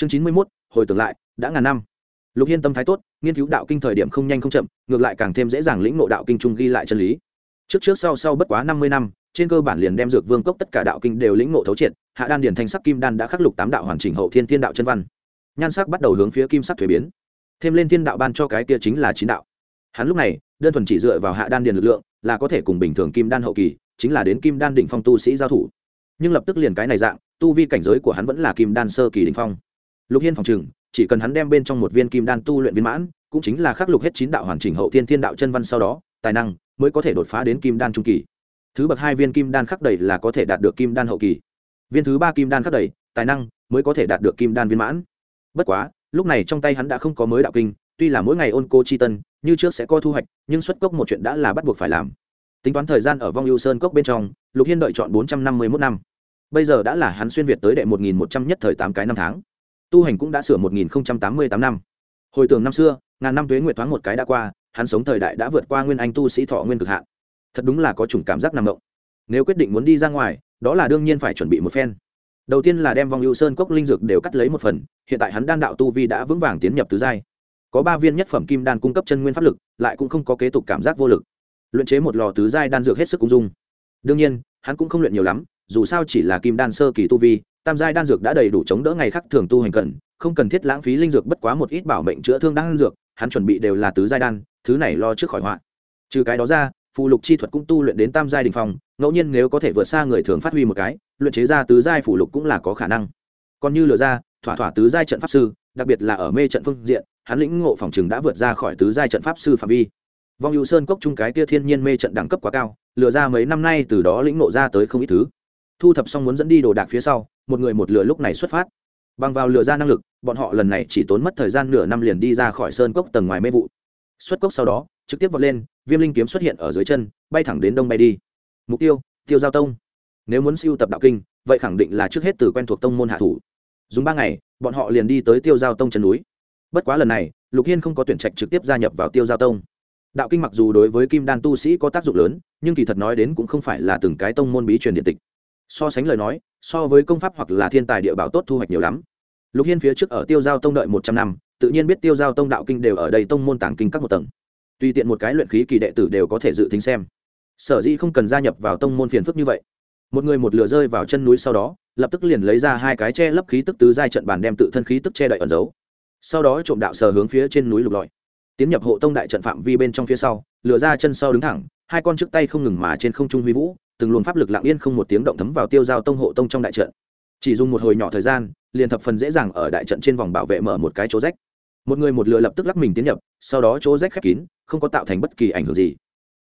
chương chín mươi mốt, hồi tưởng lại, đã ngàn năm. Lục hiên tâm thái tốt, nghiên cứu đạo kinh thời điểm không nhanh không chậm, ngược lại càng thêm dễ dàng lĩnh ngộ đạo kinh trung ghi lại chân lý. Trước trước sau sau bất quá năm mươi năm, trên cơ bản liền đem dược vương cốc tất cả đạo kinh đều lĩnh ngộ thấu triệt, hạ đan điển thanh sắc kim đan đã khắc lục tám đạo hoàn chỉnh hậu thiên thiên đạo chân văn. Nhan sắc bắt đầu hướng phía kim sắc thuế biến. Thêm lên thiên đạo ban cho cái kia chính là chín đạo. Hắn lúc này, đơn thuần chỉ dựa vào hạ đan điền lực lượng, là có thể cùng bình thường kim đan hậu kỳ, chính là đến kim đan đỉnh phong tu sĩ giao thủ. Nhưng lập tức liền cái này dạng, tu vi cảnh giới của hắn vẫn là kim đan sơ kỳ đỉnh phong lục hiên phòng trừng, chỉ cần hắn đem bên trong một viên kim đan tu luyện viên mãn, cũng chính là khắc lục hết chín đạo hoàn chỉnh hậu thiên thiên đạo chân văn sau đó, tài năng mới có thể đột phá đến kim đan trung kỳ. Thứ bậc hai viên kim đan khắc đầy là có thể đạt được kim đan hậu kỳ. Viên thứ ba kim đan khắc đầy, tài năng mới có thể đạt được kim đan viên mãn. Bất quá, lúc này trong tay hắn đã không có mới đạo kinh, tuy là mỗi ngày ôn cô chi tân, như trước sẽ có thu hoạch, nhưng xuất cốc một chuyện đã là bắt buộc phải làm. Tính toán thời gian ở vong ưu sơn cốc bên trong, lục hiên đợi chọn bốn trăm năm mươi mốt năm. Bây giờ đã là hắn xuyên việt tới đệ một nghìn một trăm nhất thời tám cái năm tháng tu hành cũng đã sửa một nghìn tám mươi tám năm. Hồi tưởng năm xưa, ngàn năm tuế nguyệt thoáng một cái đã qua, hắn sống thời đại đã vượt qua nguyên anh tu sĩ thọ nguyên cực hạn. Thật đúng là có chủng cảm giác nằm động. Nếu quyết định muốn đi ra ngoài, đó là đương nhiên phải chuẩn bị một phen. Đầu tiên là đem vòng hữu sơn cốc linh dược đều cắt lấy một phần, hiện tại hắn đan đạo tu vi đã vững vàng tiến nhập tứ giai. Có ba viên nhất phẩm kim đan cung cấp chân nguyên pháp lực, lại cũng không có kế tục cảm giác vô lực. Luyện chế một lò tứ giai đan dược hết sức cung dung. Đương nhiên, hắn cũng không luyện nhiều lắm, dù sao chỉ là kim đan sơ kỳ tu vi tam giai đan dược đã đầy đủ chống đỡ ngày khác thường tu hành cần, không cần thiết lãng phí linh dược bất quá một ít bảo mệnh chữa thương đan dược, hắn chuẩn bị đều là tứ giai đan, thứ này lo trước khỏi họa. Trừ cái đó ra, phù lục chi thuật cũng tu luyện đến tam giai đình phong, ngẫu nhiên nếu có thể vượt xa người thường phát huy một cái, luyện chế ra tứ giai phù lục cũng là có khả năng. Còn như lừa ra, thỏa thỏa tứ giai trận pháp sư, đặc biệt là ở mê trận phương diện, hắn lĩnh ngộ phòng chừng đã vượt ra khỏi tứ giai trận pháp sư phạm vi. Vong hữu sơn cốc chung cái tia thiên nhiên mê trận đẳng cấp quá cao, lừa ra mấy năm nay từ đó lĩnh ngộ ra tới không ít thứ. Thu thập xong muốn dẫn đi đồ đạc phía sau một người một lừa lúc này xuất phát. Bằng vào lừa ra năng lực, bọn họ lần này chỉ tốn mất thời gian nửa năm liền đi ra khỏi sơn cốc tầng ngoài mê vụ. Xuất cốc sau đó, trực tiếp vọt lên, viêm linh kiếm xuất hiện ở dưới chân, bay thẳng đến đông bay đi. Mục tiêu tiêu giao tông. Nếu muốn siêu tập đạo kinh, vậy khẳng định là trước hết từ quen thuộc tông môn hạ thủ. Dùng ba ngày, bọn họ liền đi tới tiêu giao tông chân núi. Bất quá lần này, lục hiên không có tuyển trạch trực tiếp gia nhập vào tiêu giao tông. Đạo kinh mặc dù đối với kim đan tu sĩ có tác dụng lớn, nhưng kỳ thật nói đến cũng không phải là từng cái tông môn bí truyền điện tịch. So sánh lời nói so với công pháp hoặc là thiên tài địa bảo tốt thu hoạch nhiều lắm. Lục hiên phía trước ở tiêu giao tông đợi một trăm năm, tự nhiên biết tiêu giao tông đạo kinh đều ở đây tông môn tàng kinh các một tầng. Tùy tiện một cái luyện khí kỳ đệ tử đều có thể dự tính xem. Sở dĩ không cần gia nhập vào tông môn phiền phức như vậy. Một người một lửa rơi vào chân núi sau đó, lập tức liền lấy ra hai cái che lấp khí tức tứ giai trận bàn đem tự thân khí tức che đậy ẩn giấu. Sau đó trộm đạo sở hướng phía trên núi lục lọi. Tiến nhập hộ tông đại trận phạm vi bên trong phía sau, lửa ra chân sau đứng thẳng, hai con trước tay không ngừng mà trên không trung huy vũ từng luồng pháp lực lặng yên không một tiếng động thấm vào tiêu giao tông hộ tông trong đại trận. Chỉ dùng một hồi nhỏ thời gian, liền thập phần dễ dàng ở đại trận trên vòng bảo vệ mở một cái chỗ rách. Một người một lừa lập tức lắc mình tiến nhập, sau đó chỗ rách khép kín, không có tạo thành bất kỳ ảnh hưởng gì.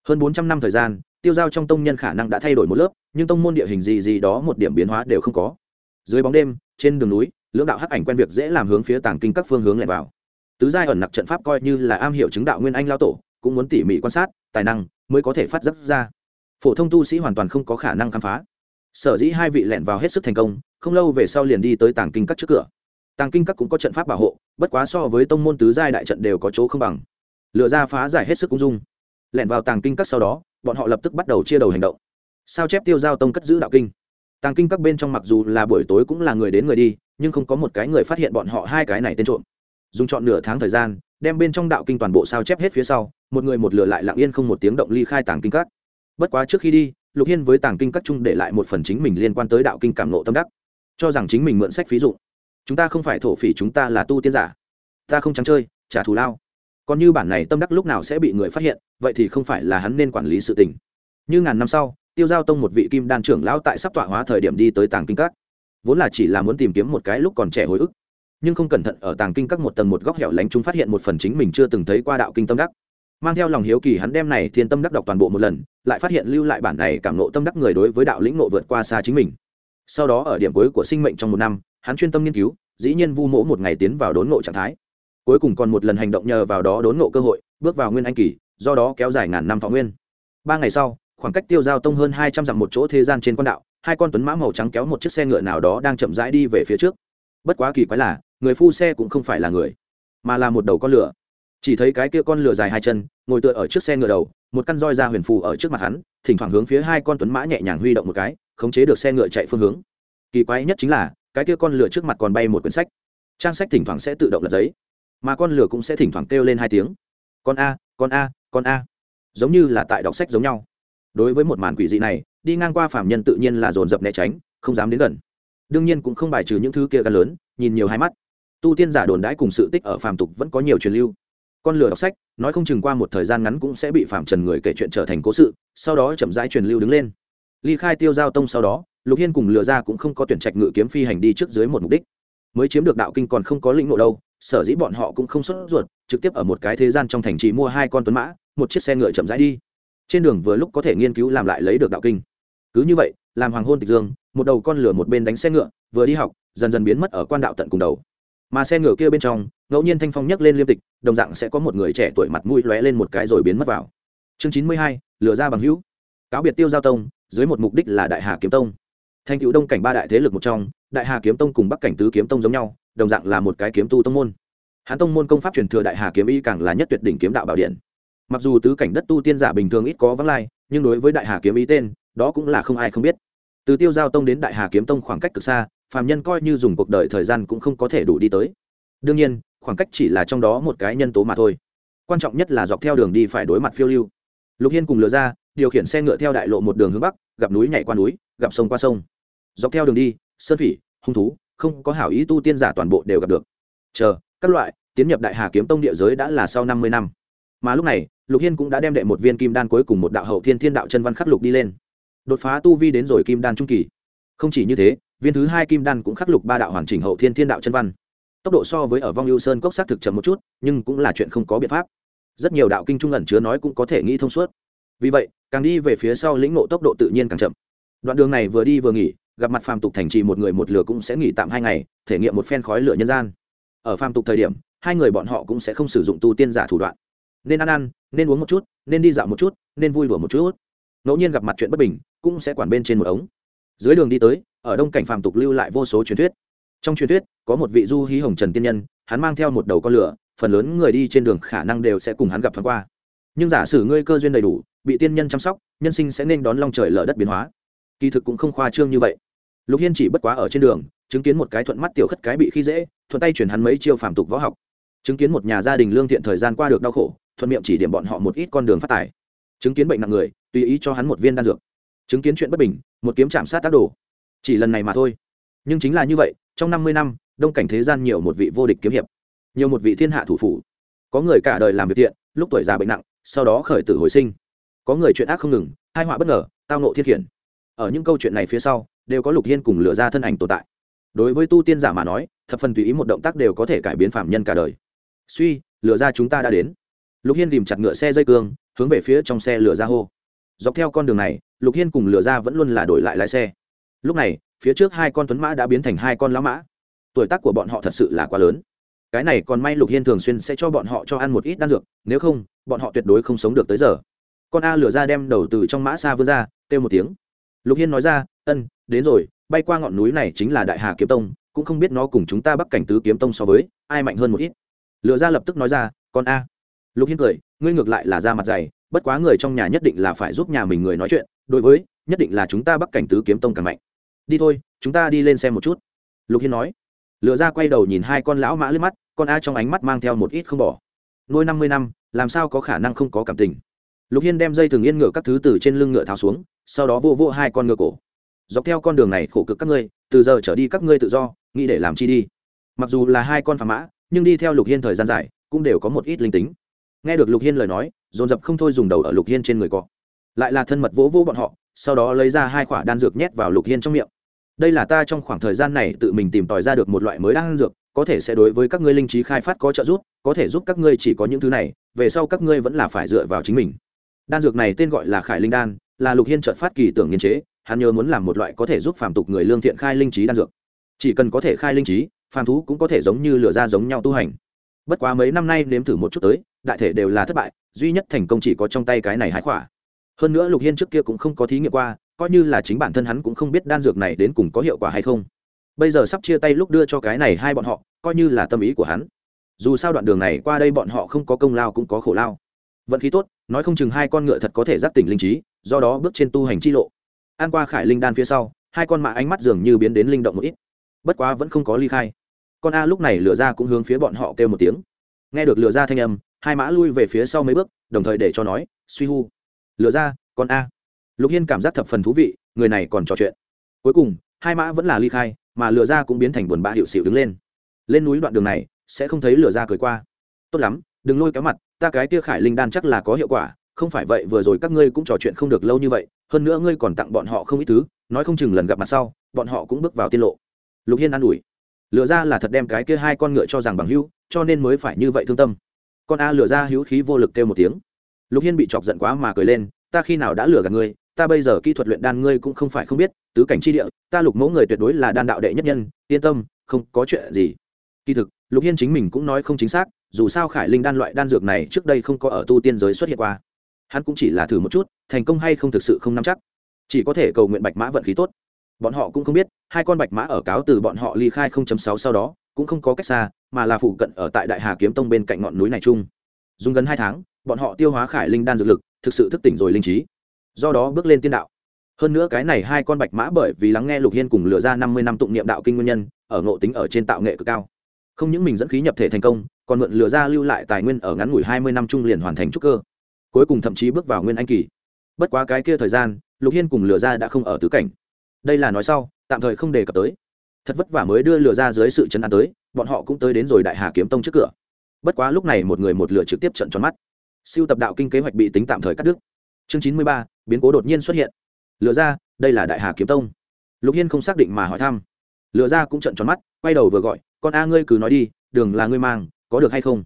Hơn bốn trăm năm thời gian, tiêu giao trong tông nhân khả năng đã thay đổi một lớp, nhưng tông môn địa hình gì gì đó một điểm biến hóa đều không có. Dưới bóng đêm, trên đường núi, lưỡng đạo hắc ảnh quen việc dễ làm hướng phía tàng kinh các phương hướng lẻn vào. Tứ giai ẩn nặc trận pháp coi như là am hiểu chứng đạo nguyên anh lao tổ, cũng muốn tỉ mỉ quan sát, tài năng mới có thể phát giác ra phổ thông tu sĩ hoàn toàn không có khả năng khám phá. Sở dĩ hai vị lẻn vào hết sức thành công, không lâu về sau liền đi tới tàng kinh các trước cửa. Tàng kinh các cũng có trận pháp bảo hộ, bất quá so với tông môn tứ giai đại trận đều có chỗ không bằng. Lựa ra phá giải hết sức cung dung. Lẻn vào tàng kinh các sau đó, bọn họ lập tức bắt đầu chia đầu hành động. Sao chép tiêu giao tông cất giữ đạo kinh. Tàng kinh các bên trong mặc dù là buổi tối cũng là người đến người đi, nhưng không có một cái người phát hiện bọn họ hai cái này tên trộm. Dùng chọn nửa tháng thời gian, đem bên trong đạo kinh toàn bộ sao chép hết phía sau, một người một lửa lại lặng yên không một tiếng động ly khai tàng kinh các bất quá trước khi đi, lục hiên với tàng kinh các Trung để lại một phần chính mình liên quan tới đạo kinh cảm nộ tâm đắc. Cho rằng chính mình mượn sách phí dụ chúng ta không phải thổ phỉ, chúng ta là tu tiên giả. Ta không trắng chơi, trả thù lao. Còn như bản này tâm đắc lúc nào sẽ bị người phát hiện, vậy thì không phải là hắn nên quản lý sự tình. Như ngàn năm sau, tiêu giao tông một vị kim đan trưởng lão tại sắp tọa hóa thời điểm đi tới tàng kinh các. Vốn là chỉ là muốn tìm kiếm một cái lúc còn trẻ hồi ức, nhưng không cẩn thận ở tàng kinh các một tầng một góc hẻo lánh chúng phát hiện một phần chính mình chưa từng thấy qua đạo kinh tâm đắc mang theo lòng hiếu kỳ hắn đem này thiên tâm đắc đọc toàn bộ một lần, lại phát hiện lưu lại bản này cảm nộ tâm đắc người đối với đạo lĩnh nộ vượt qua xa chính mình. Sau đó ở điểm cuối của sinh mệnh trong một năm, hắn chuyên tâm nghiên cứu, dĩ nhiên vu mỗ một ngày tiến vào đốn nộ trạng thái. Cuối cùng còn một lần hành động nhờ vào đó đốn nộ cơ hội, bước vào nguyên anh kỳ, do đó kéo dài ngàn năm thọ nguyên. Ba ngày sau, khoảng cách tiêu giao tông hơn hai trăm dặm một chỗ thế gian trên quan đạo, hai con tuấn mã màu trắng kéo một chiếc xe ngựa nào đó đang chậm rãi đi về phía trước. Bất quá kỳ quái là, người phu xe cũng không phải là người, mà là một đầu con lửa chỉ thấy cái kia con lừa dài hai chân, ngồi tựa ở trước xe ngựa đầu, một căn roi ra huyền phù ở trước mặt hắn, thỉnh thoảng hướng phía hai con tuấn mã nhẹ nhàng huy động một cái, khống chế được xe ngựa chạy phương hướng. Kỳ quái nhất chính là, cái kia con lửa trước mặt còn bay một quyển sách. Trang sách thỉnh thoảng sẽ tự động lật giấy, mà con lửa cũng sẽ thỉnh thoảng kêu lên hai tiếng. Con a con a con a. Giống như là tại đọc sách giống nhau. Đối với một màn quỷ dị này, đi ngang qua phạm nhân tự nhiên là dồn dập né tránh, không dám đến gần. Đương nhiên cũng không bài trừ những thứ kia gần lớn, nhìn nhiều hai mắt. Tu tiên giả đồn đãi cùng sự tích ở phàm tục vẫn có nhiều truyền lưu con lừa đọc sách, nói không chừng qua một thời gian ngắn cũng sẽ bị phạm trần người kể chuyện trở thành cố sự, sau đó chậm rãi truyền lưu đứng lên. Ly khai tiêu giao tông sau đó, lục hiên cùng lừa ra cũng không có tuyển trạch ngự kiếm phi hành đi trước dưới một mục đích. Mới chiếm được đạo kinh còn không có lĩnh ngộ đâu, sở dĩ bọn họ cũng không xuất ruột, trực tiếp ở một cái thế gian trong thành trì mua hai con tuấn mã, một chiếc xe ngựa chậm rãi đi. Trên đường vừa lúc có thể nghiên cứu làm lại lấy được đạo kinh. Cứ như vậy, làm hoàng hôn tịch dương, một đầu con lửa một bên đánh xe ngựa, vừa đi học, dần dần biến mất ở quan đạo tận cùng đầu. Mà xe ngựa kia bên trong ngẫu nhiên thanh phong nhấc lên liêm tịch, đồng dạng sẽ có một người trẻ tuổi mặt mũi lóe lên một cái rồi biến mất vào. Chương chín mươi hai, lừa ra bằng hữu. Cáo biệt tiêu giao tông, dưới một mục đích là đại hà kiếm tông. Thanh cựu đông cảnh ba đại thế lực một trong, đại hà kiếm tông cùng bắc cảnh tứ kiếm tông giống nhau, đồng dạng là một cái kiếm tu tông môn. Hán tông môn công pháp truyền thừa đại hà kiếm y càng là nhất tuyệt đỉnh kiếm đạo bảo điện. Mặc dù tứ cảnh đất tu tiên giả bình thường ít có vắng lai, nhưng đối với đại hà kiếm ý tên, đó cũng là không ai không biết. Từ tiêu giao tông đến đại hà kiếm tông khoảng cách cực xa, phàm nhân coi như dùng cuộc đời thời gian cũng không có thể đủ đi tới. Đương nhiên khoảng cách chỉ là trong đó một cái nhân tố mà thôi. Quan trọng nhất là dọc theo đường đi phải đối mặt phiêu lưu. Lục hiên cùng lừa ra, điều khiển xe ngựa theo đại lộ một đường hướng bắc, gặp núi nhảy qua núi, gặp sông qua sông. Dọc theo đường đi, sơn phỉ, hung thú, không có hảo ý tu tiên giả toàn bộ đều gặp được. Chờ, các loại, tiến nhập đại hà kiếm tông địa giới đã là sau năm mươi năm. Mà lúc này, lục hiên cũng đã đem đệ một viên kim đan cuối cùng một đạo hậu thiên thiên đạo chân văn khắc lục đi lên. Đột phá tu vi đến rồi kim đan trung kỳ. Không chỉ như thế, viên thứ hai kim đan cũng khắc lục ba đạo hoàn chỉnh hậu thiên thiên đạo chân văn tốc độ so với ở vong ưu sơn cốc xác thực chậm một chút, nhưng cũng là chuyện không có biện pháp. Rất nhiều đạo kinh trung ẩn chứa nói cũng có thể nghĩ thông suốt. Vì vậy, càng đi về phía sau lĩnh ngộ tốc độ tự nhiên càng chậm. Đoạn đường này vừa đi vừa nghỉ, gặp mặt phàm tục thành trì một người một lửa cũng sẽ nghỉ tạm hai ngày, thể nghiệm một phen khói lửa nhân gian. Ở phàm tục thời điểm, hai người bọn họ cũng sẽ không sử dụng tu tiên giả thủ đoạn. Nên ăn ăn, nên uống một chút, nên đi dạo một chút, nên vui đùa một chút. Ngẫu nhiên gặp mặt chuyện bất bình, cũng sẽ quản bên trên một ống. Dưới đường đi tới, ở đông cảnh phàm tục lưu lại vô số truyền thuyết trong truyền thuyết, có một vị du hí hồng trần tiên nhân, hắn mang theo một đầu con lửa, phần lớn người đi trên đường khả năng đều sẽ cùng hắn gặp thoáng qua. Nhưng giả sử ngươi cơ duyên đầy đủ, bị tiên nhân chăm sóc, nhân sinh sẽ nên đón long trời lở đất biến hóa. Kỳ thực cũng không khoa trương như vậy. Lục hiên chỉ bất quá ở trên đường, chứng kiến một cái thuận mắt tiểu khất cái bị khi dễ, thuận tay chuyển hắn mấy chiêu phàm tục võ học. Chứng kiến một nhà gia đình lương thiện thời gian qua được đau khổ, thuận miệng chỉ điểm bọn họ một ít con đường phát tài. Chứng kiến bệnh nặng người, tùy ý cho hắn một viên đan dược. Chứng kiến chuyện bất bình, một kiếm chạm sát tác đồ. Chỉ lần này mà thôi. Nhưng chính là như vậy trong năm mươi năm, đông cảnh thế gian nhiều một vị vô địch kiếm hiệp, nhiều một vị thiên hạ thủ phủ. Có người cả đời làm việc thiện, lúc tuổi già bệnh nặng, sau đó khởi tử hồi sinh. Có người chuyện ác không ngừng hai họa bất ngờ, tao nộ thiết hiển. ở những câu chuyện này phía sau, đều có lục hiên cùng lựa ra thân ảnh tồn tại. Đối với tu tiên giả mà nói, thập phần tùy ý một động tác đều có thể cải biến phạm nhân cả đời. Suy lựa ra chúng ta đã đến. Lục hiên tìm chặt ngựa xe dây cương, hướng về phía trong xe lửa ra hô. Dọc theo con đường này, lục hiên cùng lửa ra vẫn luôn là đổi lại lái xe lúc này, phía trước hai con tuấn mã đã biến thành hai con lão mã. Tuổi tác của bọn họ thật sự là quá lớn. Cái này còn may lục hiên thường xuyên sẽ cho bọn họ cho ăn một ít đan dược, nếu không, bọn họ tuyệt đối không sống được tới giờ. Con a lửa ra đem đầu từ trong mã xa vươn ra, kêu một tiếng. Lục hiên nói ra, ân, đến rồi, bay qua ngọn núi này chính là đại hà kiếm tông, cũng không biết nó cùng chúng ta bắc cảnh tứ kiếm tông so với, ai mạnh hơn một ít. Lựa ra lập tức nói ra, con a. Lục hiên cười, ngươi ngược lại là ra mặt dày, bất quá người trong nhà nhất định là phải giúp nhà mình người nói chuyện, đối với, nhất định là chúng ta bắc cảnh tứ kiếm tông càng mạnh đi thôi, chúng ta đi lên xem một chút. Lục hiên nói. Lựa ra quay đầu nhìn hai con lão mã lướt mắt, con a trong ánh mắt mang theo một ít không bỏ. Nuôi năm mươi năm, làm sao có khả năng không có cảm tình? Lục hiên đem dây thừng yên ngựa các thứ từ trên lưng ngựa tháo xuống, sau đó vô vô hai con ngựa cổ. Dọc theo con đường này khổ cực các ngươi, từ giờ trở đi các ngươi tự do, nghĩ để làm chi đi. Mặc dù là hai con phà mã, nhưng đi theo lục hiên thời gian dài, cũng đều có một ít linh tính. Nghe được lục hiên lời nói, dồn dập không thôi dùng đầu ở lục hiên trên người cọ. Lại là thân mật vỗ vỗ bọn họ sau đó lấy ra hai quả đan dược nhét vào lục hiên trong miệng. Đây là ta trong khoảng thời gian này tự mình tìm tòi ra được một loại mới đan dược, có thể sẽ đối với các ngươi linh trí khai phát có trợ giúp, có thể giúp các ngươi chỉ có những thứ này, về sau các ngươi vẫn là phải dựa vào chính mình. Đan dược này tên gọi là khải linh đan, là lục hiên trợt phát kỳ tưởng nghiên chế, hắn nhớ muốn làm một loại có thể giúp phàm tục người lương thiện khai linh trí đan dược. Chỉ cần có thể khai linh trí, phàm thú cũng có thể giống như lửa ra giống nhau tu hành. Bất quá mấy năm nay nếm thử một chút tới, đại thể đều là thất bại, duy nhất thành công chỉ có trong tay cái này hái khỏa hơn nữa lục hiên trước kia cũng không có thí nghiệm qua, coi như là chính bản thân hắn cũng không biết đan dược này đến cùng có hiệu quả hay không. Bây giờ sắp chia tay lúc đưa cho cái này hai bọn họ, coi như là tâm ý của hắn. Dù sao đoạn đường này qua đây bọn họ không có công lao cũng có khổ lao. Vận khí tốt, nói không chừng hai con ngựa thật có thể giáp tỉnh linh trí, do đó bước trên tu hành chi lộ. An qua khải linh đan phía sau, hai con mã ánh mắt dường như biến đến linh động một ít. Bất quá vẫn không có ly khai. Con a lúc này lừa ra cũng hướng phía bọn họ kêu một tiếng. Nghe được lừa ra thanh âm, hai mã lui về phía sau mấy bước, đồng thời để cho nói, suy hu lừa ra, con a. Lục hiên cảm giác thập phần thú vị, người này còn trò chuyện. Cuối cùng, hai mã vẫn là ly khai, mà lừa ra cũng biến thành buồn bã hiệu xịu đứng lên. Lên núi đoạn đường này, sẽ không thấy lừa ra cười qua. Tốt lắm, đừng lôi kéo mặt, ta cái kia khải linh đan chắc là có hiệu quả, không phải vậy vừa rồi các ngươi cũng trò chuyện không được lâu như vậy, hơn nữa ngươi còn tặng bọn họ không ít thứ, nói không chừng lần gặp mặt sau, bọn họ cũng bước vào tiên lộ. Lục hiên an ủi. Lừa ra là thật đem cái kia hai con ngựa cho rằng bằng hữu, cho nên mới phải như vậy thương tâm. Con a lừa ra hữu khí vô lực kêu một tiếng lục hiên bị chọc giận quá mà cười lên, ta khi nào đã lừa gạt ngươi, ta bây giờ kỹ thuật luyện đan ngươi cũng không phải không biết, tứ cảnh chi địa, ta lục mẫu người tuyệt đối là đan đạo đệ nhất nhân, yên tâm, không có chuyện gì. Kỳ thực, lục hiên chính mình cũng nói không chính xác, dù sao khải linh đan loại đan dược này trước đây không có ở tu tiên giới xuất hiện qua. Hắn cũng chỉ là thử một chút, thành công hay không thực sự không nắm chắc. Chỉ có thể cầu nguyện bạch mã vận khí tốt. Bọn họ cũng không biết, hai con bạch mã ở cáo từ bọn họ ly khai 0.6 sau đó, cũng không có cách xa, mà là phụ cận ở tại đại hà kiếm tông bên cạnh ngọn núi này chung. Dùng gần hai tháng bọn họ tiêu hóa khải linh đan dược lực, thực sự thức tỉnh rồi linh trí. Do đó bước lên tiên đạo. Hơn nữa cái này hai con bạch mã bởi vì lắng nghe lục hiên cùng lựa ra năm mươi năm tụng niệm đạo kinh nguyên nhân, ở ngộ tính ở trên tạo nghệ cực cao. Không những mình dẫn khí nhập thể thành công, còn mượn lựa ra lưu lại tài nguyên ở ngắn ngủi hai mươi năm trung liền hoàn thành trúc cơ. Cuối cùng thậm chí bước vào nguyên anh kỳ. Bất quá cái kia thời gian, lục hiên cùng lựa ra đã không ở tứ cảnh. Đây là nói sau, tạm thời không đề cập tới. Thật vất vả mới đưa lừa ra dưới sự chấn an tới, bọn họ cũng tới đến rồi đại hà kiếm tông trước cửa. Bất quá lúc này một người một lựa trực tiếp trận tròn mắt siêu tập đạo kinh kế hoạch bị tính tạm thời cắt đứt. Chương chín mươi ba, biến cố đột nhiên xuất hiện. Lừa ra, đây là đại hà kiếm tông. Lục hiên không xác định mà hỏi thăm. Lừa ra cũng trận tròn mắt, quay đầu vừa gọi, con a ngươi cứ nói đi, đường là ngươi mang, có được hay không?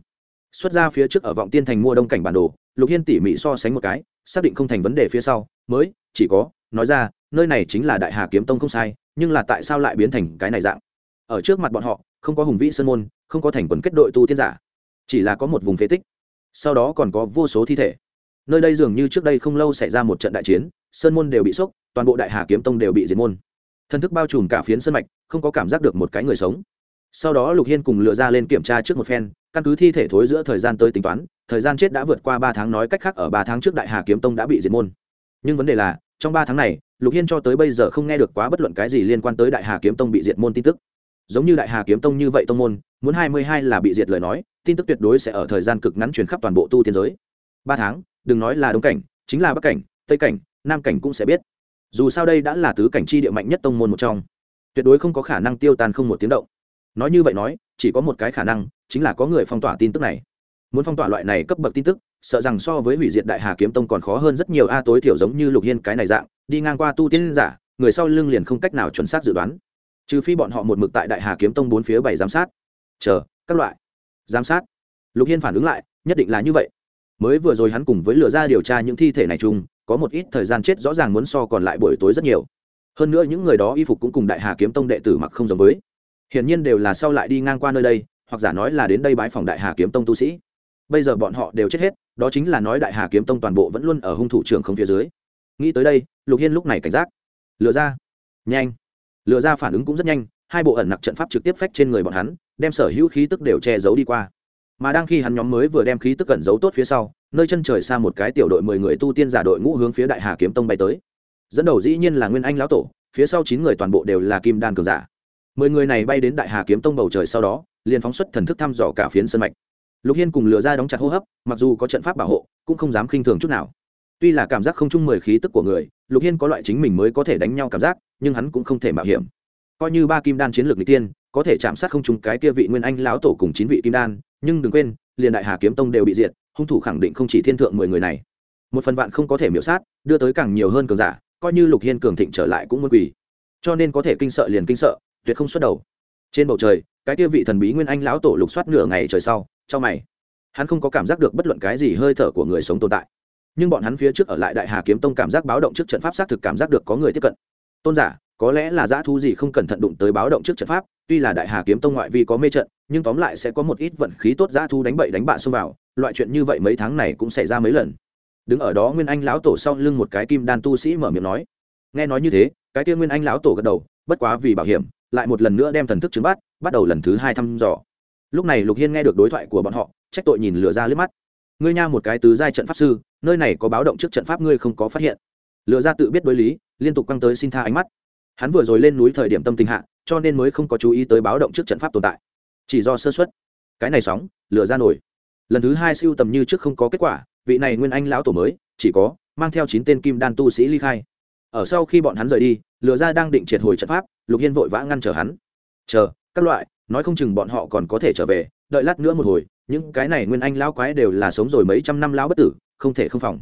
Xuất ra phía trước ở vọng tiên thành mua đông cảnh bản đồ, lục hiên tỉ mỉ so sánh một cái, xác định không thành vấn đề phía sau, mới, chỉ có, nói ra, nơi này chính là đại hà kiếm tông không sai, nhưng là tại sao lại biến thành cái này dạng? Ở trước mặt bọn họ, không có hùng vĩ sơn môn, không có thành quần kết đội tu tiên giả, chỉ là có một vùng phế tích sau đó còn có vô số thi thể. Nơi đây dường như trước đây không lâu xảy ra một trận đại chiến, sơn môn đều bị sốc, toàn bộ đại hà kiếm tông đều bị diệt môn. Thân thức bao trùm cả phiến sân mạch, không có cảm giác được một cái người sống. Sau đó lục hiên cùng lựa ra lên kiểm tra trước một phen, căn cứ thi thể thối giữa thời gian tới tính toán, thời gian chết đã vượt qua ba tháng nói cách khác ở ba tháng trước đại hà kiếm tông đã bị diệt môn. Nhưng vấn đề là, trong ba tháng này, lục hiên cho tới bây giờ không nghe được quá bất luận cái gì liên quan tới đại hà kiếm tông bị diệt môn tin tức giống như đại hà kiếm tông như vậy tông môn, muốn hai mươi hai là bị diệt lời nói, tin tức tuyệt đối sẽ ở thời gian cực ngắn truyền khắp toàn bộ tu tiên giới. Ba tháng, đừng nói là đông cảnh, chính là bắc cảnh, tây cảnh, nam cảnh cũng sẽ biết. Dù sao đây đã là tứ cảnh chi địa mạnh nhất tông môn một trong. Tuyệt đối không có khả năng tiêu tan không một tiếng động. Nói như vậy nói, chỉ có một cái khả năng, chính là có người phong tỏa tin tức này. Muốn phong tỏa loại này cấp bậc tin tức, sợ rằng so với hủy diệt đại hà kiếm tông còn khó hơn rất nhiều. A tối thiểu giống như lục hiên cái này dạng, đi ngang qua tu tiên giả, người sau lưng liền không cách nào chuẩn xác dự đoán trừ phi bọn họ một mực tại đại hà kiếm tông bốn phía bảy giám sát. Chờ, các loại. Giám sát. Lục hiên phản ứng lại, nhất định là như vậy. Mới vừa rồi hắn cùng với lừa ra điều tra những thi thể này chung, có một ít thời gian chết rõ ràng muốn so còn lại buổi tối rất nhiều. Hơn nữa những người đó y phục cũng cùng đại hà kiếm tông đệ tử mặc không giống với. Hiển nhiên đều là sau lại đi ngang qua nơi đây, hoặc giả nói là đến đây bãi phòng đại hà kiếm tông tu sĩ. Bây giờ bọn họ đều chết hết, đó chính là nói đại hà kiếm tông toàn bộ vẫn luôn ở hung thủ trưởng không phía dưới. Nghĩ tới đây, lục hiên lúc này cảnh giác. Lừa ra. Nhanh lừa ra phản ứng cũng rất nhanh, hai bộ ẩn nặc trận pháp trực tiếp phách trên người bọn hắn, đem sở hữu khí tức đều che giấu đi qua. Mà đang khi hắn nhóm mới vừa đem khí tức cẩn giấu tốt phía sau, nơi chân trời xa một cái tiểu đội mười người tu tiên giả đội ngũ hướng phía đại hà kiếm tông bay tới. Dẫn đầu dĩ nhiên là nguyên anh lão tổ, phía sau chín người toàn bộ đều là kim đan cường giả. Mười người này bay đến đại hà kiếm tông bầu trời sau đó, liền phóng xuất thần thức thăm dò cả phiến sân mạch. Lục hiên cùng lừa ra đóng chặt hô hấp, mặc dù có trận pháp bảo hộ, cũng không dám khinh thường chút nào. Tuy là cảm giác không chung mười khí tức của người lục hiên có loại chính mình mới có thể đánh nhau cảm giác, nhưng hắn cũng không thể mạo hiểm. Coi như ba kim đan chiến lược n g tiên có thể chạm sát không chúng cái kia vị nguyên anh lão tổ cùng chín vị kim đan, nhưng đừng quên, liền đại hà kiếm tông đều bị diệt, hung thủ khẳng định không chỉ thiên thượng mười người này. Một phần vạn không có thể miễu sát, đưa tới càng nhiều hơn cường giả, coi như lục hiên cường thịnh trở lại cũng muốn quỳ. Cho nên có thể kinh sợ liền kinh sợ, tuyệt không xuất đầu. Trên bầu trời, cái kia vị thần bí nguyên anh lão tổ lục soát nửa ngày trời sau trong mày. Hắn không có cảm giác được bất luận cái gì hơi thở của người sống tồn tại nhưng bọn hắn phía trước ở lại đại hà kiếm tông cảm giác báo động trước trận pháp xác thực cảm giác được có người tiếp cận. Tôn giả, có lẽ là dã thu gì không cẩn thận đụng tới báo động trước trận pháp, tuy là đại hà kiếm tông ngoại vi có mê trận, nhưng tóm lại sẽ có một ít vận khí tốt dã thu đánh bậy đánh bạ xông vào, loại chuyện như vậy mấy tháng này cũng xảy ra mấy lần. Đứng ở đó nguyên anh lão tổ sau lưng một cái kim đan tu sĩ mở miệng nói. Nghe nói như thế, cái kia nguyên anh lão tổ gật đầu, bất quá vì bảo hiểm, lại một lần nữa đem thần thức chứng bắt bắt đầu lần thứ hai thăm dò. Lúc này lục hiên nghe được đối thoại của bọn họ, trách tội nhìn lửa ra lướt mắt ngươi nha một cái tứ giai trận pháp sư, nơi này có báo động trước trận pháp ngươi không có phát hiện. Lựa ra tự biết đối lý, liên tục quăng tới xin tha ánh mắt. Hắn vừa rồi lên núi thời điểm tâm tình hạ, cho nên mới không có chú ý tới báo động trước trận pháp tồn tại. Chỉ do sơ xuất cái này sóng lựa ra nổi. Lần thứ hai siêu tầm như trước không có kết quả, vị này nguyên anh lão tổ mới, chỉ có, mang theo chín tên kim đan tu sĩ ly khai. Ở sau khi bọn hắn rời đi lựa ra đang định triệt hồi trận pháp, lục hiên vội vã ngăn trở hắn. Chờ, các loại, nói không chừng bọn họ còn có thể trở về, đợi lát nữa một hồi những cái này nguyên anh lão quái đều là sống rồi mấy trăm năm lão bất tử, không thể không phòng.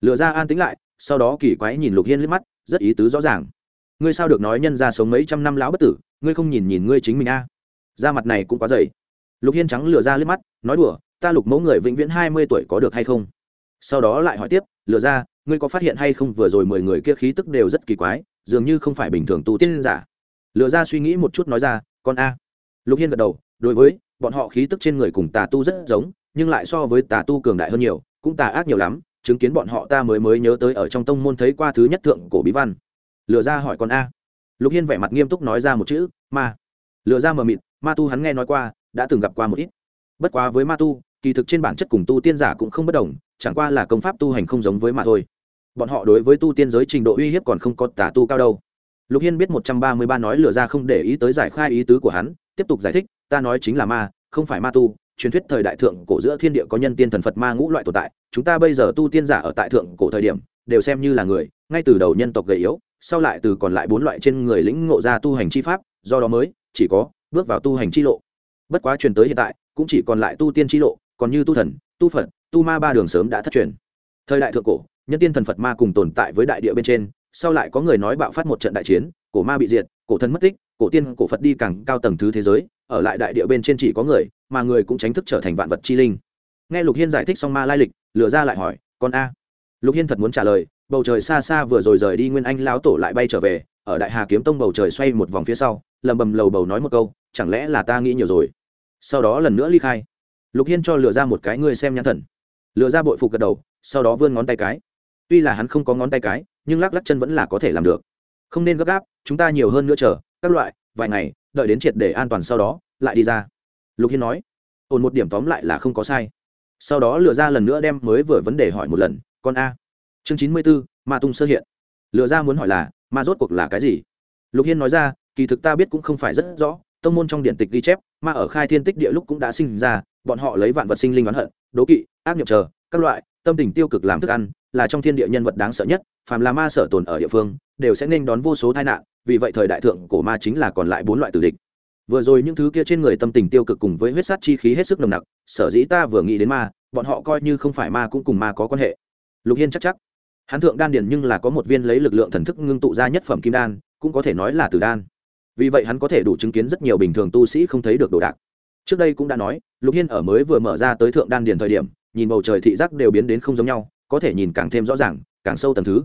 Lựa ra an tính lại, sau đó kỳ quái nhìn lục hiên liếc mắt, rất ý tứ rõ ràng. Ngươi sao được nói nhân ra sống mấy trăm năm lão bất tử, ngươi không nhìn nhìn ngươi chính mình a? À. da mặt này cũng quá dày. Lục hiên trắng lựa ra liếc mắt, nói đùa, ta lục mẫu người vĩnh viễn hai mươi tuổi có được hay không? Sau đó lại hỏi tiếp lựa ra, ngươi có phát hiện hay không vừa rồi mười người kia khí tức đều rất kỳ quái, dường như không phải bình thường tu tiên giả. Lựa ra suy nghĩ một chút nói ra, con a. Lục hiên gật đầu đối với, bọn họ khí tức trên người cùng tà tu rất giống, nhưng lại so với tà tu cường đại hơn nhiều, cũng tà ác nhiều lắm, chứng kiến bọn họ ta mới mới nhớ tới ở trong tông môn thấy qua thứ nhất thượng cổ bí văn. Lừa ra hỏi con a. Lục hiên vẻ mặt nghiêm túc nói ra một chữ, ma. Lừa ra mờ mịt, ma tu hắn nghe nói qua, đã từng gặp qua một ít. Bất quá với ma tu, kỳ thực trên bản chất cùng tu tiên giả cũng không bất đồng, chẳng qua là công pháp tu hành không giống với ma thôi. Bọn họ đối với tu tiên giới trình độ uy hiếp còn không có tà tu cao đâu. Lục hiên biết một trăm ba mươi ba nói lừa ra không để ý tới giải khai ý tứ của hắn, tiếp tục giải thích ta nói chính là ma, không phải ma tu, truyền thuyết thời đại thượng cổ giữa thiên địa có nhân tiên thần phật ma ngũ loại tồn tại, chúng ta bây giờ tu tiên giả ở tại thượng cổ thời điểm, đều xem như là người, ngay từ đầu nhân tộc gầy yếu, sau lại từ còn lại bốn loại trên người lĩnh ngộ ra tu hành chi pháp, do đó mới, chỉ có, bước vào tu hành chi lộ. Bất quá truyền tới hiện tại, cũng chỉ còn lại tu tiên chi lộ, còn như tu thần, tu phật, tu ma ba đường sớm đã thất truyền. Thời đại thượng cổ, nhân tiên thần phật ma cùng tồn tại với đại địa bên trên, sau lại có người nói bạo phát một trận đại chiến, cổ ma bị diệt, cổ thần mất tích cổ tiên cổ phật đi càng cao tầng thứ thế giới, ở lại đại địa bên trên chỉ có người, mà người cũng tránh thức trở thành vạn vật chi linh. Nghe lục hiên giải thích xong ma lai lịch, lừa ra lại hỏi, con a? Lục hiên thật muốn trả lời, bầu trời xa xa vừa rồi rời đi nguyên anh lão tổ lại bay trở về, ở đại hà kiếm tông bầu trời xoay một vòng phía sau, lầm bầm lầu bầu nói một câu, chẳng lẽ là ta nghĩ nhiều rồi? Sau đó lần nữa ly khai. Lục hiên cho lừa ra một cái, ngươi xem nhãn thần. Lừa ra bội phục gật đầu, sau đó vươn ngón tay cái. Tuy là hắn không có ngón tay cái, nhưng lắc lắc chân vẫn là có thể làm được. Không nên gấp gáp, chúng ta nhiều hơn nữa chờ các loại, vài ngày, đợi đến triệt để an toàn sau đó, lại đi ra. Lục hiên nói, ổn một điểm tóm lại là không có sai. Sau đó lựa ra lần nữa đem mới vừa vấn đề hỏi một lần, con a. Chương chín mươi b ố ma tung sơ hiện. Lựa ra muốn hỏi là, ma rốt cuộc là cái gì? Lục hiên nói ra, kỳ thực ta biết cũng không phải rất rõ, tông môn trong điện tịch ghi chép, ma ở khai thiên tích địa lúc cũng đã sinh ra, bọn họ lấy vạn vật sinh linh oán hận, đố kỵ, ác nhập chờ, các loại, tâm tình tiêu cực làm thức ăn, là trong thiên địa nhân vật đáng sợ nhất, phàm là ma sở tồn ở địa phương, đều sẽ nên đón vô số tai nạn vì vậy thời đại thượng cổ ma chính là còn lại bốn loại tử địch. Vừa rồi những thứ kia trên người tâm tình tiêu cực cùng với huyết sát chi khí hết sức nồng nặc, sở dĩ ta vừa nghĩ đến ma, bọn họ coi như không phải ma cũng cùng ma có quan hệ. Lục hiên chắc chắc. Hắn thượng đan điền nhưng là có một viên lấy lực lượng thần thức ngưng tụ ra nhất phẩm kim đan, cũng có thể nói là tử đan. Vì vậy hắn có thể đủ chứng kiến rất nhiều bình thường tu sĩ không thấy được đồ đạc. Trước đây cũng đã nói, lục hiên ở mới vừa mở ra tới thượng đan điền thời điểm, nhìn bầu trời thị giác đều biến đến không giống nhau, có thể nhìn càng thêm rõ ràng, càng sâu tầng thứ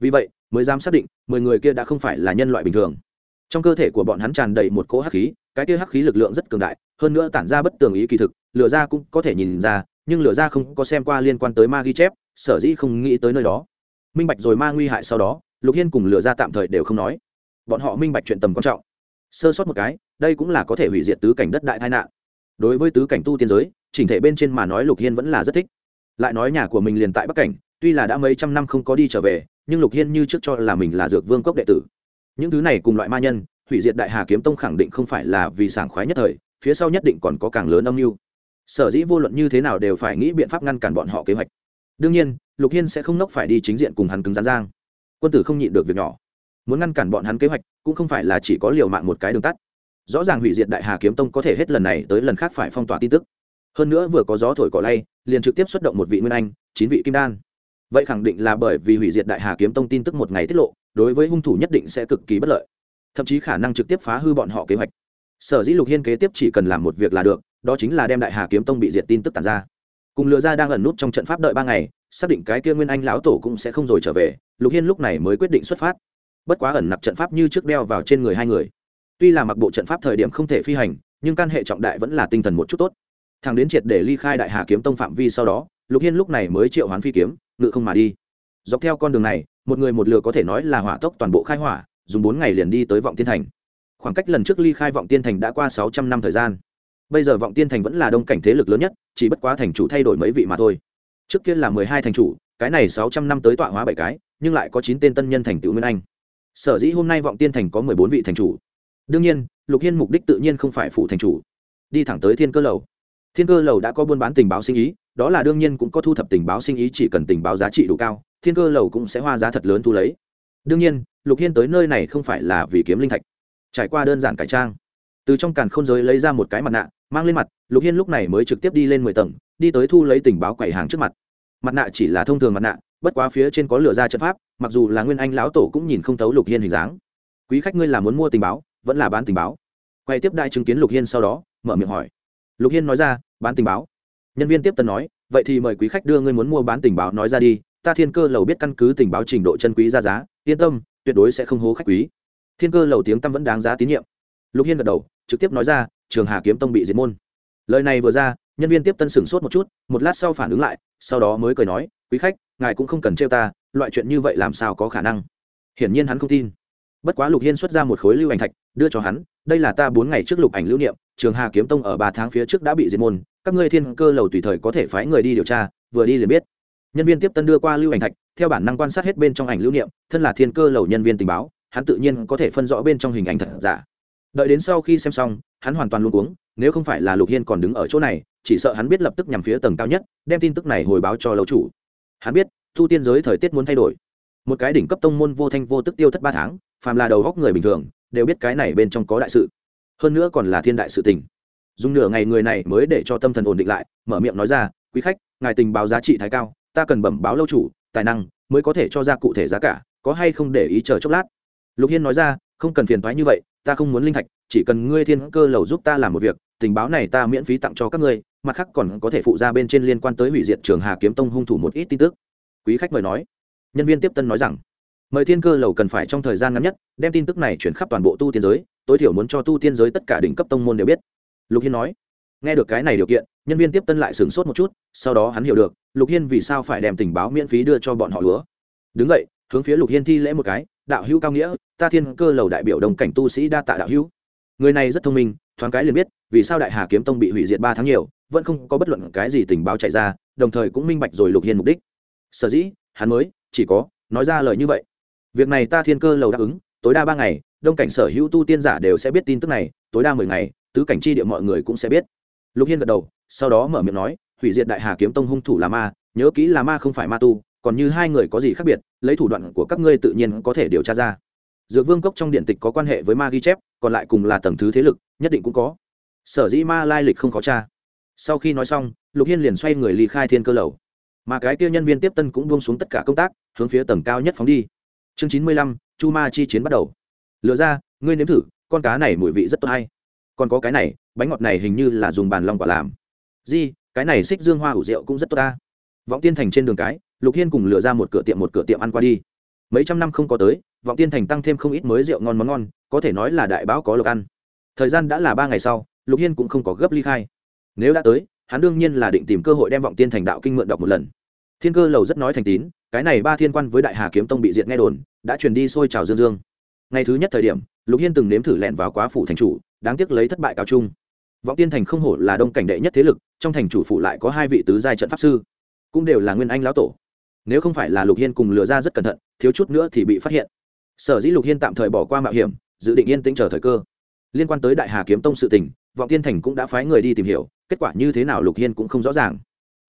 vì vậy, mới dám xác định, mười người kia đã không phải là nhân loại bình thường. Trong cơ thể của bọn hắn tràn đầy một cỗ hắc khí, cái kia hắc khí lực lượng rất cường đại, hơn nữa tản ra bất tường ý kỳ thực, lửa ra cũng có thể nhìn ra, nhưng lửa ra không có xem qua liên quan tới ma ghi chép, sở dĩ không nghĩ tới nơi đó. Minh bạch rồi ma nguy hại sau đó, lục hiên cùng lửa ra tạm thời đều không nói. Bọn họ minh bạch chuyện tầm quan trọng. Sơ sót một cái, đây cũng là có thể hủy diệt tứ cảnh đất đại tai nạn. Đối với tứ cảnh tu tiên giới, chỉnh thể bên trên mà nói lục hiên vẫn là rất thích. Lại nói nhà của mình liền tại bắc cảnh tuy là đã mấy trăm năm không có đi trở về, nhưng lục hiên như trước cho là mình là dược vương cốc đệ tử. Những thứ này cùng loại ma nhân, hủy diệt đại hà kiếm tông khẳng định không phải là vì sảng khoái nhất thời, phía sau nhất định còn có càng lớn âm mưu. Sở dĩ vô luận như thế nào đều phải nghĩ biện pháp ngăn cản bọn họ kế hoạch. Đương nhiên, lục hiên sẽ không nốc phải đi chính diện cùng hắn cứng rắn giang. Quân tử không nhịn được việc nhỏ. Muốn ngăn cản bọn hắn kế hoạch, cũng không phải là chỉ có liều mạng một cái đường tắt. Rõ ràng hủy diệt đại hà kiếm tông có thể hết lần này tới lần khác phải phong tỏa tin tức. Hơn nữa vừa có gió thổi cỏ lay, liền trực tiếp xuất động một vị nguyên anh, chín vị kim đan vậy khẳng định là bởi vì hủy diệt đại hà kiếm tông tin tức một ngày tiết lộ, đối với hung thủ nhất định sẽ cực kỳ bất lợi. Thậm chí khả năng trực tiếp phá hư bọn họ kế hoạch. Sở dĩ lục hiên kế tiếp chỉ cần làm một việc là được, đó chính là đem đại hà kiếm tông bị diệt tin tức tàn ra. Cùng lừa ra đang ẩn nút trong trận pháp đợi ba ngày, xác định cái kia nguyên anh lão tổ cũng sẽ không rồi trở về, lục hiên lúc này mới quyết định xuất phát. Bất quá ẩn nặc trận pháp như trước đeo vào trên người hai người. Tuy là mặc bộ trận pháp thời điểm không thể phi hành, nhưng căn hệ trọng đại vẫn là tinh thần một chút tốt. Thằng đến triệt để ly khai đại hà kiếm tông phạm vi sau đó lục hiên lúc này mới triệu hoán phi kiếm, ngự không mà đi. Dọc theo con đường này, một người một lừa có thể nói là hỏa tốc toàn bộ khai hỏa, dùng bốn ngày liền đi tới vọng tiên thành. Khoảng cách lần trước ly khai vọng tiên thành đã qua sáu trăm năm thời gian. Bây giờ vọng tiên thành vẫn là đông cảnh thế lực lớn nhất, chỉ bất quá thành chủ thay đổi mấy vị mà thôi. Trước kia là mười hai thành chủ, cái này sáu trăm năm tới tọa hóa bảy cái, nhưng lại có chín tên tân nhân thành tựu nguyên anh. Sở dĩ hôm nay vọng tiên thành có mười bốn vị thành chủ. Đương nhiên, lục hiên mục đích tự nhiên không phải phụ thành chủ. Đi thẳng tới thiên cơ lầu. Thiên cơ lầu đã có buôn bán tình báo sinh ý đó là đương nhiên cũng có thu thập tình báo sinh ý chỉ cần tình báo giá trị đủ cao, thiên cơ lầu cũng sẽ hoa giá thật lớn thu lấy. Đương nhiên, lục hiên tới nơi này không phải là vì kiếm linh thạch, trải qua đơn giản cải trang. Từ trong càn không giới lấy ra một cái mặt nạ, mang lên mặt, lục hiên lúc này mới trực tiếp đi lên mười tầng, đi tới thu lấy tình báo quầy hàng trước mặt. Mặt nạ chỉ là thông thường mặt nạ, bất quá phía trên có lửa ra trận pháp, mặc dù là nguyên anh lão tổ cũng nhìn không thấu lục hiên hình dáng. Quý khách ngươi là muốn mua tình báo, vẫn là bán tình báo? Quay tiếp đại chứng kiến lục hiên sau đó, mở miệng hỏi. Lục hiên nói ra, bán tình báo nhân viên tiếp tân nói, vậy thì mời quý khách đưa ngươi muốn mua bán tình báo nói ra đi. Ta thiên cơ lầu biết căn cứ tình báo trình độ chân quý ra giá. Yên tâm, tuyệt đối sẽ không hố khách quý. Thiên cơ lầu tiếng tâm vẫn đáng giá tín nhiệm. Lục hiên gật đầu, trực tiếp nói ra, trường hà kiếm tông bị diệt môn. Lời này vừa ra, nhân viên tiếp tân sửng sốt một chút, một lát sau phản ứng lại, sau đó mới cười nói, quý khách, ngài cũng không cần trêu ta, loại chuyện như vậy làm sao có khả năng? Hiển nhiên hắn không tin. Bất quá lục hiên xuất ra một khối lưu ảnh thạch, đưa cho hắn, đây là ta bốn ngày trước lục ảnh lưu niệm, trường hà kiếm tông ở ba tháng phía trước đã bị diệt môn các ngươi thiên cơ lầu tùy thời có thể phái người đi điều tra, vừa đi liền biết. Nhân viên tiếp tân đưa qua lưu ảnh thạch, theo bản năng quan sát hết bên trong ảnh lưu niệm, thân là thiên cơ lầu nhân viên tình báo, hắn tự nhiên có thể phân rõ bên trong hình ảnh thật giả. Đợi đến sau khi xem xong, hắn hoàn toàn luôn cuống, nếu không phải là lục hiên còn đứng ở chỗ này, chỉ sợ hắn biết lập tức nhằm phía tầng cao nhất, đem tin tức này hồi báo cho lâu chủ. Hắn biết, thu tiên giới thời tiết muốn thay đổi. Một cái đỉnh cấp tông môn vô thanh vô tức tiêu thất ba tháng, phàm là đầu góc người bình thường, đều biết cái này bên trong có đại sự. Hơn nữa còn là thiên đại sự tình dùng nửa ngày người này mới để cho tâm thần ổn định lại, mở miệng nói ra, quý khách, ngài tình báo giá trị thái cao, ta cần bẩm báo lâu chủ, tài năng mới có thể cho ra cụ thể giá cả, có hay không để ý chờ chốc lát? Lục hiên nói ra, không cần phiền thoái như vậy, ta không muốn linh thạch, chỉ cần ngươi thiên cơ lầu giúp ta làm một việc, tình báo này ta miễn phí tặng cho các ngươi, mặt khác còn có thể phụ ra bên trên liên quan tới hủy diệt trường hà kiếm tông hung thủ một ít tin tức. Quý khách mời nói. Nhân viên tiếp tân nói rằng, mời thiên cơ lầu cần phải trong thời gian ngắn nhất, đem tin tức này chuyển khắp toàn bộ tu tiên giới, tối thiểu muốn cho tu tiên giới tất cả đỉnh cấp tông môn đều biết lục hiên nói, nghe được cái này điều kiện, nhân viên tiếp tân lại sửng sốt một chút, sau đó hắn hiểu được, lục hiên vì sao phải đem tình báo miễn phí đưa cho bọn họ lúa đứng vậy hướng phía lục hiên thi lễ một cái, đạo hữu cao nghĩa, ta thiên cơ lầu đại biểu đồng cảnh tu sĩ đa tạ đạo hữu. Người này rất thông minh, thoáng cái liền biết, vì sao đại hà kiếm tông bị hủy diệt ba tháng nhiều, vẫn không có bất luận cái gì tình báo chạy ra, đồng thời cũng minh bạch rồi lục hiên mục đích. Sở dĩ, hắn mới, chỉ có, nói ra lời như vậy. Việc này ta thiên cơ lầu đáp ứng, tối đa ba ngày, đông cảnh sở hữu tu tiên giả đều sẽ biết tin tức này, tối đa mười ngày tứ cảnh chi địa mọi người cũng sẽ biết. Lục hiên gật đầu, sau đó mở miệng nói, hủy diệt đại hà kiếm tông hung thủ là ma, nhớ kỹ là ma không phải ma tu, còn như hai người có gì khác biệt, lấy thủ đoạn của các ngươi tự nhiên có thể điều tra ra. Dược vương cốc trong điện tịch có quan hệ với ma ghi chép, còn lại cùng là tầng thứ thế lực, nhất định cũng có. Sở dĩ ma lai lịch không khó tra. Sau khi nói xong, lục hiên liền xoay người ly khai thiên cơ lầu. Mà cái kia nhân viên tiếp tân cũng buông xuống tất cả công tác, hướng phía tầng cao nhất phóng đi. Chương chín mươi lăm, chu ma chi chiến bắt đầu. Lựa ra, ngươi nếm thử, con cá này mùi vị rất tốt hay còn có cái này, bánh ngọt này hình như là dùng bàn long quả làm. Di, cái này xích dương hoa ủ rượu cũng rất tốt ta. Vọng tiên thành trên đường cái, lục hiên cùng lựa ra một cửa tiệm một cửa tiệm ăn qua đi. Mấy trăm năm không có tới, vọng tiên thành tăng thêm không ít mới rượu ngon món ngon, có thể nói là đại báo có lộc ăn. Thời gian đã là ba ngày sau, lục hiên cũng không có gấp ly khai. Nếu đã tới, hắn đương nhiên là định tìm cơ hội đem vọng tiên thành đạo kinh mượn đọc một lần. Thiên cơ lầu rất nói thành tín, cái này ba thiên quan với đại hà kiếm tông bị diệt nghe đồn, đã truyền đi sôi trào dương dương. Ngày thứ nhất thời điểm, lục hiên từng nếm thử lẹn vào quá phủ thành chủ đáng tiếc lấy thất bại cao trung. Vọng tiên thành không hổ là đông cảnh đệ nhất thế lực, trong thành chủ phủ lại có hai vị tứ giai trận pháp sư, cũng đều là nguyên anh lão tổ. Nếu không phải là lục hiên cùng lừa ra rất cẩn thận, thiếu chút nữa thì bị phát hiện. Sở dĩ lục hiên tạm thời bỏ qua mạo hiểm, dự định yên tĩnh chờ thời cơ. Liên quan tới đại hà kiếm tông sự tình, vọng tiên thành cũng đã phái người đi tìm hiểu, kết quả như thế nào lục hiên cũng không rõ ràng.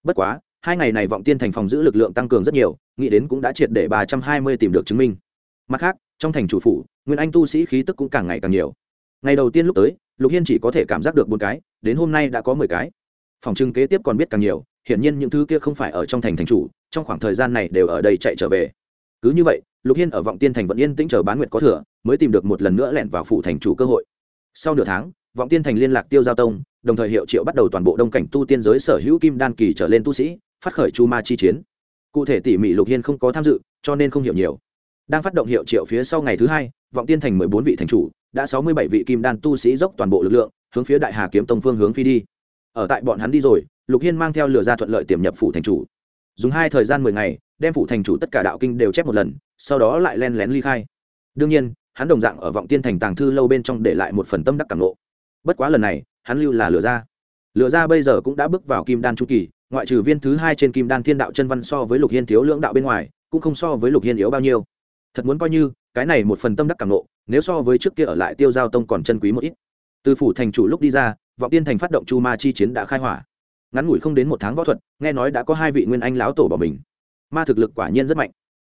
Bất quá, hai ngày này vọng tiên thành phòng giữ lực lượng tăng cường rất nhiều, nghĩ đến cũng đã triệt để ba trăm hai mươi tìm được chứng minh. Mặt khác, trong thành chủ phủ, nguyên anh tu sĩ khí tức cũng càng ngày càng nhiều ngày đầu tiên lúc tới, lục hiên chỉ có thể cảm giác được bốn cái, đến hôm nay đã có mười cái. Phòng trưng kế tiếp còn biết càng nhiều, hiển nhiên những thứ kia không phải ở trong thành thành chủ, trong khoảng thời gian này đều ở đây chạy trở về. Cứ như vậy, lục hiên ở vọng tiên thành vẫn yên tĩnh chờ bán nguyệt có thừa, mới tìm được một lần nữa lẻn vào phủ thành chủ cơ hội. Sau nửa tháng, vọng tiên thành liên lạc tiêu giao tông, đồng thời hiệu triệu bắt đầu toàn bộ đông cảnh tu tiên giới sở hữu kim đan kỳ trở lên tu sĩ, phát khởi chu ma chi chiến. Cụ thể tỉ mỉ lục hiên không có tham dự, cho nên không hiểu nhiều đang phát động hiệu triệu phía sau ngày thứ hai, vọng tiên thành mười bốn vị thành chủ, đã sáu mươi bảy vị kim đan tu sĩ dốc toàn bộ lực lượng, hướng phía đại hà kiếm tông phương hướng phi đi. Ở tại bọn hắn đi rồi, lục hiên mang theo lừa ra thuận lợi tiềm nhập phủ thành chủ. Dùng hai thời gian mười ngày, đem phủ thành chủ tất cả đạo kinh đều chép một lần, sau đó lại len lén ly khai. Đương nhiên, hắn đồng dạng ở vọng tiên thành tàng thư lâu bên trong để lại một phần tâm đắc cảm lộ bất quá lần này, hắn lưu là lừa ra. Lừa ra bây giờ cũng đã bước vào kim đan chu kỳ, ngoại trừ viên thứ hai trên kim đan thiên đạo chân văn so với lục hiên thiếu lưỡng đạo bên ngoài, cũng không so với lục hiên yếu bao nhiêu thật muốn coi như, cái này một phần tâm đắc cảm nộ, nếu so với trước kia ở lại tiêu giao tông còn chân quý một ít. Từ phủ thành chủ lúc đi ra, vọng tiên thành phát động chu ma chi chiến đã khai hỏa. Ngắn ngủi không đến một tháng võ thuật, nghe nói đã có hai vị nguyên anh lão tổ bỏ mình. Ma thực lực quả nhiên rất mạnh.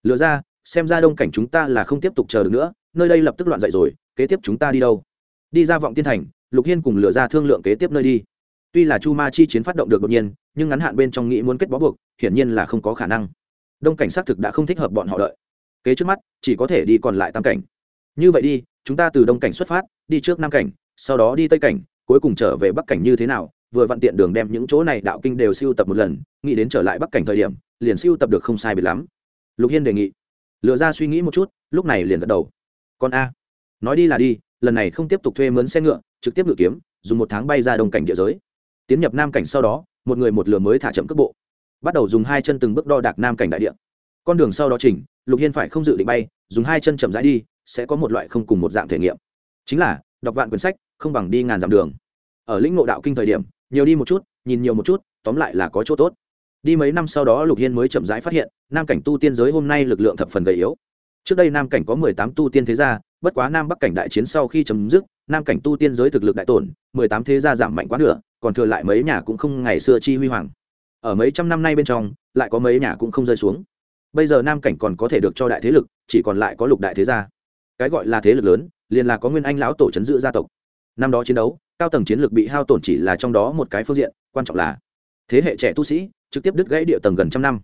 Lừa ra, xem ra đông cảnh chúng ta là không tiếp tục chờ được nữa, nơi đây lập tức loạn dậy rồi, kế tiếp chúng ta đi đâu? Đi ra vọng tiên thành, lục hiên cùng lừa ra thương lượng kế tiếp nơi đi. Tuy là chu ma chi chiến phát động được đột nhiên, nhưng ngắn hạn bên trong nghĩ muốn kết bó buộc, hiển nhiên là không có khả năng. Đông cảnh xác thực đã không thích hợp bọn họ đợi kế trước mắt, chỉ có thể đi còn lại tam cảnh. Như vậy đi, chúng ta từ đông cảnh xuất phát, đi trước nam cảnh, sau đó đi tây cảnh, cuối cùng trở về bắc cảnh như thế nào, vừa vặn tiện đường đem những chỗ này đạo kinh đều siêu tập một lần, nghĩ đến trở lại bắc cảnh thời điểm, liền siêu tập được không sai biệt lắm. Lục hiên đề nghị. Lựa ra suy nghĩ một chút, lúc này liền gật đầu. Còn a. Nói đi là đi, lần này không tiếp tục thuê mướn xe ngựa, trực tiếp ngự kiếm, dùng một tháng bay ra đông cảnh địa giới. Tiến nhập nam cảnh sau đó, một người một lửa mới thả chậm cước bộ. Bắt đầu dùng hai chân từng bước đo đạc nam cảnh đại địa. Con đường sau đó chỉnh lục hiên phải không dự định bay, dùng hai chân chậm rãi đi, sẽ có một loại không cùng một dạng thể nghiệm. Chính là, đọc vạn quyển sách, không bằng đi ngàn dặm đường. Ở lĩnh ngộ đạo kinh thời điểm, nhiều đi một chút, nhìn nhiều một chút, tóm lại là có chỗ tốt. Đi mấy năm sau đó, lục hiên mới chậm rãi phát hiện, nam cảnh tu tiên giới hôm nay lực lượng thập phần gầy yếu. Trước đây nam cảnh có mười tám tu tiên thế gia, bất quá nam bắc cảnh đại chiến sau khi chấm dứt, nam cảnh tu tiên giới thực lực đại tổn, mười tám thế gia giảm mạnh quá nửa, còn thừa lại mấy nhà cũng không ngày xưa chi huy hoàng. Ở mấy trăm năm nay bên trong, lại có mấy nhà cũng không rơi xuống bây giờ nam cảnh còn có thể được cho đại thế lực, chỉ còn lại có lục đại thế gia. Cái gọi là thế lực lớn, liền là có nguyên anh lão tổ c h ấ n giữ gia tộc. Năm đó chiến đấu, cao tầng chiến lược bị hao tổn chỉ là trong đó một cái phương diện, quan trọng là thế hệ trẻ tu sĩ, trực tiếp đứt gãy địa tầng gần trăm năm.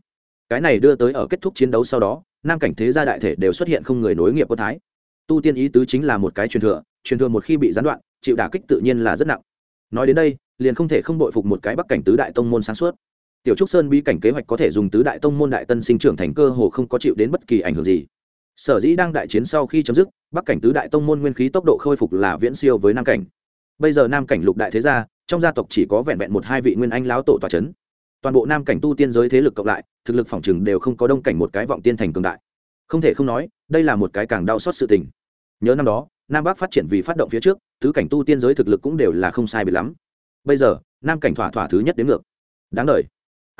Cái này đưa tới ở kết thúc chiến đấu sau đó, nam cảnh thế gia đại thể đều xuất hiện không người nối nghiệp quân thái. Tu tiên ý tứ chính là một cái truyền thừa truyền thừa một khi bị gián đoạn, chịu đả kích tự nhiên là rất nặng. Nói đến đây, liền không thể không đội phục một cái bắc cảnh tứ đại tông môn sáng suốt tiểu trúc sơn bí cảnh kế hoạch có thể dùng tứ đại tông môn đại tân sinh trưởng thành cơ hồ không có chịu đến bất kỳ ảnh hưởng gì. Sở dĩ đang đại chiến sau khi chấm dứt, bắc cảnh tứ đại tông môn nguyên khí tốc độ khôi phục là viễn siêu với nam cảnh. Bây giờ nam cảnh lục đại thế gia, trong gia tộc chỉ có vẹn vẹn một hai vị nguyên anh lão tổ tòa c h ấ n toàn bộ nam cảnh tu tiên giới thế lực cộng lại, thực lực phòng chừng đều không có đông cảnh một cái vọng tiên thành cường đại. Không thể không nói, đây là một cái càng đau xót sự tình. Nhớ năm đó, nam bắc phát triển vì phát động phía trước, tứ cảnh tu tiên giới thực lực cũng đều là không sai biệt lắm. Bây giờ, nam cảnh thỏa thỏa thứ nhất đến ngược. Đáng đ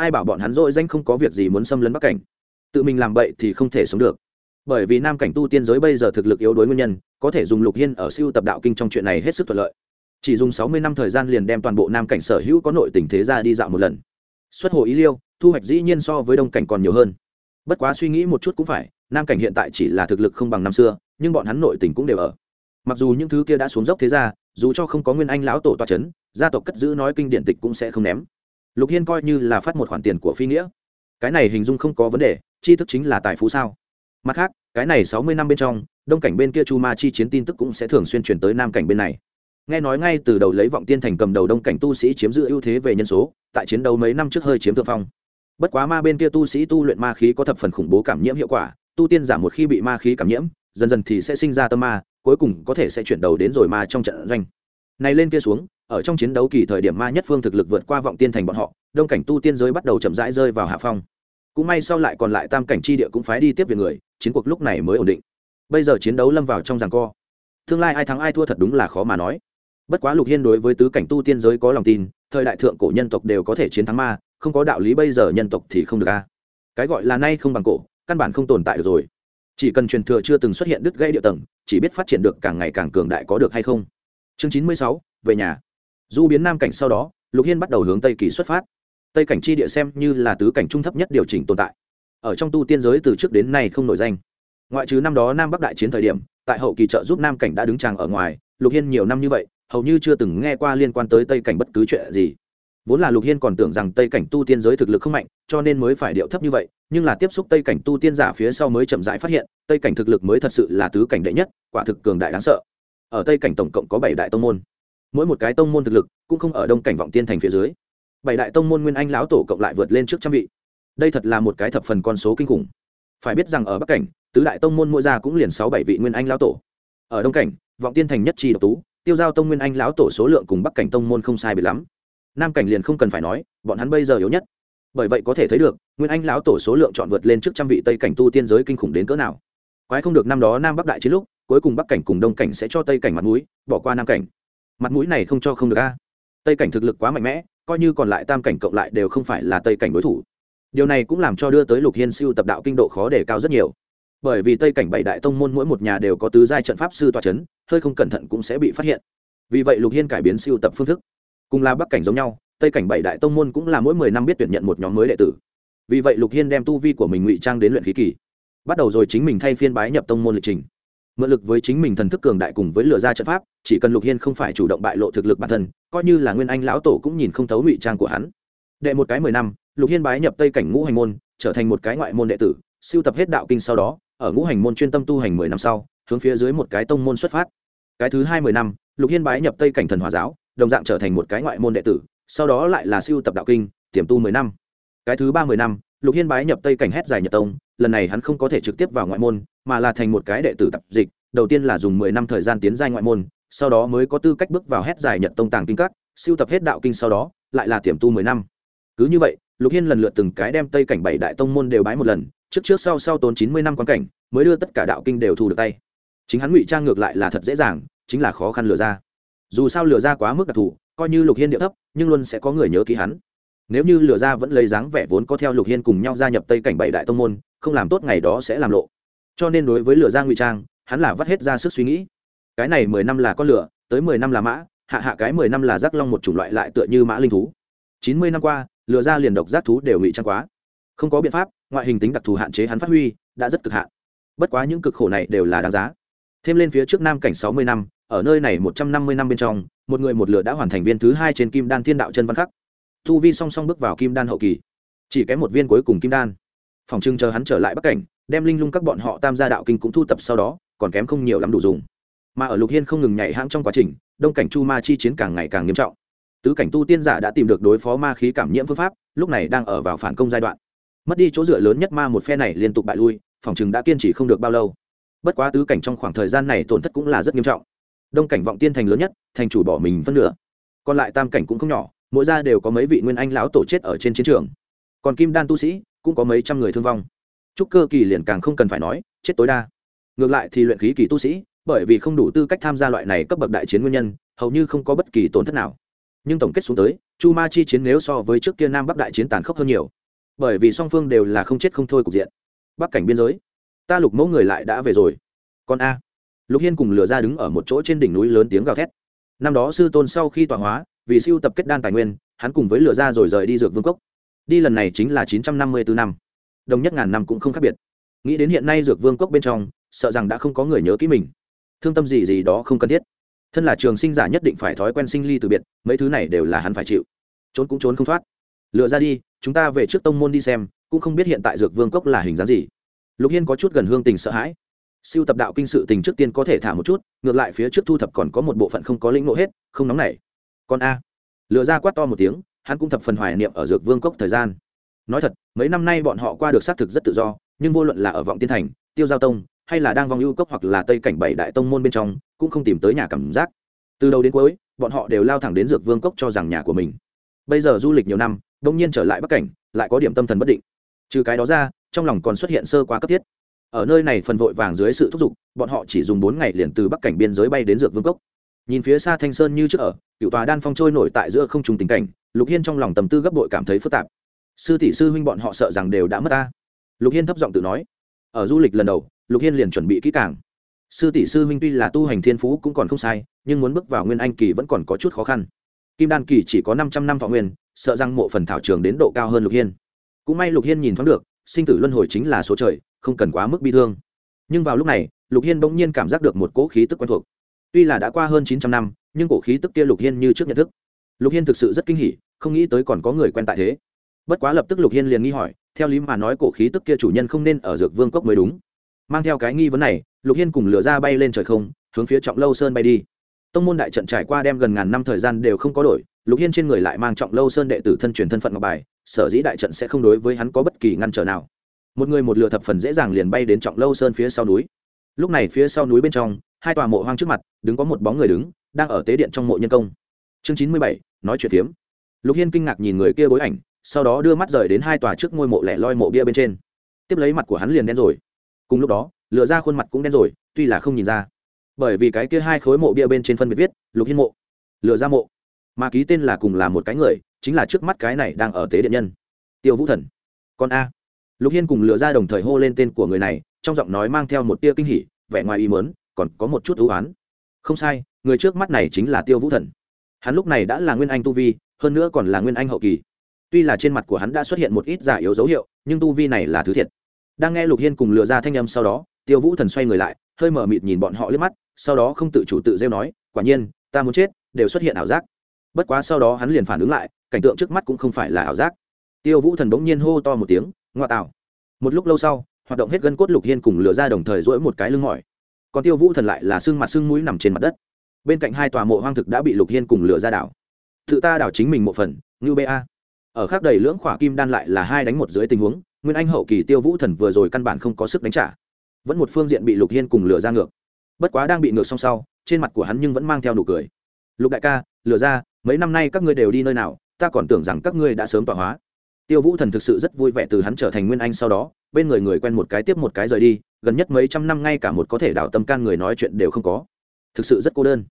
ai bảo bọn hắn dội danh không có việc gì muốn xâm lấn bắc cảnh. Tự mình làm bậy thì không thể sống được. Bởi vì nam cảnh tu tiên giới bây giờ thực lực yếu đuối nguyên nhân, có thể dùng lục hiên ở siêu tập đạo kinh trong chuyện này hết sức thuận lợi. Chỉ dùng sáu mươi năm thời gian liền đem toàn bộ nam cảnh sở hữu có nội tình thế ra đi dạo một lần. Xuất hồ ý liêu, thu hoạch dĩ nhiên so với đông cảnh còn nhiều hơn. Bất quá suy nghĩ một chút cũng phải, nam cảnh hiện tại chỉ là thực lực không bằng năm xưa, nhưng bọn hắn nội tình cũng đều ở. Mặc dù những thứ kia đã xuống dốc thế ra dù cho không có nguyên anh lão tổ toa c h ấ n gia tộc cất giữ nói kinh điện tịch cũng sẽ không ném lục hiên coi như là phát một khoản tiền của phi nghĩa. Cái này hình dung không có vấn đề chi thức chính là tài phú sao? Mặt khác, cái này sáu mươi năm bên trong, đông cảnh bên kia chu ma chi chiến tin tức cũng sẽ thường xuyên chuyển tới nam cảnh bên này. Nghe nói ngay từ đầu lấy vọng tiên thành cầm đầu đông cảnh tu sĩ chiếm giữ ưu thế về nhân số, tại chiến đấu mấy năm trước hơi chiếm thượng phong. Bất quá ma bên kia tu sĩ tu luyện ma khí có thập phần khủng bố cảm nhiễm hiệu quả, tu tiên giảm một khi bị ma khí cảm nhiễm, dần dần thì sẽ sinh ra tâm ma, cuối cùng có thể sẽ chuyển đầu đến rồi ma trong trận doanh. Này lên kia xuống ở trong chiến đấu kỳ thời điểm ma nhất phương thực lực vượt qua vọng tiên thành bọn họ, đông cảnh tu tiên giới bắt đầu chậm rãi rơi vào hạ phong. Cũng may sau lại còn lại tam cảnh chi địa cũng phái đi tiếp về người, chiến cuộc lúc này mới ổn định. Bây giờ chiến đấu lâm vào trong giằng co. Tương lai ai thắng ai thua thật đúng là khó mà nói. Bất quá lục hiên đối với tứ cảnh tu tiên giới có lòng tin, thời đại thượng cổ nhân tộc đều có thể chiến thắng ma, không có đạo lý bây giờ nhân tộc thì không được a. Cái gọi là nay không bằng cổ, căn bản không tồn tại được rồi. Chỉ cần truyền thừa chưa từng xuất hiện đứt gãy địa tầng, chỉ biết phát triển được càng ngày càng cường đại có được hay không. Chương chín mươi sáu, về nhà du biến nam cảnh sau đó, lục hiên bắt đầu hướng tây kỳ xuất phát. Tây cảnh chi địa xem như là tứ cảnh trung thấp nhất điều chỉnh tồn tại. Ở trong tu tiên giới từ trước đến nay không nổi danh. Ngoại trừ năm đó nam bắc đại chiến thời điểm, tại hậu kỳ trợ giúp nam cảnh đã đứng tràng ở ngoài, lục hiên nhiều năm như vậy, hầu như chưa từng nghe qua liên quan tới tây cảnh bất cứ chuyện gì. Vốn là lục hiên còn tưởng rằng tây cảnh tu tiên giới thực lực không mạnh, cho nên mới phải điệu thấp như vậy, nhưng là tiếp xúc tây cảnh tu tiên giả phía sau mới chậm rãi phát hiện, tây cảnh thực lực mới thật sự là tứ cảnh đệ nhất, quả thực cường đại đáng sợ. Ở tây cảnh tổng cộng có bảy đại tông môn mỗi một cái tông môn thực lực cũng không ở đông cảnh vọng tiên thành phía dưới. Bảy đại tông môn nguyên anh lão tổ cộng lại vượt lên trước trăm vị. Đây thật là một cái thập phần con số kinh khủng. Phải biết rằng ở bắc cảnh, tứ đại tông môn mỗi gia cũng liền sáu bảy vị nguyên anh lão tổ. Ở đông cảnh, vọng tiên thành nhất trì độc tú, tiêu giao tông nguyên anh lão tổ số lượng cùng bắc cảnh tông môn không sai biệt lắm. Nam cảnh liền không cần phải nói, bọn hắn bây giờ yếu nhất. Bởi vậy có thể thấy được, nguyên anh lão tổ số lượng chọn vượt lên trước trăm vị tây cảnh tu tiên giới kinh khủng đến cỡ nào. Quái không được năm đó nam bắc đại chiến lúc, cuối cùng bắc cảnh cùng đông cảnh sẽ cho tây cảnh mặt mũi, bỏ qua nam cảnh mặt mũi này không cho không được a. Tây cảnh thực lực quá mạnh mẽ, coi như còn lại tam cảnh cộng lại đều không phải là tây cảnh đối thủ. Điều này cũng làm cho đưa tới lục hiên siêu tập đạo kinh độ khó để cao rất nhiều. Bởi vì tây cảnh bảy đại tông môn mỗi một nhà đều có tứ giai trận pháp sư tòa c h ấ n hơi không cẩn thận cũng sẽ bị phát hiện. Vì vậy lục hiên cải biến siêu tập phương thức. Cùng là bắc cảnh giống nhau, tây cảnh bảy đại tông môn cũng là mỗi mười năm biết tuyển nhận một nhóm mới đệ tử. Vì vậy lục hiên đem tu vi của mình ngụy trang đến luyện khí kỳ. Bắt đầu rồi chính mình thay phiên bái nhập tông môn lịch trình. Mượn lực với chính mình thần thức cường đại cùng với lửa ra trận pháp chỉ cần lục hiên không phải chủ động bại lộ thực lực bản thân, coi như là nguyên anh lão tổ cũng nhìn không thấu ngụy trang của hắn. Đệ một cái mười năm, lục hiên bái nhập tây cảnh ngũ hành môn, trở thành một cái ngoại môn đệ tử, siêu tập hết đạo kinh sau đó, ở ngũ hành môn chuyên tâm tu hành mười năm sau, hướng phía dưới một cái tông môn xuất phát. Cái thứ hai mười năm, lục hiên bái nhập tây cảnh thần hòa giáo, đồng dạng trở thành một cái ngoại môn đệ tử, sau đó lại là siêu tập đạo kinh, tiềm tu mười năm. Cái thứ ba mười năm, lục hiên bái nhập tây cảnh hét dài nhật tông, lần này hắn không có thể trực tiếp vào ngoại môn, mà là thành một cái đệ tử tập dịch, đầu tiên là dùng mười năm thời gian tiến giai ngoại môn sau đó mới có tư cách bước vào hết dài nhật tông tàng kinh các siêu tập hết đạo kinh sau đó, lại là tiềm tu mười năm. Cứ như vậy, lục hiên lần lượt từng cái đem tây cảnh bảy đại tông môn đều bái một lần, trước trước sau sau tốn chín mươi năm quan cảnh, mới đưa tất cả đạo kinh đều thu được tay. Chính hắn ngụy trang ngược lại là thật dễ dàng, chính là khó khăn lừa ra. Dù sao lừa ra quá mức đặc thù, coi như lục hiên điệu thấp, nhưng luôn sẽ có người nhớ ký hắn. Nếu như lừa ra vẫn lấy dáng vẻ vốn có theo lục hiên cùng nhau gia nhập tây cảnh bảy đại tông môn, không làm tốt ngày đó sẽ làm lộ. Cho nên đối với lừa ra ngụy trang, hắn là vắt hết ra sức suy nghĩ cái này mười năm là con lửa, tới mười năm là mã, hạ hạ cái mười năm là rác long một chủng loại lại tựa như mã linh thú. Chín mươi năm qua lừa ra liền độc giác thú đều ngụy trang quá. Không có biện pháp, ngoại hình tính đặc thù hạn chế hắn phát huy, đã rất cực hạn. Bất quá những cực khổ này đều là đáng giá. Thêm lên phía trước nam cảnh sáu mươi năm, ở nơi này một trăm năm mươi năm bên trong, một người một lửa đã hoàn thành viên thứ hai trên kim đan thiên đạo chân văn khắc. Thu vi song song bước vào kim đan hậu kỳ. Chỉ kém một viên cuối cùng kim đan. Phòng trưng chờ hắn trở lại bắc cảnh, đem linh lung các bọn họ tam gia đạo kinh cũng thu tập sau đó, còn kém không nhiều lắm đủ dùng mà ở lục hiên không ngừng nhảy hãng trong quá trình, đông cảnh chu ma chi chiến càng ngày càng nghiêm trọng. Tứ cảnh tu tiên giả đã tìm được đối phó ma khí cảm nhiễm phương pháp, lúc này đang ở vào phản công giai đoạn. Mất đi chỗ dựa lớn nhất ma một phe này liên tục bại lui, phòng chừng đã kiên trì không được bao lâu. Bất quá tứ cảnh trong khoảng thời gian này tổn thất cũng là rất nghiêm trọng. Đông cảnh vọng tiên thành lớn nhất, thành chủ bỏ mình phân nửa. Còn lại tam cảnh cũng không nhỏ, mỗi gia đều có mấy vị nguyên anh lão tổ chết ở trên chiến trường. Còn kim đan tu sĩ, cũng có mấy trăm người thương vong. Trúc cơ kỳ liền càng không cần phải nói, chết tối đa. Ngược lại thì luyện khí kỳ tu sĩ bởi vì không đủ tư cách tham gia loại này cấp bậc đại chiến nguyên nhân, hầu như không có bất kỳ tổn thất nào. Nhưng tổng kết xuống tới, chu ma chi chiến nếu so với trước kia nam bắc đại chiến tàn khốc hơn nhiều. Bởi vì song phương đều là không chết không thôi cục diện. Bắc cảnh biên giới, ta lục mẫu người lại đã về rồi. Còn a. Lục hiên cùng lừa ra đứng ở một chỗ trên đỉnh núi lớn tiếng gào thét. Năm đó sư tôn sau khi tọa hóa, vì siêu tập kết đan tài nguyên, hắn cùng với lừa ra rồi rời đi dược vương cốc. Đi lần này chính là chín trăm năm mươi bốn năm. Đồng nhất ngàn năm cũng không khác biệt. Nghĩ đến hiện nay dược vương cốc bên trong, sợ rằng đã không có người nhớ kỹ mình thương tâm gì gì đó không cần thiết. Thân là trường sinh giả nhất định phải thói quen sinh ly từ biệt, mấy thứ này đều là hắn phải chịu. Trốn cũng trốn không thoát. Lựa ra đi, chúng ta về trước tông môn đi xem, cũng không biết hiện tại dược vương cốc là hình dáng gì. Lục hiên có chút gần hương tình sợ hãi. Siêu tập đạo kinh sự tình trước tiên có thể thả một chút, ngược lại phía trước thu thập còn có một bộ phận không có lĩnh ngộ hết, không nóng nảy. Còn a. Lựa ra quát to một tiếng, hắn cũng thập phần hoài niệm ở dược vương cốc thời gian. Nói thật, mấy năm nay bọn họ qua được xác thực rất tự do, nhưng vô luận là ở vọng tiên thành, tiêu giao tông hay là đang vòng ưu cốc hoặc là tây cảnh bảy đại tông môn bên trong, cũng không tìm tới nhà cảm giác. Từ đầu đến cuối, bọn họ đều lao thẳng đến dược vương cốc cho rằng nhà của mình. Bây giờ du lịch nhiều năm, đông nhiên trở lại bắc cảnh, lại có điểm tâm thần bất định. Trừ cái đó ra, trong lòng còn xuất hiện sơ quá cấp thiết. Ở nơi này phần vội vàng dưới sự thúc giục, bọn họ chỉ dùng bốn ngày liền từ bắc cảnh biên giới bay đến dược vương cốc. Nhìn phía xa thanh sơn như trước ở, cựu tòa đan phong trôi nổi tại giữa không trùng tình cảnh, lục hiên trong lòng tầm tư gấp bội cảm thấy phức tạp. Sư tỷ sư huynh bọn họ sợ rằng đều đã mất ta. Lục hiên thấp giọng tự nói, ở du lịch lần đầu lục hiên liền chuẩn bị kỹ càng. Sư tỷ sư huynh tuy là tu hành thiên phú cũng còn không sai, nhưng muốn bước vào nguyên anh kỳ vẫn còn có chút khó khăn. Kim đan kỳ chỉ có năm trăm năm thọ nguyên, sợ rằng mộ phần thảo trường đến độ cao hơn lục hiên. Cũng may lục hiên nhìn thoáng được, sinh tử luân hồi chính là số trời, không cần quá mức bi thương. Nhưng vào lúc này, lục hiên bỗng nhiên cảm giác được một cỗ khí tức quen thuộc. Tuy là đã qua hơn chín trăm năm, nhưng cổ khí tức kia lục hiên như trước nhận thức. Lục hiên thực sự rất kinh hỉ, không nghĩ tới còn có người quen tại thế. Bất quá lập tức lục hiên liền nghi hỏi, theo lý mà nói cổ khí tức kia chủ nhân không nên ở dược vương cốc mới đúng mang theo cái nghi vấn này, lục hiên cùng lửa ra bay lên trời không, hướng phía trọng lâu sơn bay đi. Tông môn đại trận trải qua đem gần ngàn năm thời gian đều không có đổi, lục hiên trên người lại mang trọng lâu sơn đệ tử thân truyền thân phận ngọc bài, sở dĩ đại trận sẽ không đối với hắn có bất kỳ ngăn trở nào. Một người một lửa thập phần dễ dàng liền bay đến trọng lâu sơn phía sau núi. Lúc này phía sau núi bên trong, hai tòa mộ hoang trước mặt, đứng có một bóng người đứng, đang ở tế điện trong mộ nhân công. Chương chín mươi bảy, nói chuyện phiếm. Lục hiên kinh ngạc nhìn người kia bối ảnh, sau đó đưa mắt rời đến hai tòa trước ngôi mộ lẻ loi mộ bia bên trên. Tiếp lấy mặt của hắn liền đen rồi cùng lúc đó lựa ra khuôn mặt cũng đen rồi, tuy là không nhìn ra. Bởi vì cái kia hai khối mộ bia bên trên phân biệt viết, lục hiên mộ. Lựa ra mộ. Mà ký tên là cùng là một cái người, chính là trước mắt cái này đang ở tế điện nhân. Tiêu vũ thần. Con a. Lục hiên cùng lựa ra đồng thời hô lên tên của người này, trong giọng nói mang theo một tia kinh hỉ, vẻ ngoài ý mớn còn có một chút ưu oán. Không sai, người trước mắt này chính là tiêu vũ thần. Hắn lúc này đã là nguyên anh tu vi, hơn nữa còn là nguyên anh hậu kỳ. Tuy là trên mặt của hắn đã xuất hiện một ít giả yếu dấu hiệu, nhưng tu vi này là thứ thiệt đang nghe lục hiên cùng lừa ra thanh âm sau đó, tiêu vũ thần xoay người lại, hơi mở mịt nhìn bọn họ liếc mắt, sau đó không tự chủ tự rêu nói, quả nhiên, ta muốn chết, đều xuất hiện ảo giác. Bất quá sau đó hắn liền phản ứng lại, cảnh tượng trước mắt cũng không phải là ảo giác. Tiêu vũ thần bỗng nhiên hô to một tiếng, ngoa tạo. Một lúc lâu sau, hoạt động hết gân cốt lục hiên cùng lừa ra đồng thời dỗi một cái lưng mỏi. Còn tiêu vũ thần lại là xương mặt xương mũi nằm trên mặt đất. Bên cạnh hai tòa mộ hoang thực đã bị lục hiên cùng lừa ra đảo. Tự ta đảo chính mình một phần, ngưu ba ở khác đầy lưỡng khỏa kim đan lại là hai đánh một dưới tình huống nguyên anh hậu kỳ tiêu vũ thần vừa rồi căn bản không có sức đánh trả. Vẫn một phương diện bị lục hiên cùng lừa ra ngược. Bất quá đang bị ngược song sau, trên mặt của hắn nhưng vẫn mang theo nụ cười. Lục đại ca lừa ra, mấy năm nay các ngươi đều đi nơi nào? Ta còn tưởng rằng các ngươi đã sớm tọa hóa. Tiêu vũ thần thực sự rất vui vẻ từ hắn trở thành nguyên anh sau đó, bên người người quen một cái tiếp một cái rời đi, gần nhất mấy trăm năm ngay cả một có thể đảo tâm can người nói chuyện đều không có. Thực sự rất cô đơn.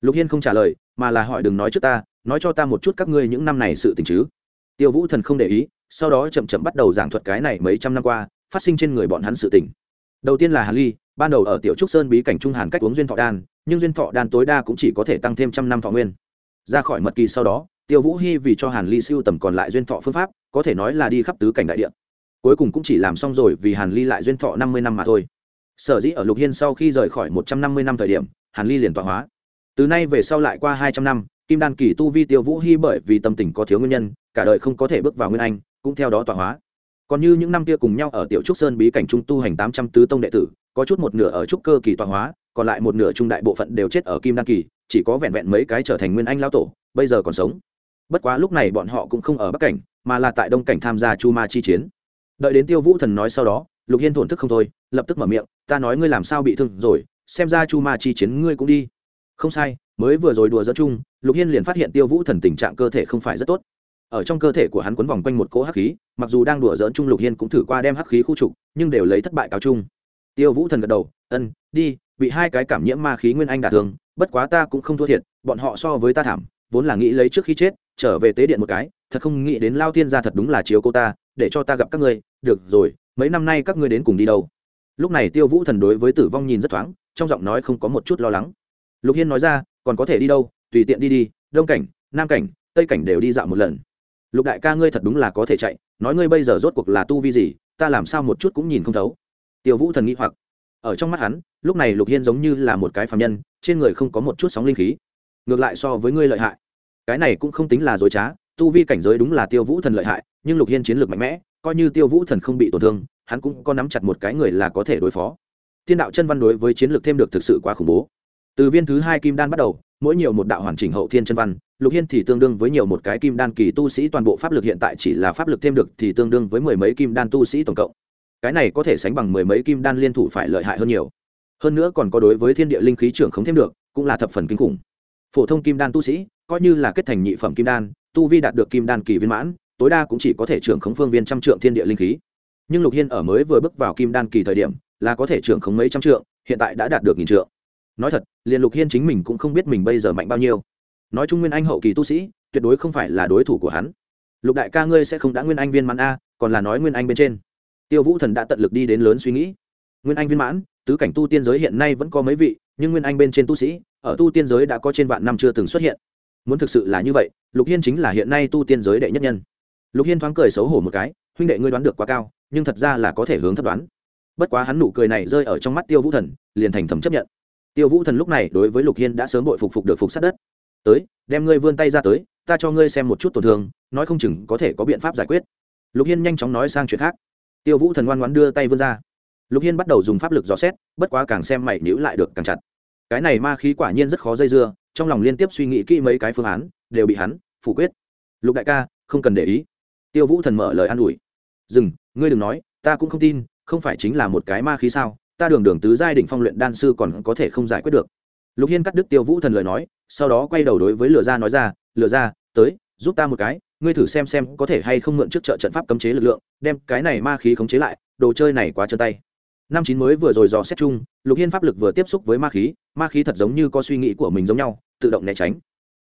Lục hiên không trả lời, mà là hỏi đừng nói trước ta, nói cho ta một chút các ngươi những năm này sự tình chứ. Tiêu vũ thần không để ý sau đó chậm chậm bắt đầu giảng thuật cái này mấy trăm năm qua, phát sinh trên người bọn hắn sự tình. Đầu tiên là hàn ly, ban đầu ở tiểu trúc sơn bí cảnh trung hàn cách uống duyên thọ đan, nhưng duyên thọ đan tối đa cũng chỉ có thể tăng thêm trăm năm thọ nguyên. Ra khỏi mật kỳ sau đó, tiêu vũ hy vì cho hàn ly siêu tầm còn lại duyên thọ phương pháp, có thể nói là đi khắp tứ cảnh đại địa. Cuối cùng cũng chỉ làm xong rồi vì hàn ly lại duyên thọ năm mươi năm mà thôi. Sở dĩ ở lục hiên sau khi rời khỏi một trăm năm mươi năm thời điểm, hàn ly liền tọa hóa. Từ nay về sau lại qua hai trăm năm, kim đan kỳ tu vi tiêu vũ hy bởi vì tâm tình có thiếu nguyên nhân, cả đời không có thể bước vào nguyên anh cũng theo đó tọa hóa. Còn như những năm kia cùng nhau ở tiểu trúc sơn bí cảnh trung tu hành tám trăm tứ tông đệ tử, có chút một nửa ở trúc cơ kỳ tọa hóa, còn lại một nửa trung đại bộ phận đều chết ở kim đan kỳ, chỉ có vẹn vẹn mấy cái trở thành nguyên anh lao tổ, bây giờ còn sống. Bất quá lúc này bọn họ cũng không ở bắc cảnh, mà là tại đông cảnh tham gia chu ma chi chiến. Đợi đến tiêu vũ thần nói sau đó, lục hiên thổn thức không thôi, lập tức mở miệng, ta nói ngươi làm sao bị thương rồi, xem ra chu ma chi chiến ngươi cũng đi. Không sai, mới vừa rồi đùa giữa chung, lục hiên liền phát hiện tiêu vũ thần tình trạng cơ thể không phải rất tốt ở trong cơ thể của hắn quấn vòng quanh một cỗ hắc khí, mặc dù đang đùa dỡn Trung lục hiên cũng thử qua đem hắc khí khu trục, nhưng đều lấy thất bại cáo chung. Tiêu vũ thần gật đầu, ân, đi, bị hai cái cảm nhiễm ma khí nguyên anh đả thương, bất quá ta cũng không thua thiệt, bọn họ so với ta thảm, vốn là nghĩ lấy trước khi chết, trở về tế điện một cái, thật không nghĩ đến lao tiên ra thật đúng là chiếu cô ta, để cho ta gặp các ngươi, được rồi, mấy năm nay các ngươi đến cùng đi đâu? Lúc này tiêu vũ thần đối với tử vong nhìn rất thoáng, trong giọng nói không có một chút lo lắng. Lục hiên nói ra, còn có thể đi đâu, tùy tiện đi đi, đông cảnh, nam cảnh, tây cảnh đều đi dạo một lần lục đại ca ngươi thật đúng là có thể chạy, nói ngươi bây giờ rốt cuộc là tu vi gì, ta làm sao một chút cũng nhìn không thấu. Tiêu vũ thần nghĩ hoặc. Ở trong mắt hắn, lúc này lục hiên giống như là một cái phạm nhân, trên người không có một chút sóng linh khí. Ngược lại so với ngươi lợi hại. Cái này cũng không tính là dối trá, tu vi cảnh giới đúng là tiêu vũ thần lợi hại, nhưng lục hiên chiến lược mạnh mẽ, coi như tiêu vũ thần không bị tổn thương, hắn cũng có nắm chặt một cái người là có thể đối phó. Thiên đạo chân văn đối với chiến lược thêm được thực sự quá khủng bố. Từ viên thứ hai kim đan bắt đầu, mỗi nhiều một đạo hoàn chỉnh hậu thiên chân văn lục hiên thì tương đương với nhiều một cái kim đan kỳ tu sĩ, toàn bộ pháp lực hiện tại chỉ là pháp lực thêm được thì tương đương với mười mấy kim đan tu sĩ tổng cộng. Cái này có thể sánh bằng mười mấy kim đan liên thủ phải lợi hại hơn nhiều. Hơn nữa còn có đối với thiên địa linh khí trưởng không thêm được, cũng là thập phần kinh khủng. Phổ thông kim đan tu sĩ, coi như là kết thành nhị phẩm kim đan, tu vi đạt được kim đan kỳ viên mãn, tối đa cũng chỉ có thể trưởng khống phương viên trăm trượng thiên địa linh khí. Nhưng lục hiên ở mới vừa bước vào kim đan kỳ thời điểm, là có thể trưởng khống mấy trăm trượng, hiện tại đã đạt được nghìn trượng. Nói thật, liền lục hiên chính mình cũng không biết mình bây giờ mạnh bao nhiêu nói chung nguyên anh hậu kỳ tu sĩ, tuyệt đối không phải là đối thủ của hắn. Lục đại ca ngươi sẽ không đã nguyên anh viên mãn a, còn là nói nguyên anh bên trên. Tiêu vũ thần đã tận lực đi đến lớn suy nghĩ. Nguyên anh viên mãn, tứ cảnh tu tiên giới hiện nay vẫn có mấy vị, nhưng nguyên anh bên trên tu sĩ, ở tu tiên giới đã có trên vạn năm chưa từng xuất hiện. Muốn thực sự là như vậy, lục hiên chính là hiện nay tu tiên giới đệ nhất nhân. Lục hiên thoáng cười xấu hổ một cái, huynh đệ ngươi đoán được quá cao, nhưng thật ra là có thể hướng thấp đoán. Bất quá hắn nụ cười này rơi ở trong mắt tiêu vũ thần, liền thành thầm chấp nhận. Tiêu vũ thần lúc này đối với lục hiên đã sớm bội phục phục được phục sát đất tới, đem ngươi vươn tay ra tới, ta cho ngươi xem một chút tổn thương, nói không chừng có thể có biện pháp giải quyết. Lục hiên nhanh chóng nói sang chuyện khác. Tiêu vũ thần ngoan ngoan đưa tay vươn ra. Lục hiên bắt đầu dùng pháp lực dò xét, bất quá càng xem mày níu lại được càng chặt. Cái này ma khí quả nhiên rất khó dây dưa, trong lòng liên tiếp suy nghĩ kỹ mấy cái phương án, đều bị hắn phủ quyết. Lục đại ca, không cần để ý. Tiêu vũ thần mở lời an ủi. Dừng, ngươi đừng nói, ta cũng không tin, không phải chính là một cái ma khí sao, ta đường đường tứ giai đ ỉ n h phong luyện đan sư còn có thể không giải quyết được lục hiên cắt đứt tiêu vũ thần lời nói, sau đó quay đầu đối với lừa gia nói ra lừa gia, tới, giúp ta một cái, ngươi thử xem xem có thể hay không mượn trước trợ trận pháp cấm chế lực lượng, đem cái này ma khí khống chế lại, đồ chơi này quá chân tay. Năm chín mới vừa rồi dò xét chung, lục hiên pháp lực vừa tiếp xúc với ma khí ma khí thật giống như có suy nghĩ của mình giống nhau, tự động né tránh.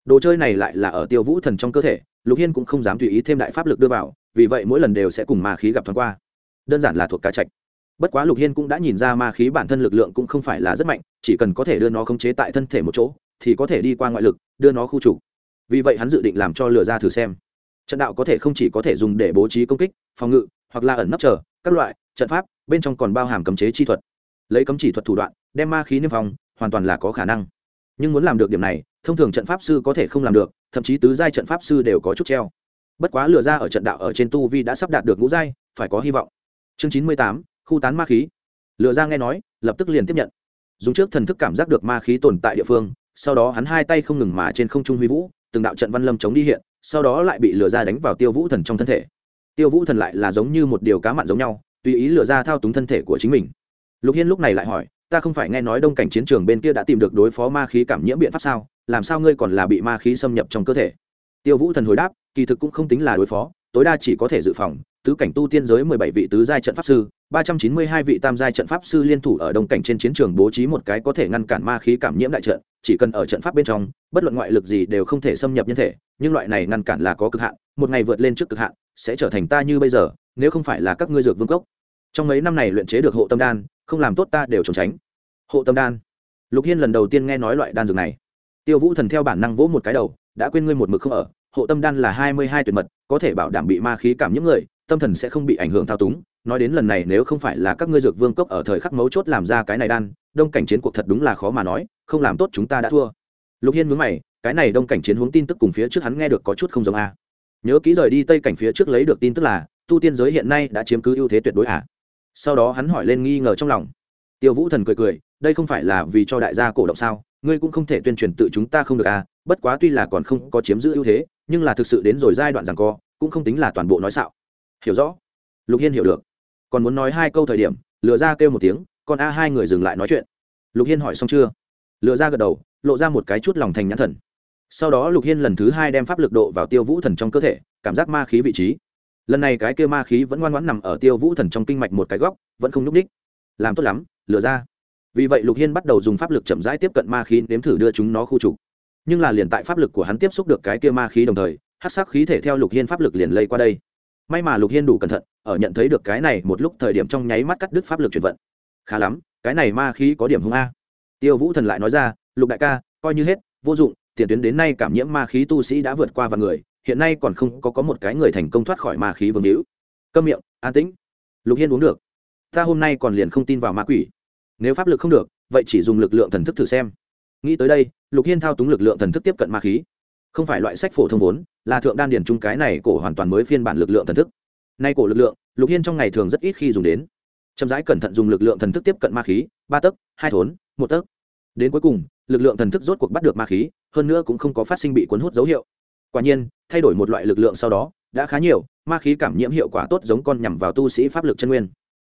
Đồ chơi này lại là ở tiêu vũ thần trong cơ thể, lục hiên cũng không dám tùy ý thêm đại pháp lực đưa vào, vì vậy mỗi lần đều sẽ cùng ma khí gặp thoáng qua. Đơn giản là thuộc cá trạch bất quá lục hiên cũng đã nhìn ra ma khí bản thân lực lượng cũng không phải là rất mạnh, chỉ cần có thể đưa nó khống chế tại thân thể một chỗ, thì có thể đi qua ngoại lực, đưa nó khu trục. Vì vậy hắn dự định làm cho lừa ra thử xem. Trận đạo có thể không chỉ có thể dùng để bố trí công kích, phòng ngự, hoặc là ẩn nấp chờ, các loại, trận pháp, bên trong còn bao hàm cấm chế chi thuật. Lấy cấm chỉ thuật thủ đoạn, đem ma khí niêm phong, hoàn toàn là có khả năng. Nhưng muốn làm được điểm này, thông thường trận pháp sư có thể không làm được, thậm chí tứ giai trận pháp sư đều có chút treo. Bất quá lừa ra ở trận đạo ở trên tu vi đã sắp đạt được ngũ giai, phải có hy vọng. Chương chín mươi tám khu tán ma khí. Lừa ra nghe nói, lập tức liền tiếp nhận. Dùng trước thần thức cảm giác được ma khí tồn tại địa phương, sau đó hắn hai tay không ngừng mà trên không trung huy vũ, từng đạo trận văn lâm chống đi hiện, sau đó lại bị lừa ra đánh vào tiêu vũ thần trong thân thể. Tiêu vũ thần lại là giống như một điều cá mặn giống nhau, tùy ý lừa ra thao túng thân thể của chính mình. Lục hiên lúc này lại hỏi, ta không phải nghe nói đông cảnh chiến trường bên kia đã tìm được đối phó ma khí cảm nhiễm biện pháp sao? Làm sao ngươi còn là bị ma khí xâm nhập trong cơ thể? Tiêu vũ thần hồi đáp, kỳ thực cũng không tính là đối phó, tối đa chỉ có thể dự phòng tứ cảnh tu tiên giới mười bảy vị tứ giai trận pháp sư, ba trăm chín mươi hai vị tam giai trận pháp sư liên thủ ở đông cảnh trên chiến trường bố trí một cái có thể ngăn cản ma khí cảm nhiễm đại trận, chỉ cần ở trận pháp bên trong, bất luận ngoại lực gì đều không thể xâm nhập nhân thể, nhưng loại này ngăn cản là có cực hạn, một ngày vượt lên trước cực hạn, sẽ trở thành ta như bây giờ, nếu không phải là các ngươi dược vương cốc. Trong mấy năm này luyện chế được hộ tâm đan, không làm tốt ta đều trốn tránh. Hộ tâm đan. Lục hiên lần đầu tiên nghe nói loại đan dược này. Tiêu vũ thần theo bản năng vỗ một cái đầu, đã quên ngươi một mực không ở, hộ tâm đan là hai mươi hai tuyệt mật, có thể bảo đảm bị ma khí cảm nhiễm người tâm thần sẽ không bị ảnh hưởng thao túng. Nói đến lần này, nếu không phải là các ngươi dược vương cốc ở thời khắc mấu chốt làm ra cái này đan, đông cảnh chiến cuộc thật đúng là khó mà nói, không làm tốt chúng ta đã thua. Lục hiên mướn mày, cái này đông cảnh chiến hướng tin tức cùng phía trước hắn nghe được có chút không giống a nhớ kỹ rời đi tây cảnh phía trước lấy được tin tức là, tu tiên giới hiện nay đã chiếm cứ ưu thế tuyệt đối à? Sau đó hắn hỏi lên nghi ngờ trong lòng. Tiêu vũ thần cười cười, đây không phải là vì cho đại gia cổ động sao? Ngươi cũng không thể tuyên truyền tự chúng ta không được à? Bất quá tuy là còn không có chiếm giữ ưu thế, nhưng là thực sự đến rồi giai đoạn rằng co, cũng không tính là toàn bộ nói xạo hiểu rõ. Lục hiên hiểu được. Còn muốn nói hai câu thời điểm lựa ra kêu một tiếng còn a hai người dừng lại nói chuyện. Lục hiên hỏi xong chưa? Lựa ra gật đầu, lộ ra một cái chút lòng thành nhãn thần. Sau đó lục hiên lần thứ hai đem pháp lực độ vào tiêu vũ thần trong cơ thể, cảm giác ma khí vị trí. Lần này cái kia ma khí vẫn ngoan ngoãn nằm ở tiêu vũ thần trong kinh mạch một cái góc, vẫn không n ú c ních làm tốt lắm lựa ra vì vậy lục hiên bắt đầu dùng pháp lực chậm rãi tiếp cận ma khí, nếm thử đưa chúng nó khu trục. Nhưng là liền tại pháp lực của hắn tiếp xúc được cái kia ma khí đồng thời hát sắc khí thể theo lục hiên pháp lực liền lây qua đây may mà lục hiên đủ cẩn thận, ở nhận thấy được cái này một lúc thời điểm trong nháy mắt cắt đứt pháp lực chuyển vận. Khá lắm, cái này ma khí có điểm hung a. Tiêu vũ thần lại nói ra, lục đại ca, coi như hết, vô dụng, tiền tuyến đến nay cảm nhiễm ma khí tu sĩ đã vượt qua vài người, hiện nay còn không có có một cái người thành công thoát khỏi ma khí vương hữu. Câm miệng, an tĩnh. Lục hiên uống được. Ta hôm nay còn liền không tin vào ma quỷ. Nếu pháp lực không được, vậy chỉ dùng lực lượng thần thức thử xem. Nghĩ tới đây, lục hiên thao túng lực lượng thần thức tiếp cận ma khí không phải loại sách phổ thông vốn, là thượng đan điền chung cái này cổ hoàn toàn mới phiên bản lực lượng thần thức. Nay cổ lực lượng, lục hiên trong ngày thường rất ít khi dùng đến. Chậm rãi cẩn thận dùng lực lượng thần thức tiếp cận ma khí, ba tấc, hai thốn, một tấc. Đến cuối cùng, lực lượng thần thức rốt cuộc bắt được ma khí, hơn nữa cũng không có phát sinh bị cuốn hút dấu hiệu. Quả nhiên, thay đổi một loại lực lượng sau đó, đã khá nhiều, ma khí cảm nhiễm hiệu quả tốt giống con nhằm vào tu sĩ pháp lực chân nguyên.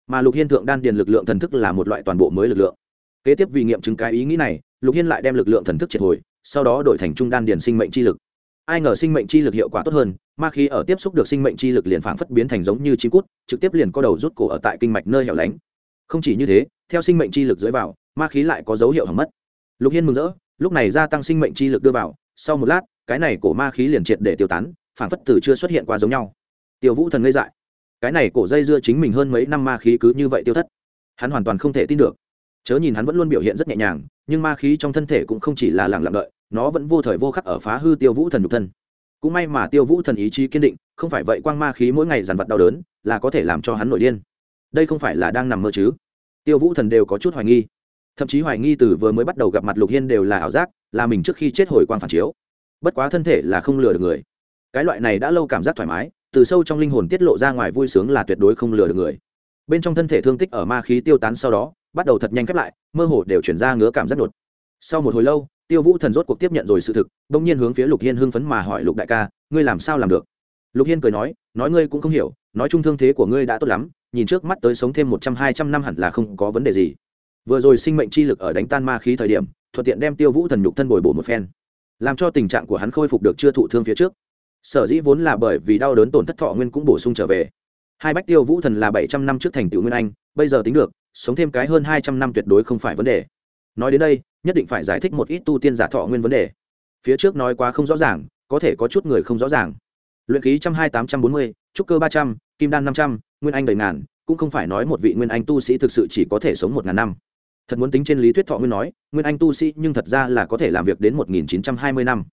Mà lục hiên thượng đan điền lực lượng thần thức là một loại toàn bộ mới lực lượng. Kế tiếp vì nghiệm chứng cái ý nghĩ này, lục hiên lại đem lực lượng thần thức triệt hồi sau đó đổi thành trung đan điền sinh mệnh chi lực. Ai ngờ sinh mệnh chi lực hiệu quả tốt hơn, ma khí ở tiếp xúc được sinh mệnh chi lực liền phảng phất biến thành giống như chim cút, trực tiếp liền có đầu rút cổ ở tại kinh mạch nơi hẻo lánh. Không chỉ như thế, theo sinh mệnh chi lực dưới vào, ma khí lại có dấu hiệu hỏng mất. Lục hiên mừng rỡ, lúc này gia tăng sinh mệnh chi lực đưa vào, sau một lát, cái này cổ ma khí liền triệt để tiêu tán, phảng phất từ chưa xuất hiện qua giống nhau. Tiêu vũ thần ngây dại. Cái này cổ dây dưa chính mình hơn mấy năm ma khí cứ như vậy tiêu thất. Hắn hoàn toàn không thể tin được. Chớ nhìn hắn vẫn luôn biểu hiện rất nhẹ nhàng, nhưng ma khí trong thân thể cũng không chỉ là lẳng lặng đợi nó vẫn vô thời vô khắc ở phá hư tiêu vũ thần nhục thân. Cũng may mà tiêu vũ thần ý chí kiên định, không phải vậy quang ma khí mỗi ngày dằn vật đau đớn là có thể làm cho hắn nổi điên. Đây không phải là đang nằm mơ chứ? Tiêu vũ thần đều có chút hoài nghi. Thậm chí hoài nghi từ vừa mới bắt đầu gặp mặt lục hiên đều là ảo giác, là mình trước khi chết hồi quang phản chiếu. Bất quá thân thể là không lừa được người. Cái loại này đã lâu cảm giác thoải mái, từ sâu trong linh hồn tiết lộ ra ngoài vui sướng là tuyệt đối không lừa được người. Bên trong thân thể thương tích ở ma khí tiêu tán sau đó, bắt đầu thật nhanh khép lại, mơ hồ đều chuyển ra ngứa cảm giác đột. Sau một hồi lâu tiêu vũ thần rốt cuộc tiếp nhận rồi sự thực, bỗng nhiên hướng phía lục hiên hưng phấn mà hỏi lục đại ca, ngươi làm sao làm được? Lục hiên cười nói nói ngươi cũng không hiểu, nói chung thương thế của ngươi đã tốt lắm, nhìn trước mắt tới sống thêm một trăm, hai trăm năm hẳn là không có vấn đề gì. Vừa rồi sinh mệnh chi lực ở đánh tan ma khí thời điểm, thuận tiện đem tiêu vũ thần nhục thân bồi bổ một phen, làm cho tình trạng của hắn khôi phục được chưa thụ thương phía trước. Sở dĩ vốn là bởi vì đau đớn tổn thất thọ nguyên cũng bổ sung trở về. Hai bách tiêu vũ thần là bảy trăm năm trước thành tựu nguyên anh, bây giờ tính được, sống thêm cái hơn hai trăm năm tuyệt đối không phải vấn đề. Nói đến đây nhất định phải giải thích một ít tu tiên giả thọ nguyên vấn đề. Phía trước nói quá không rõ ràng, có thể có chút người không rõ ràng. Luyện khí trăm hai tám trăm bốn mươi, trúc cơ ba trăm, kim đan năm trăm, nguyên anh đầy ngàn, cũng không phải nói một vị nguyên anh tu sĩ thực sự chỉ có thể sống một ngàn năm. Thật muốn tính trên lý thuyết thọ nguyên nói, nguyên anh tu sĩ nhưng thật ra là có thể làm việc đến một nghìn chín trăm hai mươi năm.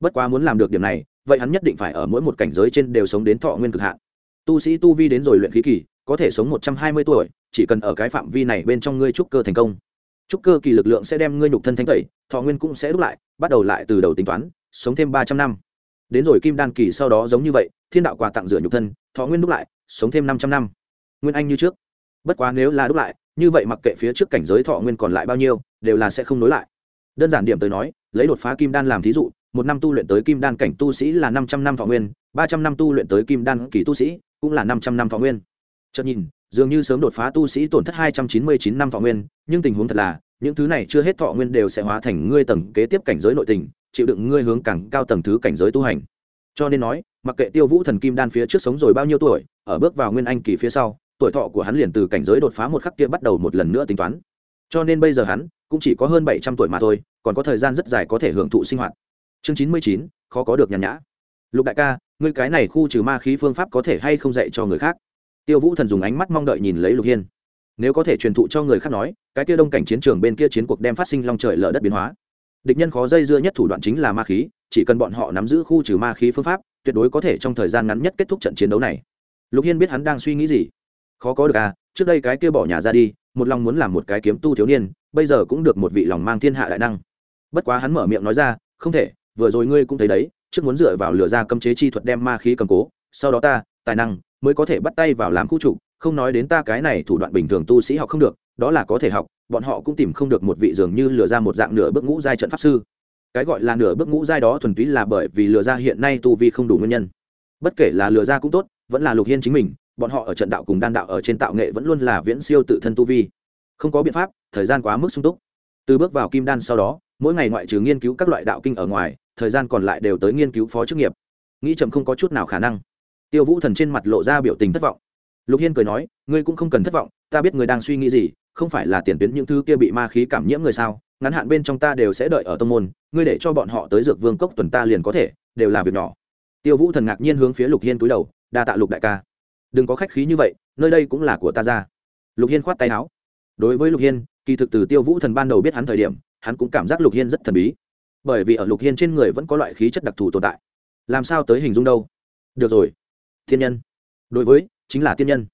Bất quá muốn làm được điểm này, vậy hắn nhất định phải ở mỗi một cảnh giới trên đều sống đến thọ nguyên cực hạn. Tu sĩ tu vi đến rồi luyện khí kỳ, có thể sống một trăm hai mươi tuổi, chỉ cần ở cái phạm vi này bên trong ngươi trúc cơ thành công trúc cơ kỳ lực lượng sẽ đem ngươi nhục thân thanh tẩy, thọ nguyên cũng sẽ đúc lại, bắt đầu lại từ đầu tính toán, sống thêm ba trăm năm. Đến rồi kim đan kỳ sau đó giống như vậy, thiên đạo quà tặng rửa nhục thân, thọ nguyên đúc lại, sống thêm năm trăm năm. Nguyên anh như trước. Bất quá nếu là đúc lại, như vậy mặc kệ phía trước cảnh giới thọ nguyên còn lại bao nhiêu, đều là sẽ không nối lại. Đơn giản điểm tới nói, lấy đột phá kim đan làm thí dụ, một năm tu luyện tới kim đan cảnh tu sĩ là năm trăm năm thọ nguyên, ba trăm năm tu luyện tới kim đan kỳ tu sĩ cũng là năm trăm năm thọ nguyên. Chợt nhìn dường như sớm đột phá tu sĩ tổn thất hai trăm chín mươi chín năm thọ nguyên, nhưng tình huống thật là, những thứ này chưa hết thọ nguyên đều sẽ hóa thành ngươi tầng kế tiếp cảnh giới nội tình, chịu đựng ngươi hướng càng cao tầng thứ cảnh giới tu hành. Cho nên nói, mặc kệ tiêu vũ thần kim đan phía trước sống rồi bao nhiêu tuổi, ở bước vào nguyên anh kỳ phía sau, tuổi thọ của hắn liền từ cảnh giới đột phá một khắc kia bắt đầu một lần nữa tính toán. Cho nên bây giờ hắn cũng chỉ có hơn bảy trăm tuổi mà thôi, còn có thời gian rất dài có thể hưởng thụ sinh hoạt. Chương chín mươi chín, khó có được nhàn nhã. Lục đại ca, ngươi cái này khu trừ ma khí phương pháp có thể hay không dạy cho người khác? Tiêu vũ thần dùng ánh mắt mong đợi nhìn lấy lục hiên. Nếu có thể truyền thụ cho người khác nói, cái kia đông cảnh chiến trường bên kia chiến cuộc đem phát sinh long trời lở đất biến hóa. Địch nhân khó dây dưa nhất thủ đoạn chính là ma khí, chỉ cần bọn họ nắm giữ khu trừ ma khí phương pháp, tuyệt đối có thể trong thời gian ngắn nhất kết thúc trận chiến đấu này. Lục hiên biết hắn đang suy nghĩ gì. Khó có được à trước đây cái kia bỏ nhà ra đi, một lòng muốn làm một cái kiếm tu thiếu niên, bây giờ cũng được một vị lòng mang thiên hạ đại năng. Bất quá hắn mở miệng nói ra, không thể, vừa rồi ngươi cũng thấy đấy, trước muốn dựa vào lửa ra cấm chế chi thuật đem ma khí cầm cố, sau đó ta, tài năng mới có thể bắt tay vào làm khu trụ không nói đến ta cái này thủ đoạn bình thường tu sĩ học không được, đó là có thể học, bọn họ cũng tìm không được một vị dường như lừa ra một dạng nửa bước ngũ giai trận pháp sư. Cái gọi là nửa bước ngũ giai đó thuần túy là bởi vì lừa ra hiện nay tu vi không đủ nguyên nhân. Bất kể là lừa ra cũng tốt, vẫn là lục hiên chính mình, bọn họ ở trận đạo cùng đan đạo ở trên tạo nghệ vẫn luôn là viễn siêu tự thân tu vi. Không có biện pháp, thời gian quá mức sung túc. Từ bước vào kim đan sau đó, mỗi ngày ngoại trừ nghiên cứu các loại đạo kinh ở ngoài, thời gian còn lại đều tới nghiên cứu phó chức nghiệp. Nghĩ chậm không có chút nào khả năng tiêu vũ thần trên mặt lộ ra biểu tình thất vọng. Lục hiên cười nói, ngươi cũng không cần thất vọng, ta biết ngươi đang suy nghĩ gì, không phải là tiền tuyến những thứ kia bị ma khí cảm nhiễm người sao? Ngắn hạn bên trong ta đều sẽ đợi ở tông môn, ngươi để cho bọn họ tới dược vương cốc tuần ta liền có thể, đều là việc nhỏ. Tiêu vũ thần ngạc nhiên hướng phía lục hiên cúi đầu, đa tạ lục đại ca. Đừng có khách khí như vậy, nơi đây cũng là của ta ra. Lục hiên khoát tay áo. Đối với lục hiên, kỳ thực từ tiêu vũ thần ban đầu biết hắn thời điểm, hắn cũng cảm giác lục hiên rất thần bí. Bởi vì ở lục hiên trên người vẫn có loại khí chất đặc thù tồn tại. Làm sao tới hình dung đâu? Được rồi thiên nhân. Đối với, chính là tiên nhân.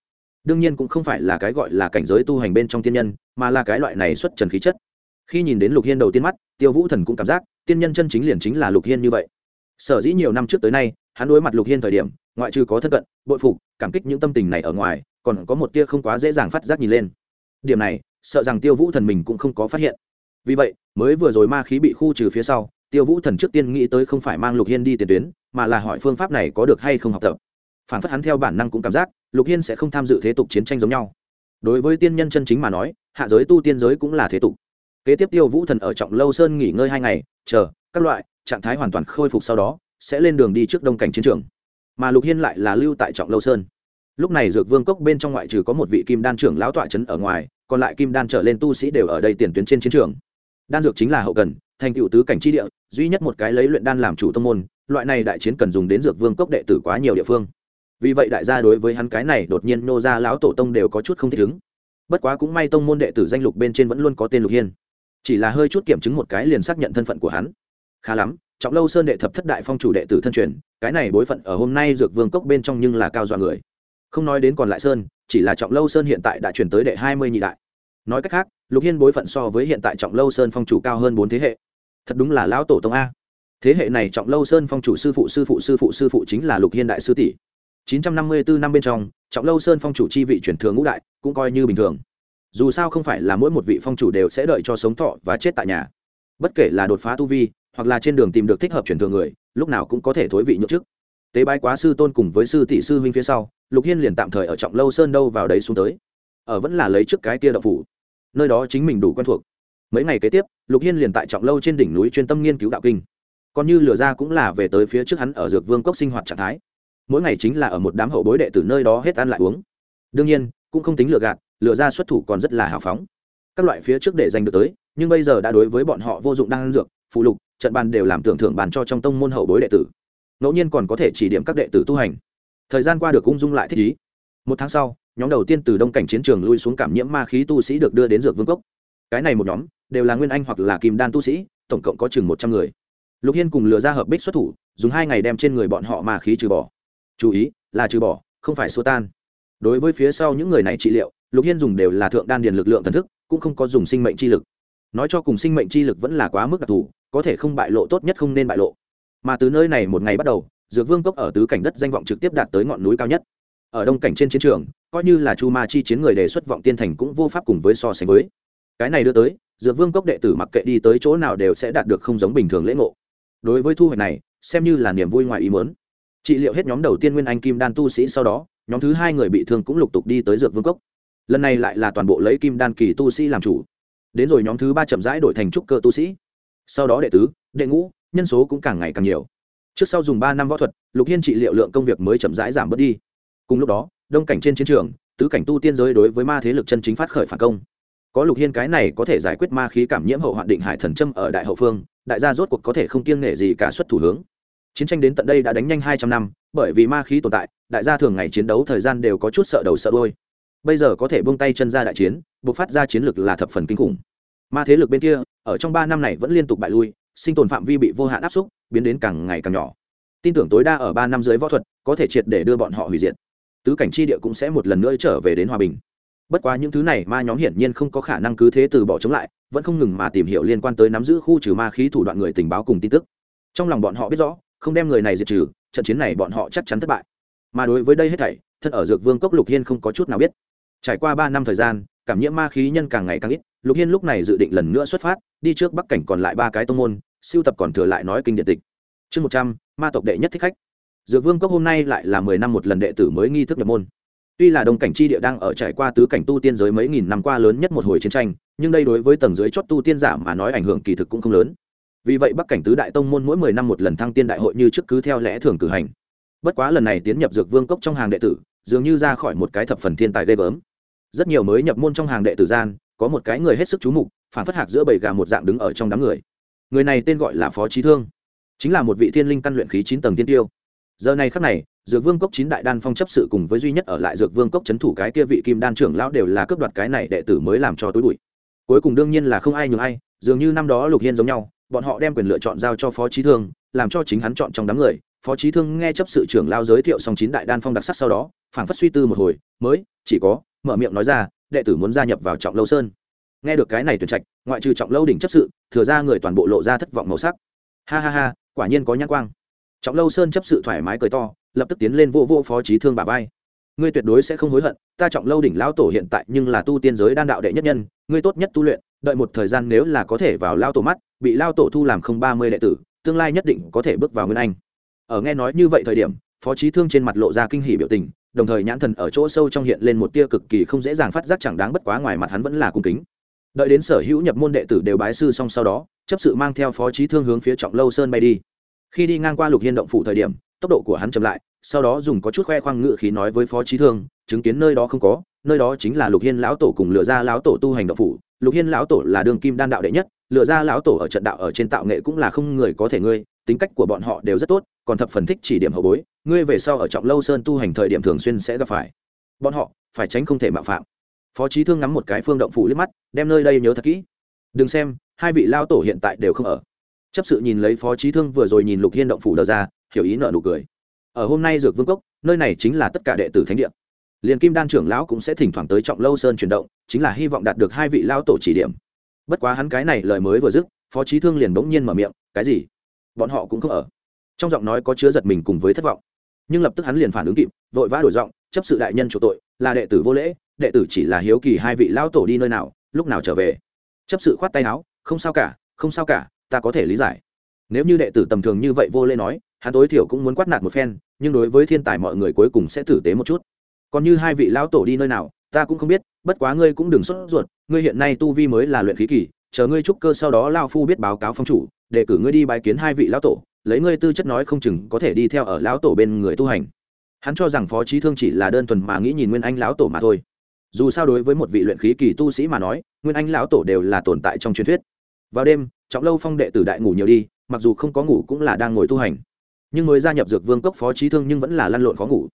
Đương nhiên cũng không phải là cái gọi là cảnh giới tu hành bên trong tiên nhân, mà là cái loại này xuất trần khí chất. Khi nhìn đến lục hiên đầu tiên mắt, tiêu vũ thần cũng cảm giác, tiên nhân chân chính liền chính là lục hiên như vậy. Sở dĩ nhiều năm trước tới nay, hắn đối mặt lục hiên thời điểm, ngoại trừ có thân cận, bội phục, cảm kích những tâm tình này ở ngoài, còn có một tia không quá dễ dàng phát giác nhìn lên. Điểm này, sợ rằng tiêu vũ thần mình cũng không có phát hiện. Vì vậy, mới vừa rồi ma khí bị khu trừ phía sau, tiêu vũ thần trước tiên nghĩ tới không phải mang lục hiên đi tiền tuyến, mà là hỏi phương pháp này có được hay không học tập phản phất hắn theo bản năng cũng cảm giác, lục hiên sẽ không tham dự thế tục chiến tranh giống nhau. Đối với tiên nhân chân chính mà nói, hạ giới tu tiên giới cũng là thế tục. Kế tiếp tiêu vũ thần ở trọng lâu sơn nghỉ ngơi hai ngày, chờ, các loại, trạng thái hoàn toàn khôi phục sau đó, sẽ lên đường đi trước đông cảnh chiến trường. Mà lục hiên lại là lưu tại trọng lâu sơn. Lúc này dược vương cốc bên trong ngoại trừ có một vị kim đan trưởng lão tọa trấn ở ngoài, còn lại kim đan trở lên tu sĩ đều ở đây tiền tuyến trên chiến trường. Đan dược chính là hậu cần, thành cựu tứ cảnh tri địa, duy nhất một cái lấy luyện đan làm chủ tông môn, loại này đại chiến cần dùng đến dược vương cốc đệ tử quá nhiều địa phương vì vậy đại gia đối với hắn cái này đột nhiên nô ra lão tổ tông đều có chút không thích ứng. Bất quá cũng may tông môn đệ tử danh lục bên trên vẫn luôn có tên lục hiên. Chỉ là hơi chút kiểm chứng một cái liền xác nhận thân phận của hắn. Khá lắm, trọng lâu sơn đệ thập thất đại phong chủ đệ tử thân truyền, cái này bối phận ở hôm nay dược vương cốc bên trong nhưng là cao dọa người. Không nói đến còn lại sơn, chỉ là trọng lâu sơn hiện tại đã chuyển tới đệ hai mươi nhị đại. Nói cách khác, lục hiên bối phận so với hiện tại trọng lâu sơn phong chủ cao hơn bốn thế hệ. Thật đúng là lão tổ tông a. Thế hệ này trọng lâu sơn phong chủ sư phụ sư phụ sư phụ sư phụ chính là lục hiên đại sư tỷ. 954 năm bên trong, Trọng Lâu Sơn phong chủ chi vị chuyển thừa ngũ đại, cũng coi như bình thường. Dù sao không phải là mỗi một vị phong chủ đều sẽ đợi cho sống thọ và chết tại nhà. Bất kể là đột phá tu vi, hoặc là trên đường tìm được thích hợp chuyển thừa người, lúc nào cũng có thể thối vị nhượng chức. Tế bái quá sư tôn cùng với sư tỷ sư huynh phía sau, Lục Hiên liền tạm thời ở Trọng Lâu Sơn đâu vào đấy xuống tới. Ở vẫn là lấy trước cái kia đạo phủ. Nơi đó chính mình đủ quen thuộc. Mấy ngày kế tiếp, Lục Hiên liền tại Trọng Lâu trên đỉnh núi chuyên tâm nghiên cứu đạo kinh. Còn như lừa ra cũng là về tới phía trước hắn ở Dược Vương cốc sinh hoạt trạng thái mỗi ngày chính là ở một đám hậu bối đệ từ nơi đó hết ăn lại uống. Đương nhiên, cũng không tính lừa gạt, lừa ra xuất thủ còn rất là hào phóng. Các loại phía trước để giành được tới, nhưng bây giờ đã đối với bọn họ vô dụng đang ăn dược, phụ lục, trận bàn đều làm tưởng thưởng bàn cho trong tông môn hậu bối đệ tử. Ngẫu nhiên còn có thể chỉ điểm các đệ tử tu hành. Thời gian qua được ung dung lại thích ý. Một tháng sau, nhóm đầu tiên từ đông cảnh chiến trường lui xuống cảm nhiễm ma khí tu sĩ được đưa đến dược vương cốc. Cái này một nhóm, đều là nguyên anh hoặc là kim đan tu sĩ, tổng cộng có chừng một trăm người. Lục hiên cùng lừa ra hợp bích xuất thủ, dùng hai ngày đem trên người bọn họ ma khí trừ bỏ chú ý, là trừ bỏ, không phải xua tan. Đối với phía sau những người này trị liệu, lục hiên dùng đều là thượng đan điền lực lượng thần thức, cũng không có dùng sinh mệnh chi lực. Nói cho cùng sinh mệnh chi lực vẫn là quá mức đặc thù, có thể không bại lộ tốt nhất không nên bại lộ. Mà từ nơi này một ngày bắt đầu, dược vương cốc ở tứ cảnh đất danh vọng trực tiếp đạt tới ngọn núi cao nhất. Ở đông cảnh trên chiến trường, coi như là chu ma chi chiến người đề xuất vọng tiên thành cũng vô pháp cùng với so sánh với. Cái này đưa tới, dược vương cốc đệ tử mặc kệ đi tới chỗ nào đều sẽ đạt được không giống bình thường lễ ngộ. Đối với thu hoạch này, xem như là niềm vui ngoài ý muốn trị liệu hết nhóm đầu tiên nguyên anh kim đan tu sĩ sau đó, nhóm thứ hai người bị thương cũng lục tục đi tới dược vương cốc. Lần này lại là toàn bộ lấy kim đan kỳ tu sĩ làm chủ. Đến rồi nhóm thứ ba chậm rãi đổi thành trúc cơ tu sĩ. Sau đó đệ tứ, đệ ngũ, nhân số cũng càng ngày càng nhiều. Trước sau dùng ba năm võ thuật, lục hiên trị liệu lượng công việc mới chậm rãi giảm bớt đi. Cùng lúc đó, đông cảnh trên chiến trường, tứ cảnh tu tiên giới đối với ma thế lực chân chính phát khởi phản công. Có lục hiên cái này có thể giải quyết ma khí cảm nhiễm hậu hoạn định hải thần trâm ở đại hậu phương, đại gia rốt cuộc có thể không kiêng nể gì cả xuất thủ hướng chiến tranh đến tận đây đã đánh nhanh hai trăm năm, bởi vì ma khí tồn tại, đại gia thường ngày chiến đấu thời gian đều có chút sợ đầu sợ đôi bây giờ có thể buông tay chân ra đại chiến, buộc phát ra chiến lực là thập phần kinh khủng. Ma thế lực bên kia, ở trong ba năm này vẫn liên tục bại lui, sinh tồn phạm vi bị vô hạn áp xúc, biến đến càng ngày càng nhỏ. Tin tưởng tối đa ở ba năm dưới võ thuật, có thể triệt để đưa bọn họ hủy diệt. Tứ cảnh chi địa cũng sẽ một lần nữa trở về đến hòa bình. Bất quá những thứ này ma nhóm hiển nhiên không có khả năng cứ thế từ bỏ chống lại, vẫn không ngừng mà tìm hiểu liên quan tới nắm giữ khu trừ ma khí thủ đoạn người tình báo cùng tin tức. Trong lòng bọn họ biết rõ không đem người này diệt trừ, trận chiến này bọn họ chắc chắn thất bại. Mà đối với đây hết thảy, thân ở dược vương cốc lục hiên không có chút nào biết. Trải qua ba năm thời gian, cảm nhiễm ma khí nhân càng ngày càng ít, lục hiên lúc này dự định lần nữa xuất phát, đi trước bắc cảnh còn lại ba cái tông môn, siêu tập còn thừa lại nói kinh điện tịch. Chương một trăm, ma tộc đệ nhất thích khách. Dược vương cốc hôm nay lại là mười năm một lần đệ tử mới nghi thức nhập môn. Tuy là đông cảnh chi địa đang ở trải qua tứ cảnh tu tiên giới mấy nghìn năm qua lớn nhất một hồi chiến tranh, nhưng đây đối với tầng dưới chót tu tiên giả mà nói ảnh hưởng kỳ thực cũng không lớn vì vậy bắc cảnh tứ đại tông môn mỗi mười năm một lần thăng tiên đại hội như trước cứ theo lẽ thường cử hành. Bất quá lần này tiến nhập dược vương cốc trong hàng đệ tử, dường như ra khỏi một cái thập phần thiên tài ghê gớm. Rất nhiều mới nhập môn trong hàng đệ tử gian, có một cái người hết sức chú mục, phản phất hạc giữa bầy gà một dạng đứng ở trong đám người. Người này tên gọi là phó trí thương. Chính là một vị thiên linh căn luyện khí chín tầng tiên tiêu. Giờ này khắc này, dược vương cốc chín đại đan phong chấp sự cùng với duy nhất ở lại dược vương cốc c h ấ n thủ cái kia vị kim đan trưởng lão đều là cướp đoạt cái này đệ tử mới làm cho tối bụi. Cuối cùng đương nhiên là không ai nhường ai, dường như năm đó lục hiên giống nhau bọn họ đem quyền lựa chọn giao cho phó trí thương, làm cho chính hắn chọn trong đám người. Phó trí thương nghe chấp sự trưởng lao giới thiệu xong chín đại đan phong đặc sắc sau đó, phảng phất suy tư một hồi, mới, chỉ có, mở miệng nói ra, đệ tử muốn gia nhập vào trọng lâu sơn. Nghe được cái này tuyển trạch, ngoại trừ trọng lâu đỉnh chấp sự, thừa ra người toàn bộ lộ ra thất vọng màu sắc. Ha ha ha, quả nhiên có nhãn quang. Trọng lâu sơn chấp sự thoải mái cười to, lập tức tiến lên vô vô phó trí thương bà vai. Ngươi tuyệt đối sẽ không hối hận, ta trọng lâu đỉnh lao tổ hiện tại nhưng là tu tiên giới đan đạo đệ nhất nhân, ngươi tốt nhất tu luyện đợi một thời gian nếu là có thể vào lao tổ mắt, bị lao tổ thu làm không ba mươi đệ tử, tương lai nhất định có thể bước vào nguyên anh. Ở nghe nói như vậy thời điểm, phó trí thương trên mặt lộ ra kinh hỉ biểu tình, đồng thời nhãn thần ở chỗ sâu trong hiện lên một tia cực kỳ không dễ dàng phát giác chẳng đáng bất quá ngoài mặt hắn vẫn là cung kính. Đợi đến sở hữu nhập môn đệ tử đều bái sư xong sau đó, chấp sự mang theo phó trí thương hướng phía trọng lâu sơn bay đi. Khi đi ngang qua lục hiên động phủ thời điểm, tốc độ của hắn chậm lại, sau đó dùng có chút khoe khoang ngự khí nói với phó trí thương, chứng kiến nơi đó không có nơi đó chính là lục hiên lão tổ cùng lựa ra lão tổ tu hành động phủ. Lục hiên lão tổ là đường kim đan đạo đệ nhất lựa ra lão tổ ở trận đạo ở trên tạo nghệ cũng là không người có thể ngươi, tính cách của bọn họ đều rất tốt, còn thập phần thích chỉ điểm hậu bối, ngươi về sau ở trọng lâu sơn tu hành thời điểm thường xuyên sẽ gặp phải. Bọn họ, phải tránh không thể mạo phạm. Phó trí thương ngắm một cái phương động phủ liếc mắt, đem nơi đây nhớ thật kỹ. Đừng xem, hai vị lao tổ hiện tại đều không ở. Chấp sự nhìn lấy phó trí thương vừa rồi nhìn lục hiên động phủ đờ ra, hiểu ý nợ nụ cười. Ở hôm nay dược vương cốc, nơi này chính là tất cả đệ tử thánh địa liền kim đan trưởng lão cũng sẽ thỉnh thoảng tới trọng lâu sơn chuyển động, chính là hy vọng đạt được hai vị lao tổ chỉ điểm. Bất quá hắn cái này lời mới vừa dứt, phó trí thương liền bỗng nhiên mở miệng, cái gì? Bọn họ cũng không ở. Trong giọng nói có chứa giật mình cùng với thất vọng. Nhưng lập tức hắn liền phản ứng kịp, vội vã đổi giọng, chấp sự đại nhân chủ tội, là đệ tử vô lễ, đệ tử chỉ là hiếu kỳ hai vị lao tổ đi nơi nào, lúc nào trở về? Chấp sự khoát tay áo, không sao cả, không sao cả, ta có thể lý giải. Nếu như đệ tử tầm thường như vậy vô lễ nói, hắn tối thiểu cũng muốn quát nạt một phen, nhưng đối với thiên tài mọi người cuối cùng sẽ tử tế một chút còn như hai vị lão tổ đi nơi nào, ta cũng không biết, bất quá ngươi cũng đừng sốt ruột, ngươi hiện nay tu vi mới là luyện khí kỳ, chờ ngươi trúc cơ sau đó lao phu biết báo cáo phong chủ, để cử ngươi đi bái kiến hai vị lão tổ, lấy ngươi tư chất nói không chừng có thể đi theo ở lão tổ bên người tu hành. Hắn cho rằng phó trí thương chỉ là đơn thuần mà nghĩ nhìn nguyên anh lão tổ mà thôi. Dù sao đối với một vị luyện khí kỳ tu sĩ mà nói, nguyên anh lão tổ đều là tồn tại trong truyền thuyết. Vào đêm, trọng lâu phong đệ tử đại ngủ nhiều đi, mặc dù không có ngủ cũng là đang ngồi tu hành. Nhưng mới gia nhập dược vương cốc phó trí thương nhưng vẫn là lăn lộn khó ngủ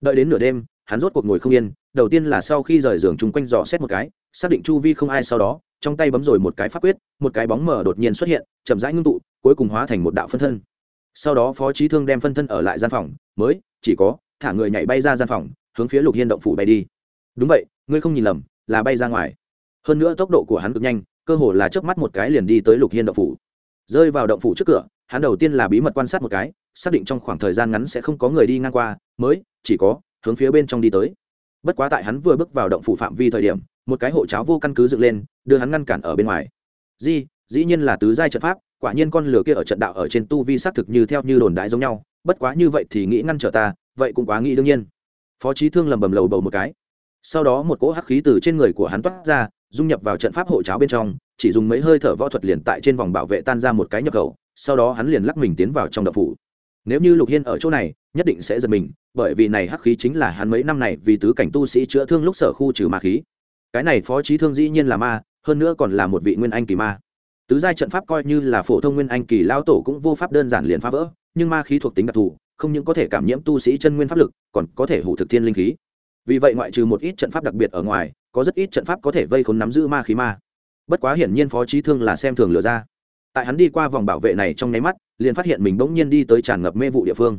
đợi đến nửa đêm, hắn rốt cuộc ngồi không yên, đầu tiên là sau khi rời giường chung quanh dò xét một cái, xác định chu vi không ai sau đó, trong tay bấm rồi một cái pháp quyết, một cái bóng mờ đột nhiên xuất hiện, chậm rãi ngưng tụ, cuối cùng hóa thành một đạo phân thân. Sau đó phó trí thương đem phân thân ở lại gian phòng, mới, chỉ có, thả người nhảy bay ra gian phòng, hướng phía lục hiên động phủ bay đi. Đúng vậy, ngươi không nhìn lầm, là bay ra ngoài. Hơn nữa tốc độ của hắn cực nhanh, cơ hồ là trước mắt một cái liền đi tới lục hiên động phủ. Rơi vào động phủ trước cửa, hắn đầu tiên là bí mật quan sát một cái xác định trong khoảng thời gian ngắn sẽ không có người đi ngang qua, mới chỉ có hướng phía bên trong đi tới. Bất quá tại hắn vừa bước vào động phủ phạm vi thời điểm, một cái hộ cháo vô căn cứ dựng lên, đưa hắn ngăn cản ở bên ngoài. Di, dĩ nhiên là tứ giai trận pháp, quả nhiên con lửa kia ở trận đạo ở trên tu vi xác thực như theo như đồn đại giống nhau, bất quá như vậy thì nghĩ ngăn trở ta, vậy cũng quá nghĩ đương nhiên. Phó trí thương lầm bầm lầu bầu một cái. Sau đó một cỗ hắc khí từ trên người của hắn toát ra, dung nhập vào trận pháp hộ cháo bên trong, chỉ dùng mấy hơi thở võ thuật liền tại trên vòng bảo vệ tan ra một cái nhập khẩu, sau đó hắn liền lắc mình tiến vào trong đậu phủ nếu như lục hiên ở chỗ này, nhất định sẽ giật mình, bởi vì này hắc khí chính là hắn mấy năm này vì tứ cảnh tu sĩ chữa thương lúc sở khu trừ ma khí. Cái này phó trí thương dĩ nhiên là ma, hơn nữa còn là một vị nguyên anh kỳ ma. Tứ giai trận pháp coi như là phổ thông nguyên anh kỳ lao tổ cũng vô pháp đơn giản liền phá vỡ, nhưng ma khí thuộc tính đặc thù, không những có thể cảm nhiễm tu sĩ chân nguyên pháp lực, còn có thể hủ thực thiên linh khí. Vì vậy ngoại trừ một ít trận pháp đặc biệt ở ngoài, có rất ít trận pháp có thể vây khốn nắm giữ ma khí ma. Bất quá hiển nhiên phó trí thương là xem thường lừa ra. Tại hắn đi qua vòng bảo vệ này trong nháy mắt liền phát hiện mình bỗng nhiên đi tới tràn ngập mê vụ địa phương.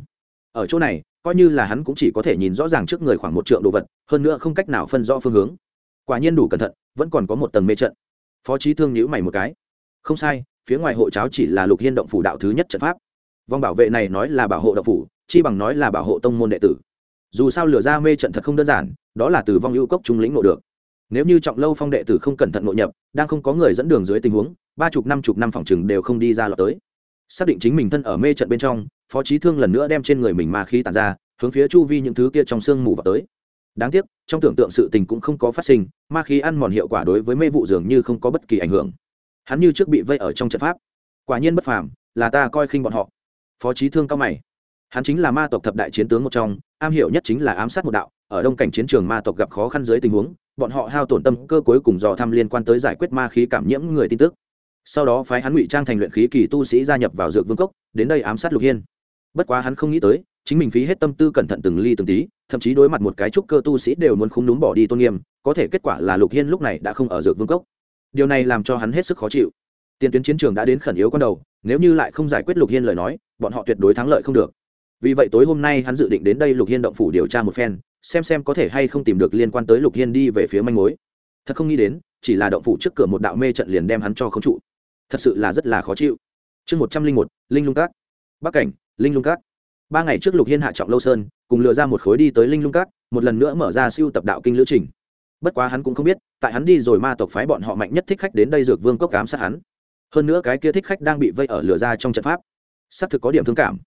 Ở chỗ này, coi như là hắn cũng chỉ có thể nhìn rõ ràng trước người khoảng một trượng đồ vật, hơn nữa không cách nào phân rõ phương hướng. Quả nhiên đủ cẩn thận, vẫn còn có một tầng mê trận. Phó trí thương nhữ mày một cái. Không sai, phía ngoài hộ cháo chỉ là lục hiên động phủ đạo thứ nhất trận pháp. Vòng bảo vệ này nói là bảo hộ động phủ, chi bằng nói là bảo hộ tông môn đệ tử. Dù sao lửa ra mê trận thật không đơn giản, đó là từ vong ưu cốc trung lĩnh ngộ được. Nếu như trọng lâu phong đệ tử không cẩn thận ngộ nhập, đang không có người dẫn đường dưới tình huống, ba chục năm chục năm phòng chừng đều không đi ra lọt tới xác định chính mình thân ở mê trận bên trong, phó trí thương lần nữa đem trên người mình ma khí tàn ra, hướng phía chu vi những thứ kia trong sương mù vào tới. Đáng tiếc, trong tưởng tượng sự tình cũng không có phát sinh, ma khí ăn mòn hiệu quả đối với mê vụ dường như không có bất kỳ ảnh hưởng. Hắn như trước bị vây ở trong trận pháp. Quả nhiên bất phàm, là ta coi khinh bọn họ. Phó trí thương cao mày. Hắn chính là ma tộc thập đại chiến tướng một trong, am hiểu nhất chính là ám sát một đạo, ở đông cảnh chiến trường ma tộc gặp khó khăn dưới tình huống, bọn họ hao tổn tâm cơ cuối cùng dò thăm liên quan tới giải quyết ma khí cảm nhiễm người tin tức sau đó phái hắn ngụy trang thành luyện khí kỳ tu sĩ gia nhập vào dược vương cốc, đến đây ám sát lục hiên. Bất quá hắn không nghĩ tới, chính mình phí hết tâm tư cẩn thận từng ly từng tí, thậm chí đối mặt một cái trúc cơ tu sĩ đều muốn không đúng bỏ đi tôn nghiêm, có thể kết quả là lục hiên lúc này đã không ở dược vương cốc. Điều này làm cho hắn hết sức khó chịu. Tiền tuyến chiến trường đã đến khẩn yếu con đầu, nếu như lại không giải quyết lục hiên lời nói, bọn họ tuyệt đối thắng lợi không được. Vì vậy tối hôm nay hắn dự định đến đây lục hiên động phủ điều tra một phen, xem xem có thể hay không tìm được liên quan tới lục hiên đi về phía manh mối. Thật không nghĩ đến, chỉ là động phủ trước cửa một đạo mê trận liền đem hắn cho không trụ thật sự là rất là khó chịu. Chương một trăm linh một, linh lung cát. Bắc cảnh, linh lung cát. Ba ngày trước lục hiên hạ trọng lâu sơn, cùng lừa ra một khối đi tới linh lung cát, một lần nữa mở ra siêu tập đạo kinh lữ trình. Bất quá hắn cũng không biết, tại hắn đi rồi ma tộc phái bọn họ mạnh nhất thích khách đến đây dược vương cốc cám sát hắn. Hơn nữa cái kia thích khách đang bị vây ở lửa ra trong trận pháp. Xác thực có điểm thương cảm.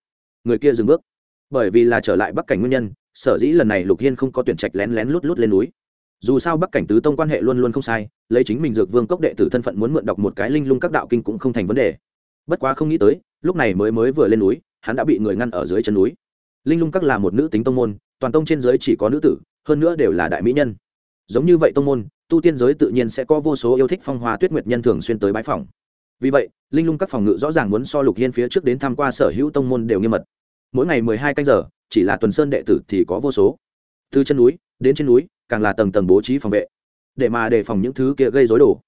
Người kia dừng bước. Bởi vì là trở lại bắc cảnh nguyên nhân, sở dĩ lần này lục hiên không có tuyển trạch lén lén lút lút lên núi. Dù sao bắc cảnh tứ tông quan hệ luôn luôn không sai lấy chính mình dược vương cốc đệ tử thân phận muốn mượn đọc một cái linh lung các đạo kinh cũng không thành vấn đề. Bất quá không nghĩ tới, lúc này mới mới vừa lên núi, hắn đã bị người ngăn ở dưới chân núi. Linh lung các là một nữ tính tông môn, toàn tông trên giới chỉ có nữ tử, hơn nữa đều là đại mỹ nhân. Giống như vậy tông môn, tu tiên giới tự nhiên sẽ có vô số yêu thích phong hoa tuyết nguyệt nhân thường xuyên tới bãi phòng vì vậy, linh lung các phòng ngự rõ ràng muốn so lục hiên phía trước đến tham q u a sở hữu tông môn đều nghiêm mật. Mỗi ngày mười hai canh giờ, chỉ là tuần sơn đệ tử thì có vô số. Từ chân núi, đến trên núi, càng là tầng tầng bố trí phòng vệ để mà đề phòng những thứ kia gây rối đổ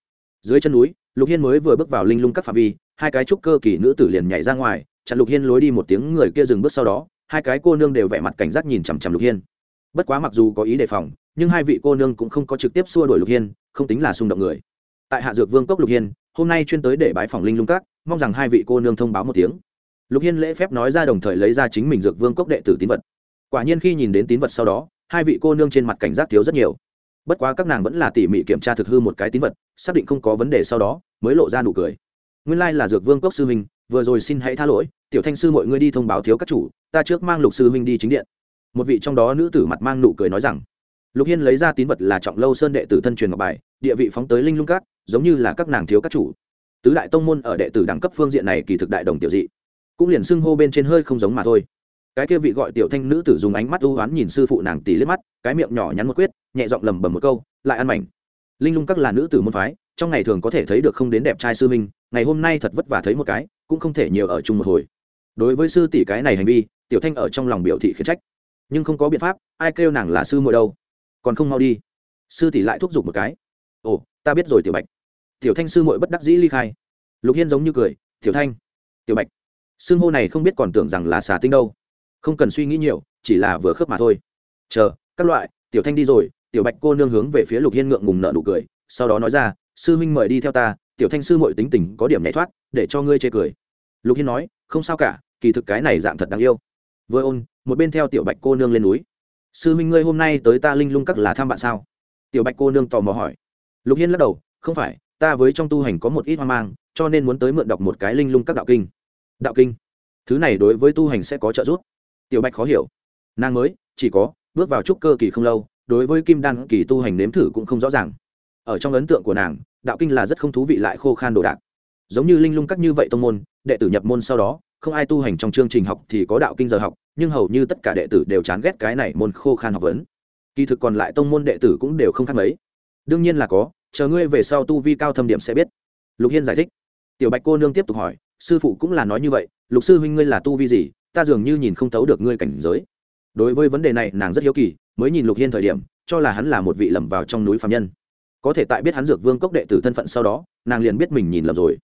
dưới chân núi, lục hiên mới vừa bước vào linh lung các phạm vi, hai cái trúc cơ kỳ nữ tử liền nhảy ra ngoài, chặn lục hiên lối đi một tiếng người kia dừng bước sau đó, hai cái cô nương đều vẻ mặt cảnh giác nhìn chằm chằm lục hiên. Bất quá mặc dù có ý đề phòng, nhưng hai vị cô nương cũng không có trực tiếp xua đuổi lục hiên, không tính là xung động người. Tại hạ dược vương cốc lục hiên, hôm nay chuyên tới để bái phòng linh lung các, mong rằng hai vị cô nương thông báo một tiếng. Lục hiên lễ phép nói ra đồng thời lấy ra chính mình dược vương cốc đệ tử tín vật. Quả nhiên khi nhìn đến tín vật sau đó, hai vị cô nương trên mặt cảnh giác thiếu rất nhiều bất quá các nàng vẫn là tỉ mỉ kiểm tra thực hư một cái tín vật, xác định không có vấn đề sau đó, mới lộ ra nụ cười. Nguyên lai、like、là dược vương cốc sư huynh vừa rồi xin hãy tha lỗi, tiểu thanh sư mọi người đi thông báo thiếu các chủ, ta trước mang lục sư huynh đi chính điện. Một vị trong đó nữ tử mặt mang nụ cười nói rằng, lục hiên lấy ra tín vật là trọng lâu sơn đệ tử thân truyền ngọc bài, địa vị phóng tới linh lung cát giống như là các nàng thiếu các chủ. Tứ đại tông môn ở đệ tử đẳng cấp phương diện này kỳ thực đại đồng tiểu dị, cũng liền xưng hô bên trên hơi không giống mà thôi cái kia vị gọi tiểu thanh nữ tử dùng ánh mắt ưu oán nhìn sư phụ nàng tỷ liếc mắt, cái miệng nhỏ nhắn một quyết, nhẹ giọng lầm bầm một câu, lại ăn mảnh. Linh lung các là nữ tử môn phái, trong ngày thường có thể thấy được không đến đẹp trai sư minh ngày hôm nay thật vất vả thấy một cái, cũng không thể nhiều ở chung một hồi. Đối với sư tỷ cái này hành vi, tiểu thanh ở trong lòng biểu thị khiển trách. Nhưng không có biện pháp, ai kêu nàng là sư muội đâu. Còn không mau đi. Sư tỷ lại thúc giục một cái. Ồ, ta biết rồi, tiểu bạch. Tiểu thanh sư muội bất đắc dĩ ly khai. Lục hiên giống như cười, tiểu thanh, tiểu bạch xưng hô này không biết còn tưởng rằng là xà tinh đâu không cần suy nghĩ nhiều, chỉ là vừa khớp mà thôi. Chờ, các loại, tiểu thanh đi rồi, tiểu bạch cô nương hướng về phía lục hiên ngượng ngùng nợ nụ cười, sau đó nói ra, sư huynh mời đi theo ta, tiểu thanh sư mội tính tình có điểm nhảy thoát, để cho ngươi chê cười. Lục hiên nói, không sao cả, kỳ thực cái này dạng thật đáng yêu. Vừa ôn, một bên theo tiểu bạch cô nương lên núi. Sư huynh ngươi hôm nay tới ta linh lung các là thăm bạn sao? Tiểu bạch cô nương tò mò hỏi. Lục hiên lắc đầu, không phải, ta với trong tu hành có một ít hoang mang, cho nên muốn tới mượn đọc một cái linh lung các đạo kinh. Đạo kinh? Thứ này đối với tu hành sẽ có trợ giúp tiểu bạch khó hiểu. Nàng mới, chỉ có, bước vào trúc cơ kỳ không lâu, đối với kim đan kỳ tu hành nếm thử cũng không rõ ràng. Ở trong ấn tượng của nàng, đạo kinh là rất không thú vị lại khô khan đồ đạc. Giống như linh lung các như vậy tông môn, đệ tử nhập môn sau đó, không ai tu hành trong chương trình học thì có đạo kinh giờ học, nhưng hầu như tất cả đệ tử đều chán ghét cái này môn khô khan học vấn. Kỳ thực còn lại tông môn đệ tử cũng đều không khác mấy. Đương nhiên là có, chờ ngươi về sau tu vi cao thâm điểm sẽ biết. Lục hiên giải thích. Tiểu bạch cô nương tiếp tục hỏi, sư phụ cũng là nói như vậy, lục sư huynh ngươi là tu vi gì? Ta dường như nhìn không thấu được ngươi cảnh giới. Đối với vấn đề này, nàng rất hiếu kỳ, mới nhìn lục hiên thời điểm, cho là hắn là một vị lầm vào trong núi phạm nhân. Có thể tại biết hắn dược vương cốc đệ tử thân phận sau đó, nàng liền biết mình nhìn lầm rồi.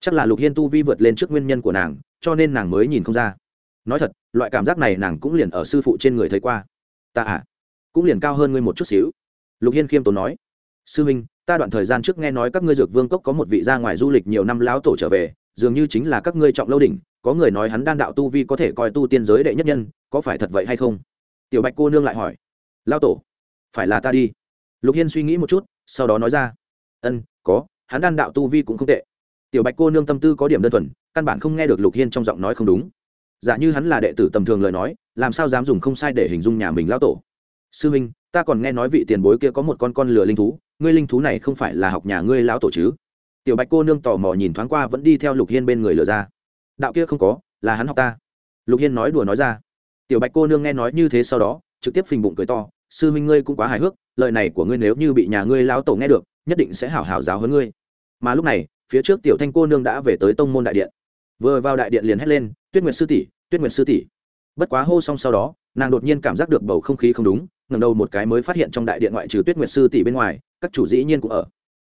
Chắc là lục hiên tu vi vượt lên trước nguyên nhân của nàng, cho nên nàng mới nhìn không ra. Nói thật, loại cảm giác này nàng cũng liền ở sư phụ trên người thấy qua. Ta à cũng liền cao hơn ngươi một chút xíu. Lục hiên khiêm tốn nói. Sư huynh ta đoạn thời gian trước nghe nói các ngươi dược vương cốc có một vị ra ngoài du lịch nhiều năm lão tổ trở về, dường như chính là các ngươi trọng lâu đỉnh có người nói hắn đan đạo tu vi có thể coi tu tiên giới đệ nhất nhân, có phải thật vậy hay không? Tiểu bạch cô nương lại hỏi. Lao tổ, phải là ta đi. Lục hiên suy nghĩ một chút, sau đó nói ra. Ân, có, hắn đan đạo tu vi cũng không tệ. Tiểu bạch cô nương tâm tư có điểm đơn thuần, căn bản không nghe được lục hiên trong giọng nói không đúng. Giả như hắn là đệ tử tầm thường lời nói, làm sao dám dùng không sai để hình dung nhà mình lao tổ? Sư huynh ta còn nghe nói vị tiền bối kia có một con con lừa linh thú, ngươi linh thú này không phải là học nhà ngươi lão tổ chứ? Tiểu bạch cô nương tò mò nhìn thoáng qua vẫn đi theo lục hiên bên người lừa ra đạo kia không có, là hắn học ta. Lục hiên nói đùa nói ra. Tiểu bạch cô nương nghe nói như thế sau đó, trực tiếp phình bụng cười to, sư huynh ngươi cũng quá hài hước, lời này của ngươi nếu như bị nhà ngươi lão tổ nghe được, nhất định sẽ hảo hảo giáo hơn ngươi. Mà lúc này, phía trước tiểu thanh cô nương đã về tới tông môn đại điện. Vừa vào đại điện liền hét lên, tuyết nguyệt sư tỷ, tuyết nguyệt sư tỷ. Bất quá hô xong sau đó, nàng đột nhiên cảm giác được bầu không khí không đúng ngầm đầu một cái mới phát hiện trong đại điện ngoại trừ tuyết nguyệt sư tỷ bên ngoài, các chủ dĩ nhiên cũng ở.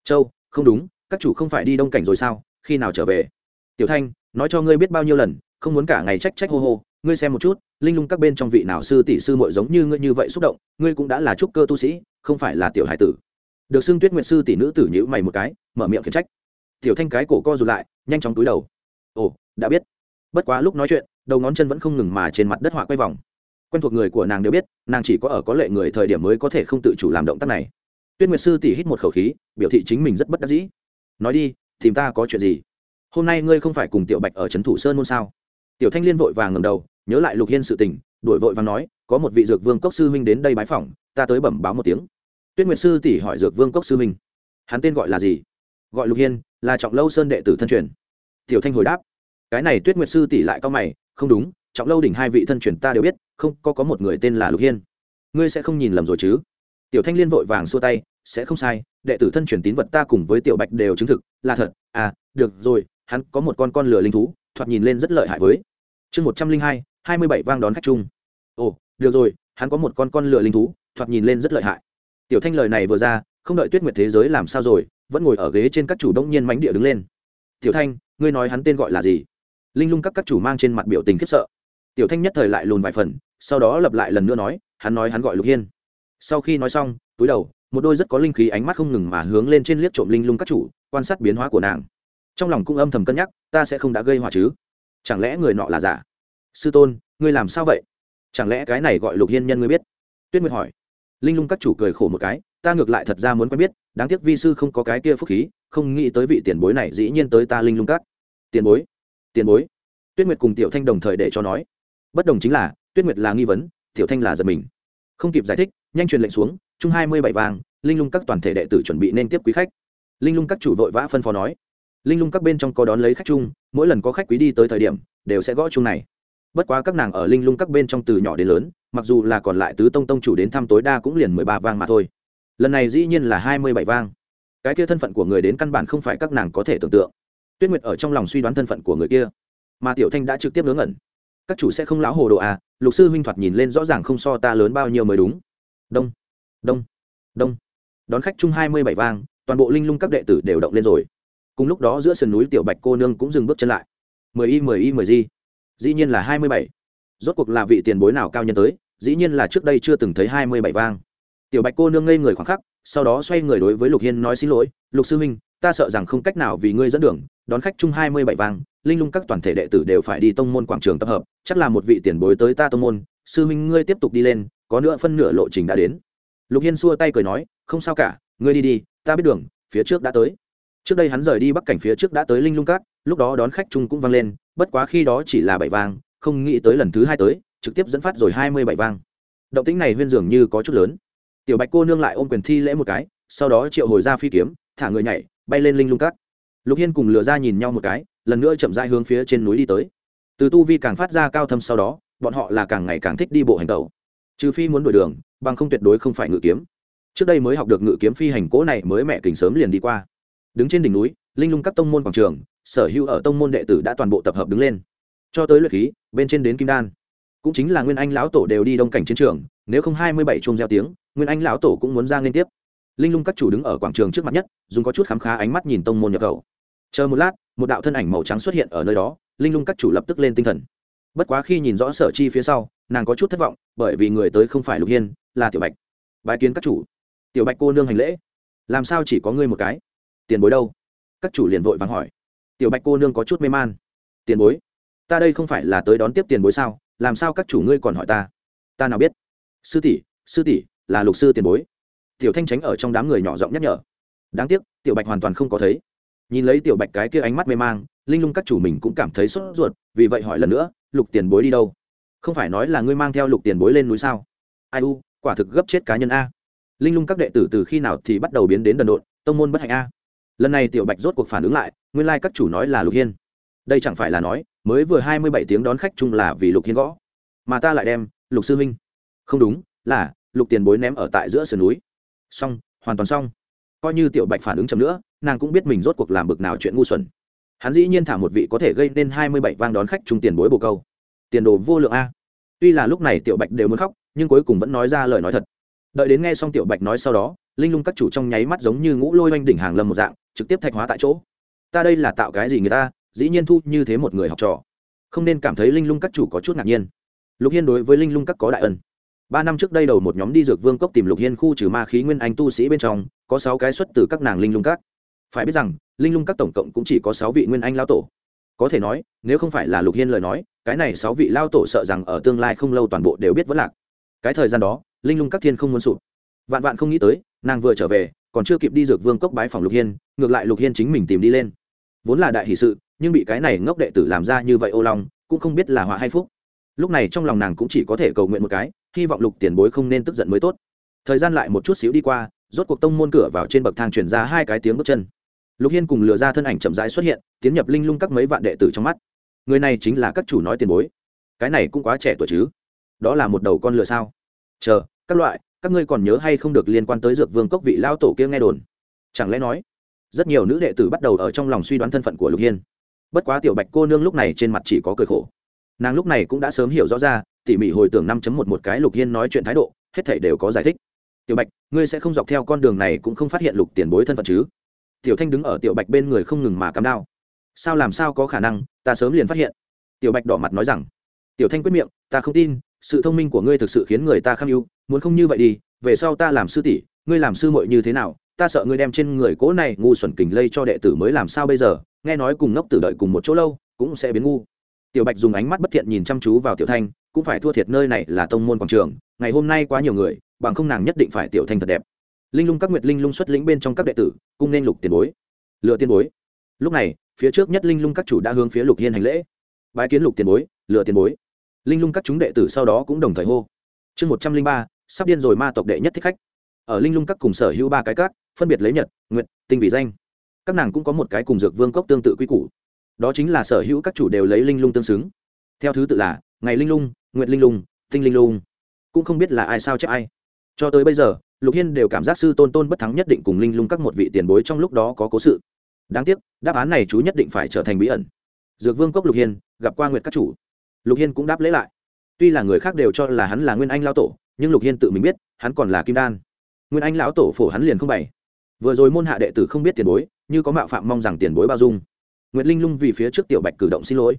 Châu, không đúng, các chủ không phải đi đông cảnh rồi sao? Khi nào trở về? Tiểu thanh nói cho ngươi biết bao nhiêu lần, không muốn cả ngày trách trách hô hô, ngươi xem một chút, linh lung các bên trong vị nào sư tỷ sư muội giống như ngươi như vậy xúc động, ngươi cũng đã là trúc cơ tu sĩ, không phải là tiểu hải tử. Được xưng tuyết nguyện sư tỷ nữ tử nhữ mày một cái, mở miệng khiển trách. Tiểu thanh cái cổ co rụt lại, nhanh chóng túi đầu. Ồ, đã biết. Bất quá lúc nói chuyện, đầu ngón chân vẫn không ngừng mà trên mặt đất họa quay vòng. Quen thuộc người của nàng đều biết, nàng chỉ có ở có lệ người thời điểm mới có thể không tự chủ làm động tác này. Tuyết nguyệt sư tỉ hít một khẩu khí, biểu thị chính mình rất bất đắc dĩ. Nói đi, tìm ta có chuyện gì? Hôm nay ngươi không phải cùng tiểu bạch ở trấn thủ sơn môn sao? Tiểu thanh liên vội vàng ngầm đầu, nhớ lại lục hiên sự tình, đổi vội vàng nói, có một vị dược vương cốc sư huynh đến đây bái phỏng, ta tới bẩm báo một tiếng. Tuyết nguyệt sư tỷ hỏi dược vương cốc sư huynh, hắn tên gọi là gì? Gọi lục hiên, là trọng lâu sơn đệ tử thân truyền. Tiểu thanh hồi đáp, cái này tuyết nguyệt sư tỷ lại cao mày, không đúng, trọng lâu đỉnh hai vị thân truyền ta đều biết, không, có có một người tên là lục hiên. Ngươi sẽ không nhìn lầm rồi chứ? Tiểu thanh liên vội vàng xua tay, sẽ không sai, đệ tử thân truyền tín vật ta cùng với tiểu bạch đều chứng thực, là thật à được rồi hắn có một con con lửa linh thú, thoạt nhìn lên rất lợi hại với chương một trăm linh hai hai mươi bảy vang đón khách chung. Ồ, được rồi, hắn có một con con lửa linh thú, thoạt nhìn lên rất lợi hại. Tiểu thanh lời này vừa ra, không đợi tuyết nguyệt thế giới làm sao rồi, vẫn ngồi ở ghế trên các chủ đông nhiên mánh địa đứng lên. Tiểu thanh, ngươi nói hắn tên gọi là gì? Linh lung các các chủ mang trên mặt biểu tình khiếp sợ. Tiểu thanh nhất thời lại lùn vài phần, sau đó lập lại lần nữa nói, hắn nói hắn gọi lục hiên. Sau khi nói xong, túi đầu, một đôi rất có linh khí ánh mắt không ngừng mà hướng lên trên liếc trộm linh lung các chủ, quan sát biến hóa của nàng trong lòng cũng âm thầm cân nhắc, ta sẽ không đã gây họa chứ. Chẳng lẽ người nọ là giả? Sư tôn, ngươi làm sao vậy? Chẳng lẽ cái này gọi lục hiên nhân ngươi biết? Tuyết nguyệt hỏi. Linh lung các chủ cười khổ một cái, ta ngược lại thật ra muốn quen biết, đáng tiếc vi sư không có cái kia phúc khí, không nghĩ tới vị tiền bối này dĩ nhiên tới ta linh lung các. Tiền bối? Tiền bối? Tuyết nguyệt cùng tiểu thanh đồng thời để cho nói. Bất đồng chính là, tuyết nguyệt là nghi vấn, tiểu thanh là giật mình. Không kịp giải thích, nhanh truyền lệnh xuống, chung hai mươi bảy vàng, linh lung các toàn thể đệ tử chuẩn bị nên tiếp quý khách. Linh lung các chủ vội vã phân phó nói linh lung các bên trong có đón lấy khách chung, mỗi lần có khách quý đi tới thời điểm, đều sẽ gõ chung này. Bất quá các nàng ở linh lung các bên trong từ nhỏ đến lớn, mặc dù là còn lại tứ tông tông chủ đến thăm tối đa cũng liền mười ba vang mà thôi. Lần này dĩ nhiên là hai mươi bảy vang. Cái kia thân phận của người đến căn bản không phải các nàng có thể tưởng tượng. Tuyết nguyệt ở trong lòng suy đoán thân phận của người kia. Mà tiểu thanh đã trực tiếp ngớ ngẩn. Các chủ sẽ không láo hồ đồ à lục sư huynh thoạt nhìn lên rõ ràng không so ta lớn bao nhiêu mới đúng. Đông đông đông. Đón khách chung hai mươi bảy vang, toàn bộ linh lung các đệ tử đều động lên rồi cùng lúc đó giữa sườn núi tiểu bạch cô nương cũng dừng bước chân lại. Mười y mười y, mười di. Dĩ nhiên là hai mươi bảy. Rốt cuộc là vị tiền bối nào cao nhân tới, dĩ nhiên là trước đây chưa từng thấy hai mươi bảy vang. Tiểu bạch cô nương ngây người khoảng khắc, sau đó xoay người đối với lục hiên nói xin lỗi, lục sư huynh, ta sợ rằng không cách nào vì ngươi dẫn đường, đón khách chung hai mươi bảy vang, linh lung các toàn thể đệ tử đều phải đi tông môn quảng trường tập hợp, chắc là một vị tiền bối tới ta tông môn, sư huynh ngươi tiếp tục đi lên, có nữa phân nửa lộ trình đã đến. Lục hiên xua tay cười nói, không sao cả, ngươi đi đi, ta biết đường, phía trước đã tới trước đây hắn rời đi bắc cảnh phía trước đã tới linh lung cát, lúc đó đón khách chung cũng vang lên, bất quá khi đó chỉ là bảy vang, không nghĩ tới lần thứ hai tới, trực tiếp dẫn phát rồi hai mươi bảy vang. Động tĩnh này huyên dường như có chút lớn. Tiểu bạch cô nương lại ôm quyền thi lễ một cái, sau đó triệu hồi ra phi kiếm, thả người nhảy, bay lên linh lung cát. Lục hiên cùng lừa ra nhìn nhau một cái, lần nữa chậm rãi hướng phía trên núi đi tới. Từ tu vi càng phát ra cao thâm sau đó, bọn họ là càng ngày càng thích đi bộ hành tẩu. Trừ phi muốn đổi đường, bằng không tuyệt đối không phải ngự kiếm. Trước đây mới học được ngự kiếm phi hành cỗ này mới mẹ kình sớm liền đi qua đứng trên đỉnh núi, linh lung các tông môn quảng trường, sở hữu ở tông môn đệ tử đã toàn bộ tập hợp đứng lên. Cho tới luyện khí, bên trên đến kim đan. Cũng chính là nguyên anh lão tổ đều đi đông cảnh chiến trường, nếu không hai mươi bảy chuông gieo tiếng, nguyên anh lão tổ cũng muốn ra liên tiếp. Linh lung các chủ đứng ở quảng trường trước mặt nhất, dùng có chút khám khá ánh mắt nhìn tông môn nhập khẩu. Chờ một lát, một đạo thân ảnh màu trắng xuất hiện ở nơi đó, linh lung các chủ lập tức lên tinh thần. Bất quá khi nhìn rõ sở chi phía sau, nàng có chút thất vọng, bởi vì người tới không phải lục hiên, là tiểu bạch. Bài kiến các chủ. Tiểu bạch cô nương hành lễ. Làm sao chỉ có ngươi một cái? Tiền bối đâu? Các chủ liền vội vàng hỏi. Tiểu bạch cô nương có chút mê man. Tiền bối, ta đây không phải là tới đón tiếp tiền bối sao? Làm sao các chủ ngươi còn hỏi ta? Ta nào biết? Sư tỷ sư tỷ, là lục sư tiền bối. Tiểu thanh tránh ở trong đám người nhỏ giọng nhắc nhở. Đáng tiếc, tiểu bạch hoàn toàn không có thấy. Nhìn lấy tiểu bạch cái kia ánh mắt mê mang, linh lung các chủ mình cũng cảm thấy sốt ruột, vì vậy hỏi lần nữa, lục tiền bối đi đâu? Không phải nói là ngươi mang theo lục tiền bối lên núi sao? Ai u, quả thực gấp chết cá nhân a. Linh lung các đệ tử từ khi nào thì bắt đầu biến đến đần độn, tông môn bất hạnh a lần này tiểu bạch rốt cuộc phản ứng lại, nguyên lai các chủ nói là lục hiên. Đây chẳng phải là nói, mới vừa hai mươi bảy tiếng đón khách chung là vì lục hiên gõ. Mà ta lại đem, lục sư huynh. Không đúng, là, lục tiền bối ném ở tại giữa sườn núi. Xong, hoàn toàn xong. Coi như tiểu bạch phản ứng chậm nữa, nàng cũng biết mình rốt cuộc làm bực nào chuyện ngu xuẩn. Hắn dĩ nhiên thả một vị có thể gây nên hai mươi bảy vang đón khách chung tiền bối bồ câu. Tiền đồ vô lượng a. Tuy là lúc này tiểu bạch đều muốn khóc, nhưng cuối cùng vẫn nói ra lời nói thật. Đợi đến nghe xong tiểu bạch nói sau đó linh lung các chủ trong nháy mắt giống như ngũ lôi oanh đỉnh hàng lâm một dạng, trực tiếp thạch hóa tại chỗ. Ta đây là tạo cái gì người ta? Dĩ nhiên thu như thế một người học trò. Không nên cảm thấy linh lung các chủ có chút ngạc nhiên. Lục hiên đối với linh lung các có đại ân. Ba năm trước đây đầu một nhóm đi dược vương cốc tìm lục hiên khu trừ ma khí nguyên anh tu sĩ bên trong, có sáu cái xuất từ các nàng linh lung các. Phải biết rằng, linh lung các tổng cộng cũng chỉ có sáu vị nguyên anh lao tổ. Có thể nói, nếu không phải là lục hiên lời nói, cái này sáu vị lao tổ sợ rằng ở tương lai không lâu toàn bộ đều biết vẫn lạc. Cái thời gian đó, linh lung các thiên không muốn sụp. Vạn vạn không nghĩ tới nàng vừa trở về, còn chưa kịp đi dược vương cốc bái phòng lục hiên, ngược lại lục hiên chính mình tìm đi lên. Vốn là đại hỷ sự, nhưng bị cái này ngốc đệ tử làm ra như vậy ô long, cũng không biết là họa hay phúc. Lúc này trong lòng nàng cũng chỉ có thể cầu nguyện một cái, hy vọng lục tiền bối không nên tức giận mới tốt. Thời gian lại một chút xíu đi qua, rốt cuộc tông môn cửa vào trên bậc thang chuyển ra hai cái tiếng bước chân. Lục hiên cùng lừa ra thân ảnh chậm rãi xuất hiện, tiến nhập linh lung các mấy vạn đệ tử trong mắt. Người này chính là các chủ nói tiền bối. Cái này cũng quá trẻ tuổi chứ? Đó là một đầu con lừa sao? Chờ, các loại các ngươi còn nhớ hay không được liên quan tới dược vương cốc vị lao tổ kia nghe đồn? Chẳng lẽ nói, rất nhiều nữ đệ tử bắt đầu ở trong lòng suy đoán thân phận của lục hiên. Bất quá tiểu bạch cô nương lúc này trên mặt chỉ có cười khổ. Nàng lúc này cũng đã sớm hiểu rõ ra, tỉ mỉ hồi tưởng năm một một cái lục hiên nói chuyện thái độ, hết thể đều có giải thích. Tiểu bạch, ngươi sẽ không dọc theo con đường này cũng không phát hiện lục tiền bối thân phận chứ? Tiểu thanh đứng ở tiểu bạch bên người không ngừng mà cắm đao. Sao làm sao có khả năng, ta sớm liền phát hiện. Tiểu bạch đỏ mặt nói rằng, tiểu thanh quyết miệng, ta không tin, sự thông minh của ngươi thực sự khiến người ta kham ưu muốn không như vậy đi, về sau ta làm sư tỷ, ngươi làm sư muội như thế nào, ta sợ ngươi đem trên người cố này ngu xuẩn kình lây cho đệ tử mới làm sao bây giờ, nghe nói cùng ngốc tử đợi cùng một chỗ lâu, cũng sẽ biến ngu. Tiểu bạch dùng ánh mắt bất thiện nhìn chăm chú vào tiểu thanh, cũng phải thua thiệt nơi này là tông môn quảng trường, ngày hôm nay quá nhiều người, bằng không nàng nhất định phải tiểu thanh thật đẹp. Linh lung các nguyệt linh lung xuất lĩnh bên trong các đệ tử cung nên lục tiền bối. Lựa tiền bối. Lúc này, phía trước nhất linh lung các chủ đã hướng phía lục hiên hành lễ. Bái kiến lục tiền bối, lựa tiền bối. Linh lung các chúng đệ tử sau đó cũng đồng thời hô. Chương một trăm linh ba sắp điên rồi ma tộc đệ nhất thích khách. Ở linh lung các cùng sở hữu ba cái cát, phân biệt lấy nhật nguyện tinh vị danh. Các nàng cũng có một cái cùng dược vương cốc tương tự quy củ. Đó chính là sở hữu các chủ đều lấy linh lung tương xứng. Theo thứ tự là ngày linh lung nguyện linh lung tinh linh lung. Cũng không biết là ai sao chép ai. Cho tới bây giờ lục hiên đều cảm giác sư tôn tôn bất thắng nhất định cùng linh lung các một vị tiền bối trong lúc đó có cố sự. Đáng tiếc đáp án này chú nhất định phải trở thành bí ẩn. Dược vương cốc lục hiên gặp qua nguyệt các chủ. Lục hiên cũng đáp lễ lại. Tuy là người khác đều cho là hắn là nguyên anh lao tổ nhưng lục hiên tự mình biết, hắn còn là kim đan. Nguyên anh lão tổ phổ hắn liền không bày. Vừa rồi môn hạ đệ tử không biết tiền bối, như có mạo phạm mong rằng tiền bối bao dung. Nguyệt linh lung vì phía trước tiểu bạch cử động xin lỗi.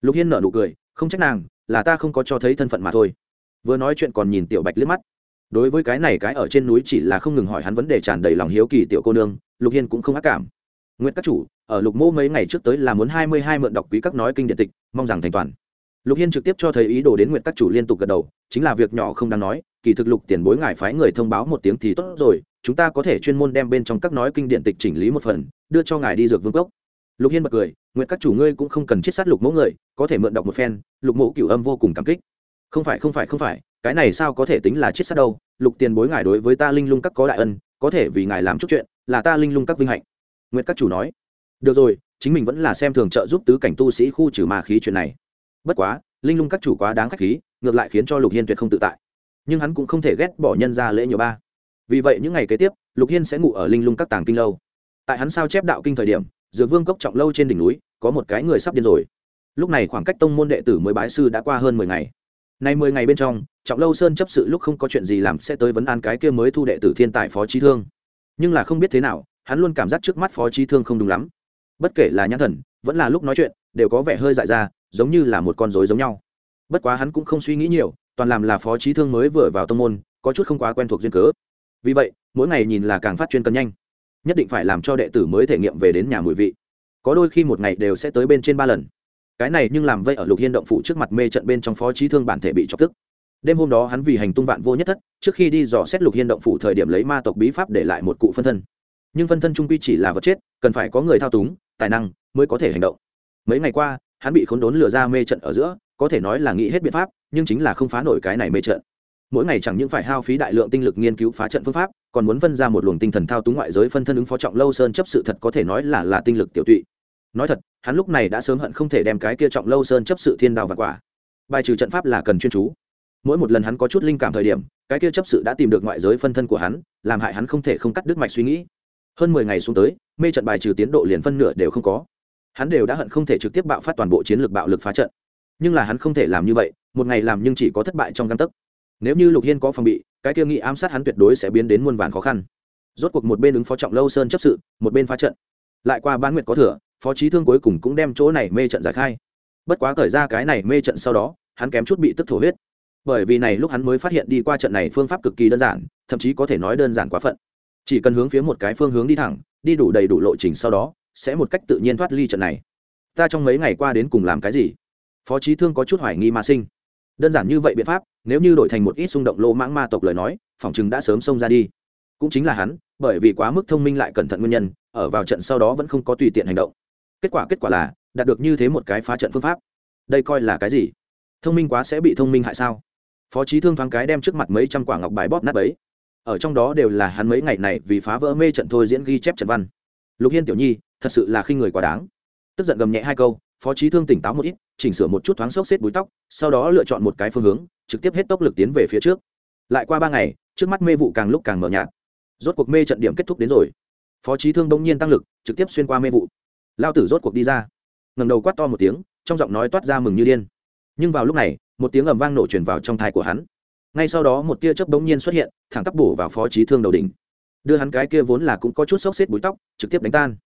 Lục hiên nở nụ cười, không trách nàng, là ta không có cho thấy thân phận mà thôi. Vừa nói chuyện còn nhìn tiểu bạch liếc mắt. Đối với cái này cái ở trên núi chỉ là không ngừng hỏi hắn vấn đề tràn đầy lòng hiếu kỳ tiểu cô nương, lục hiên cũng không ác cảm. Nguyện các chủ, ở lục mô mấy ngày trước tới là muốn hai mươi hai mượn đọc quý các nói kinh điện tịch, mong rằng thành toàn lục hiên trực tiếp cho thấy ý đồ đến nguyện các chủ liên tục gật đầu, chính là việc nhỏ không đáng nói, kỳ thực lục tiền bối ngài phái người thông báo một tiếng thì tốt rồi, chúng ta có thể chuyên môn đem bên trong các nói kinh điện tịch chỉnh lý một phần, đưa cho ngài đi dược vương cốc. Lục hiên bật cười nguyện các chủ ngươi cũng không cần chiết sát lục mẫu người, có thể mượn đọc một phen, lục mẫu cửu âm vô cùng cảm kích. Không phải không phải không phải, cái này sao có thể tính là chiết sát đâu, lục tiền bối ngài đối với ta linh lung các có đại ân, có thể vì ngài làm chút chuyện, là ta linh lung các vinh hạnh. Nguyện các chủ nói, được rồi, chính mình vẫn là xem thường trợ giúp tứ cảnh tu sĩ khu trừ ma khí chuyện này bất quá, linh lung các chủ quá đáng khách khí, ngược lại khiến cho lục hiên tuyệt không tự tại. Nhưng hắn cũng không thể ghét bỏ nhân ra lễ nhiều ba. Vì vậy những ngày kế tiếp, lục hiên sẽ ngủ ở linh lung các tàng kinh lâu. Tại hắn sao chép đạo kinh thời điểm, dược vương cốc trọng lâu trên đỉnh núi, có một cái người sắp điên rồi. Lúc này khoảng cách tông môn đệ tử mới bái sư đã qua hơn mười ngày. Nay mười ngày bên trong, trọng lâu sơn chấp sự lúc không có chuyện gì làm sẽ tới vấn an cái kia mới thu đệ tử thiên tài phó trí thương. Nhưng là không biết thế nào, hắn luôn cảm giác trước mắt phó trí thương không đúng lắm. Bất kể là nhãn thần, vẫn là lúc nói chuyện, đều có vẻ hơi dại ra giống như là một con rối giống nhau. Bất quá hắn cũng không suy nghĩ nhiều, toàn làm là phó trí thương mới vừa vào tông môn, có chút không quá quen thuộc duyên cớ. Vì vậy, mỗi ngày nhìn là càng phát chuyên cân nhanh. Nhất định phải làm cho đệ tử mới thể nghiệm về đến nhà mùi vị. Có đôi khi một ngày đều sẽ tới bên trên ba lần. Cái này nhưng làm vây ở lục hiên động phủ trước mặt mê trận bên trong phó trí thương bản thể bị chọc tức. Đêm hôm đó hắn vì hành tung vạn vô nhất thất, trước khi đi dò xét lục hiên động phủ thời điểm lấy ma tộc bí pháp để lại một cụ phân thân. Nhưng phân thân trung quy chỉ là vật chết, cần phải có người thao túng, tài năng mới có thể hành động. Mấy ngày qua hắn bị khốn đốn lừa ra mê trận ở giữa, có thể nói là nghĩ hết biện pháp, nhưng chính là không phá nổi cái này mê trận. Mỗi ngày chẳng những phải hao phí đại lượng tinh lực nghiên cứu phá trận phương pháp, còn muốn phân ra một luồng tinh thần thao túng ngoại giới phân thân ứng phó trọng lâu sơn chấp sự thật có thể nói là là tinh lực tiểu tụy. Nói thật, hắn lúc này đã sớm hận không thể đem cái kia trọng lâu sơn chấp sự thiên đào và quả. Bài trừ trận pháp là cần chuyên chú. Mỗi một lần hắn có chút linh cảm thời điểm, cái kia chấp sự đã tìm được ngoại giới phân thân của hắn, làm hại hắn không thể không cắt đứt mạch suy nghĩ. Hơn mười ngày xuống tới, mê trận bài trừ tiến độ liền phân nửa đều không có hắn đều đã hận không thể trực tiếp bạo phát toàn bộ chiến lược bạo lực phá trận. Nhưng là hắn không thể làm như vậy, một ngày làm nhưng chỉ có thất bại trong găng tấc. Nếu như lục hiên có phòng bị, cái kia nghị ám sát hắn tuyệt đối sẽ biến đến muôn vàn khó khăn. Rốt cuộc một bên ứng phó trọng lâu sơn chấp sự, một bên phá trận. Lại qua bán nguyệt có thừa, phó trí thương cuối cùng cũng đem chỗ này mê trận giải khai. Bất quá thời ra cái này mê trận sau đó, hắn kém chút bị tức thổ huyết. Bởi vì này lúc hắn mới phát hiện đi qua trận này phương pháp cực kỳ đơn giản, thậm chí có thể nói đơn giản quá phận. Chỉ cần hướng phía một cái phương hướng đi thẳng, đi đủ đầy đủ lộ trình sau đó sẽ một cách tự nhiên thoát ly trận này. Ta trong mấy ngày qua đến cùng làm cái gì? Phó trí thương có chút hoài nghi mà sinh. Đơn giản như vậy biện pháp, nếu như đổi thành một ít xung động lô mãng ma tộc lời nói phỏng chừng đã sớm xông ra đi. Cũng chính là hắn, bởi vì quá mức thông minh lại cẩn thận nguyên nhân, ở vào trận sau đó vẫn không có tùy tiện hành động. Kết quả kết quả là, đạt được như thế một cái phá trận phương pháp. Đây coi là cái gì? Thông minh quá sẽ bị thông minh hại sao? Phó trí thương thoáng cái đem trước mặt mấy trăm quả ngọc bài bóp nát ấy ở trong đó đều là hắn mấy ngày này vì phá vỡ mê trận thôi diễn ghi chép trận văn lục hiên tiểu nhi, thật sự là khi người quá đáng. Tức giận gầm nhẹ hai câu, phó trí thương tỉnh táo một ít, chỉnh sửa một chút thoáng xốc xếp búi tóc, sau đó lựa chọn một cái phương hướng, trực tiếp hết tốc lực tiến về phía trước. Lại qua ba ngày, trước mắt mê vụ càng lúc càng mờ nhạt. Rốt cuộc mê trận điểm kết thúc đến rồi. Phó trí thương đông nhiên tăng lực, trực tiếp xuyên qua mê vụ. Lao tử rốt cuộc đi ra. Ngầm đầu quát to một tiếng, trong giọng nói toát ra mừng như điên. Nhưng vào lúc này, một tiếng ầm vang nổ chuyển vào trong thai của hắn. Ngay sau đó một tia chớp bỗng nhiên xuất hiện, thẳng tắp bổ vào phó trí thương đầu đỉnh đưa hắn cái kia vốn là cũng có chút xốc xếp búi tóc, trực tiếp đánh tan.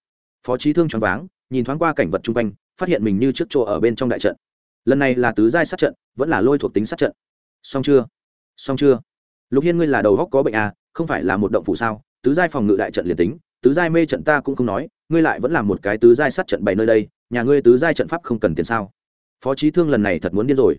Phó trí thương choáng váng, nhìn thoáng qua cảnh vật chung quanh, phát hiện mình như trước chỗ ở bên trong đại trận. Lần này là tứ giai sát trận, vẫn là lôi thuộc tính sát trận. Xong chưa? Xong chưa? Lục hiên ngươi là đầu góc có bệnh à không phải là một động phủ sao? Tứ giai phòng ngự đại trận liền tính, tứ giai mê trận ta cũng không nói, ngươi lại vẫn là một cái tứ giai sát trận bày nơi đây, nhà ngươi tứ giai trận pháp không cần tiền sao? Phó trí thương lần này thật muốn điên rồi.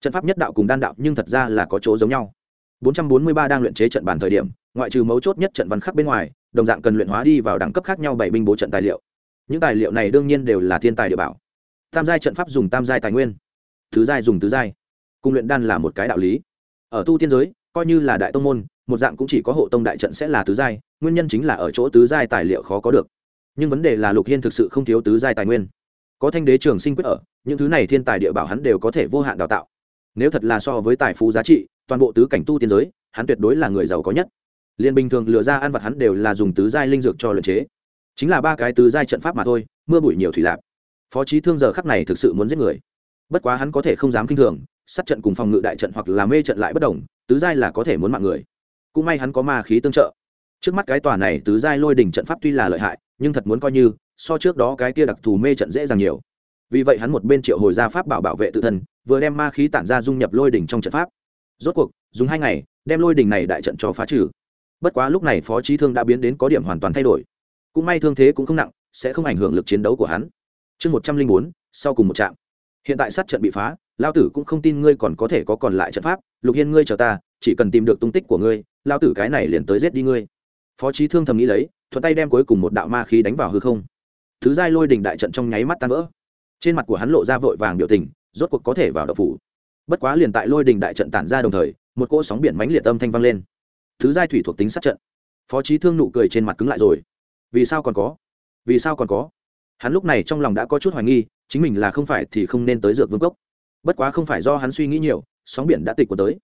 Trận pháp nhất đạo cùng đan đạo nhưng thật ra là có chỗ giống nhau. 443 đang luyện chế trận bàn thời điểm ngoại trừ mấu chốt nhất trận văn khắc bên ngoài, đồng dạng cần luyện hóa đi vào đẳng cấp khác nhau bảy binh bố trận tài liệu. Những tài liệu này đương nhiên đều là thiên tài địa bảo. Tam giai trận pháp dùng tam giai tài nguyên, thứ giai dùng tứ giai. Cung luyện đan là một cái đạo lý. Ở tu tiên giới, coi như là đại tông môn, một dạng cũng chỉ có hộ tông đại trận sẽ là tứ giai, nguyên nhân chính là ở chỗ tứ giai tài liệu khó có được. Nhưng vấn đề là lục hiên thực sự không thiếu tứ giai tài nguyên. Có thanh đế trường sinh quyết ở, những thứ này thiên tài địa bảo hắn đều có thể vô hạn đào tạo. Nếu thật là so với tài phú giá trị, toàn bộ tứ cảnh tu tiên giới, hắn tuyệt đối là người giàu có nhất liên bình thường lựa ra ăn vật hắn đều là dùng tứ giai linh dược cho luyện chế. Chính là ba cái tứ giai trận pháp mà thôi, mưa bụi nhiều thủy lạp phó trí thương giờ khắc này thực sự muốn giết người. Bất quá hắn có thể không dám kinh thường, sát trận cùng phòng ngự đại trận hoặc là mê trận lại bất đồng, tứ giai là có thể muốn mạng người. Cũng may hắn có ma khí tương trợ. Trước mắt cái tòa này tứ giai lôi đỉnh trận pháp tuy là lợi hại, nhưng thật muốn coi như, so trước đó cái kia đặc thù mê trận dễ dàng nhiều. Vì vậy hắn một bên triệu hồi ra pháp bảo bảo vệ tự thân, vừa đem ma khí tản ra dung nhập lôi đỉnh trong trận pháp. Rốt cuộc, dùng hai ngày, đem lôi đỉnh này đại trận cho phá trừ bất quá lúc này phó trí thương đã biến đến có điểm hoàn toàn thay đổi. Cũng may thương thế cũng không nặng, sẽ không ảnh hưởng lực chiến đấu của hắn. Chương một trăm linh bốn, sau cùng một trạm. Hiện tại sát trận bị phá lao tử cũng không tin ngươi còn có thể có còn lại trận pháp. Lục hiên ngươi chờ ta, chỉ cần tìm được tung tích của ngươi lao tử cái này liền tới giết đi ngươi. Phó trí thương thầm nghĩ lấy, thuận tay đem cuối cùng một đạo ma khí đánh vào hư không. Thứ giai lôi đình đại trận trong nháy mắt tan vỡ. Trên mặt của hắn lộ ra vội vàng biểu tình, rốt cuộc có thể vào đậu phủ. Bất quá liền tại lôi đình đại trận tản ra đồng thời, một cỗ sóng biển mãnh liệt âm thanh vang lên thứ giai thủy thuộc tính sát trận. Phó trí thương nụ cười trên mặt cứng lại rồi. Vì sao còn có? Vì sao còn có? Hắn lúc này trong lòng đã có chút hoài nghi, chính mình là không phải thì không nên tới dược vương cốc. Bất quá không phải do hắn suy nghĩ nhiều, sóng biển đã tịch của tới.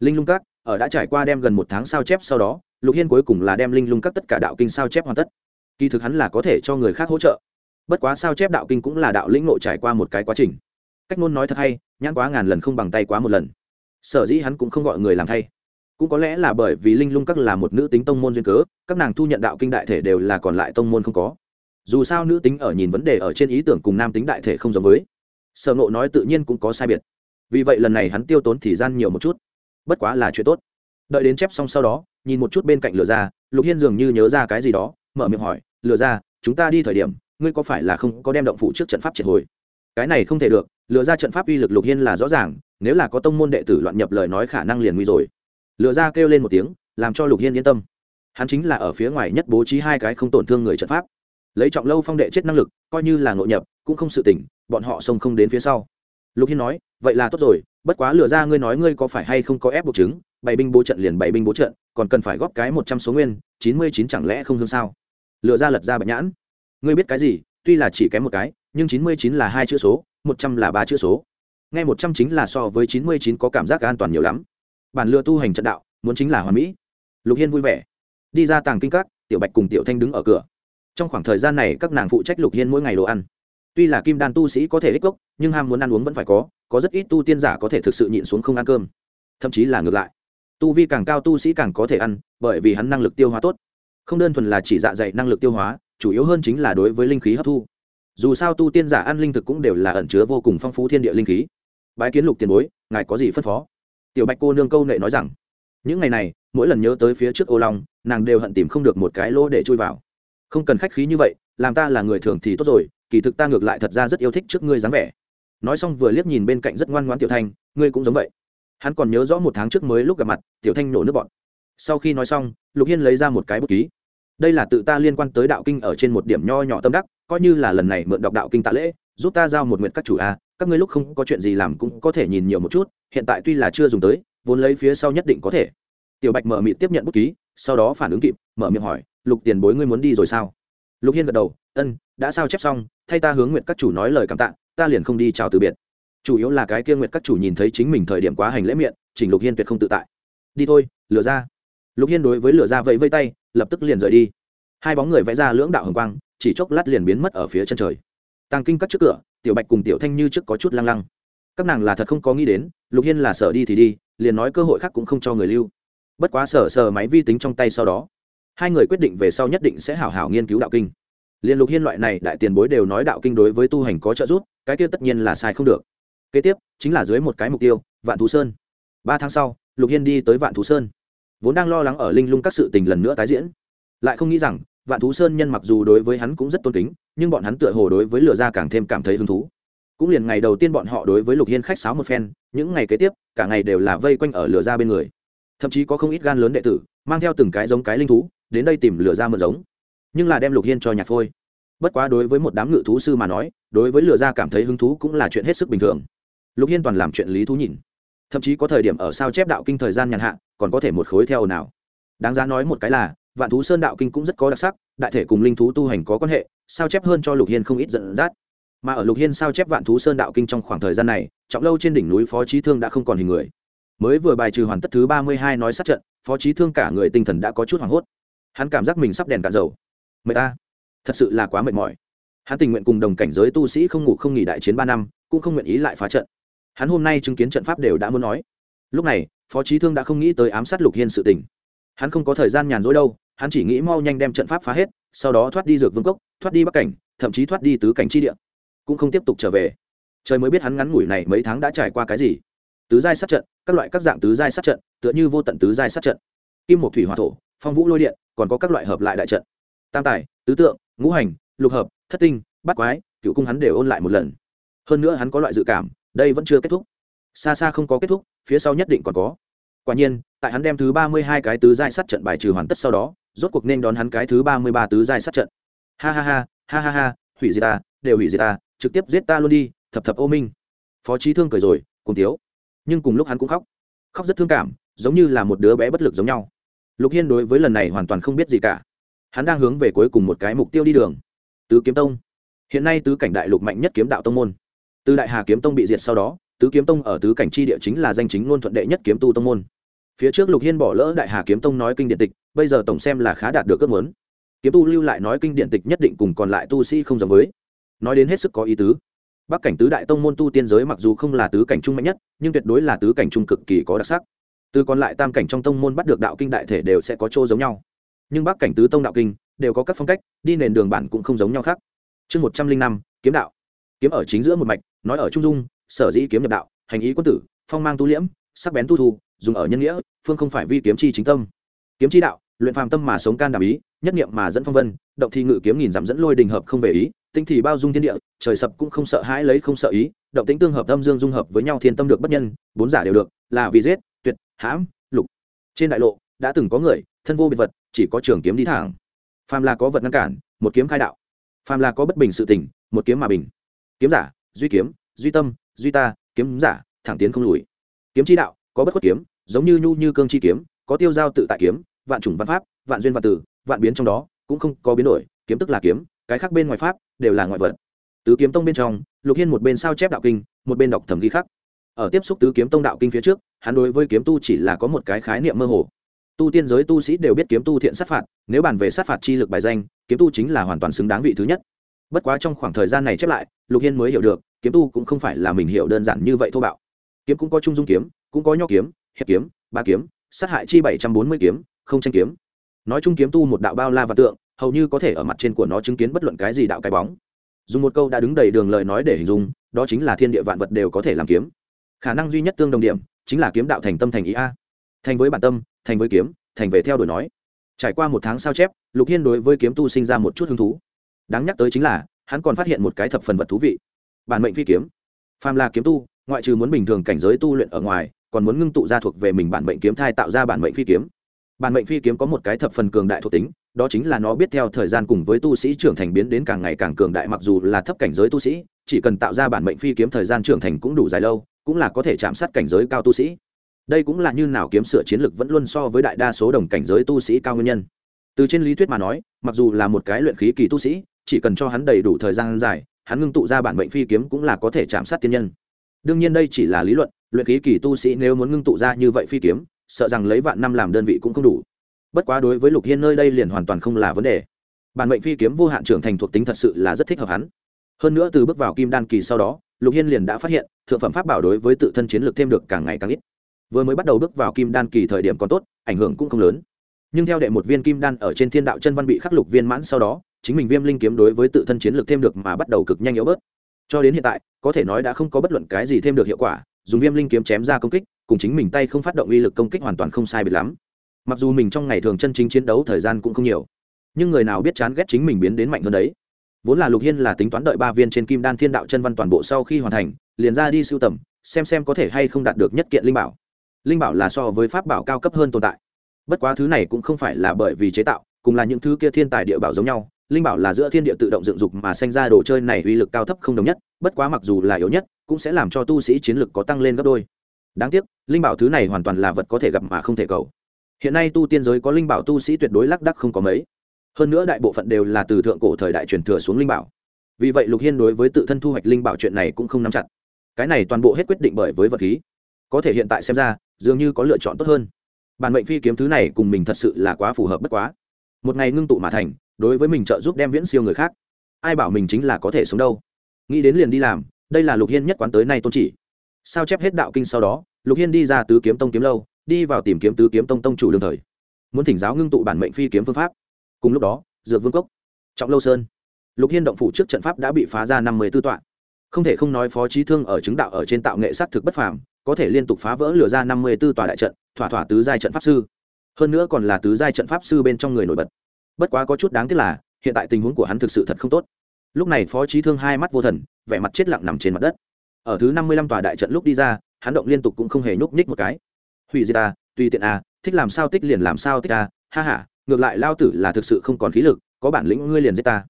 Linh lung các, ở đã trải qua đem gần một tháng sao chép sau đó, lục hiên cuối cùng là đem linh lung các tất cả đạo kinh sao chép hoàn tất. Kỳ thực hắn là có thể cho người khác hỗ trợ. Bất quá sao chép đạo kinh cũng là đạo lĩnh nội trải qua một cái quá trình. Cách ngôn nói thật hay, nhãn quá ngàn lần không bằng tay quá một lần. Sở dĩ hắn cũng không gọi người làm thay cũng có lẽ là bởi vì linh lung các là một nữ tính tông môn duyên cớ, các nàng thu nhận đạo kinh đại thể đều là còn lại tông môn không có. Dù sao nữ tính ở nhìn vấn đề ở trên ý tưởng cùng nam tính đại thể không giống với. Sở ngộ nói tự nhiên cũng có sai biệt. Vì vậy lần này hắn tiêu tốn thời gian nhiều một chút. Bất quá là chuyện tốt. Đợi đến chép xong sau đó, nhìn một chút bên cạnh lừa ra, lục hiên dường như nhớ ra cái gì đó, mở miệng hỏi lừa ra, chúng ta đi thời điểm, ngươi có phải là không có đem động phụ trước trận pháp triệt hồi? Cái này không thể được lừa ra trận pháp uy lực lục hiên là rõ ràng, nếu là có tông môn đệ tử loạn nhập lời nói khả năng liền nguy rồi lừa ra kêu lên một tiếng, làm cho lục hiên yên tâm. Hắn chính là ở phía ngoài nhất bố trí hai cái không tổn thương người trận pháp. Lấy trọng lâu phong đệ chết năng lực, coi như là ngộ nhập, cũng không sự tỉnh, bọn họ xông không đến phía sau. Lục hiên nói, vậy là tốt rồi, bất quá lừa ra ngươi nói ngươi có phải hay không có ép buộc chứng bảy binh bố trận liền bảy binh bố trận, còn cần phải góp cái một trăm số nguyên, chín mươi chín chẳng lẽ không hương sao? Lừa ra lật ra bạch nhãn. Ngươi biết cái gì, tuy là chỉ kém một cái, nhưng chín mươi chín là hai chữ số, một trăm là ba chữ số. Ngay một trăm chính là so với chín mươi chín có cảm giác an toàn nhiều lắm bản lừa tu hành trận đạo, muốn chính là hoàn mỹ. Lục hiên vui vẻ, đi ra tàng kinh các, tiểu bạch cùng tiểu thanh đứng ở cửa. Trong khoảng thời gian này, các nàng phụ trách lục hiên mỗi ngày đồ ăn. Tuy là kim đan tu sĩ có thể ích gốc, nhưng ham muốn ăn uống vẫn phải có có rất ít tu tiên giả có thể thực sự nhịn xuống không ăn cơm. Thậm chí là ngược lại. Tu vi càng cao tu sĩ càng có thể ăn, bởi vì hắn năng lực tiêu hóa tốt. Không đơn thuần là chỉ dạ dày năng lực tiêu hóa, chủ yếu hơn chính là đối với linh khí hấp thu. Dù sao tu tiên giả ăn linh thực cũng đều là ẩn chứa vô cùng phong phú thiên địa linh khí. Bái kiến lục tiền bối, ngài có gì phân phó? Tiểu bạch cô nương câu nệ nói rằng, những ngày này, mỗi lần nhớ tới phía trước ô long, nàng đều hận tìm không được một cái lỗ để chui vào. Không cần khách khí như vậy, làm ta là người thường thì tốt rồi, kỳ thực ta ngược lại thật ra rất yêu thích trước ngươi dáng vẻ. Nói xong vừa liếc nhìn bên cạnh rất ngoan ngoãn tiểu thanh, ngươi cũng giống vậy. Hắn còn nhớ rõ một tháng trước mới lúc gặp mặt, tiểu thanh nổ nước bọn sau khi nói xong, lục hiên lấy ra một cái bút ký. Đây là tự ta liên quan tới đạo kinh ở trên một điểm nho nhỏ tâm đắc, coi như là lần này mượn đọc đạo kinh tạ lễ, giúp ta giao một nguyện các chủ a các ngươi lúc không có chuyện gì làm cũng có thể nhìn nhiều một chút, hiện tại tuy là chưa dùng tới, vốn lấy phía sau nhất định có thể. Tiểu bạch mở miệng tiếp nhận bút ký, sau đó phản ứng kịp, mở miệng hỏi, lục tiền bối ngươi muốn đi rồi sao? Lục hiên gật đầu, ân, đã sao chép xong, thay ta hướng nguyện các chủ nói lời cảm tạ, ta liền không đi chào từ biệt. Chủ yếu là cái kia nguyện các chủ nhìn thấy chính mình thời điểm quá hành lễ miệng, chỉnh lục hiên tuyệt không tự tại. Đi thôi, lừa ra. Lục hiên đối với lừa ra vẫy vây tay, lập tức liền rời đi. Hai bóng người vẽ ra lưỡng đạo hồng quang, chỉ chốc lát liền biến mất ở phía chân trời. Tàng kinh cắt trước cửa tiểu bạch cùng tiểu thanh như trước có chút lăng lăng. Các nàng là thật không có nghĩ đến, lục hiên là sở đi thì đi, liền nói cơ hội khác cũng không cho người lưu. Bất quá sở sờ máy vi tính trong tay sau đó, hai người quyết định về sau nhất định sẽ hảo hảo nghiên cứu đạo kinh. Liên lục hiên loại này đại tiền bối đều nói đạo kinh đối với tu hành có trợ giúp, cái kia tất nhiên là sai không được. Kế tiếp, chính là dưới một cái mục tiêu, vạn thú sơn. Ba tháng sau, lục hiên đi tới vạn thú sơn. Vốn đang lo lắng ở linh lung các sự tình lần nữa tái diễn. Lại không nghĩ rằng vạn thú sơn nhân mặc dù đối với hắn cũng rất tôn kính, nhưng bọn hắn tựa hồ đối với lừa ra càng thêm cảm thấy hứng thú. Cũng liền ngày đầu tiên bọn họ đối với lục hiên khách sáo một phen, những ngày kế tiếp, cả ngày đều là vây quanh ở lừa ra bên người. Thậm chí có không ít gan lớn đệ tử, mang theo từng cái giống cái linh thú, đến đây tìm lừa ra mượn giống. Nhưng là đem lục hiên cho nhạc phôi. Bất quá đối với một đám ngự thú sư mà nói, đối với lừa ra cảm thấy hứng thú cũng là chuyện hết sức bình thường. Lục hiên toàn làm chuyện lý thú nhìn. Thậm chí có thời điểm ở sao chép đạo kinh thời gian nhàn hạ, còn có thể một khối theo nào. Đáng giá nói một cái là vạn thú sơn đạo kinh cũng rất có đặc sắc, đại thể cùng linh thú tu hành có quan hệ, sao chép hơn cho lục hiên không ít dẫn dắt. Mà ở lục hiên sao chép vạn thú sơn đạo kinh trong khoảng thời gian này, trọng lâu trên đỉnh núi phó trí thương đã không còn hình người. Mới vừa bài trừ hoàn tất thứ ba mươi hai nói sát trận, phó trí thương cả người tinh thần đã có chút hoảng hốt. Hắn cảm giác mình sắp đèn cạn dầu. Mệt ta. Thật sự là quá mệt mỏi. Hắn tình nguyện cùng đồng cảnh giới tu sĩ không ngủ không nghỉ đại chiến ba năm, cũng không nguyện ý lại phá trận. Hắn hôm nay chứng kiến trận pháp đều đã muốn nói. Lúc này, phó trí thương đã không nghĩ tới ám sát lục hiên sự tình. Hắn không có thời gian nhàn rỗi đâu hắn chỉ nghĩ mau nhanh đem trận pháp phá hết, sau đó thoát đi dược vương cốc, thoát đi bắc cảnh, thậm chí thoát đi tứ cảnh chi địa. Cũng không tiếp tục trở về. Trời mới biết hắn ngắn ngủi này mấy tháng đã trải qua cái gì. Tứ giai sát trận, các loại các dạng tứ giai sát trận, tựa như vô tận tứ giai sát trận. Kim một thủy hỏa thổ, phong vũ lôi điện, còn có các loại hợp lại đại trận. Tam tài, tứ tượng, ngũ hành, lục hợp, thất tinh, bát quái, cựu cung hắn đều ôn lại một lần. Hơn nữa hắn có loại dự cảm, đây vẫn chưa kết thúc. Xa xa không có kết thúc, phía sau nhất định còn có. Quả nhiên, tại hắn đem thứ ba mươi hai cái tứ giai sát trận bài trừ hoàn tất sau đó rốt cuộc nên đón hắn cái thứ ba mươi ba tứ giai sát trận. Ha ha ha ha ha ha, hủy diệt ta, đều hủy diệt ta, trực tiếp giết ta luôn đi, thập thập ô minh. Phó trí thương cười rồi, cùng tiếu nhưng cùng lúc hắn cũng khóc. Khóc rất thương cảm, giống như là một đứa bé bất lực giống nhau. Lục hiên đối với lần này hoàn toàn không biết gì cả. Hắn đang hướng về cuối cùng một cái mục tiêu đi đường. Tứ kiếm tông. Hiện nay tứ cảnh đại lục mạnh nhất kiếm đạo tông môn. Từ đại hà kiếm tông bị diệt sau đó, tứ kiếm tông ở tứ cảnh tri địa chính là danh chính ngôn thuận đệ nhất kiếm tu tông môn. Phía trước lục hiên bỏ lỡ đại hà kiếm tông nói kinh điện tịch bây giờ tổng xem là khá đạt được ước muốn. Kiếm tu lưu lại nói kinh điện tịch nhất định cùng còn lại tu sĩ không giống với. Nói đến hết sức có ý tứ. Bắc cảnh tứ đại tông môn tu tiên giới mặc dù không là tứ cảnh trung mạnh nhất, nhưng tuyệt đối là tứ cảnh trung cực kỳ có đặc sắc. Từ còn lại tam cảnh trong tông môn bắt được đạo kinh đại thể đều sẽ có chỗ giống nhau. Nhưng bắc cảnh tứ tông đạo kinh đều có các phong cách, đi nền đường bản cũng không giống nhau khác. Chương một trăm linh năm, kiếm đạo. Kiếm ở chính giữa một mạch, nói ở trung dung, sở dĩ kiếm nhập đạo, hành ý quân tử, phong mang tu liễm, sắc bén tu thu, dùng ở nhân nghĩa, phương không phải vi kiếm chi chính tâm. Kiếm chi đạo luyện phàm tâm mà sống can đảm ý, nhất niệm mà dẫn phong vân, động thì ngự kiếm nghìn dặm dẫn lôi đình hợp không về ý, tinh thì bao dung thiên địa, trời sập cũng không sợ hãi lấy không sợ ý, động tính tương hợp tâm dương dung hợp với nhau thiên tâm được bất nhân, bốn giả đều được, là vì giết, tuyệt, hãm, lục. Trên đại lộ, đã từng có người, thân vô biệt vật, chỉ có trường kiếm đi thẳng. Phàm là có vật ngăn cản, một kiếm khai đạo. Phàm là có bất bình sự tình, một kiếm mà bình. Kiếm giả, duy kiếm, duy tâm, duy ta, kiếm giả, thẳng tiến không lùi. Kiếm chi đạo, có bất khuất kiếm, giống như nhu như cương chi kiếm, có tiêu giao tự tại kiếm vạn chủng văn pháp, vạn duyên vạn tử vạn biến trong đó, cũng không có biến đổi, kiếm tức là kiếm, cái khác bên ngoài pháp, đều là ngoại vật. Tứ kiếm tông bên trong, lục hiên một bên sao chép đạo kinh, một bên đọc thẩm ghi khắc. Ở tiếp xúc tứ kiếm tông đạo kinh phía trước, hắn đối với kiếm tu chỉ là có một cái khái niệm mơ hồ. Tu tiên giới tu sĩ đều biết kiếm tu thiện sát phạt, nếu bàn về sát phạt chi lực bài danh, kiếm tu chính là hoàn toàn xứng đáng vị thứ nhất. Bất quá trong khoảng thời gian này chép lại, lục hiên mới hiểu được, kiếm tu cũng không phải là mình hiểu đơn giản như vậy thô bạo. Kiếm cũng có trung dung kiếm, cũng có nho kiếm, hiệp kiếm, ba kiếm, sát hại chi bảy trăm bốn mươi kiếm không tranh kiếm. Nói chung kiếm tu một đạo bao la và tượng, hầu như có thể ở mặt trên của nó chứng kiến bất luận cái gì đạo cái bóng. Dùng một câu đã đứng đầy đường lời nói để hình dung, đó chính là thiên địa vạn vật đều có thể làm kiếm. Khả năng duy nhất tương đồng điểm, chính là kiếm đạo thành tâm thành ý a. Thành với bản tâm, thành với kiếm, thành về theo đuổi nói. Trải qua một tháng sao chép, lục hiên đối với kiếm tu sinh ra một chút hứng thú. Đáng nhắc tới chính là, hắn còn phát hiện một cái thập phần vật thú vị. Bản mệnh phi kiếm. Phàm là kiếm tu, ngoại trừ muốn bình thường cảnh giới tu luyện ở ngoài, còn muốn ngưng tụ ra thuộc về mình bản mệnh kiếm thai tạo ra bản mệnh phi kiếm bản mệnh phi kiếm có một cái thập phần cường đại thuộc tính, đó chính là nó biết theo thời gian cùng với tu sĩ trưởng thành biến đến càng ngày càng cường đại mặc dù là thấp cảnh giới tu sĩ, chỉ cần tạo ra bản mệnh phi kiếm thời gian trưởng thành cũng đủ dài lâu, cũng là có thể chạm sát cảnh giới cao tu sĩ. Đây cũng là như nào kiếm sửa chiến lược vẫn luôn so với đại đa số đồng cảnh giới tu sĩ cao nguyên nhân. Từ trên lý thuyết mà nói, mặc dù là một cái luyện khí kỳ tu sĩ, chỉ cần cho hắn đầy đủ thời gian dài, hắn ngưng tụ ra bản mệnh phi kiếm cũng là có thể chạm sát tiên nhân. Đương nhiên đây chỉ là lý luận, luyện khí kỳ tu sĩ nếu muốn ngưng tụ ra như vậy phi kiếm sợ rằng lấy vạn năm làm đơn vị cũng không đủ. Bất quá đối với lục hiên nơi đây liền hoàn toàn không là vấn đề. Bản mệnh phi kiếm vô hạn trưởng thành thuộc tính thật sự là rất thích hợp hắn. Hơn nữa từ bước vào kim đan kỳ sau đó, lục hiên liền đã phát hiện, thượng phẩm pháp bảo đối với tự thân chiến lược thêm được càng ngày càng ít. Vừa mới bắt đầu bước vào kim đan kỳ thời điểm còn tốt, ảnh hưởng cũng không lớn. Nhưng theo đệ một viên kim đan ở trên thiên đạo chân văn bị khắc lục viên mãn sau đó, chính mình viêm linh kiếm đối với tự thân chiến lược thêm được mà bắt đầu cực nhanh yếu bớt. Cho đến hiện tại, có thể nói đã không có bất luận cái gì thêm được hiệu quả, dùng viêm linh kiếm chém ra công kích cùng chính mình tay không phát động uy lực công kích hoàn toàn không sai biệt lắm. Mặc dù mình trong ngày thường chân chính chiến đấu thời gian cũng không nhiều, nhưng người nào biết chán ghét chính mình biến đến mạnh hơn đấy. Vốn là lục hiên là tính toán đợi ba viên trên kim đan thiên đạo chân văn toàn bộ sau khi hoàn thành, liền ra đi sưu tầm, xem xem có thể hay không đạt được nhất kiện linh bảo. Linh bảo là so với pháp bảo cao cấp hơn tồn tại. Bất quá thứ này cũng không phải là bởi vì chế tạo, cùng là những thứ kia thiên tài địa bảo giống nhau, linh bảo là giữa thiên địa tự động dựng dục mà sinh ra đồ chơi này uy lực cao thấp không đồng nhất, bất quá mặc dù là yếu nhất, cũng sẽ làm cho tu sĩ chiến lực có tăng lên gấp đôi đáng tiếc, linh bảo thứ này hoàn toàn là vật có thể gặp mà không thể cầu. Hiện nay tu tiên giới có linh bảo tu sĩ tuyệt đối lác đắc không có mấy. Hơn nữa đại bộ phận đều là từ thượng cổ thời đại truyền thừa xuống linh bảo. Vì vậy lục hiên đối với tự thân thu hoạch linh bảo chuyện này cũng không nắm chặt. Cái này toàn bộ hết quyết định bởi với vật khí. Có thể hiện tại xem ra, dường như có lựa chọn tốt hơn. Bản mệnh phi kiếm thứ này cùng mình thật sự là quá phù hợp bất quá. Một ngày ngưng tụ mà thành, đối với mình trợ giúp đem viễn siêu người khác. Ai bảo mình chính là có thể sống đâu? Nghĩ đến liền đi làm, đây là lục hiên nhất quán tới nay tôn chỉ sao chép hết đạo kinh sau đó, lục hiên đi ra tứ kiếm tông kiếm lâu, đi vào tìm kiếm tứ kiếm tông tông chủ đương thời. Muốn thỉnh giáo ngưng tụ bản mệnh phi kiếm phương pháp. Cùng lúc đó, dược vương cốc, trọng lâu sơn. Lục hiên động phủ trước trận pháp đã bị phá ra năm mươi tư tọa không thể không nói phó trí thương ở chứng đạo ở trên tạo nghệ s á t thực bất phàm, có thể liên tục phá vỡ lừa ra năm mươi tư tòa đại trận, thỏa thỏa tứ giai trận pháp sư. Hơn nữa còn là tứ giai trận pháp sư bên trong người nổi bật. Bất quá có chút đáng tiếc là, hiện tại tình huống của hắn thực sự thật không tốt. Lúc này phó trí thương hai mắt vô thần, vẻ mặt chết lặng nằm trên mặt đất ở thứ năm mươi lăm tòa đại trận lúc đi ra hắn động liên tục cũng không hề nhúc nhích một cái. Hủy diệt ta, tùy tiện à thích làm sao tích liền làm sao tích ta, ha ha, ngược lại lao tử là thực sự không còn khí lực có bản lĩnh ngươi liền giết ta.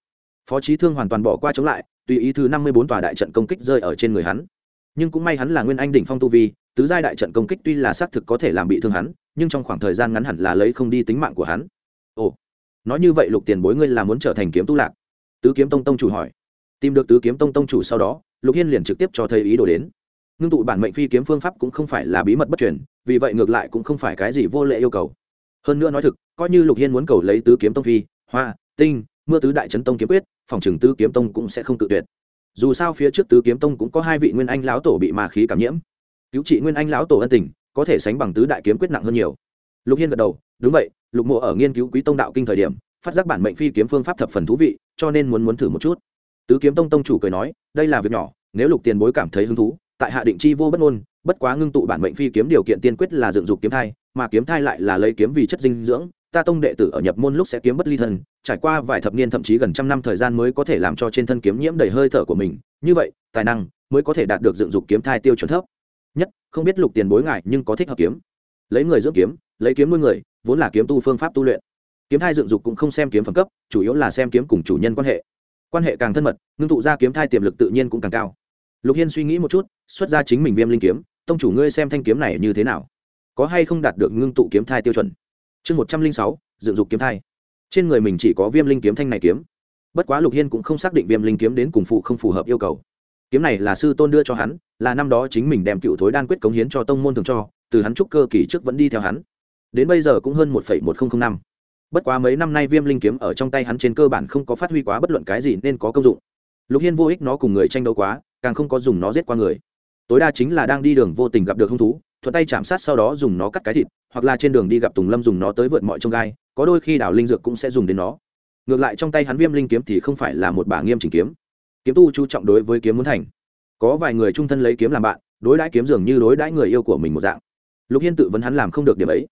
Phó trí thương hoàn toàn bỏ qua chống lại tùy ý thứ năm mươi bốn tòa đại trận công kích rơi ở trên người hắn. Nhưng cũng may hắn là nguyên anh đỉnh phong tu vi tứ giai đại trận công kích tuy là xác thực có thể làm bị thương hắn nhưng trong khoảng thời gian ngắn hẳn là lấy không đi tính mạng của hắn. Ồ nói như vậy lục tiền bối ngươi là muốn trở thành kiếm tu lạc? Tứ kiếm tông tông chủ hỏi. Tìm được tứ kiếm tông tông chủ sau đó lục hiên liền trực tiếp cho thấy ý đồ đến. Ngưng tụ bản mệnh phi kiếm phương pháp cũng không phải là bí mật bất truyền, vì vậy ngược lại cũng không phải cái gì vô lệ yêu cầu. Hơn nữa nói thực, coi như lục hiên muốn cầu lấy tứ kiếm tông phi, hoa, tinh, mưa tứ đại trấn tông kiếm quyết, phòng trừng tứ kiếm tông cũng sẽ không tự tuyệt. Dù sao phía trước tứ kiếm tông cũng có hai vị nguyên anh lão tổ bị ma khí cảm nhiễm. Cứu trị nguyên anh lão tổ ân tình, có thể sánh bằng tứ đại kiếm quyết nặng hơn nhiều. Lục hiên gật đầu, đúng vậy, lục mộ ở nghiên cứu quý tông đạo kinh thời điểm, phát giác bản mệnh phi kiếm phương pháp thập phần thú vị, cho nên muốn muốn thử một chút tứ kiếm tông tông chủ cười nói, đây là việc nhỏ, nếu lục tiền bối cảm thấy hứng thú, tại hạ định chi vô bất ngôn, bất quá ngưng tụ bản mệnh phi kiếm điều kiện tiên quyết là dựng dục kiếm thai, mà kiếm thai lại là lấy kiếm vì chất dinh dưỡng, ta tông đệ tử ở nhập môn lúc sẽ kiếm bất ly thân, trải qua vài thập niên thậm chí gần trăm năm thời gian mới có thể làm cho trên thân kiếm nhiễm đầy hơi thở của mình, như vậy, tài năng mới có thể đạt được dựng dục kiếm thai tiêu chuẩn thấp. Nhất, không biết lục tiền bối ngại nhưng có thích hợp kiếm. Lấy người dưỡng kiếm, lấy kiếm nuôi người, vốn là kiếm tu phương pháp tu luyện. Kiếm thai dựng dục cũng không xem kiếm phẩm cấp, chủ yếu là xem kiếm cùng chủ nhân quan hệ quan hệ càng thân mật, ngưng tụ ra kiếm thai tiềm lực tự nhiên cũng càng cao. Lục hiên suy nghĩ một chút, xuất ra chính mình viêm linh kiếm, tông chủ ngươi xem thanh kiếm này như thế nào? Có hay không đạt được ngưng tụ kiếm thai tiêu chuẩn? Chương một trăm linh sáu, dựng dục kiếm thai. Trên người mình chỉ có viêm linh kiếm thanh này kiếm. Bất quá lục hiên cũng không xác định viêm linh kiếm đến cùng phụ không phù hợp yêu cầu. Kiếm này là sư tôn đưa cho hắn, là năm đó chính mình đem cựu thối đan quyết cống hiến cho tông môn thường cho, từ hắn trúc cơ kỳ trước vẫn đi theo hắn. Đến bây giờ cũng hơn một một nghìn năm bất quá mấy năm nay viêm linh kiếm ở trong tay hắn trên cơ bản không có phát huy quá bất luận cái gì nên có công dụng. Lục hiên vô ích nó cùng người tranh đấu quá, càng không có dùng nó giết qua người. Tối đa chính là đang đi đường vô tình gặp được hung thú, thuận tay chạm sát sau đó dùng nó cắt cái thịt, hoặc là trên đường đi gặp tùng lâm dùng nó tới vượt mọi trông gai, có đôi khi đảo linh dược cũng sẽ dùng đến nó. Ngược lại trong tay hắn viêm linh kiếm thì không phải là một bả nghiêm chỉnh kiếm. Kiếm tu chú trọng đối với kiếm muốn thành. Có vài người trung thân lấy kiếm làm bạn, đối đãi kiếm dường như đối đãi người yêu của mình một dạng. Lục hiên tự vấn hắn làm không được điểm ấy.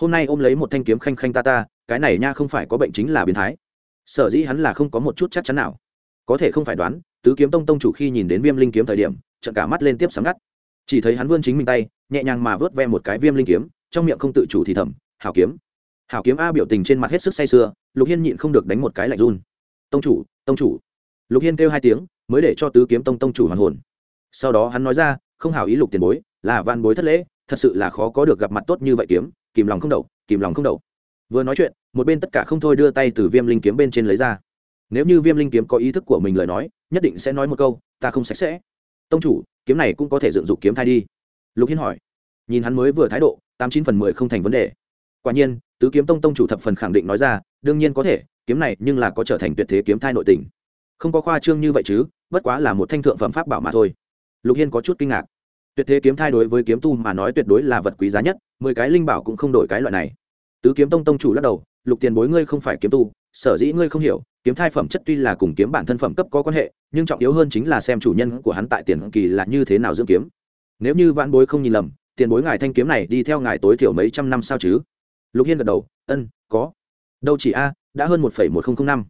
Hôm nay ôm lấy một thanh kiếm khanh khanh ta ta cái này nha không phải có bệnh chính là biến thái. Sở dĩ hắn là không có một chút chắc chắn nào. Có thể không phải đoán, tứ kiếm tông tông chủ khi nhìn đến viêm linh kiếm thời điểm trận cả mắt lên tiếp sáng ngắt. Chỉ thấy hắn vươn chính mình tay, nhẹ nhàng mà vớt ve một cái viêm linh kiếm, trong miệng không tự chủ thì thầm, hảo kiếm. Hảo kiếm a biểu tình trên mặt hết sức say sưa, lục hiên nhịn không được đánh một cái lạnh run. Tông chủ tông chủ. Lục hiên kêu hai tiếng, mới để cho tứ kiếm tông tông chủ hoàn hồn. Sau đó hắn nói ra, không hảo ý lục tiền bối, là van bối thất lễ, thật sự là khó có được gặp mặt tốt như vậy kiếm, kìm lòng không đậu, kìm lòng không đậu vừa nói chuyện, một bên tất cả không thôi đưa tay từ viêm linh kiếm bên trên lấy ra. Nếu như viêm linh kiếm có ý thức của mình lời nói, nhất định sẽ nói một câu, ta không sạch sẽ. Tông chủ, kiếm này cũng có thể dựng dục kiếm thai đi. Lục hiên hỏi. Nhìn hắn mới vừa thái độ, tám chín phần mười không thành vấn đề. Quả nhiên, tứ kiếm tông tông chủ thập phần khẳng định nói ra, đương nhiên có thể, kiếm này nhưng là có trở thành tuyệt thế kiếm thai nội tình. Không có khoa trương như vậy chứ, bất quá là một thanh thượng phẩm pháp bảo mà thôi. Lục hiên có chút kinh ngạc. Tuyệt thế kiếm thai đối với kiếm tu mà nói tuyệt đối là vật quý giá nhất, mười cái linh bảo cũng không đổi cái loại này tứ kiếm tông tông chủ lắc đầu, lục tiền bối ngươi không phải kiếm tu, sở dĩ ngươi không hiểu, kiếm thai phẩm chất tuy là cùng kiếm bản thân phẩm cấp có quan hệ, nhưng trọng yếu hơn chính là xem chủ nhân của hắn tại tiền kỳ là như thế nào dưỡng kiếm. Nếu như vãn bối không nhìn lầm, tiền bối ngài thanh kiếm này đi theo ngài tối thiểu mấy trăm năm sao chứ? Lục hiên gật đầu, ân, có. Đâu chỉ a, đã hơn một phẩy một nghìn năm.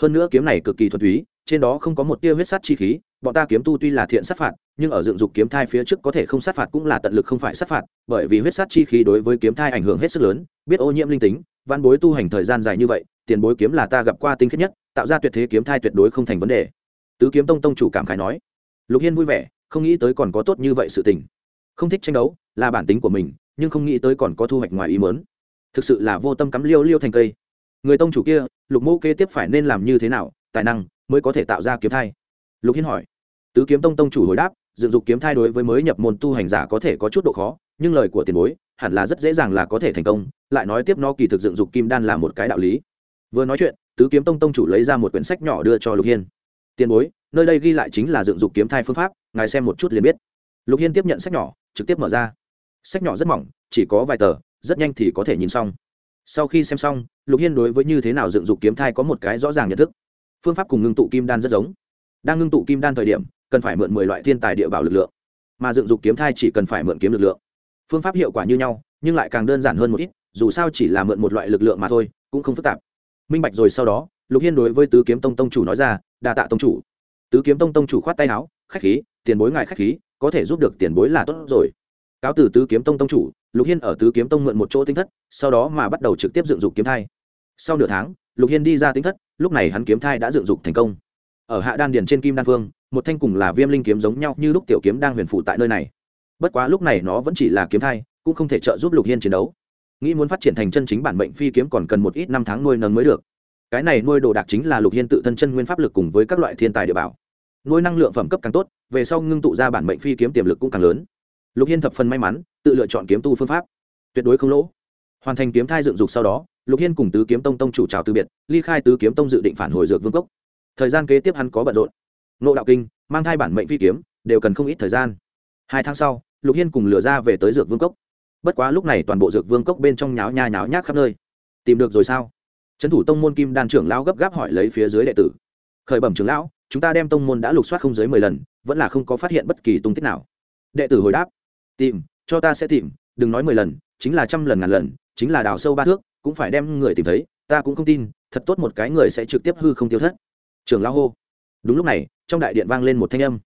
Hơn nữa kiếm này cực kỳ thuần túy trên đó không có một tia huyết sắt chi khí, bọn ta kiếm tu tuy là thiện sát phạt, nhưng ở dựng dục kiếm thai phía trước có thể không sát phạt cũng là tận lực không phải sát phạt, bởi vì huyết sát chi khí đối với kiếm thai ảnh hưởng hết sức lớn, biết ô nhiễm linh tính, văn bối tu hành thời gian dài như vậy, tiền bối kiếm là ta gặp qua tinh khiết nhất, tạo ra tuyệt thế kiếm thai tuyệt đối không thành vấn đề. Tứ kiếm tông tông chủ cảm khái nói. Lục hiên vui vẻ, không nghĩ tới còn có tốt như vậy sự tình. Không thích tranh đấu, là bản tính của mình, nhưng không nghĩ tới còn có thu hoạch ngoài ý mớn thực sự là vô tâm cắm liêu liêu thành cây. Người tông chủ kia, lục mô kế tiếp phải nên làm như thế nào? Tài năng mới có thể tạo ra kiếm thai. Lục hiên hỏi. Tứ kiếm tông tông chủ hồi đáp, dựng dục kiếm thai đối với mới nhập môn tu hành giả có thể có chút độ khó, nhưng lời của tiền bối hẳn là rất dễ dàng là có thể thành công, lại nói tiếp nó kỳ thực dựng dục kim đan là một cái đạo lý. Vừa nói chuyện, tứ kiếm tông tông chủ lấy ra một quyển sách nhỏ đưa cho lục hiên. Tiền bối, nơi đây ghi lại chính là dựng dục kiếm thai phương pháp, ngài xem một chút liền biết. Lục hiên tiếp nhận sách nhỏ, trực tiếp mở ra. Sách nhỏ rất mỏng, chỉ có vài tờ, rất nhanh thì có thể nhìn xong. Sau khi xem xong, lục hiên đối với như thế nào dựng dục kiếm thai có một cái rõ ràng nhận thức phương pháp cùng ngưng tụ kim đan rất giống. Đang ngưng tụ kim đan thời điểm, cần phải mượn mười loại thiên tài địa bảo lực lượng, mà dựng dục kiếm thai chỉ cần phải mượn kiếm lực lượng. Phương pháp hiệu quả như nhau, nhưng lại càng đơn giản hơn một ít, dù sao chỉ là mượn một loại lực lượng mà thôi, cũng không phức tạp. Minh bạch rồi sau đó, lục hiên đối với tứ kiếm tông tông chủ nói ra, đa tạ tông chủ. Tứ kiếm tông tông chủ khoát tay áo, khách khí, tiền bối ngài khách khí, có thể giúp được tiền bối là tốt rồi. Cáo từ tứ kiếm tông tông chủ, lục hiên ở tứ kiếm tông mượn một chỗ tinh thất, sau đó mà bắt đầu trực tiếp dựng dục kiếm thai. Sau nửa tháng, lục hiên đi ra tinh thất lúc này hắn kiếm thai đã dựng dục thành công. Ở hạ đan điền trên kim đan phương một thanh cùng là viêm linh kiếm giống nhau như lúc tiểu kiếm đang huyền phụ tại nơi này. Bất quá lúc này nó vẫn chỉ là kiếm thai, cũng không thể trợ giúp lục hiên chiến đấu. Nghĩ muốn phát triển thành chân chính bản mệnh phi kiếm còn cần một ít năm tháng nuôi nấng mới được. Cái này nuôi đồ đạc chính là lục hiên tự thân chân nguyên pháp lực cùng với các loại thiên tài địa bảo. Nuôi năng lượng phẩm cấp càng tốt, về sau ngưng tụ ra bản mệnh phi kiếm tiềm lực cũng càng lớn. Lục hiên thập phần may mắn, tự lựa chọn kiếm tu phương pháp. Tuyệt đối không lỗ. Hoàn thành kiếm thai dựng dục sau đó lục hiên cùng tứ kiếm tông tông chủ trào từ biệt, ly khai tứ kiếm tông dự định phản hồi dược vương cốc. Thời gian kế tiếp hắn có bận rộn. Nộ đạo kinh, mang thai bản mệnh phi kiếm, đều cần không ít thời gian. Hai tháng sau, lục hiên cùng lửa ra về tới dược vương cốc. Bất quá lúc này toàn bộ dược vương cốc bên trong nháo nha nháo nhác khắp nơi. Tìm được rồi sao? Trấn thủ tông môn kim đan trưởng lão gấp gáp hỏi lấy phía dưới đệ tử. Khởi bẩm trưởng lão, chúng ta đem tông môn đã lục soát không dưới mười lần, vẫn là không có phát hiện bất kỳ tung tích nào. Đệ tử hồi đáp, tìm, cho ta sẽ tìm, đừng nói mười lần, chính là trăm lần ngàn lần, chính là đào sâu ba thước cũng phải đem người tìm thấy, ta cũng không tin, thật tốt một cái người sẽ trực tiếp hư không tiêu thất. Trường lão hô. Đúng lúc này, trong đại điện vang lên một thanh âm.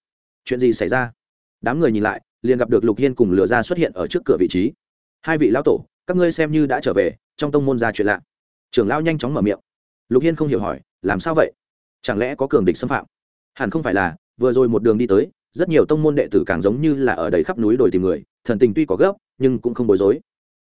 Chuyện gì xảy ra? Đám người nhìn lại, liền gặp được lục hiên cùng lừa ra xuất hiện ở trước cửa vị trí. Hai vị lão tổ, các ngươi xem như đã trở về, trong tông môn ra chuyện lạ. Trưởng lão nhanh chóng mở miệng. Lục hiên không hiểu hỏi, làm sao vậy? Chẳng lẽ có cường địch xâm phạm? Hẳn không phải là, vừa rồi một đường đi tới, rất nhiều tông môn đệ tử càng giống như là ở đầy khắp núi đồi tìm người, thần tình tuy có gấp, nhưng cũng không bối rối.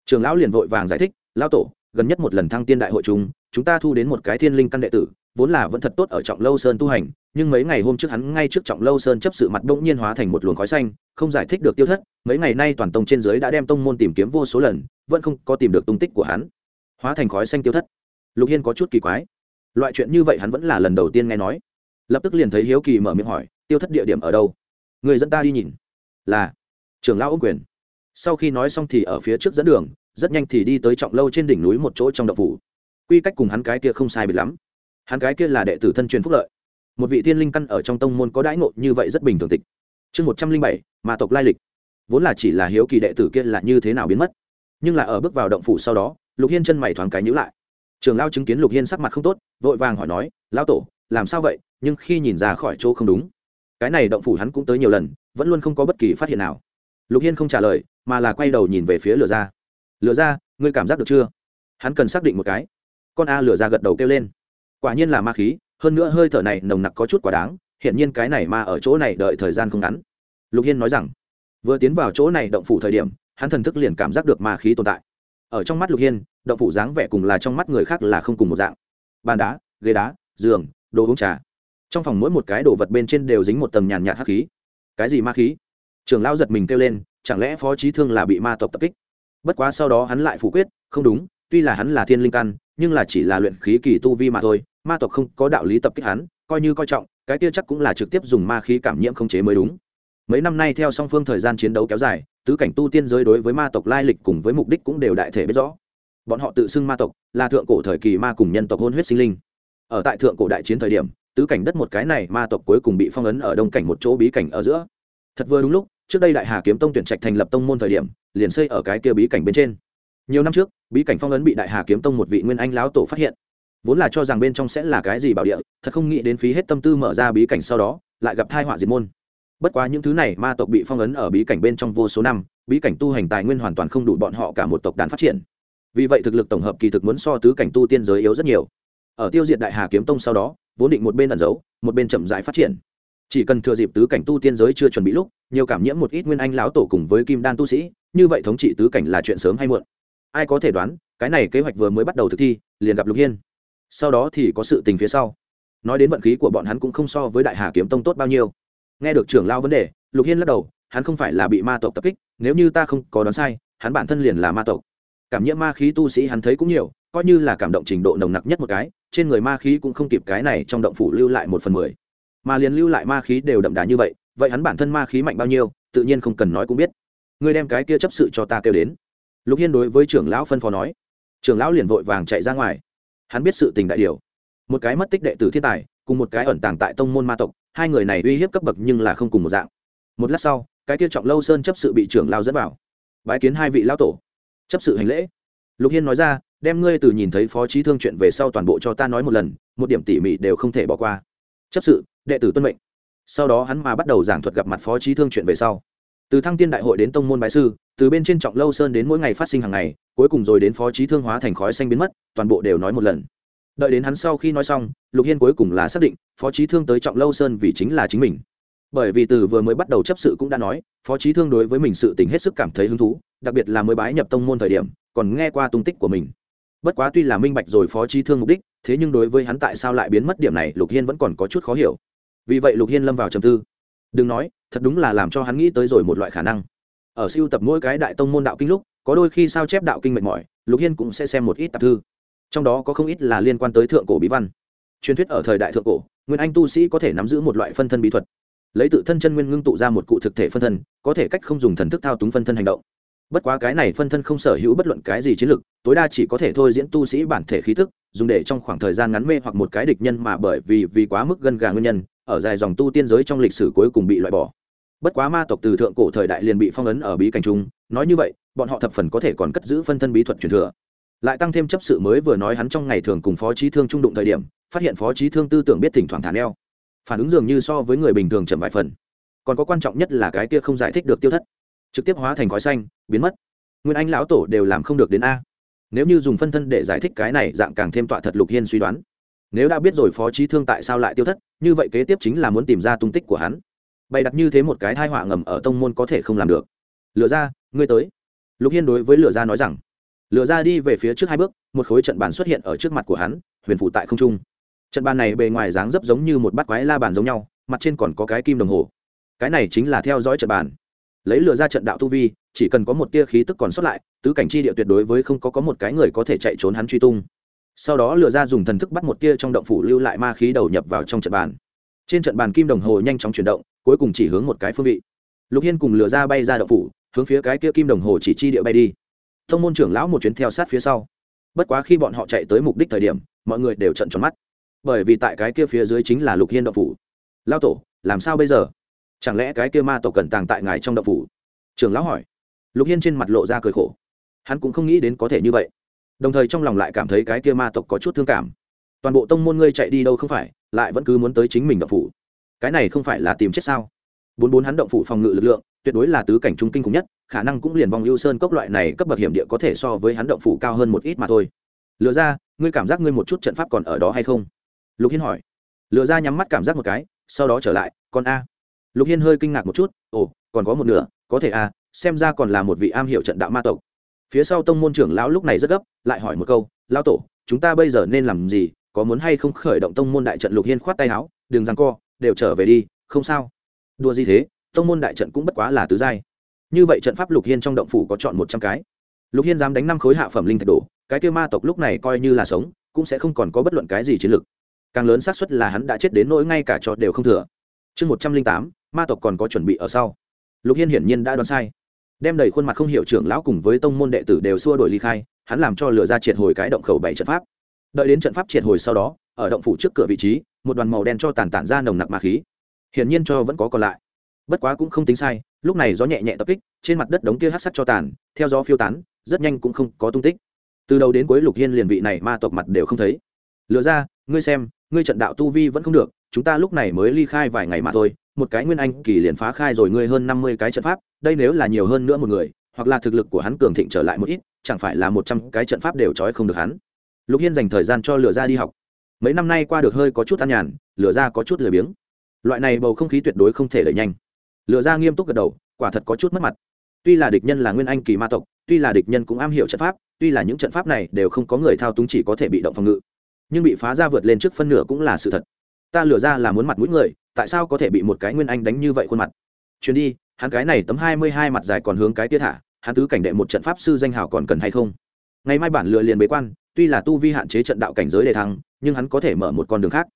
Trường lão liền vội vàng giải thích, lão tổ gần nhất một lần thăng tiên đại hội chúng chúng ta thu đến một cái thiên linh căn đệ tử, vốn là vẫn thật tốt ở trọng lâu sơn tu hành, nhưng mấy ngày hôm trước hắn ngay trước trọng lâu sơn chấp sự mặt bỗng nhiên hóa thành một luồng khói xanh, không giải thích được tiêu thất, mấy ngày nay toàn tông trên dưới đã đem tông môn tìm kiếm vô số lần, vẫn không có tìm được tung tích của hắn. Hóa thành khói xanh tiêu thất. Lục hiên có chút kỳ quái. Loại chuyện như vậy hắn vẫn là lần đầu tiên nghe nói. Lập tức liền thấy hiếu kỳ mở miệng hỏi, tiêu thất địa điểm ở đâu? Người dẫn ta đi nhìn. Là trưởng lão ô quyền. Sau khi nói xong thì ở phía trước dẫn đường rất nhanh thì đi tới trọng lâu trên đỉnh núi một chỗ trong đậu phủ. Quy cách cùng hắn cái kia không sai biệt lắm. Hắn cái kia là đệ tử thân truyền phúc lợi. Một vị thiên linh căn ở trong tông môn có đãi ngộ như vậy rất bình thường tịch. Chương một trăm linh bảy mà tộc lai lịch. Vốn là chỉ là hiếu kỳ đệ tử kia là như thế nào biến mất. Nhưng là ở bước vào động phủ sau đó, lục hiên chân mày thoáng cái nhữ lại. Trường lao chứng kiến lục hiên sắc mặt không tốt, vội vàng hỏi nói lao tổ, làm sao vậy? Nhưng khi nhìn ra khỏi chỗ không đúng, cái này động phủ hắn cũng tới nhiều lần, vẫn luôn không có bất kỳ phát hiện nào. Lục hiên không trả lời, mà là quay đầu nhìn về phía lửa ra. Lừa ra, ngươi cảm giác được chưa? Hắn cần xác định một cái. Con a lừa ra gật đầu kêu lên. Quả nhiên là ma khí, hơn nữa hơi thở này nồng nặc có chút quá đáng hiện nhiên cái này ma ở chỗ này đợi thời gian không ngắn. Lục hiên nói rằng, vừa tiến vào chỗ này động phủ thời điểm, hắn thần thức liền cảm giác được ma khí tồn tại. Ở trong mắt lục hiên, động phủ dáng vẻ cùng là trong mắt người khác là không cùng một dạng. Bàn đá, ghế đá, giường, đồ uống trà. Trong phòng mỗi một cái đồ vật bên trên đều dính một tầng nhàn nhạt hắc khí. Cái gì ma khí? Trường lao giật mình kêu lên, chẳng lẽ phó trí thương là bị ma tộc tập kích? Bất quá sau đó hắn lại phủ quyết, không đúng, tuy là hắn là thiên linh căn, nhưng là chỉ là luyện khí kỳ tu vi mà thôi, ma tộc không có đạo lý tập kích hắn, coi như coi trọng, cái kia chắc cũng là trực tiếp dùng ma khí cảm nhiễm không chế mới đúng. Mấy năm nay theo song phương thời gian chiến đấu kéo dài, tứ cảnh tu tiên giới đối với ma tộc lai lịch cùng với mục đích cũng đều đại thể biết rõ. Bọn họ tự xưng ma tộc, là thượng cổ thời kỳ ma cùng nhân tộc hôn huyết sinh linh. Ở tại thượng cổ đại chiến thời điểm, tứ cảnh đất một cái này ma tộc cuối cùng bị phong ấn ở đông cảnh một chỗ bí cảnh ở giữa. Thật vừa đúng lúc trước đây đại hà kiếm tông tuyển trạch thành lập tông môn thời điểm, liền xây ở cái kia bí cảnh bên trên. Nhiều năm trước, bí cảnh phong ấn bị đại hà kiếm tông một vị nguyên anh lão tổ phát hiện. Vốn là cho rằng bên trong sẽ là cái gì bảo địa, thật không nghĩ đến phí hết tâm tư mở ra bí cảnh sau đó, lại gặp thai họa diệt môn. Bất quá những thứ này ma tộc bị phong ấn ở bí cảnh bên trong vô số năm, bí cảnh tu hành tài nguyên hoàn toàn không đủ bọn họ cả một tộc đàn phát triển. Vì vậy thực lực tổng hợp kỳ thực muốn so tứ cảnh tu tiên giới yếu rất nhiều. Ở tiêu diệt đại hà kiếm tông sau đó, vốn định một bên ẩn giấu, một bên chậm rãi phát triển chỉ cần thừa dịp tứ cảnh tu tiên giới chưa chuẩn bị lúc, nhiều cảm nhiễm một ít nguyên anh lão tổ cùng với kim đan tu sĩ, như vậy thống trị tứ cảnh là chuyện sớm hay muộn. Ai có thể đoán, cái này kế hoạch vừa mới bắt đầu thực thi, liền gặp lục hiên. Sau đó thì có sự tình phía sau. Nói đến vận khí của bọn hắn cũng không so với đại hà kiếm tông tốt bao nhiêu. Nghe được trưởng lao vấn đề, lục hiên lắc đầu, hắn không phải là bị ma tộc tập kích, nếu như ta không có đoán sai, hắn bản thân liền là ma tộc. Cảm nhiễm ma khí tu sĩ hắn thấy cũng nhiều, coi như là cảm động trình độ nồng nặc nhất một cái, trên người ma khí cũng không kịp cái này trong động phủ lưu lại một phần mười mà liền lưu lại ma khí đều đậm đà như vậy vậy hắn bản thân ma khí mạnh bao nhiêu, tự nhiên không cần nói cũng biết. Ngươi đem cái kia chấp sự cho ta kêu đến. Lục hiên đối với trưởng lão phân phó nói. Trưởng lão liền vội vàng chạy ra ngoài. Hắn biết sự tình đại điều. Một cái mất tích đệ tử thiên tài, cùng một cái ẩn tàng tại tông môn ma tộc, hai người này uy hiếp cấp bậc nhưng là không cùng một dạng. Một lát sau, cái kia trọng lâu sơn chấp sự bị trưởng lao dẫn vào. Bái kiến hai vị lão tổ. Chấp sự hành lễ. Lục hiên nói ra, đem ngươi từ nhìn thấy phó trí thương chuyện về sau toàn bộ cho ta nói một lần, một điểm tỉ mỉ đều không thể bỏ qua. Chấp sự đệ tử tuân mệnh. Sau đó hắn mà bắt đầu giảng thuật gặp mặt phó trí thương chuyện về sau. Từ thăng tiên đại hội đến tông môn bái sư, từ bên trên trọng lâu sơn đến mỗi ngày phát sinh hàng ngày, cuối cùng rồi đến phó trí thương hóa thành khói xanh biến mất, toàn bộ đều nói một lần. Đợi đến hắn sau khi nói xong, lục hiên cuối cùng là xác định, phó trí thương tới trọng lâu sơn vì chính là chính mình. Bởi vì từ vừa mới bắt đầu chấp sự cũng đã nói, phó trí thương đối với mình sự tình hết sức cảm thấy hứng thú, đặc biệt là mới bái nhập tông môn thời điểm, còn nghe qua tung tích của mình. Bất quá tuy là minh bạch rồi phó trí thương mục đích, thế nhưng đối với hắn tại sao lại biến mất điểm này, lục hiên vẫn còn có chút khó hiểu vì vậy lục hiên lâm vào trầm tư. Đừng nói, thật đúng là làm cho hắn nghĩ tới rồi một loại khả năng. Ở siêu tập mỗi cái đại tông môn đạo kinh lúc, có đôi khi sao chép đạo kinh mệt mỏi, lục hiên cũng sẽ xem một ít tạp thư. Trong đó có không ít là liên quan tới thượng cổ bí văn. Truyền thuyết ở thời đại thượng cổ, nguyên anh tu sĩ có thể nắm giữ một loại phân thân bí thuật. Lấy tự thân chân nguyên ngưng tụ ra một cụ thực thể phân thân, có thể cách không dùng thần thức thao túng phân thân hành động. Bất quá cái này phân thân không sở hữu bất luận cái gì chiến lược tối đa chỉ có thể thôi diễn tu sĩ bản thể khí thức, dùng để trong khoảng thời gian ngắn mê hoặc một cái địch nhân mà bởi vì vì quá mức gân gà nguyên nhân ở dài dòng tu tiên giới trong lịch sử cuối cùng bị loại bỏ. Bất quá ma tộc từ thượng cổ thời đại liền bị phong ấn ở bí cảnh trung nói như vậy, bọn họ thập phần có thể còn cất giữ phân thân bí thuật truyền thừa. Lại tăng thêm chấp sự mới vừa nói hắn trong ngày thường cùng phó trí thương trung đụng thời điểm, phát hiện phó trí thương tư tưởng biết thỉnh thoảng thả neo. Phản ứng dường như so với người bình thường chậm vài phần. Còn có quan trọng nhất là cái kia không giải thích được tiêu thất. Trực tiếp hóa thành khói xanh, biến mất. Nguyên anh lão tổ đều làm không được đến a. Nếu như dùng phân thân để giải thích cái này, dạng càng thêm tọa thật lục hiên suy đoán nếu đã biết rồi phó trí thương tại sao lại tiêu thất, như vậy kế tiếp chính là muốn tìm ra tung tích của hắn. Bày đặt như thế một cái thai họa ngầm ở tông môn có thể không làm được. Lựa ra, ngươi tới. Lục hiên đối với lựa ra nói rằng. Lựa ra đi về phía trước hai bước, một khối trận bàn xuất hiện ở trước mặt của hắn, huyền phụ tại không trung. Trận bàn này bề ngoài dáng dấp giống như một bát quái la bàn giống nhau, mặt trên còn có cái kim đồng hồ. Cái này chính là theo dõi trận bàn. Lấy lựa ra trận đạo tu vi, chỉ cần có một tia khí tức còn sót lại, tứ cảnh chi địa tuyệt đối với không có có một cái người có thể chạy trốn hắn truy tung sau đó lựa ra dùng thần thức bắt một tia trong động phủ lưu lại ma khí đầu nhập vào trong trận bàn. Trên trận bàn kim đồng hồ nhanh chóng chuyển động, cuối cùng chỉ hướng một cái phương vị. Lục hiên cùng lựa ra bay ra động phủ, hướng phía cái kia kim đồng hồ chỉ chi địa bay đi. Thông môn trưởng lão một chuyến theo sát phía sau. Bất quá khi bọn họ chạy tới mục đích thời điểm, mọi người đều trận tròn mắt. Bởi vì tại cái kia phía dưới chính là lục hiên động phủ. Lao tổ, làm sao bây giờ? Chẳng lẽ cái kia ma tổ cần tàng tại ngài trong động phủ? Trưởng lão hỏi. Lục hiên trên mặt lộ ra cười khổ. Hắn cũng không nghĩ đến có thể như vậy đồng thời trong lòng lại cảm thấy cái kia ma tộc có chút thương cảm. Toàn bộ tông môn ngươi chạy đi đâu không phải, lại vẫn cứ muốn tới chính mình động phủ. Cái này không phải là tìm chết sao? Bốn bốn hắn động phủ phòng ngự lực lượng, tuyệt đối là tứ cảnh trung kinh khủng nhất, khả năng cũng liền vong lưu sơn cốc loại này cấp bậc hiểm địa có thể so với hắn động phủ cao hơn một ít mà thôi. Lừa ra, ngươi cảm giác ngươi một chút trận pháp còn ở đó hay không? Lục hiên hỏi. Lừa ra nhắm mắt cảm giác một cái, sau đó trở lại còn a. Lục hiên hơi kinh ngạc một chút, ồ, còn có một nửa, có thể a xem ra còn là một vị am hiểu trận đạo ma tộc phía sau tông môn trưởng lão lúc này rất gấp, lại hỏi một câu, lão tổ, chúng ta bây giờ nên làm gì? Có muốn hay không khởi động tông môn đại trận lục hiên khoát tay áo đừng rằng co, đều trở về đi, không sao. Đùa gì thế? Tông môn đại trận cũng bất quá là tứ giai. Như vậy trận pháp lục hiên trong động phủ có chọn một trăm cái. Lục hiên dám đánh năm khối hạ phẩm linh thạch đổ, cái kêu ma tộc lúc này coi như là sống, cũng sẽ không còn có bất luận cái gì chiến lược. Càng lớn xác suất là hắn đã chết đến nỗi ngay cả trò đều không thừa. Chương một trăm linh tám, ma tộc còn có chuẩn bị ở sau. Lục hiên hiển nhiên đã đoán sai đem đầy khuôn mặt không hiểu trưởng lão cùng với tông môn đệ tử đều xua đổi ly khai, hắn làm cho lửa ra triệt hồi cái động khẩu bảy trận pháp. Đợi đến trận pháp triệt hồi sau đó, ở động phủ trước cửa vị trí, một đoàn màu đen cho tàn tản ra nồng nặc ma khí. Hiển nhiên cho vẫn có còn lại. Bất quá cũng không tính sai, lúc này gió nhẹ nhẹ tập kích, trên mặt đất đống kia hát sắc cho tàn, theo gió phiêu tán, rất nhanh cũng không có tung tích. Từ đầu đến cuối lục hiên liền vị này ma tộc mặt đều không thấy. Lừa ra, ngươi xem, ngươi trận đạo tu vi vẫn không được, chúng ta lúc này mới ly khai vài ngày mà thôi một cái nguyên anh kỳ liền phá khai rồi ngươi hơn năm mươi cái trận pháp, đây nếu là nhiều hơn nữa một người, hoặc là thực lực của hắn cường thịnh trở lại một ít, chẳng phải là một trăm cái trận pháp đều trói không được hắn. Lục hiên dành thời gian cho lửa ra đi học. Mấy năm nay qua được hơi có chút an nhàn, lửa ra có chút lười biếng. Loại này bầu không khí tuyệt đối không thể đẩy nhanh. Lửa ra nghiêm túc gật đầu, quả thật có chút mất mặt. Tuy là địch nhân là nguyên anh kỳ ma tộc, tuy là địch nhân cũng am hiểu trận pháp, tuy là những trận pháp này đều không có người thao túng chỉ có thể bị động phòng ngự. Nhưng bị phá ra vượt lên trước phân nửa cũng là sự thật. Ta lừa ra là muốn mặt mũi người tại sao có thể bị một cái nguyên anh đánh như vậy khuôn mặt? Chuyến đi, hắn cái này tấm hai mươi hai mặt dài còn hướng cái tia thả, hắn tứ cảnh đệ một trận pháp sư danh hào còn cần hay không? Ngày mai bản lừa liền bế quan, tuy là tu vi hạn chế trận đạo cảnh giới đề thăng, nhưng hắn có thể mở một con đường khác.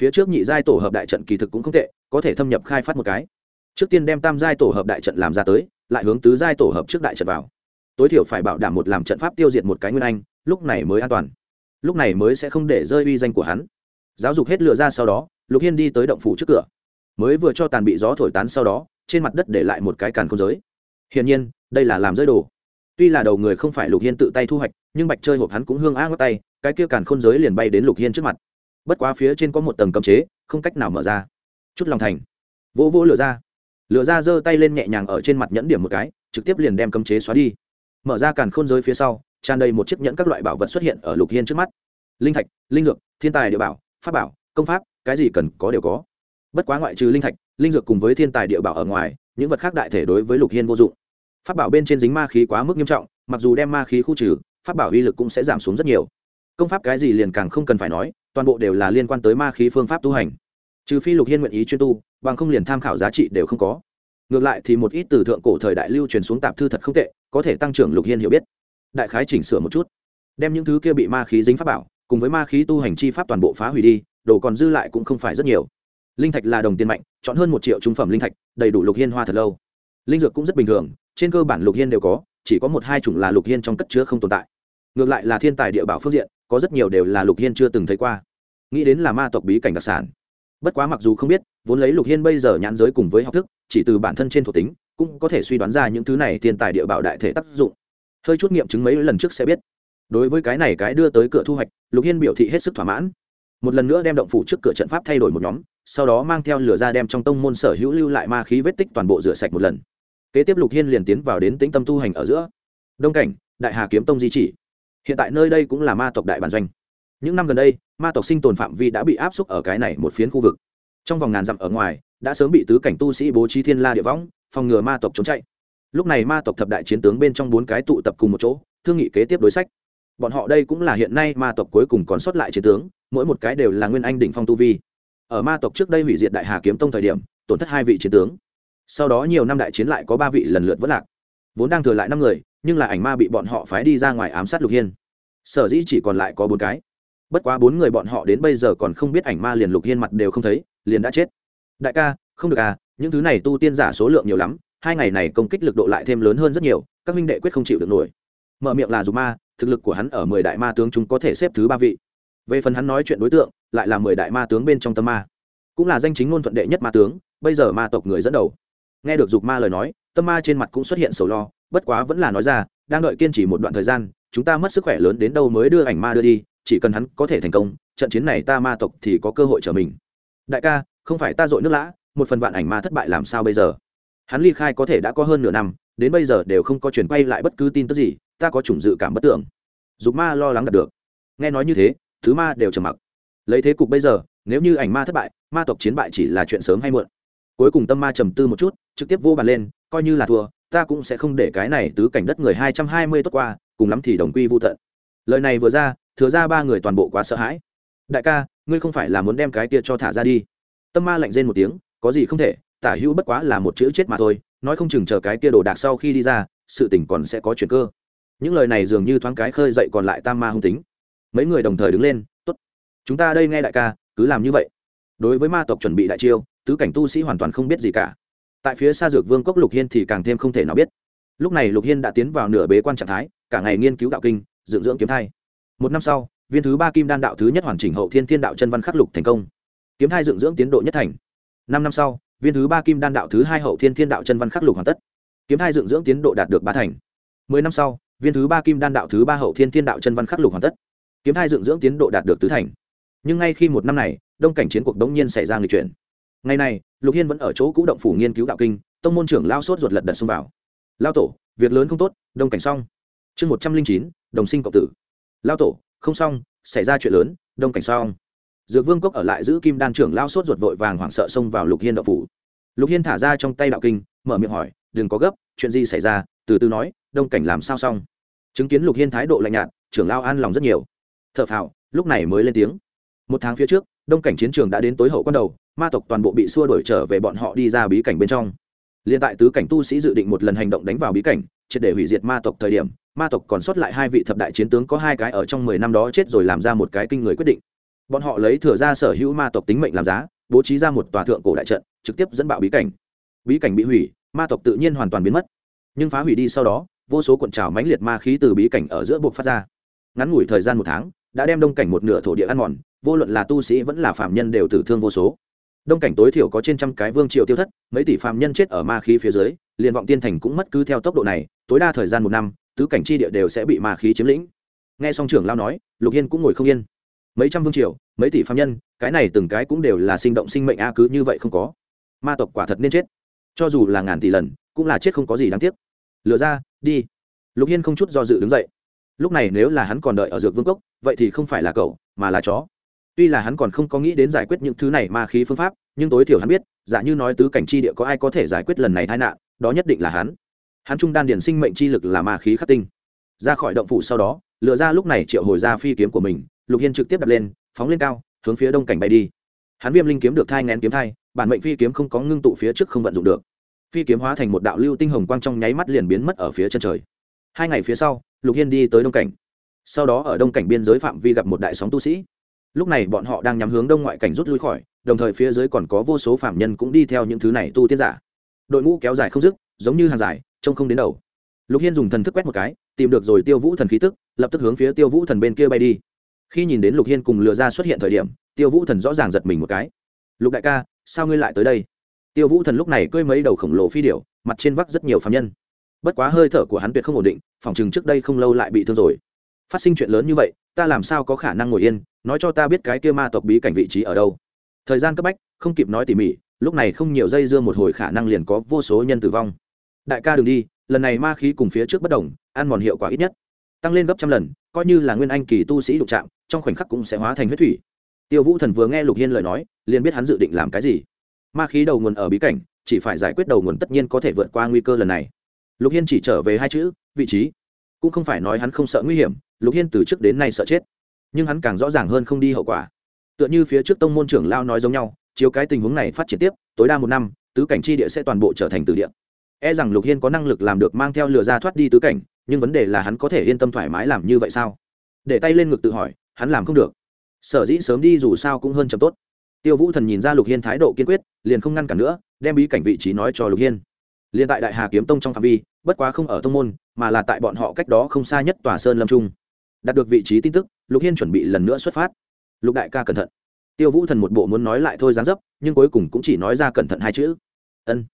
Phía trước nhị giai tổ hợp đại trận kỳ thực cũng không tệ, có thể thâm nhập khai phát một cái. Trước tiên đem tam giai tổ hợp đại trận làm ra tới, lại hướng tứ giai tổ hợp trước đại trận vào. Tối thiểu phải bảo đảm một làm trận pháp tiêu diệt một cái nguyên anh, lúc này mới an toàn. Lúc này mới sẽ không để rơi uy danh của hắn giáo dục hết lừa ra sau đó, lục hiên đi tới động phủ trước cửa. Mới vừa cho tàn bị gió thổi tán sau đó, trên mặt đất để lại một cái càn không giới. Hiển nhiên, đây là làm rơi đồ. Tuy là đầu người không phải lục hiên tự tay thu hoạch, nhưng bạch chơi hộp hắn cũng hương a ngót tay, cái kia càn khôn giới liền bay đến lục hiên trước mặt. Bất quá phía trên có một tầng cấm chế, không cách nào mở ra. Chút lòng thành. Vỗ vỗ lửa ra. Lửa ra giơ tay lên nhẹ nhàng ở trên mặt nhẫn điểm một cái, trực tiếp liền đem cấm chế xóa đi. Mở ra càn khôn giới phía sau, tràn đầy một chiếc nhẫn các loại bảo vật xuất hiện ở lục hiên trước mắt. Linh thạch, linh dược, thiên tài địa bảo pháp bảo, công pháp, cái gì cần có đều có. Bất quá ngoại trừ linh thạch, linh dược cùng với thiên tài địa bảo ở ngoài, những vật khác đại thể đối với lục hiên vô dụng. Pháp bảo bên trên dính ma khí quá mức nghiêm trọng, mặc dù đem ma khí khu trừ, pháp bảo uy lực cũng sẽ giảm xuống rất nhiều. Công pháp cái gì liền càng không cần phải nói, toàn bộ đều là liên quan tới ma khí phương pháp tu hành. Trừ phi lục hiên nguyện ý chuyên tu, bằng không liền tham khảo giá trị đều không có. Ngược lại thì một ít từ thượng cổ thời đại lưu truyền xuống tạp thư thật không tệ, có thể tăng trưởng lục hiên hiểu biết. Đại khái chỉnh sửa một chút. Đem những thứ kia bị ma khí dính pháp bảo cùng với ma khí tu hành chi pháp toàn bộ phá hủy đi, đồ còn dư lại cũng không phải rất nhiều. Linh thạch là đồng tiền mạnh, chọn hơn một triệu trung phẩm linh thạch, đầy đủ lục hiên hoa thật lâu. Linh dược cũng rất bình thường, trên cơ bản lục hiên đều có, chỉ có một hai chủng là lục hiên trong cất chứa không tồn tại. Ngược lại là thiên tài địa bảo phương diện, có rất nhiều đều là lục hiên chưa từng thấy qua. Nghĩ đến là ma tộc bí cảnh đặc sản. Bất quá mặc dù không biết, vốn lấy lục hiên bây giờ nhãn giới cùng với học thức, chỉ từ bản thân trên thuộc tính, cũng có thể suy đoán ra những thứ này thiên tài địa bảo đại thể tác dụng. Hơi chút nghiệm chứng mấy lần trước sẽ biết đối với cái này cái đưa tới cửa thu hoạch, lục hiên biểu thị hết sức thỏa mãn. Một lần nữa đem động phủ trước cửa trận pháp thay đổi một nhóm, sau đó mang theo lửa ra đem trong tông môn sở hữu lưu lại ma khí vết tích toàn bộ rửa sạch một lần. Kế tiếp lục hiên liền tiến vào đến tĩnh tâm tu hành ở giữa. Đông cảnh, đại hà kiếm tông di chỉ. Hiện tại nơi đây cũng là ma tộc đại bản doanh. Những năm gần đây, ma tộc sinh tồn phạm vi đã bị áp xúc ở cái này một phiến khu vực. Trong vòng ngàn dặm ở ngoài, đã sớm bị tứ cảnh tu sĩ bố trí thiên la địa võng, phòng ngừa ma tộc trốn chạy. Lúc này ma tộc thập đại chiến tướng bên trong bốn cái tụ tập cùng một chỗ, thương nghị kế tiếp đối sách bọn họ đây cũng là hiện nay ma tộc cuối cùng còn sót lại chiến tướng, mỗi một cái đều là nguyên anh đỉnh phong tu vi. Ở ma tộc trước đây hủy diệt đại hà kiếm tông thời điểm, tổn thất hai vị chiến tướng. Sau đó nhiều năm đại chiến lại có ba vị lần lượt vất lạc. Vốn đang thừa lại năm người, nhưng là ảnh ma bị bọn họ phái đi ra ngoài ám sát lục hiên. Sở dĩ chỉ còn lại có bốn cái. Bất quá bốn người bọn họ đến bây giờ còn không biết ảnh ma liền lục hiên mặt đều không thấy, liền đã chết. Đại ca, không được à những thứ này tu tiên giả số lượng nhiều lắm, hai ngày này công kích lực độ lại thêm lớn hơn rất nhiều, các minh đệ quyết không chịu được nổi mở miệng là dục ma, thực lực của hắn ở mười đại ma tướng chúng có thể xếp thứ ba vị. Về phần hắn nói chuyện đối tượng, lại là mười đại ma tướng bên trong tâm ma. Cũng là danh chính ngôn thuận đệ nhất ma tướng, bây giờ ma tộc người dẫn đầu. Nghe được dục ma lời nói, tâm ma trên mặt cũng xuất hiện sầu lo, bất quá vẫn là nói ra, đang đợi kiên trì một đoạn thời gian, chúng ta mất sức khỏe lớn đến đâu mới đưa ảnh ma đưa đi, chỉ cần hắn có thể thành công, trận chiến này ta ma tộc thì có cơ hội trở mình. Đại ca, không phải ta dội nước lã, một phần vạn ảnh ma thất bại làm sao bây giờ? Hắn ly khai có thể đã có hơn nửa năm, đến bây giờ đều không có chuyển quay lại bất cứ tin tức gì ta có chủng dự cảm bất tưởng. Dục ma lo lắng đạt được. Nghe nói như thế, thứ ma đều trầm mặc. Lấy thế cục bây giờ, nếu như ảnh ma thất bại, ma tộc chiến bại chỉ là chuyện sớm hay muộn. Cuối cùng tâm ma trầm tư một chút, trực tiếp vô bàn lên, coi như là thua, ta cũng sẽ không để cái này tứ cảnh đất người hai trăm hai mươi tốt qua, cùng lắm thì đồng quy vô tận. Lời này vừa ra, thừa ra ba người toàn bộ quá sợ hãi. Đại ca, ngươi không phải là muốn đem cái kia cho thả ra đi. Tâm ma lạnh rên một tiếng, có gì không thể, tả hữu bất quá là một chữ chết mà thôi, nói không chừng chờ cái kia đồ đạc sau khi đi ra, sự tỉnh còn sẽ có chuyện cơ những lời này dường như thoáng cái khơi dậy còn lại tam ma hung tính. Mấy người đồng thời đứng lên t ố t chúng ta đây nghe đại ca, cứ làm như vậy. Đối với ma tộc chuẩn bị đại chiêu, tứ cảnh tu sĩ hoàn toàn không biết gì cả. Tại phía xa dược vương cốc lục hiên thì càng thêm không thể nào biết. Lúc này lục hiên đã tiến vào nửa bế quan trạng thái, cả ngày nghiên cứu đạo kinh dưỡng dưỡng kiếm thai. Một năm sau, viên thứ ba kim đan đạo thứ nhất hoàn chỉnh hậu thiên thiên đạo chân văn khắc lục thành công. Kiếm thai dưỡng dưỡng tiến độ nhất thành. Năm năm sau, viên thứ ba kim đan đạo thứ hai hậu thiên thiên đạo chân văn khắc lục hoàn tất. Kiếm thai dưỡng dưỡng tiến độ đạt được ba thành. Mười năm sau viên thứ ba kim đan đạo thứ ba hậu thiên thiên đạo chân văn khắc lục hoàn tất. Kiếm thai dưỡng dưỡng tiến độ đạt được tứ thành. Nhưng ngay khi một năm này, đông cảnh chiến cuộc đống nhiên xảy ra người chuyển. Ngày này, lục hiên vẫn ở chỗ cũ động phủ nghiên cứu đạo kinh, tông môn trưởng lao sốt ruột lật đật xông vào. Lao tổ, việc lớn không tốt, đông cảnh xong. Chương một trăm linh chín, đồng sinh cộng tử. Lao tổ, không xong, xảy ra chuyện lớn, đông cảnh xong. Dược vương cốc ở lại giữ kim đan trưởng lao sốt ruột vội vàng hoảng sợ xông vào lục hiên đậu phủ. Lục hiên thả ra trong tay đạo kinh, mở miệng hỏi, đừng có gấp, chuyện gì xảy ra? Từ từ nói đông cảnh làm sao xong? Chứng kiến lục hiên thái độ lạnh nhạt, trưởng lao an lòng rất nhiều. T h ở phào, lúc này mới lên tiếng. Một tháng phía trước, đông cảnh chiến trường đã đến tối hậu quan đầu, ma tộc toàn bộ bị xua đổi trở về bọn họ đi ra bí cảnh bên trong. Liên tại tứ cảnh tu sĩ dự định một lần hành động đánh vào bí cảnh, triệt để hủy diệt ma tộc thời điểm, ma tộc còn sót lại hai vị thập đại chiến tướng có hai cái ở trong mười năm đó chết rồi làm ra một cái kinh người quyết định. Bọn họ lấy thừa ra sở hữu ma tộc tính mệnh làm giá, bố trí ra một tòa thượng cổ đại trận, trực tiếp dẫn bạo bí cảnh. Bí cảnh bị hủy, ma tộc tự nhiên hoàn toàn biến mất. Nhưng phá hủy đi sau đó vô số cuộn trào mãnh liệt ma khí từ bí cảnh ở giữa buộc phát ra. Ngắn ngủi thời gian một tháng, đã đem đông cảnh một nửa thổ địa ăn mòn, vô luận là tu sĩ vẫn là phạm nhân đều tử thương vô số. Đông cảnh tối thiểu có trên trăm cái vương triều tiêu thất, mấy tỷ phạm nhân chết ở ma khí phía dưới, liền vọng tiên thành cũng mất cứ theo tốc độ này, tối đa thời gian một năm, tứ cảnh chi địa đều sẽ bị ma khí chiếm lĩnh. Nghe xong trưởng lao nói, lục hiên cũng ngồi không yên. Mấy trăm vương triều, mấy tỷ phạm nhân, cái này từng cái cũng đều là sinh động sinh mệnh a, cứ như vậy không có. Ma tộc quả thật nên chết. Cho dù là ngàn tỷ lần, cũng là chết không có gì đáng tiếc lừa ra, đi. Lục hiên không chút do dự đứng dậy. Lúc này nếu là hắn còn đợi ở dược vương cốc, vậy thì không phải là cậu, mà là chó. Tuy là hắn còn không có nghĩ đến giải quyết những thứ này ma khí phương pháp, nhưng tối thiểu hắn biết, giả như nói tứ cảnh chi địa có ai có thể giải quyết lần này tai nạn, đó nhất định là hắn. Hắn trung đan điển sinh mệnh chi lực là ma khí khắc tinh. Ra khỏi động phủ sau đó lựa ra lúc này triệu hồi ra phi kiếm của mình, lục hiên trực tiếp đặt lên, phóng lên cao, hướng phía đông cảnh bay đi. Hắn viêm linh kiếm được thai ngén kiếm thai, bản mệnh phi kiếm không có ngưng tụ phía trước không vận dụng được phi kiếm hóa thành một đạo lưu tinh hồng quang trong nháy mắt liền biến mất ở phía chân trời. Hai ngày phía sau, lục hiên đi tới đông cảnh. Sau đó ở đông cảnh biên giới phạm vi gặp một đại sóng tu sĩ. Lúc này bọn họ đang nhắm hướng đông ngoại cảnh rút lui khỏi, đồng thời phía dưới còn có vô số phạm nhân cũng đi theo những thứ này tu tiên giả. Đội ngũ kéo dài không dứt, giống như hàng dài, trông không đến đầu. Lục hiên dùng thần thức quét một cái, tìm được rồi tiêu vũ thần khí tức, lập tức hướng phía tiêu vũ thần bên kia bay đi. Khi nhìn đến lục hiên cùng lừa ra xuất hiện thời điểm, tiêu vũ thần rõ ràng giật mình một cái. Lục đại ca, sao ngươi lại tới đây? Tiêu vũ thần lúc này cưỡi mấy đầu khổng lồ phi điểu, mặt trên vác rất nhiều phạm nhân. Bất quá hơi thở của hắn tuyệt không ổn định phòng chừng trước đây không lâu lại bị thương rồi. Phát sinh chuyện lớn như vậy ta làm sao có khả năng ngồi yên nói cho ta biết cái kia ma tộc bí cảnh vị trí ở đâu. Thời gian cấp bách không kịp nói tỉ mỉ lúc này không nhiều dây dưa một hồi khả năng liền có vô số nhân tử vong. Đại ca đừng đi lần này ma khí cùng phía trước bất đồng ăn mòn hiệu quả ít nhất. Tăng lên gấp trăm lần coi như là nguyên anh kỳ tu sĩ đụng chạm trong khoảnh khắc cũng sẽ hóa thành huyết thủy. Tiêu vũ thần vừa nghe lục hiên lời nói liền biết hắn dự định làm cái gì ma khí đầu nguồn ở bí cảnh, chỉ phải giải quyết đầu nguồn tất nhiên có thể vượt qua nguy cơ lần này. Lục hiên chỉ trở về hai chữ, vị trí. Cũng không phải nói hắn không sợ nguy hiểm, lục hiên từ trước đến nay sợ chết. Nhưng hắn càng rõ ràng hơn không đi hậu quả. Tựa như phía trước tông môn trưởng lao nói giống nhau, chiếu cái tình huống này phát triển tiếp, tối đa một năm, tứ cảnh chi địa sẽ toàn bộ trở thành từ địa. E rằng lục hiên có năng lực làm được mang theo lừa ra thoát đi tứ cảnh, nhưng vấn đề là hắn có thể yên tâm thoải mái làm như vậy sao? Để tay lên ngực tự hỏi, hắn làm không được. Sở dĩ sớm đi dù sao cũng hơn chấm tốt tiêu vũ thần nhìn ra lục hiên thái độ kiên quyết, liền không ngăn cản nữa, đem bí cảnh vị trí nói cho lục hiên. Liền tại đại hà kiếm tông trong phạm vi, bất quá không ở tông môn, mà là tại bọn họ cách đó không xa nhất tòa sơn lâm trung. Đạt được vị trí tin tức, lục hiên chuẩn bị lần nữa xuất phát. Lục đại ca cẩn thận. Tiêu vũ thần một bộ muốn nói lại thôi dán dấp, nhưng cuối cùng cũng chỉ nói ra cẩn thận hai chữ. Ân.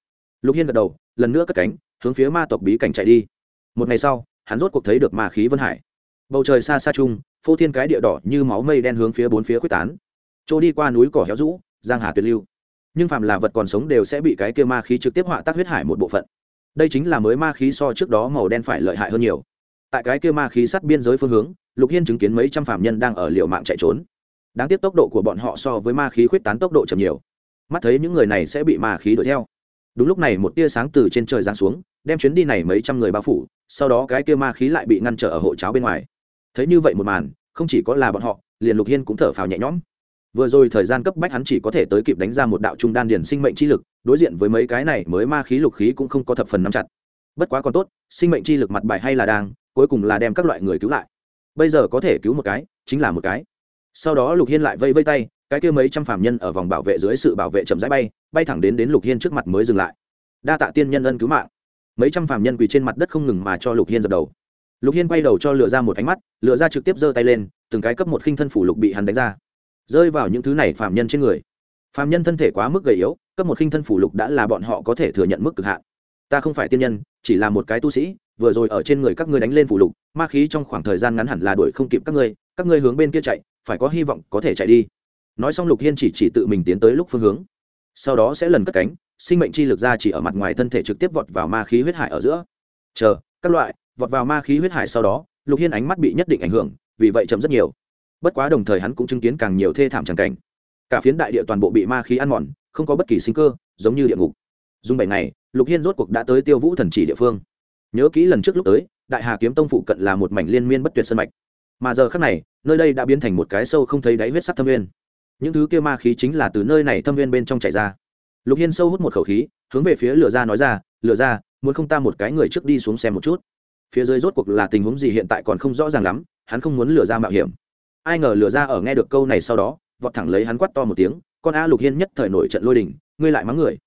Lục hiên gật đầu, lần nữa cất cánh, hướng phía ma tộc bí cảnh chạy đi. Một ngày sau, hắn rốt cuộc thấy được ma khí vân hải. Bầu trời xa xa chung, phô thiên cái địa đỏ như máu mây đen hướng phía bốn phía quyết tán chỗ đi qua núi cỏ héo rũ, giang hà tuyệt lưu. Nhưng phàm là vật còn sống đều sẽ bị cái kia ma khí trực tiếp họa tác huyết hải một bộ phận. Đây chính là mới ma khí so trước đó màu đen phải lợi hại hơn nhiều. Tại cái kia ma khí sát biên giới phương hướng, lục hiên chứng kiến mấy trăm phạm nhân đang ở liều mạng chạy trốn. Đáng tiếc tốc độ của bọn họ so với ma khí khuyết tán tốc độ chậm nhiều. Mắt thấy những người này sẽ bị ma khí đuổi theo. Đúng lúc này một tia sáng từ trên trời giáng xuống, đem chuyến đi này mấy trăm người bao phủ, sau đó cái kia ma khí lại bị ngăn trở ở hộ cháo bên ngoài. Thấy như vậy một màn, không chỉ có là bọn họ, liền lục hiên cũng thở phào nhẹ nhõm vừa rồi thời gian cấp bách hắn chỉ có thể tới kịp đánh ra một đạo trung đan điển sinh mệnh chi lực, đối diện với mấy cái này mới ma khí lục khí cũng không có thập phần nắm chặt. Bất quá còn tốt, sinh mệnh chi lực mặt bài hay là đang, cuối cùng là đem các loại người cứu lại. Bây giờ có thể cứu một cái, chính là một cái. Sau đó lục hiên lại vây vây tay, cái kia mấy trăm phạm nhân ở vòng bảo vệ dưới sự bảo vệ chậm rãi bay bay thẳng đến đến lục hiên trước mặt mới dừng lại. Đa tạ tiên nhân ân cứu mạng. Mấy trăm phạm nhân quỳ trên mặt đất không ngừng mà cho lục hiên dập đầu. Lục hiên quay đầu cho lựa ra một ánh mắt lựa ra trực tiếp giơ tay lên, từng cái cấp một khinh thân phủ lục bị hắn đánh ra rơi vào những thứ này phạm nhân trên người. Phạm nhân thân thể quá mức gầy yếu, cấp một khinh thân phủ lục đã là bọn họ có thể thừa nhận mức cực hạn. Ta không phải tiên nhân, chỉ là một cái tu sĩ, vừa rồi ở trên người các ngươi đánh lên phủ lục, ma khí trong khoảng thời gian ngắn hẳn là đuổi không kịp các ngươi các ngươi hướng bên kia chạy, phải có hy vọng có thể chạy đi. Nói xong lục hiên chỉ chỉ tự mình tiến tới lúc phương hướng. Sau đó sẽ lần cất cánh, sinh mệnh chi lực ra chỉ ở mặt ngoài thân thể trực tiếp vọt vào ma khí huyết hải ở giữa. Chờ, các loại, vọt vào ma khí huyết hải sau đó, lục hiên ánh mắt bị nhất định ảnh hưởng, vì vậy chậm rất nhiều bất quá đồng thời hắn cũng chứng kiến càng nhiều thê thảm tràng cảnh. Cả phiến đại địa toàn bộ bị ma khí ăn mòn, không có bất kỳ sinh cơ, giống như địa ngục. Dùng bảy ngày, lục hiên rốt cuộc đã tới tiêu vũ thần chỉ địa phương. Nhớ kỹ lần trước lúc tới, đại hà kiếm tông phụ cận là một mảnh liên miên bất tuyệt sân mạch. Mà giờ khác này, nơi đây đã biến thành một cái sâu không thấy đáy huyết sắc thâm viên những thứ kia ma khí chính là từ nơi này thâm viên bên trong chảy ra. Lục hiên sâu hút một khẩu khí, hướng về phía lửa ra nói ra, lửa ra, muốn không ta một cái người trước đi xuống xem một chút? Phía dưới rốt cuộc là tình huống gì hiện tại còn không rõ ràng lắm, hắn không muốn lừa ra mạo hiểm ai ngờ lừa ra ở nghe được câu này sau đó, vọt thẳng lấy hắn quắt to một tiếng, con a lục hiên nhất thời nổi trận lôi đình, ngươi lại mắng người.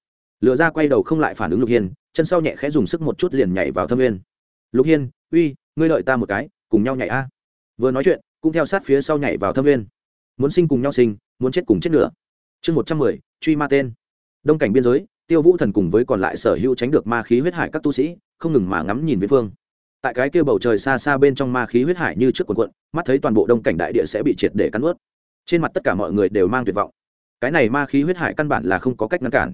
Lừa ra quay đầu không lại phản ứng lục hiên, chân sau nhẹ khẽ dùng sức một chút liền nhảy vào thâm nguyên. Lục hiên, uy, ngươi lợi ta một cái, cùng nhau nhảy a. Vừa nói chuyện, cũng theo sát phía sau nhảy vào thâm nguyên. Muốn sinh cùng nhau sinh, muốn chết cùng chết nữa. Chương một trăm mười, truy ma tên. Đông cảnh biên giới, tiêu vũ thần cùng với còn lại sở hữu tránh được ma khí huyết hải các tu sĩ, không ngừng mà ngắm nhìn viễn phương tại cái kia bầu trời xa xa bên trong ma khí huyết hải như trước quần quận mắt thấy toàn bộ đông cảnh đại địa sẽ bị triệt để cắn ướt trên mặt tất cả mọi người đều mang tuyệt vọng. Cái này ma khí huyết hải căn bản là không có cách ngăn cản.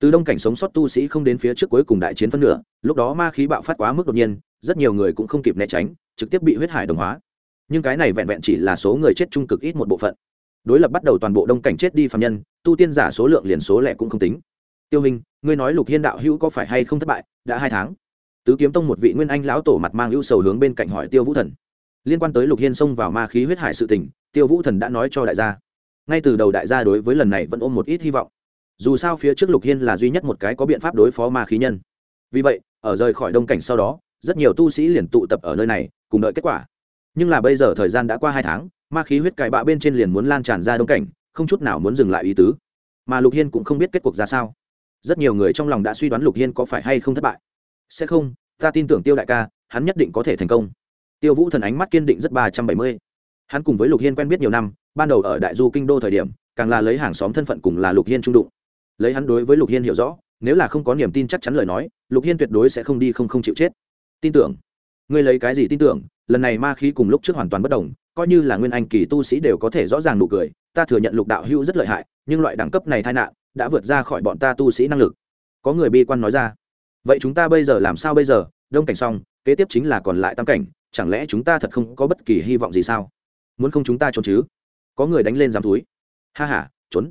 Từ đông cảnh sống sót tu sĩ không đến phía trước cuối cùng đại chiến phân nửa, lúc đó ma khí bạo phát quá mức đột nhiên, rất nhiều người cũng không kịp né tránh, trực tiếp bị huyết hải đồng hóa. Nhưng cái này vẹn vẹn chỉ là số người chết trung cực ít một bộ phận. Đối lập bắt đầu toàn bộ đông cảnh chết đi phạm nhân, tu tiên giả số lượng liền số lẻ cũng không tính. Tiêu hình ngươi nói lục hiên đạo hữu có phải hay không thất bại, đã hai tháng tứ kiếm tông một vị nguyên anh lão tổ mặt mang ưu sầu hướng bên cạnh hỏi tiêu vũ thần. Liên quan tới lục hiên xông vào ma khí huyết hải sự tình, tiêu vũ thần đã nói cho đại gia. Ngay từ đầu đại gia đối với lần này vẫn ôm một ít hy vọng. Dù sao phía trước lục hiên là duy nhất một cái có biện pháp đối phó ma khí nhân. Vì vậy, ở rời khỏi đông cảnh sau đó, rất nhiều tu sĩ liền tụ tập ở nơi này, cùng đợi kết quả. Nhưng là bây giờ thời gian đã qua hai tháng, ma khí huyết cài bạ bên trên liền muốn lan tràn ra đông cảnh, không chút nào muốn dừng lại ý tứ. Mà lục hiên cũng không biết kết cuộc ra sao. Rất nhiều người trong lòng đã suy đoán lục hiên có phải hay không thất bại sẽ không, ta tin tưởng tiêu đại ca, hắn nhất định có thể thành công. Tiêu vũ thần ánh mắt kiên định rất ba trăm bảy mươi. Hắn cùng với lục hiên quen biết nhiều năm, ban đầu ở đại du kinh đô thời điểm, càng là lấy hàng xóm thân phận cùng là lục hiên trung đụng. Lấy hắn đối với lục hiên hiểu rõ, nếu là không có niềm tin chắc chắn lời nói, lục hiên tuyệt đối sẽ không đi không không chịu chết. Tin tưởng. Ngươi lấy cái gì tin tưởng? Lần này ma khí cùng lúc trước hoàn toàn bất đồng, coi như là nguyên anh kỳ tu sĩ đều có thể rõ ràng nụ cười. Ta thừa nhận lục đạo hữu rất lợi hại, nhưng loại đẳng cấp này tai nạn, đã vượt ra khỏi bọn ta tu sĩ năng lực. Có người bi quan nói ra vậy chúng ta bây giờ làm sao bây giờ? Đông cảnh xong, kế tiếp chính là còn lại tam cảnh, chẳng lẽ chúng ta thật không có bất kỳ hy vọng gì sao? Muốn không chúng ta trốn chứ? Có người đánh lên giám túi ha h a trốn.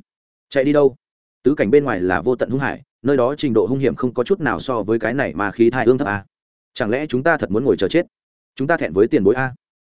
Chạy đi đâu? Tứ cảnh bên ngoài là vô tận hung hải, nơi đó trình độ hung hiểm không có chút nào so với cái này mà khí thai ương thấp à. chẳng lẽ chúng ta thật muốn ngồi chờ chết? Chúng ta thẹn với tiền bối a.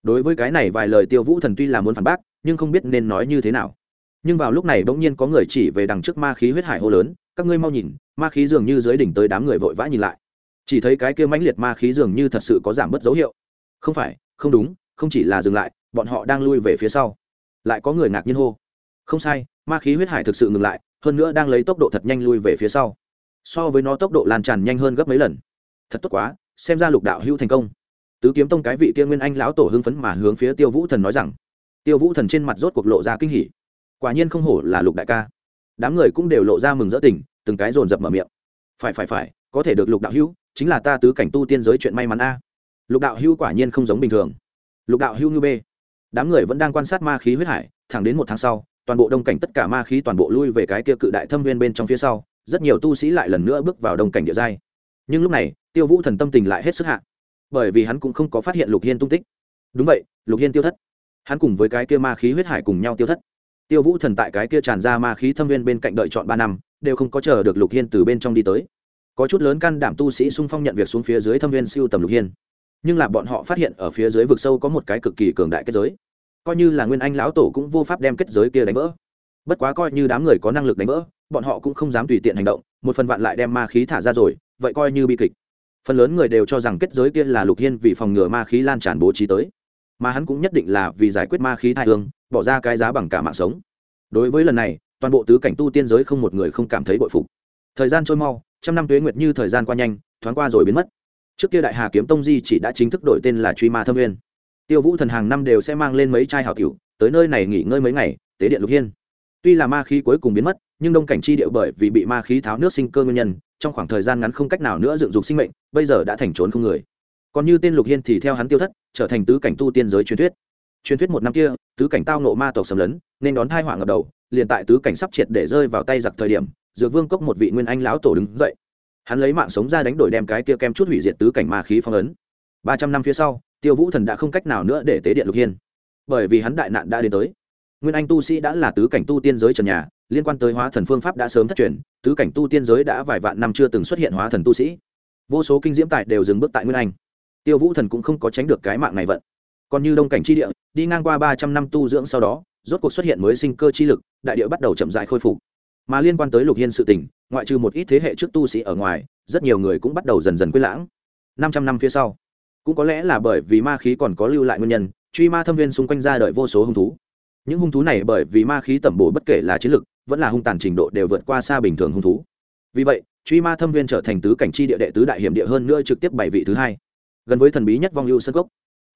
Đối với cái này vài lời tiêu vũ thần tuy là muốn phản bác, nhưng không biết nên nói như thế nào. Nhưng vào lúc này bỗng nhiên có người chỉ về đằng trước ma khí huyết hải hô lớn các ngươi mau nhìn, ma khí dường như dưới đỉnh tới đám người vội vã nhìn lại. Chỉ thấy cái kia mãnh liệt ma khí dường như thật sự có giảm bớt dấu hiệu. Không phải, không đúng, không chỉ là dừng lại, bọn họ đang lui về phía sau. Lại có người ngạc nhiên hô. Không sai, ma khí huyết hải thực sự ngừng lại, hơn nữa đang lấy tốc độ thật nhanh lui về phía sau. So với nó tốc độ lan tràn nhanh hơn gấp mấy lần. Thật tốt quá, xem ra lục đạo hữu thành công. Tứ kiếm tông cái vị kia nguyên anh lão tổ hưng phấn mà hướng phía tiêu vũ thần nói rằng. Tiêu vũ thần trên mặt rốt cuộc lộ ra kinh hỉ. Quả nhiên không hổ là lục đại ca đám người cũng đều lộ ra mừng rỡ tình, từng cái dồn dập mở miệng. Phải phải phải, có thể được lục đạo hữu, chính là ta tứ cảnh tu tiên giới chuyện may mắn a. Lục đạo hữu quả nhiên không giống bình thường. Lục đạo hữu như b đám người vẫn đang quan sát ma khí huyết hải, thẳng đến một tháng sau, toàn bộ đông cảnh tất cả ma khí toàn bộ lui về cái kia cự đại thâm viên bên trong phía sau, rất nhiều tu sĩ lại lần nữa bước vào đông cảnh địa giai. Nhưng lúc này, tiêu vũ thần tâm tình lại hết sức hạ. Bởi vì hắn cũng không có phát hiện lục hiên tung tích. Đúng vậy, lục hiên tiêu thất. Hắn cùng với cái kia ma khí huyết hải cùng nhau tiêu thất tiêu vũ thần tại cái kia tràn ra ma khí thâm viên bên cạnh đợi chọn ba năm, đều không có chờ được lục hiên từ bên trong đi tới. Có chút lớn can đảm tu sĩ sung phong nhận việc xuống phía dưới thâm viên siêu tầm lục hiên. Nhưng là bọn họ phát hiện ở phía dưới vực sâu có một cái cực kỳ cường đại kết giới. Coi như là nguyên anh lão tổ cũng vô pháp đem kết giới kia đánh vỡ. Bất quá coi như đám người có năng lực đánh vỡ, bọn họ cũng không dám tùy tiện hành động, một phần vạn lại đem ma khí thả ra rồi, vậy coi như bi kịch. Phần lớn người đều cho rằng kết giới kia là lục hiên vì phòng ngừa ma khí lan tràn bố trí tới mà hắn cũng nhất định là vì giải quyết ma khí thai hương, bỏ ra cái giá bằng cả mạng sống. Đối với lần này, toàn bộ tứ cảnh tu tiên giới không một người không cảm thấy bội phục. Thời gian trôi mau, trăm năm tuế nguyệt như thời gian qua nhanh, thoáng qua rồi biến mất. Trước kia đại hà kiếm tông di chỉ đã chính thức đổi tên là truy ma thâm nguyên. Tiêu vũ thần hàng năm đều sẽ mang lên mấy chai hào cựu tới nơi này nghỉ ngơi mấy ngày, tế điện lục hiên. Tuy là ma khí cuối cùng biến mất, nhưng đông cảnh chi điệu bởi vì bị ma khí tháo nước sinh cơ nguyên nhân, trong khoảng thời gian ngắn không cách nào nữa dựng dục sinh mệnh, bây giờ đã thành trốn không người còn như tên lục hiên thì theo hắn tiêu thất, trở thành tứ cảnh tu tiên giới truyền thuyết. Truyền thuyết một năm kia, tứ cảnh tao nộ ma tộc xâm lấn, nên đón thai họa ngập đầu, liền tại tứ cảnh sắp triệt để rơi vào tay giặc thời điểm, dược vương cốc một vị nguyên anh lão tổ đứng dậy. Hắn lấy mạng sống ra đánh đổi đem cái kia kem chút hủy diệt tứ cảnh ma khí phong ấn. Ba trăm năm phía sau, tiêu vũ thần đã không cách nào nữa để tế điện lục hiên. Bởi vì hắn đại nạn đã đến tới. Nguyên anh tu sĩ đã là tứ cảnh tu tiên giới trần nhà, liên quan tới hóa thần phương pháp đã sớm thất truyền, tứ cảnh tu tiên giới đã vài vạn năm chưa từng xuất hiện hóa thần tu sĩ. Vô số kinh diễm tài đều dừng bước tại nguyên anh tiêu vũ thần cũng không có tránh được cái mạng này vận. Còn như đông cảnh chi địa, đi ngang qua ba trăm năm tu dưỡng sau đó, rốt cuộc xuất hiện mới sinh cơ chi lực, đại địa bắt đầu chậm dại khôi phục. Mà liên quan tới lục hiên sự tình, ngoại trừ một ít thế hệ trước tu sĩ ở ngoài, rất nhiều người cũng bắt đầu dần dần quyết lãng. Năm trăm năm phía sau, cũng có lẽ là bởi vì ma khí còn có lưu lại nguyên nhân, truy ma thâm viên xung quanh ra đợi vô số hung thú. Những hung thú này bởi vì ma khí tẩm bổ bất kể là chiến lực, vẫn là hung tàn trình độ đều vượt qua xa bình thường hung thú. Vì vậy, truy ma thâm viên trở thành tứ cảnh chi địa đệ tứ đại hiểm địa hơn nữa trực tiếp bảy vị thứ hai gần với thần bí nhất vong ưu sân cốc.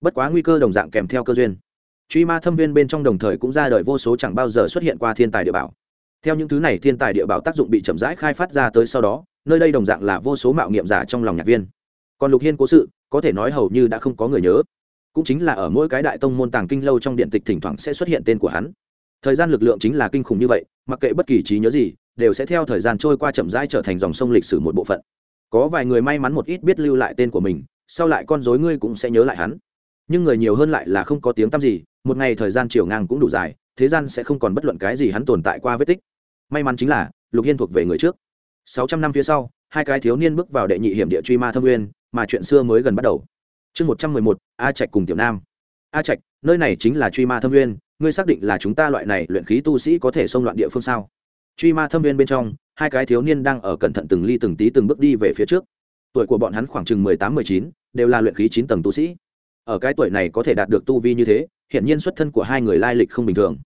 Bất quá nguy cơ đồng dạng kèm theo cơ duyên. Truy ma thâm viên bên trong đồng thời cũng ra đời vô số chẳng bao giờ xuất hiện qua thiên tài địa bảo. Theo những thứ này thiên tài địa bảo tác dụng bị chậm rãi khai phát ra tới sau đó, nơi đây đồng dạng là vô số mạo nghiệm giả trong lòng nhạc viên. Còn lục hiên cố sự, có thể nói hầu như đã không có người nhớ. Cũng chính là ở mỗi cái đại tông môn tàng kinh lâu trong điện tịch thỉnh thoảng sẽ xuất hiện tên của hắn. Thời gian lực lượng chính là kinh khủng như vậy, mặc kệ bất kỳ trí nhớ gì, đều sẽ theo thời gian trôi qua chậm rãi trở thành dòng sông lịch sử một bộ phận. Có vài người may mắn một ít biết lưu lại tên của mình sau lại con dối ngươi cũng sẽ nhớ lại hắn. Nhưng người nhiều hơn lại là không có tiếng tăm gì, một ngày thời gian chiều ngang cũng đủ dài, thế gian sẽ không còn bất luận cái gì hắn tồn tại qua vết tích. May mắn chính là, lục hiên thuộc về người trước. Sáu trăm năm phía sau, hai cái thiếu niên bước vào đệ nhị hiểm địa truy ma thâm nguyên, mà chuyện xưa mới gần bắt đầu. Chương một trăm mười một, a trạch cùng tiểu nam. A trạch, nơi này chính là truy ma thâm nguyên, ngươi xác định là chúng ta loại này luyện khí tu sĩ có thể xông loạn địa phương sao? Truy ma thâm viên bên trong, hai cái thiếu niên đang ở cẩn thận từng ly từng tí từng bước đi về phía trước. Tuổi của bọn hắn khoảng chừng mười tám, mười chín đều là luyện khí chín tầng tu sĩ. Ở cái tuổi này có thể đạt được tu vi như thế hiện nhiên xuất thân của hai người lai lịch không bình thường.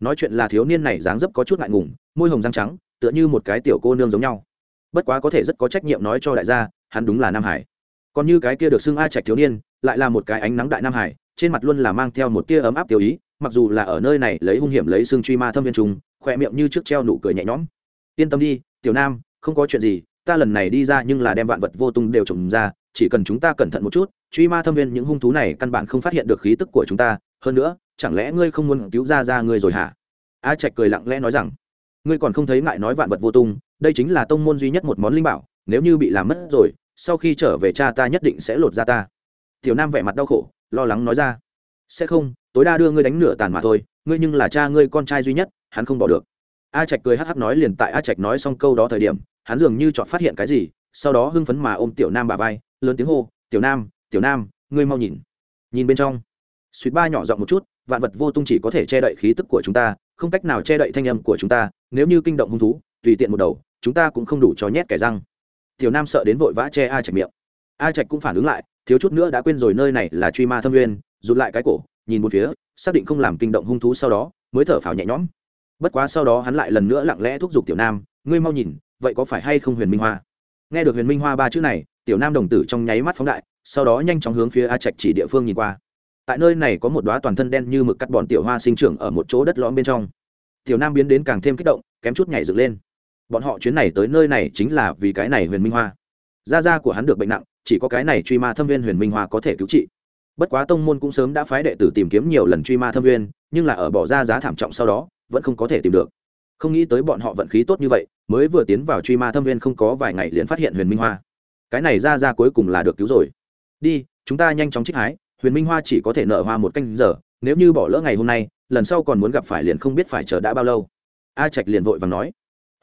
Nói chuyện là thiếu niên này dáng dấp có chút ngại ngùng, môi hồng răng trắng, tựa như một cái tiểu cô nương giống nhau. Bất quá có thể rất có trách nhiệm nói cho đại gia, hắn đúng là nam hải. Còn như cái kia được xưng a trạch thiếu niên, lại là một cái ánh nắng đại nam hải, trên mặt luôn là mang theo một tia ấm áp tiêu ý, mặc dù là ở nơi này lấy hung hiểm lấy xương truy ma thâm viên trùng, khỏe miệng như trước treo nụ cười nhẹ nhõm. Yên tâm đi, tiểu nam, không có chuyện gì, ta lần này đi ra nhưng là đem vạn vật vô tung đều trồng ra chỉ cần chúng ta cẩn thận một chút, truy ma thâm viên những hung thú này căn bản không phát hiện được khí tức của chúng ta. Hơn nữa, chẳng lẽ ngươi không muốn cứu ra ra ngươi rồi hả? A trạch cười lặng lẽ nói rằng, ngươi còn không thấy ngại nói vạn vật vô tung, đây chính là tông môn duy nhất một món linh bảo, nếu như bị làm mất rồi, sau khi trở về cha ta nhất định sẽ lột ra ta. Tiểu nam vẻ mặt đau khổ, lo lắng nói ra, sẽ không, tối đa đưa ngươi đánh nửa tàn mà thôi, ngươi nhưng là cha ngươi con trai duy nhất, hắn không bỏ được. A trạch cười hắc hắc nói liền tại a trạch nói xong câu đó thời điểm, hắn dường như chọn phát hiện cái gì, sau đó hưng phấn mà ôm tiểu nam bà vai lớn tiếng hô, tiểu nam tiểu nam, ngươi mau nhìn. Nhìn bên trong, suýt ba nhỏ giọng một chút, vạn vật vô tung chỉ có thể che đậy khí tức của chúng ta, không cách nào che đậy thanh âm của chúng ta, nếu như kinh động hung thú, tùy tiện một đầu, chúng ta cũng không đủ cho nhét kẻ răng. Tiểu nam sợ đến vội vã che a trạch miệng. A trạch cũng phản ứng lại, thiếu chút nữa đã quên rồi nơi này là truy ma thâm nguyên, rụt lại cái cổ, nhìn một phía, xác định không làm kinh động hung thú sau đó, mới thở phào nhẹ nhõm. Bất quá sau đó hắn lại lần nữa lặng lẽ thúc giục tiểu nam, ngươi mau nhìn, vậy có phải hay không huyền minh hoa? Nghe được huyền minh hoa ba chữ này tiểu nam đồng tử trong nháy mắt phóng đại, sau đó nhanh chóng hướng phía a trạch chỉ địa phương nhìn qua. Tại nơi này có một đoá toàn thân đen như mực cắt bọn tiểu hoa sinh trưởng ở một chỗ đất lõm bên trong. Tiểu nam biến đến càng thêm kích động, kém chút nhảy dựng lên. Bọn họ chuyến này tới nơi này chính là vì cái này huyền minh hoa. Gia gia của hắn được bệnh nặng, chỉ có cái này truy ma thâm viên huyền minh hoa có thể cứu trị. Bất quá tông môn cũng sớm đã phái đệ tử tìm kiếm nhiều lần truy ma thâm viên, nhưng là ở bỏ ra giá thảm trọng sau đó, vẫn không có thể tìm được. Không nghĩ tới bọn họ vận khí tốt như vậy, mới vừa tiến vào truy ma thâm viên không có vài ngày liền phát hiện huyền minh hoa cái này ra ra cuối cùng là được cứu rồi. Đi, chúng ta nhanh chóng trích hái, huyền minh hoa chỉ có thể nở hoa một canh giờ, nếu như bỏ lỡ ngày hôm nay, lần sau còn muốn gặp phải liền không biết phải chờ đã bao lâu. A trạch liền vội và nói.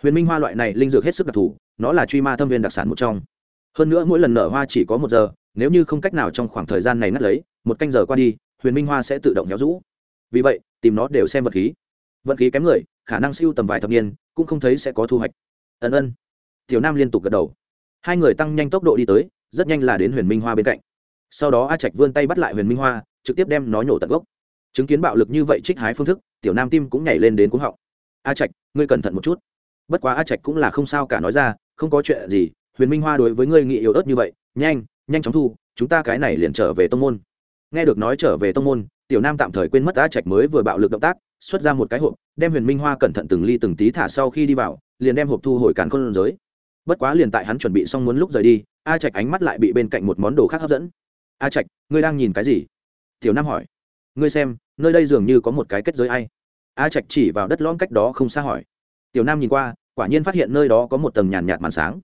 Huyền minh hoa loại này linh dược hết sức đặc thù, nó là truy ma thâm viên đặc sản một trong. Hơn nữa mỗi lần nở hoa chỉ có một giờ, nếu như không cách nào trong khoảng thời gian này ngắt lấy, một canh giờ qua đi, huyền minh hoa sẽ tự động héo rũ. Vì vậy, tìm nó đều xem vật khí. Vận khí kém người, khả năng siêu tầm vài thập niên, cũng không thấy sẽ có thu hoạch. Ẩn ân. Tiểu nam liên tục gật đầu hai người tăng nhanh tốc độ đi tới, rất nhanh là đến huyền minh hoa bên cạnh. Sau đó a trạch vươn tay bắt lại huyền minh hoa, trực tiếp đem nó nhổ tận gốc. Chứng kiến bạo lực như vậy trích hái phương thức, tiểu nam tim cũng nhảy lên đến cuống họng. A trạch, ngươi cẩn thận một chút. Bất quá a trạch cũng là không sao cả nói ra, không có chuyện gì, huyền minh hoa đối với ngươi nghị yếu ớt như vậy, nhanh nhanh chóng thu, chúng ta cái này liền trở về tông môn. Nghe được nói trở về tông môn, tiểu nam tạm thời quên mất a trạch mới vừa bạo lực động tác, xuất ra một cái hộp, đem huyền minh hoa cẩn thận từng ly từng tí thả sau khi đi vào, liền đem hộp thu hồi càn khôn giới bất quá liền tại hắn chuẩn bị xong muốn lúc rời đi, a trạch ánh mắt lại bị bên cạnh một món đồ khác hấp dẫn. A trạch, ngươi đang nhìn cái gì? Tiểu nam hỏi. Ngươi xem, nơi đây dường như có một cái kết giới ai? A trạch chỉ vào đất lõm cách đó không xa hỏi. Tiểu nam nhìn qua, quả nhiên phát hiện nơi đó có một tầng nhàn nhạt màn sáng.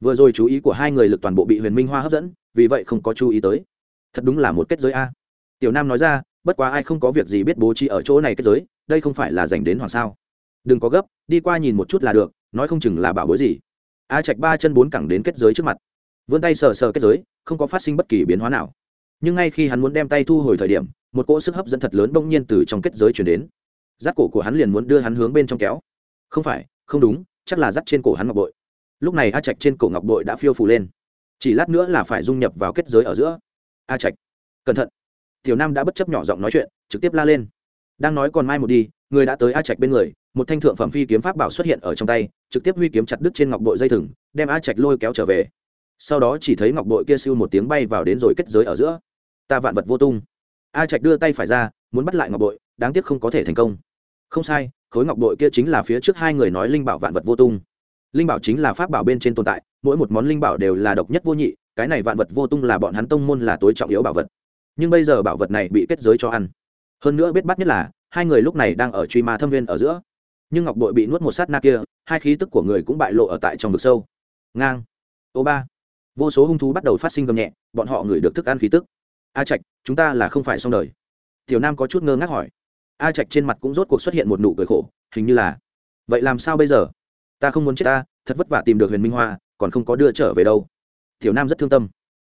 Vừa rồi chú ý của hai người lực toàn bộ bị huyền minh hoa hấp dẫn, vì vậy không có chú ý tới. Thật đúng là một kết giới a. Tiểu nam nói ra, bất quá ai không có việc gì biết bố trí ở chỗ này kết giới, đây không phải là dành đến hoàng sao. Đừng có gấp, đi qua nhìn một chút là được, nói không chừng là bảo bối gì a Trạch ba chân bốn cẳng đến kết giới trước mặt. Vươn tay sờ sờ kết giới, không có phát sinh bất kỳ biến hóa nào. Nhưng ngay khi hắn muốn đem tay thu hồi thời điểm, một cỗ sức hấp dẫn thật lớn bỗng nhiên từ trong kết giới chuyển đến. Rát cổ của hắn liền muốn đưa hắn hướng bên trong kéo. Không phải, không đúng, chắc là rắt trên cổ hắn ngọc bội. Lúc này a trạch trên cổ ngọc bội đã phiêu phủ lên. Chỉ lát nữa là phải dung nhập vào kết giới ở giữa. A trạch, cẩn thận. Tiểu nam đã bất chấp nhỏ giọng nói chuyện, trực tiếp la lên. Đang nói còn mai một đi người đã tới a trạch bên người, một thanh thượng phẩm phi kiếm pháp bảo xuất hiện ở trong tay, trực tiếp huy kiếm chặt đứt trên ngọc bội dây thừng, đem a trạch lôi kéo trở về. Sau đó chỉ thấy ngọc bội kia siêu một tiếng bay vào đến rồi kết giới ở giữa. Ta vạn vật vô tung. A trạch đưa tay phải ra, muốn bắt lại ngọc bội, đáng tiếc không có thể thành công. Không sai, khối ngọc bội kia chính là phía trước hai người nói linh bảo vạn vật vô tung. Linh bảo chính là pháp bảo bên trên tồn tại, mỗi một món linh bảo đều là độc nhất vô nhị, cái này vạn vật vô tung là bọn hắn tông môn là tối trọng yếu bảo vật. Nhưng bây giờ bảo vật này bị kết giới cho ăn. Hơn nữa biết bắt nhất là hai người lúc này đang ở truy ma thâm viên ở giữa. Nhưng ngọc bội bị nuốt một sát na kia, hai khí tức của người cũng bại lộ ở tại trong vực sâu. Ngang. Ô ba. Vô số hung thú bắt đầu phát sinh gầm nhẹ, bọn họ ngửi được thức ăn khí tức. A trạch, chúng ta là không phải xong đời. Tiểu nam có chút ngơ ngác hỏi. A trạch trên mặt cũng rốt cuộc xuất hiện một nụ cười khổ, hình như là, vậy làm sao bây giờ? Ta không muốn chết ta, thật vất vả tìm được huyền minh hoa, còn không có đưa trở về đâu. Tiểu nam rất thương tâm.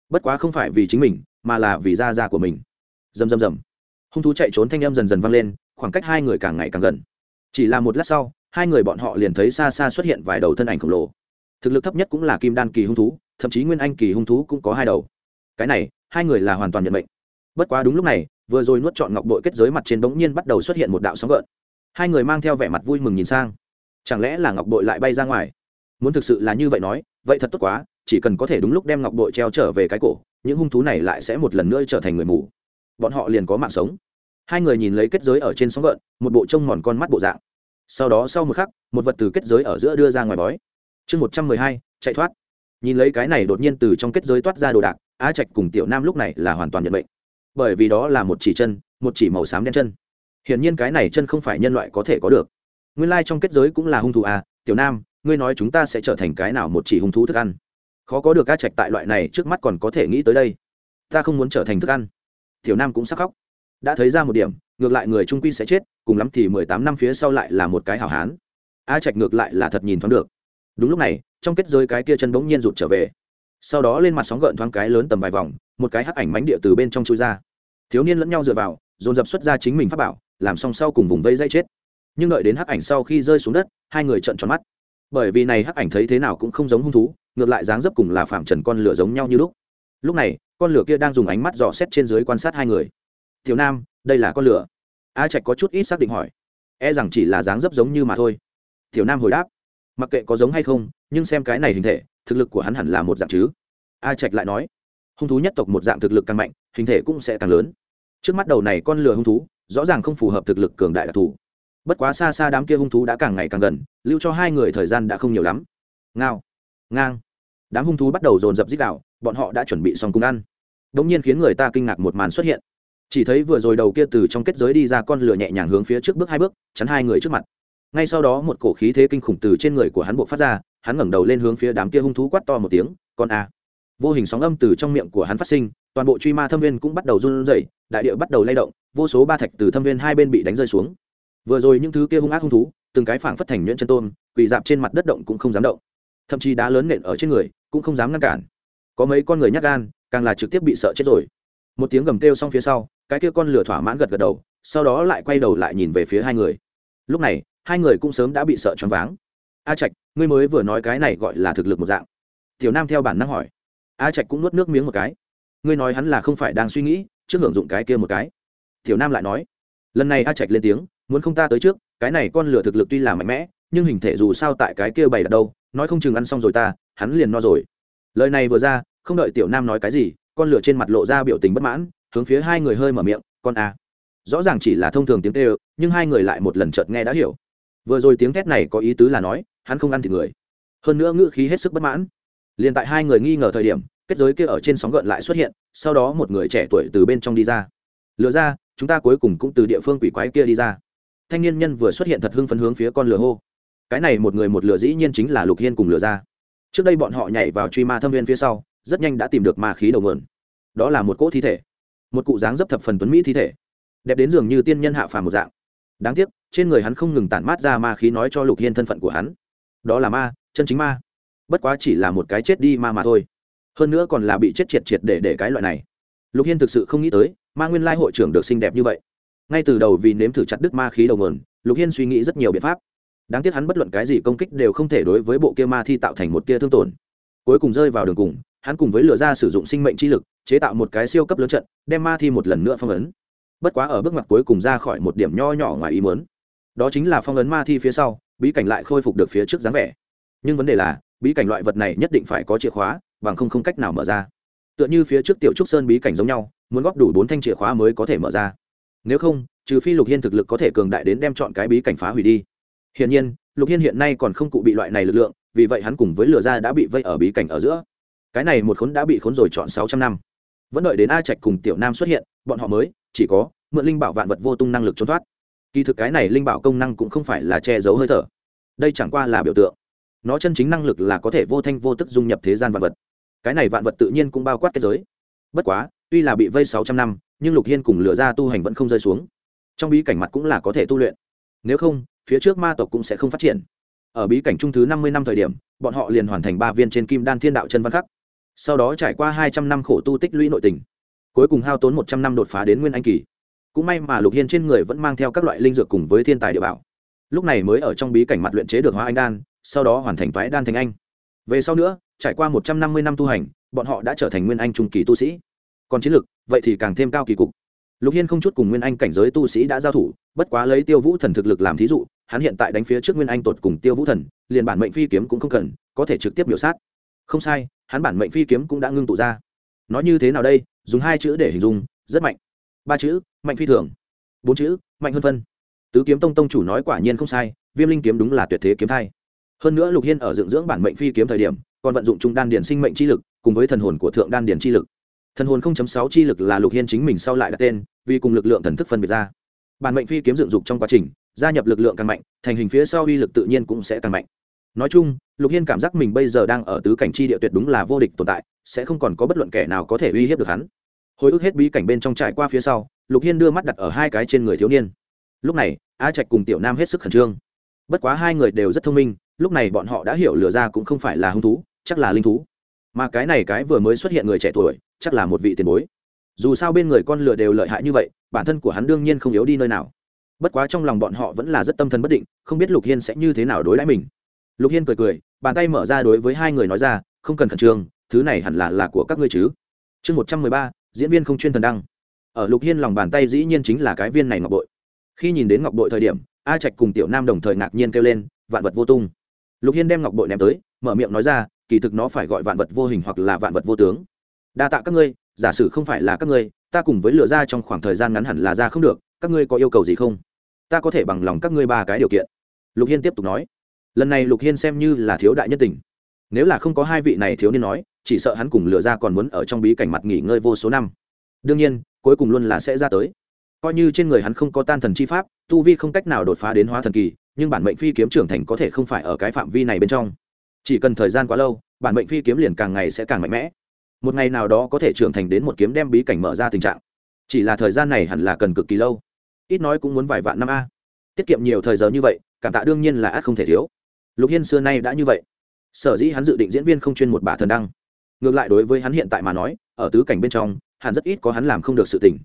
Bất quá không phải vì chính mình, mà là vì da da của mình. Rầm rầm rầm. Hung thú chạy trốn thanh âm dần dần vang lên khoảng cách hai người càng ngày càng gần. Chỉ là một lát sau, hai người bọn họ liền thấy xa xa xuất hiện vài đầu thân ảnh khổng lồ. Thực lực thấp nhất cũng là kim đan kỳ hung thú, thậm chí nguyên anh kỳ hung thú cũng có hai đầu. Cái này, hai người là hoàn toàn nhận mệnh. Bất quá đúng lúc này, vừa rồi nuốt trọn ngọc bội kết giới mặt trên bỗng nhiên bắt đầu xuất hiện một đạo sóng gợn. Hai người mang theo vẻ mặt vui mừng nhìn sang. Chẳng lẽ là ngọc bội lại bay ra ngoài? Muốn thực sự là như vậy nói, vậy thật tốt quá, chỉ cần có thể đúng lúc đem ngọc bội treo trở về cái cổ, những hung thú này lại sẽ một lần nữa trở thành người mù. Bọn họ liền có mạng sống hai người nhìn lấy kết giới ở trên sóng gợn, một bộ trông mòn con mắt bộ dạng. Sau đó sau một khắc, một vật từ kết giới ở giữa đưa ra ngoài bói. Chương một trăm mười hai, chạy thoát. Nhìn lấy cái này đột nhiên từ trong kết giới toát ra đồ đạc, á trạch cùng tiểu nam lúc này là hoàn toàn nhận bệnh bởi vì đó là một chỉ chân, một chỉ màu xám đen chân. Hiển nhiên cái này chân không phải nhân loại có thể có được. Nguyên lai、like、trong kết giới cũng là hung thủ à tiểu nam, ngươi nói chúng ta sẽ trở thành cái nào một chỉ hung thú thức ăn? Khó có được á trạch tại loại này trước mắt còn có thể nghĩ tới đây. Ta không muốn trở thành thức ăn. Tiểu nam cũng sắc khóc đã thấy ra một điểm, ngược lại người trung quy sẽ chết, cùng lắm thì mười tám năm phía sau lại là một cái hảo hán. A trạch ngược lại là thật nhìn thoáng được. Đúng lúc này, trong kết giới cái kia chân bỗng nhiên rụt trở về. Sau đó lên mặt sóng gợn thoáng cái lớn tầm vài vòng, một cái hắc ảnh mánh địa từ bên trong chui ra. Thiếu niên lẫn nhau dựa vào, dồn dập xuất ra chính mình pháp bảo, làm xong sau cùng vùng vây dây chết. Nhưng đợi đến hắc ảnh sau khi rơi xuống đất, hai người trợn tròn mắt. Bởi vì này hắc ảnh thấy thế nào cũng không giống hung thú, ngược lại dáng dấp cùng là phạm trần con lửa giống nhau như lúc. Lúc này, con lửa kia đang dùng ánh mắt dò xét trên dưới quan sát hai người tiểu nam, đây là con lửa. A trạch có chút ít xác định hỏi. E rằng chỉ là dáng dấp giống như mà thôi. Tiểu nam hồi đáp. Mặc kệ có giống hay không, nhưng xem cái này hình thể, thực lực của hắn hẳn là một dạng chứ. A trạch lại nói. Hung thú nhất tộc một dạng thực lực càng mạnh, hình thể cũng sẽ càng lớn. Trước mắt đầu này con lừa hung thú, rõ ràng không phù hợp thực lực cường đại đặc thù. Bất quá xa xa đám kia hung thú đã càng ngày càng gần, lưu cho hai người thời gian đã không nhiều lắm. Ngao, ngang. Đám hung thú bắt đầu dồn dập dích đạo, bọn họ đã chuẩn bị xong cung ăn. Đ ỗ n g nhiên khiến người ta kinh ngạc một màn xuất hiện chỉ thấy vừa rồi đầu kia từ trong kết giới đi ra con lửa nhẹ nhàng hướng phía trước bước hai bước, chắn hai người trước mặt. Ngay sau đó một cổ khí thế kinh khủng từ trên người của hắn buộc phát ra, hắn ngẩng đầu lên hướng phía đám kia hung thú quát to một tiếng, con a! Vô hình sóng âm từ trong miệng của hắn phát sinh, toàn bộ truy ma thâm viên cũng bắt đầu run rẩy, đại địa bắt đầu lay động, vô số ba thạch từ thâm viên hai bên bị đánh rơi xuống. Vừa rồi những thứ kia hung ác hung thú, từng cái phảng phất thành nhuyễn chân tôn quỳ dạp trên mặt đất động cũng không dám động. Thậm chí đá lớn nện ở trên người, cũng không dám ngăn cản. Có mấy con người nhát gan, càng là trực tiếp bị sợ chết rồi. Một tiếng gầm kêu xong phía sau cái kia con lửa thỏa mãn gật gật đầu, sau đó lại quay đầu lại nhìn về phía hai người. Lúc này, hai người cũng sớm đã bị sợ choáng váng. A trạch, ngươi mới vừa nói cái này gọi là thực lực một dạng. Tiểu nam theo bản năng hỏi. A trạch cũng nuốt nước miếng một cái. Ngươi nói hắn là không phải đang suy nghĩ, trước hưởng dụng cái kia một cái. Tiểu nam lại nói. Lần này a trạch lên tiếng, muốn không ta tới trước, cái này con lửa thực lực tuy là mạnh mẽ, nhưng hình thể dù sao tại cái kia bày đặt đâu, nói không chừng ăn xong rồi ta, hắn liền no rồi. Lời này vừa ra, không đợi tiểu nam nói cái gì, con lửa trên mặt lộ ra biểu tình bất mãn hướng phía hai người hơi mở miệng, con a. À. rõ ràng chỉ là thông thường tiếng tê nhưng hai người lại một lần chợt nghe đã hiểu. Vừa rồi tiếng thét này có ý tứ là nói, hắn không ăn thịt người. Hơn nữa ngữ khí hết sức bất mãn. Liền tại hai người nghi ngờ thời điểm, kết giới kia ở trên sóng gợn lại xuất hiện, sau đó một người trẻ tuổi từ bên trong đi ra. Lừa ra, chúng ta cuối cùng cũng từ địa phương quỷ quái kia đi ra. Thanh niên nhân vừa xuất hiện thật hưng phấn hướng phía con lừa hô. Cái này một người một lửa dĩ nhiên chính là lục hiên cùng lửa ra. Trước đây bọn họ nhảy vào truy ma thâm viên phía sau, rất nhanh đã tìm được ma khí đầu mượn đó là một cỗ thi thể một cụ dáng dấp thập phần tuấn mỹ thi thể, đẹp đến dường như tiên nhân hạ phàm một dạng. Đáng tiếc, trên người hắn không ngừng tản mát ra ma khí nói cho lục hiên thân phận của hắn. Đó là ma, chân chính ma. Bất quá chỉ là một cái chết đi ma mà thôi. Hơn nữa còn là bị chết triệt triệt để để cái loại này. Lục hiên thực sự không nghĩ tới, ma nguyên lai hội trưởng được xinh đẹp như vậy. Ngay từ đầu vì nếm thử chặt đứt ma khí đầu nguồn, lục hiên suy nghĩ rất nhiều biện pháp. Đáng tiếc hắn bất luận cái gì công kích đều không thể đối với bộ kia ma thi tạo thành một tia thương tổn. Cuối cùng rơi vào đường cùng hắn cùng với lửa ra sử dụng sinh mệnh chi lực, chế tạo một cái siêu cấp lớn trận, đem ma thi một lần nữa phong ấn. Bất quá ở bước ngoặt cuối cùng ra khỏi một điểm nho nhỏ ngoài ý muốn. Đó chính là phong ấn ma thi phía sau, bí cảnh lại khôi phục được phía trước dáng vẻ. Nhưng vấn đề là, bí cảnh loại vật này nhất định phải có chìa khóa, bằng không không cách nào mở ra. Tựa như phía trước tiểu trúc sơn bí cảnh giống nhau, muốn góp đủ bốn thanh chìa khóa mới có thể mở ra. Nếu không, trừ phi lục hiên thực lực có thể cường đại đến đem chọn cái bí cảnh phá hủy đi. Hiển nhiên, lục hiên hiện nay còn không cụ bị loại này lực lượng, vì vậy hắn cùng với lừa ra đã bị vây ở bí cảnh ở giữa cái này một khốn đã bị khốn rồi chọn sáu trăm năm. Vẫn đợi đến a trạch cùng tiểu nam xuất hiện, bọn họ mới, chỉ có, mượn linh bảo vạn vật vô tung năng lực trốn thoát. Kỳ thực cái này linh bảo công năng cũng không phải là che giấu hơi thở. Đây chẳng qua là biểu tượng. Nó chân chính năng lực là có thể vô thanh vô tức dung nhập thế gian vạn vật. Cái này vạn vật tự nhiên cũng bao quát kết giới. Bất quá, tuy là bị vây sáu trăm năm, nhưng lục hiên cùng lửa ra tu hành vẫn không rơi xuống. Trong bí cảnh mặt cũng là có thể tu luyện. Nếu không, phía trước ma tộc cũng sẽ không phát triển. Ở bí cảnh trung thứ năm mươi năm thời điểm, bọn họ liền hoàn thành ba viên trên kim đan thiên đạo chân văn khắc sau đó trải qua hai trăm năm khổ tu tích lũy nội tình, cuối cùng hao tốn một trăm năm đột phá đến nguyên anh kỳ. Cũng may mà lục hiên trên người vẫn mang theo các loại linh dược cùng với thiên tài địa bảo. Lúc này mới ở trong bí cảnh mặt luyện chế được hóa anh đan, sau đó hoàn thành toái đan thành anh. Về sau nữa, trải qua một trăm năm mươi năm tu hành, bọn họ đã trở thành nguyên anh trung kỳ tu sĩ. Còn chiến lược vậy thì càng thêm cao kỳ cục. Lục hiên không chút cùng nguyên anh cảnh giới tu sĩ đã giao thủ, bất quá lấy tiêu vũ thần thực lực làm thí dụ, hắn hiện tại đánh phía trước nguyên anh tột cùng tiêu vũ thần, liền bản mệnh phi kiếm cũng không cần, có thể trực tiếp biểu sát. Không sai hắn bản mệnh phi kiếm cũng đã ngưng tụ ra. Nói như thế nào đây? Dùng hai chữ để hình dung, rất mạnh. Ba chữ, mạnh phi thường. Bốn chữ, mạnh hơn phân. Tứ kiếm tông tông chủ nói quả nhiên không sai, viêm linh kiếm đúng là tuyệt thế kiếm thai. Hơn nữa lục hiên ở dựng dưỡng bản mệnh phi kiếm thời điểm, còn vận dụng trung đan điển sinh mệnh chi lực, cùng với thần hồn của thượng đan điển chi lực. Thần hồn 0.6 chi lực là lục hiên chính mình sau lại đặt tên, vì cùng lực lượng thần thức phân biệt ra. Bản mệnh phi kiếm dựng dục trong quá trình, gia nhập lực lượng càng mạnh, thành hình phía sau uy lực tự nhiên cũng sẽ càng mạnh nói chung, lục hiên cảm giác mình bây giờ đang ở tứ cảnh chi địa tuyệt đúng là vô địch tồn tại, sẽ không còn có bất luận kẻ nào có thể uy hiếp được hắn. Hồi ức hết bí cảnh bên trong trải qua phía sau, lục hiên đưa mắt đặt ở hai cái trên người thiếu niên. Lúc này, a trạch cùng tiểu nam hết sức khẩn trương. Bất quá hai người đều rất thông minh, lúc này bọn họ đã hiểu lừa ra cũng không phải là hung thú, chắc là linh thú. Mà cái này cái vừa mới xuất hiện người trẻ tuổi, chắc là một vị tiền bối. Dù sao bên người con lừa đều lợi hại như vậy, bản thân của hắn đương nhiên không yếu đi nơi nào. Bất quá trong lòng bọn họ vẫn là rất tâm thần bất định, không biết lục hiên sẽ như thế nào đối đãi mình lục hiên cười cười, bàn tay mở ra đối với hai người nói ra, không cần khẩn trương, thứ này hẳn là là của các ngươi chứ. Chương một trăm mười ba, diễn viên không chuyên thần đăng. Ở lục hiên lòng bàn tay dĩ nhiên chính là cái viên này ngọc bội. Khi nhìn đến ngọc bội thời điểm, a trạch cùng tiểu nam đồng thời ngạc nhiên kêu lên, vạn vật vô tung. Lục hiên đem ngọc bội ném tới, mở miệng nói ra, kỳ thực nó phải gọi vạn vật vô hình hoặc là vạn vật vô tướng. Đa tạ các ngươi, giả sử không phải là các ngươi, ta cùng với lựa ra trong khoảng thời gian ngắn hẳn là ra không được, các ngươi có yêu cầu gì không? Ta có thể bằng lòng các ngươi ba cái điều kiện. Lục hiên tiếp tục nói lần này lục hiên xem như là thiếu đại nhân tình. Nếu là không có hai vị này thiếu niên nói, chỉ sợ hắn cùng lựa ra còn muốn ở trong bí cảnh mặt nghỉ ngơi vô số năm. Đương nhiên, cuối cùng luôn là sẽ ra tới. Coi như trên người hắn không có tan thần chi pháp, tu vi không cách nào đột phá đến hóa thần kỳ, nhưng bản mệnh phi kiếm trưởng thành có thể không phải ở cái phạm vi này bên trong. Chỉ cần thời gian quá lâu, bản mệnh phi kiếm liền càng ngày sẽ càng mạnh mẽ. Một ngày nào đó có thể trưởng thành đến một kiếm đem bí cảnh mở ra tình trạng. Chỉ là thời gian này hẳn là cần cực kỳ lâu. Ít nói cũng muốn vài vạn năm a. Tiết kiệm nhiều thời giờ như vậy, cảm tạ đương nhiên là át không thể thiếu lục hiên xưa nay đã như vậy. Sở dĩ hắn dự định diễn viên không chuyên một bà thần đăng. Ngược lại đối với hắn hiện tại mà nói, ở tứ cảnh bên trong hắn rất ít có hắn làm không được sự tình.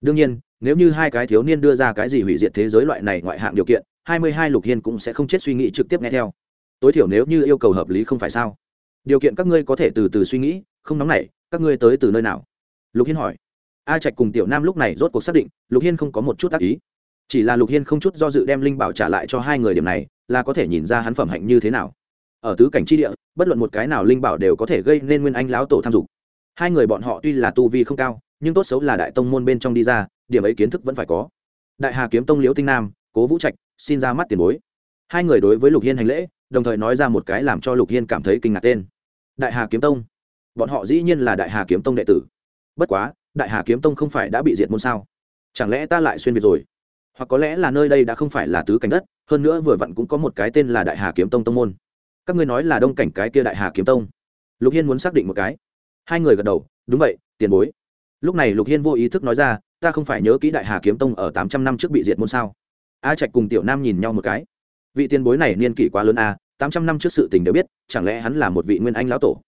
Đương nhiên, nếu như hai cái thiếu niên đưa ra cái gì hủy diệt thế giới loại này ngoại hạng điều kiện, hai mươi hai lục hiên cũng sẽ không chết suy nghĩ trực tiếp nghe theo. Tối thiểu nếu như yêu cầu hợp lý không phải sao? Điều kiện các ngươi có thể từ từ suy nghĩ, không nóng nảy, các ngươi tới từ nơi nào? Lục hiên hỏi. A trạch cùng tiểu nam lúc này rốt cuộc xác định, lục hiên không có một chút tác ý. Chỉ là lục hiên không chút do dự đem linh bảo trả lại cho hai người điểm này là có thể nhìn ra hắn phẩm hạnh như thế nào. Ở tứ cảnh tri địa, bất luận một cái nào linh bảo đều có thể gây nên nguyên anh lão tổ tham dục. Hai người bọn họ tuy là tu vi không cao, nhưng tốt xấu là đại tông môn bên trong đi ra, điểm ấy kiến thức vẫn phải có. Đại hà kiếm tông liễu tinh nam, cố vũ trạch, xin ra mắt tiền bối. Hai người đối với lục hiên hành lễ, đồng thời nói ra một cái làm cho lục hiên cảm thấy kinh ngạc tên. Đại hà kiếm tông. Bọn họ dĩ nhiên là đại hà kiếm tông đệ tử. Bất quá, đại hà kiếm tông không phải đã bị diệt môn sao? Chẳng lẽ ta lại xuyên việt rồi? Hoặc có lẽ là nơi đây đã không phải là tứ cảnh đất? Hơn nữa vừa vặn cũng có một cái tên là đại hà kiếm tông tông môn. Các ngươi nói là đông cảnh cái kia đại hà kiếm tông? Lục hiên muốn xác định một cái. Hai người gật đầu, đúng vậy, tiền bối. Lúc này lục hiên vô ý thức nói ra, ta không phải nhớ kỹ đại hà kiếm tông ở tám trăm năm trước bị diệt môn sao? A trạch cùng tiểu nam nhìn nhau một cái. Vị tiền bối này niên kỷ quá lớn a, tám trăm năm trước sự tình đều biết, chẳng lẽ hắn là một vị nguyên anh lão tổ?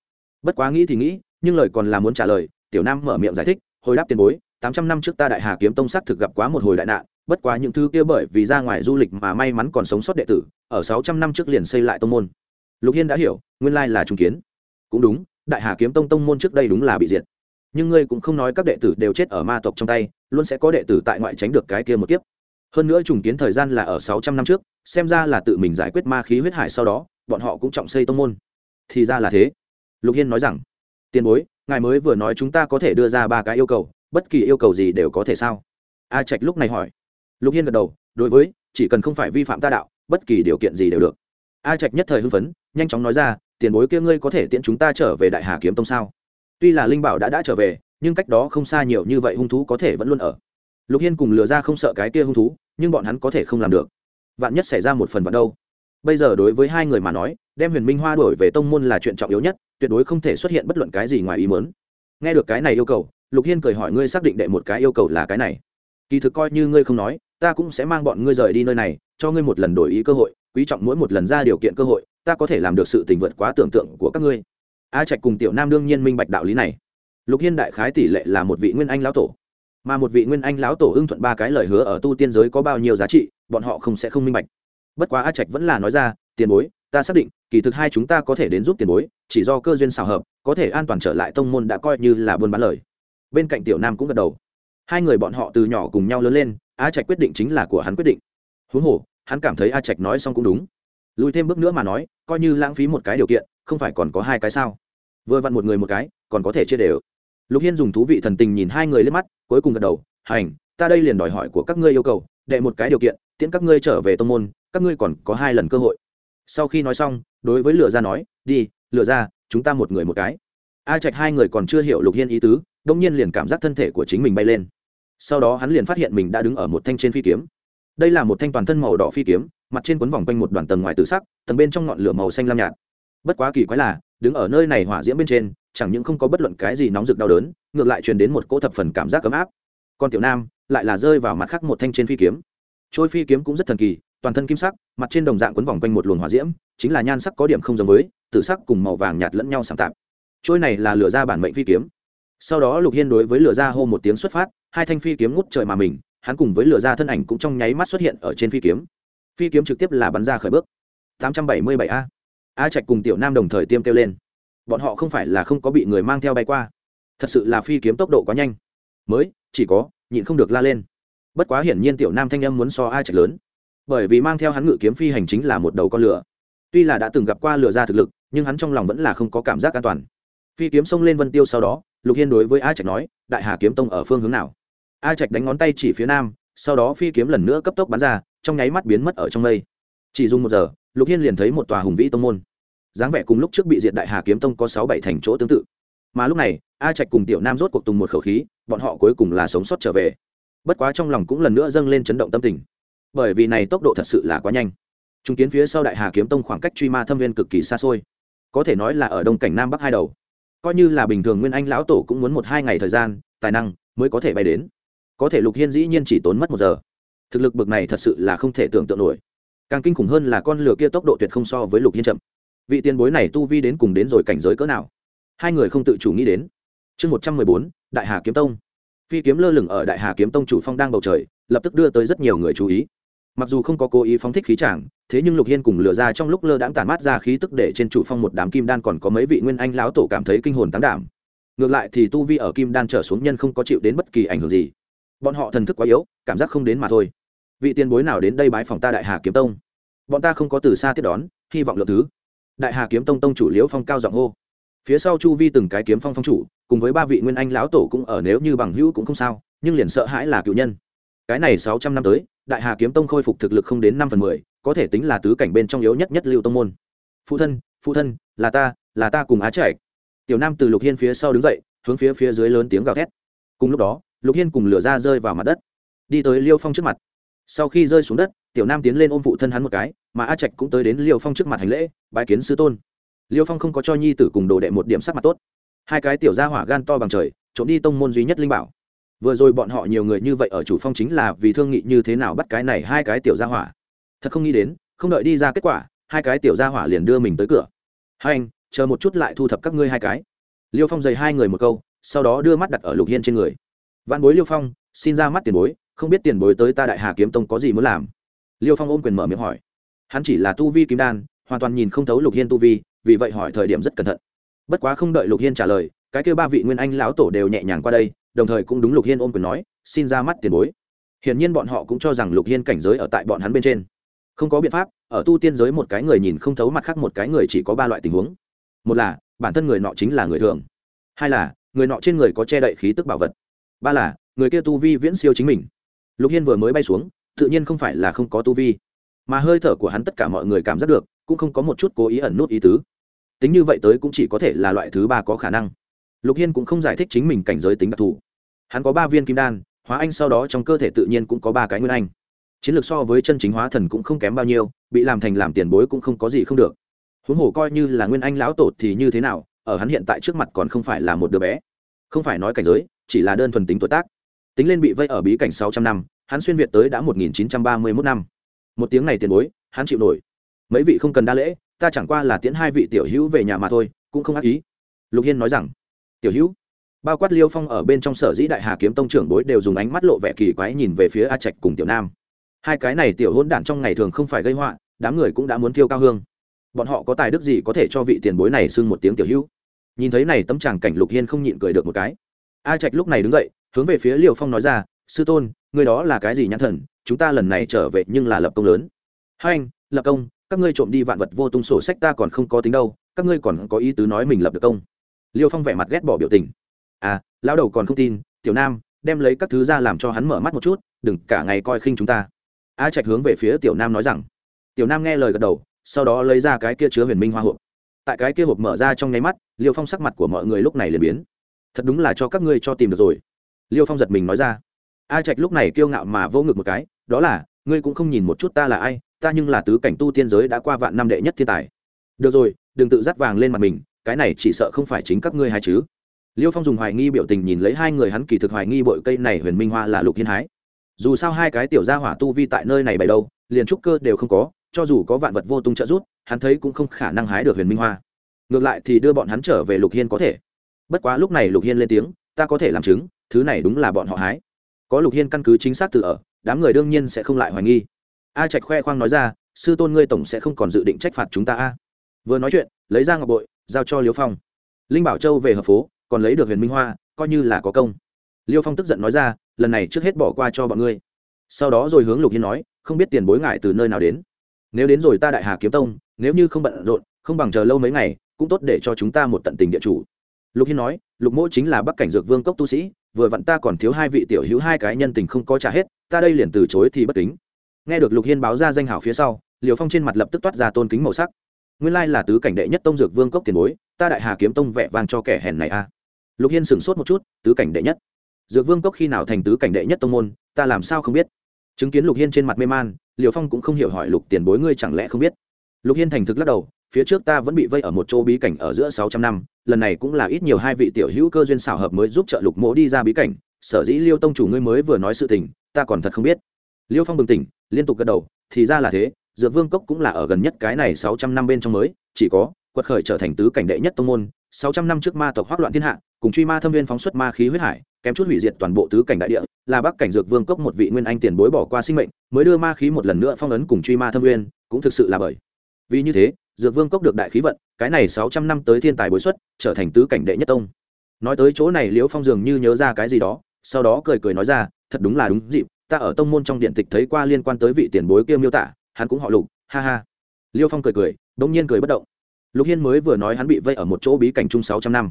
Bất quá nghĩ thì nghĩ, nhưng lời còn là muốn trả lời, tiểu nam mở miệng giải thích, hồi đáp tiền bối, tám trăm năm trước ta đại hà kiếm tông xác thực gặp quá một hồi đại nạn bất quá những thứ kia bởi vì ra ngoài du lịch mà may mắn còn sống sót đệ tử, ở sáu trăm năm trước liền xây lại tông môn. Lục hiên đã hiểu, nguyên lai là trung kiến. Cũng đúng, đại hà kiếm tông tông môn trước đây đúng là bị diệt. Nhưng ngươi cũng không nói các đệ tử đều chết ở ma tộc trong tay, luôn sẽ có đệ tử tại ngoại tránh được cái kia một kiếp. Hơn nữa trùng kiến thời gian là ở sáu trăm năm trước, xem ra là tự mình giải quyết ma khí huyết hải sau đó, bọn họ cũng trọng xây tông môn. Thì ra là thế. Lục hiên nói rằng, tiền bối, ngài mới vừa nói chúng ta có thể đưa ra ba cái yêu cầu, bất kỳ yêu cầu gì đều có thể sao? A trạch lúc này hỏi lục hiên gật đầu, đối với, chỉ cần không phải vi phạm ta đạo, bất kỳ điều kiện gì đều được. A trạch nhất thời hưng phấn, nhanh chóng nói ra, tiền bối kia ngươi có thể tiễn chúng ta trở về đại hà kiếm tông sao? Tuy là linh bảo đã đã trở về, nhưng cách đó không xa nhiều như vậy hung thú có thể vẫn luôn ở. Lục hiên cùng lừa ra không sợ cái kia hung thú, nhưng bọn hắn có thể không làm được. Vạn nhất xảy ra một phần vạn đâu. Bây giờ đối với hai người mà nói, đem huyền minh hoa đổi về tông môn là chuyện trọng yếu nhất, tuyệt đối không thể xuất hiện bất luận cái gì ngoài ý mớn nghe được cái này yêu cầu, lục hiên cười hỏi ngươi xác định đệ một cái yêu cầu là cái này. Kỳ thực coi như ngươi không nói ta cũng sẽ mang bọn ngươi rời đi nơi này, cho ngươi một lần đổi ý cơ hội, quý trọng mỗi một lần ra điều kiện cơ hội, ta có thể làm được sự tình vượt quá tưởng tượng của các ngươi. A trạch cùng tiểu nam đương nhiên minh bạch đạo lý này. Lục hiên đại khái tỷ lệ là một vị nguyên anh lão tổ. Mà một vị nguyên anh lão tổ ưng thuận ba cái lời hứa ở tu tiên giới có bao nhiêu giá trị, bọn họ không sẽ không minh bạch. Bất quá a trạch vẫn là nói ra, tiền bối, ta xác định, kỳ thực hai chúng ta có thể đến giúp tiền bối, chỉ do cơ duyên xào hợp, có thể an toàn trở lại tông môn đã coi như là buôn bán lời. Bên cạnh tiểu nam cũng gật đầu. Hai người bọn họ từ nhỏ cùng nhau lớn lên a trạch quyết định chính là của hắn quyết định. Huống hồ, hắn cảm thấy a trạch nói xong cũng đúng. Lùi thêm bước nữa mà nói, coi như lãng phí một cái điều kiện, không phải còn có hai cái sao? Vừa vặn một người một cái, còn có thể chia đều. Lục hiên dùng thú vị thần tình nhìn hai người lên mắt, cuối cùng gật đầu, hành, ta đây liền đòi hỏi của các ngươi yêu cầu, đệ một cái điều kiện, tiễn các ngươi trở về tông môn, các ngươi còn có hai lần cơ hội. Sau khi nói xong, đối với lựa ra nói, đi lựa ra chúng ta một người một cái. A trạch hai người còn chưa hiểu lục hiên ý tứ đông nhiên liền cảm giác thân thể của chính mình bay lên sau đó hắn liền phát hiện mình đã đứng ở một thanh trên phi kiếm. Đây là một thanh toàn thân màu đỏ phi kiếm, mặt trên quấn vòng quanh một đoàn tầng ngoài tự sắc, tầng bên trong ngọn lửa màu xanh lam nhạt. Bất quá kỳ quái là, đứng ở nơi này hỏa diễm bên trên, chẳng những không có bất luận cái gì nóng rực đau đớn, ngược lại truyền đến một cỗ thập phần cảm giác ấm áp. Còn tiểu nam, lại là rơi vào mặt khác một thanh trên phi kiếm. Trôi phi kiếm cũng rất thần kỳ, toàn thân kim sắc, mặt trên đồng dạng quấn vòng quanh một luồng hỏa diễm, chính là nhan sắc có điểm không giống với tự sắc cùng màu vàng nhạt lẫn nhau sảng tạp. Trôi này là lửa ra bản mệnh phi kiếm. Sau đó lục hiên đối với lửa ra hô một tiếng xuất phát hai thanh phi kiếm ngút trời mà mình, hắn cùng với lửa ra thân ảnh cũng trong nháy mắt xuất hiện ở trên phi kiếm. Phi kiếm trực tiếp là bắn ra khởi bước. 877 a. A trạch cùng tiểu nam đồng thời tiêm kêu lên. Bọn họ không phải là không có bị người mang theo bay qua. Thật sự là phi kiếm tốc độ quá nhanh. Mới, chỉ có, nhịn không được la lên. Bất quá hiển nhiên tiểu nam thanh âm muốn so a trạch lớn. Bởi vì mang theo hắn ngự kiếm phi hành chính là một đầu con lửa. Tuy là đã từng gặp qua lửa ra thực lực, nhưng hắn trong lòng vẫn là không có cảm giác an toàn. Phi kiếm xông lên vân tiêu sau đó, lục hiên đối với a trạch nói, đại hà kiếm tông ở phương hướng nào? A trạch đánh ngón tay chỉ phía nam, sau đó phi kiếm lần nữa cấp tốc bắn ra, trong nháy mắt biến mất ở trong mây. Chỉ dùng một giờ, lục hiên liền thấy một tòa hùng vĩ tông môn. Dáng vẻ cùng lúc trước bị diệt đại hà kiếm tông có sáu bảy thành chỗ tương tự. Mà lúc này, a trạch cùng tiểu nam rốt cuộc tùng một khẩu khí, bọn họ cuối cùng là sống sót trở về. Bất quá trong lòng cũng lần nữa dâng lên chấn động tâm tình. Bởi vì này tốc độ thật sự là quá nhanh. Chứng kiến phía sau đại hà kiếm tông khoảng cách truy ma thâm viên cực kỳ xa xôi. Có thể nói là ở đông cảnh nam bắc hai đầu. Coi như là bình thường nguyên anh lão tổ cũng muốn một hai ngày thời gian, tài năng mới có thể bay đến có thể lục hiên dĩ nhiên chỉ tốn mất một giờ. Thực lực bực này thật sự là không thể tưởng tượng nổi. Càng kinh khủng hơn là con lửa kia tốc độ tuyệt không so với lục hiên chậm. Vị tiền bối này tu vi đến cùng đến rồi cảnh giới cỡ nào? Hai người không tự chủ nghĩ đến. Chương một trăm mười bốn, đại hà kiếm tông. Phi kiếm lơ lửng ở đại hà kiếm tông chủ phong đang bầu trời, lập tức đưa tới rất nhiều người chú ý. Mặc dù không có cố ý phóng thích khí tràng thế nhưng lục hiên cùng lừa ra trong lúc lơ đãng tản mát ra khí tức để trên chủ phong một đám kim đan còn có mấy vị nguyên anh lão tổ cảm thấy kinh hồn tán đảm. Ngược lại thì tu vi ở kim đan trở xuống nhân không có chịu đến bất kỳ ảnh hưởng gì bọn họ thần thức quá yếu, cảm giác không đến mà thôi. Vị tiền bối nào đến đây bái phòng ta đại hà kiếm tông? Bọn ta không có từ xa tiếp đón, hy vọng lượng thứ. Đại hà kiếm tông tông chủ liễu phong cao giọng hô. Phía sau chu vi từng cái kiếm phong phong chủ, cùng với ba vị nguyên anh lão tổ cũng ở nếu như bằng hữu cũng không sao, nhưng liền sợ hãi là cựu nhân. Cái này sáu trăm năm tới, đại hà kiếm tông khôi phục thực lực không đến năm phần mười, có thể tính là tứ cảnh bên trong yếu nhất nhất lưu tông môn. Phụ thân phụ thân, là ta là ta cùng á trạch. Tiểu nam từ lục hiên phía sau đứng dậy, hướng phía phía dưới lớn tiếng gào thét. Cùng lúc đó lục hiên cùng lửa ra rơi vào mặt đất. Đi tới liêu phong trước mặt. Sau khi rơi xuống đất, tiểu nam tiến lên ôm phụ thân hắn một cái, mà a trạch cũng tới đến liêu phong trước mặt hành lễ bãi kiến sư tôn. Liêu phong không có cho nhi tử cùng đồ đệ một điểm sắc mặt tốt. Hai cái tiểu gia hỏa gan to bằng trời, trộm đi tông môn duy nhất linh bảo. Vừa rồi bọn họ nhiều người như vậy ở chủ phong chính là vì thương nghị như thế nào bắt cái này hai cái tiểu gia hỏa. Thật không nghĩ đến, không đợi đi ra kết quả, hai cái tiểu gia hỏa liền đưa mình tới cửa. Hai anh, chờ một chút lại thu thập các ngươi hai cái. Liêu phong dày hai người một câu, sau đó đưa mắt đặt ở lục hiên trên người văn bối liêu phong, xin ra mắt tiền bối, không biết tiền bối tới ta đại hà kiếm tông có gì muốn làm? Liêu phong ôm quyền mở miệng hỏi. Hắn chỉ là tu vi kim đan, hoàn toàn nhìn không thấu lục hiên tu vi, vì vậy hỏi thời điểm rất cẩn thận. Bất quá không đợi lục hiên trả lời, cái kêu ba vị nguyên anh lão tổ đều nhẹ nhàng qua đây, đồng thời cũng đúng lục hiên ôm quyền nói, xin ra mắt tiền bối. Hiển nhiên bọn họ cũng cho rằng lục hiên cảnh giới ở tại bọn hắn bên trên. Không có biện pháp, ở tu tiên giới một cái người nhìn không thấu mặt khác một cái người chỉ có ba loại tình huống. Một là, bản thân người nọ chính là người thường. Hai là, người nọ trên người có che đậy khí tức bảo vật ba là, người kia tu vi viễn siêu chính mình. Lục hiên vừa mới bay xuống, tự nhiên không phải là không có tu vi. Mà hơi thở của hắn tất cả mọi người cảm giác được, cũng không có một chút cố ý ẩn nút ý tứ. Tính như vậy tới cũng chỉ có thể là loại thứ ba có khả năng. Lục hiên cũng không giải thích chính mình cảnh giới tính đặc thù. Hắn có ba viên kim đan, hóa anh sau đó trong cơ thể tự nhiên cũng có ba cái nguyên anh. Chiến lược so với chân chính hóa thần cũng không kém bao nhiêu, bị làm thành làm tiền bối cũng không có gì không được. Huống hồ coi như là nguyên anh lão tổ thì như thế nào, ở hắn hiện tại trước mặt còn không phải là một đứa bé. Không phải nói cảnh giới chỉ là đơn thuần tính tuổi tác. Tính lên bị vây ở bí cảnh sáu trăm năm, hắn xuyên việt tới đã một nghìn chín trăm ba mươi mốt năm. Một tiếng này tiền bối, hắn chịu nổi. Mấy vị không cần đa lễ, ta chẳng qua là tiễn hai vị tiểu hữu về nhà mà thôi, cũng không ác ý. Lục hiên nói rằng, tiểu hữu? Bao quát liêu phong ở bên trong sở dĩ đại hà kiếm tông trưởng bối đều dùng ánh mắt lộ vẻ kỳ quái nhìn về phía a trạch cùng tiểu nam. Hai cái này tiểu hôn đản trong ngày thường không phải gây họa, đám người cũng đã muốn thiêu cao hương. Bọn họ có tài đức gì có thể cho vị tiền bối này xưng một tiếng tiểu hữu? Nhìn thấy này tấm tràng cảnh lục hiên không nhịn cười được một cái a trạch lúc này đứng dậy, hướng về phía liều phong nói ra, sư tôn người đó là cái gì nhãn thần? Chúng ta lần này trở về nhưng là lập công lớn. Hai anh, lập công, các ngươi trộm đi vạn vật vô tung sổ sách ta còn không có tính đâu, các ngươi còn có ý tứ nói mình lập được công. Liêu phong vẻ mặt ghét bỏ biểu tình. À lão đầu còn không tin, tiểu nam, đem lấy các thứ ra làm cho hắn mở mắt một chút, đừng cả ngày coi khinh chúng ta. A trạch hướng về phía tiểu nam nói rằng. Tiểu nam nghe lời gật đầu, sau đó lấy ra cái kia chứa huyền minh hoa hộp. Tại cái kia hộp mở ra trong nháy mắt, liêu phong sắc mặt của mọi người lúc này liền biến thật đúng là cho các ngươi cho tìm được rồi. Liêu phong giật mình nói ra. A trạch lúc này kiêu ngạo mà vô ngực một cái, đó là, ngươi cũng không nhìn một chút ta là ai, ta nhưng là tứ cảnh tu tiên giới đã qua vạn năm đệ nhất thiên tài. Được rồi, đừng tự dắt vàng lên mặt mình, cái này chỉ sợ không phải chính các ngươi hay chứ. Liêu phong dùng hoài nghi biểu tình nhìn lấy hai người hắn kỳ thực hoài nghi bội cây này huyền minh hoa là lục hiên hái. Dù sao hai cái tiểu gia hỏa tu vi tại nơi này bày đâu, liền trúc cơ đều không có, cho dù có vạn vật vô tung trợ rút hắn thấy cũng không khả năng hái được huyền minh hoa. Ngược lại thì đưa bọn hắn trở về lục hiên có thể bất quá lúc này lục hiên lên tiếng, ta có thể làm chứng, thứ này đúng là bọn họ hái. Có lục hiên căn cứ chính xác từ ở, đám người đương nhiên sẽ không lại hoài nghi. A trạch khoe khoang nói ra, sư tôn ngươi tổng sẽ không còn dự định trách phạt chúng ta a. Vừa nói chuyện, lấy ra ngọc bội, giao cho liêu phong. Linh bảo châu về hợp phố, còn lấy được huyền minh hoa, coi như là có công. Liêu phong tức giận nói ra, lần này trước hết bỏ qua cho bọn ngươi. Sau đó rồi hướng lục hiên nói, không biết tiền bối ngại từ nơi nào đến. Nếu đến rồi ta đại hà kiếm tông, nếu như không bận rộn, không bằng chờ lâu mấy ngày, cũng tốt để cho chúng ta một tận tình địa chủ lục hiên nói, lục mỗ chính là bắc cảnh dược vương cốc tu sĩ, vừa vặn ta còn thiếu hai vị tiểu hữu, hai cái nhân tình không có trả hết, ta đây liền từ chối thì bất kính. Nghe được lục hiên báo ra danh hảo phía sau, liều phong trên mặt lập tức toát ra tôn kính màu sắc. Nguyên lai là tứ cảnh đệ nhất tông dược vương cốc tiền bối, ta đại hà kiếm tông vẽ vang cho kẻ hèn này a. Lục hiên sửng sốt một chút, tứ cảnh đệ nhất? Dược vương cốc khi nào thành tứ cảnh đệ nhất tông môn, ta làm sao không biết? Chứng kiến lục hiên trên mặt mê man, liều phong cũng không hiểu hỏi lục tiền bối, ngươi chẳng lẽ không biết? Lục hiên thành thực lắc đầu phía trước ta vẫn bị vây ở một chỗ bí cảnh ở giữa sáu trăm năm, lần này cũng là ít nhiều hai vị tiểu hữu cơ duyên xảo hợp mới giúp trợ lục mỗ đi ra bí cảnh. Sở dĩ liêu tông chủ ngươi mới vừa nói sự tình, ta còn thật không biết. Liêu phong bừng tỉnh, liên tục gật đầu, thì ra là thế, dược vương cốc cũng là ở gần nhất cái này sáu trăm năm bên trong mới, chỉ có quật khởi trở thành tứ cảnh đệ nhất tông môn, sáu trăm năm trước ma tộc hoác loạn thiên hạ, cùng truy ma thâm viên phóng xuất ma khí huyết hải, kém chút hủy diệt toàn bộ tứ cảnh đại địa, là bắc cảnh dược vương cốc một vị nguyên anh tiền bối bỏ qua sinh mệnh, mới đưa ma khí một lần nữa phong ấn cùng truy ma thâm viên, cũng thực sự là bởi. Vì như thế dược vương cốc được đại khí vận, cái này sáu trăm năm tới thiên tài bối xuất, trở thành tứ cảnh đệ nhất tông. Nói tới chỗ này liễu phong dường như nhớ ra cái gì đó, sau đó cười cười nói ra, thật đúng là đúng dịp, ta ở tông môn trong điện tịch thấy qua liên quan tới vị tiền bối kia miêu tả, hắn cũng họ lục, ha ha. Liêu phong cười cười bỗng nhiên cười bất động. Lục hiên mới vừa nói hắn bị vây ở một chỗ bí cảnh chung sáu trăm năm.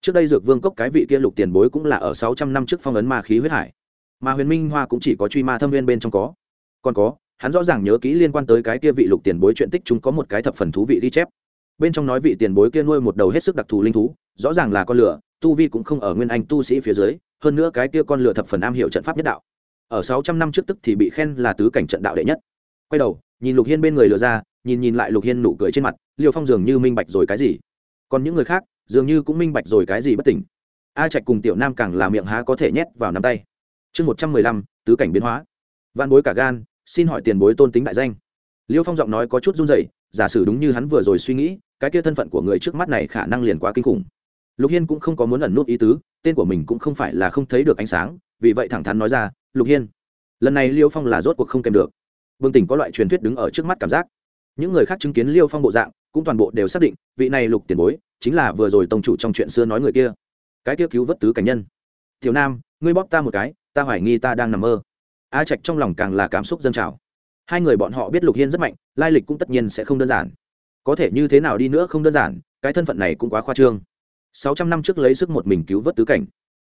Trước đây dược vương cốc cái vị kia lục tiền bối cũng là ở sáu trăm năm trước phong ấn ma khí huyết hải. Mà huyền minh hoa cũng chỉ có truy ma thâm viên bên trong có. Còn có hắn rõ ràng nhớ kỹ liên quan tới cái kia vị lục tiền bối chuyện tích chúng có một cái thập phần thú vị ghi chép. Bên trong nói vị tiền bối kia nuôi một đầu hết sức đặc thù linh thú, rõ ràng là con lửa, tu vi cũng không ở nguyên anh tu sĩ phía dưới, hơn nữa cái kia con lửa thập phần am hiểu trận pháp nhất đạo. Ở sáu trăm năm trước tức thì bị khen là tứ cảnh trận đạo đệ nhất. Quay đầu, nhìn lục hiên bên người lừa ra, nhìn nhìn lại lục hiên nụ cười trên mặt, liêu phong dường như minh bạch rồi cái gì. Còn những người khác, dường như cũng minh bạch rồi cái gì bất tỉnh. A trạch cùng tiểu nam càng là miệng há có thể nhét vào nắm tay. Chương một trăm mười lăm, tứ cảnh biến hóa. Văn bối cả gan xin hỏi tiền bối tôn tính đại danh. Liêu phong giọng nói có chút run dậy giả sử đúng như hắn vừa rồi suy nghĩ, cái kia thân phận của người trước mắt này khả năng liền quá kinh khủng. Lục hiên cũng không có muốn ẩn nút ý tứ, tên của mình cũng không phải là không thấy được ánh sáng, vì vậy thẳng thắn nói ra, lục hiên, lần này liêu phong là rốt cuộc không kèm được. Vương tỉnh có loại truyền thuyết đứng ở trước mắt cảm giác. Những người khác chứng kiến liêu phong bộ dạng, cũng toàn bộ đều xác định, vị này lục tiền bối, chính là vừa rồi tông chủ trong chuyện xưa nói người kia. Cái kia cứu vớt tứ cảnh nhân. Tiểu nam, ngươi bóp ta một cái, ta hoài nghi ta đang nằm mơ a trạch trong lòng càng là cảm xúc dân trào. Hai người bọn họ biết lục hiên rất mạnh, lai lịch cũng tất nhiên sẽ không đơn giản. Có thể như thế nào đi nữa không đơn giản, cái thân phận này cũng quá khoa trương. Sáu trăm năm trước lấy sức một mình cứu vớt tứ cảnh.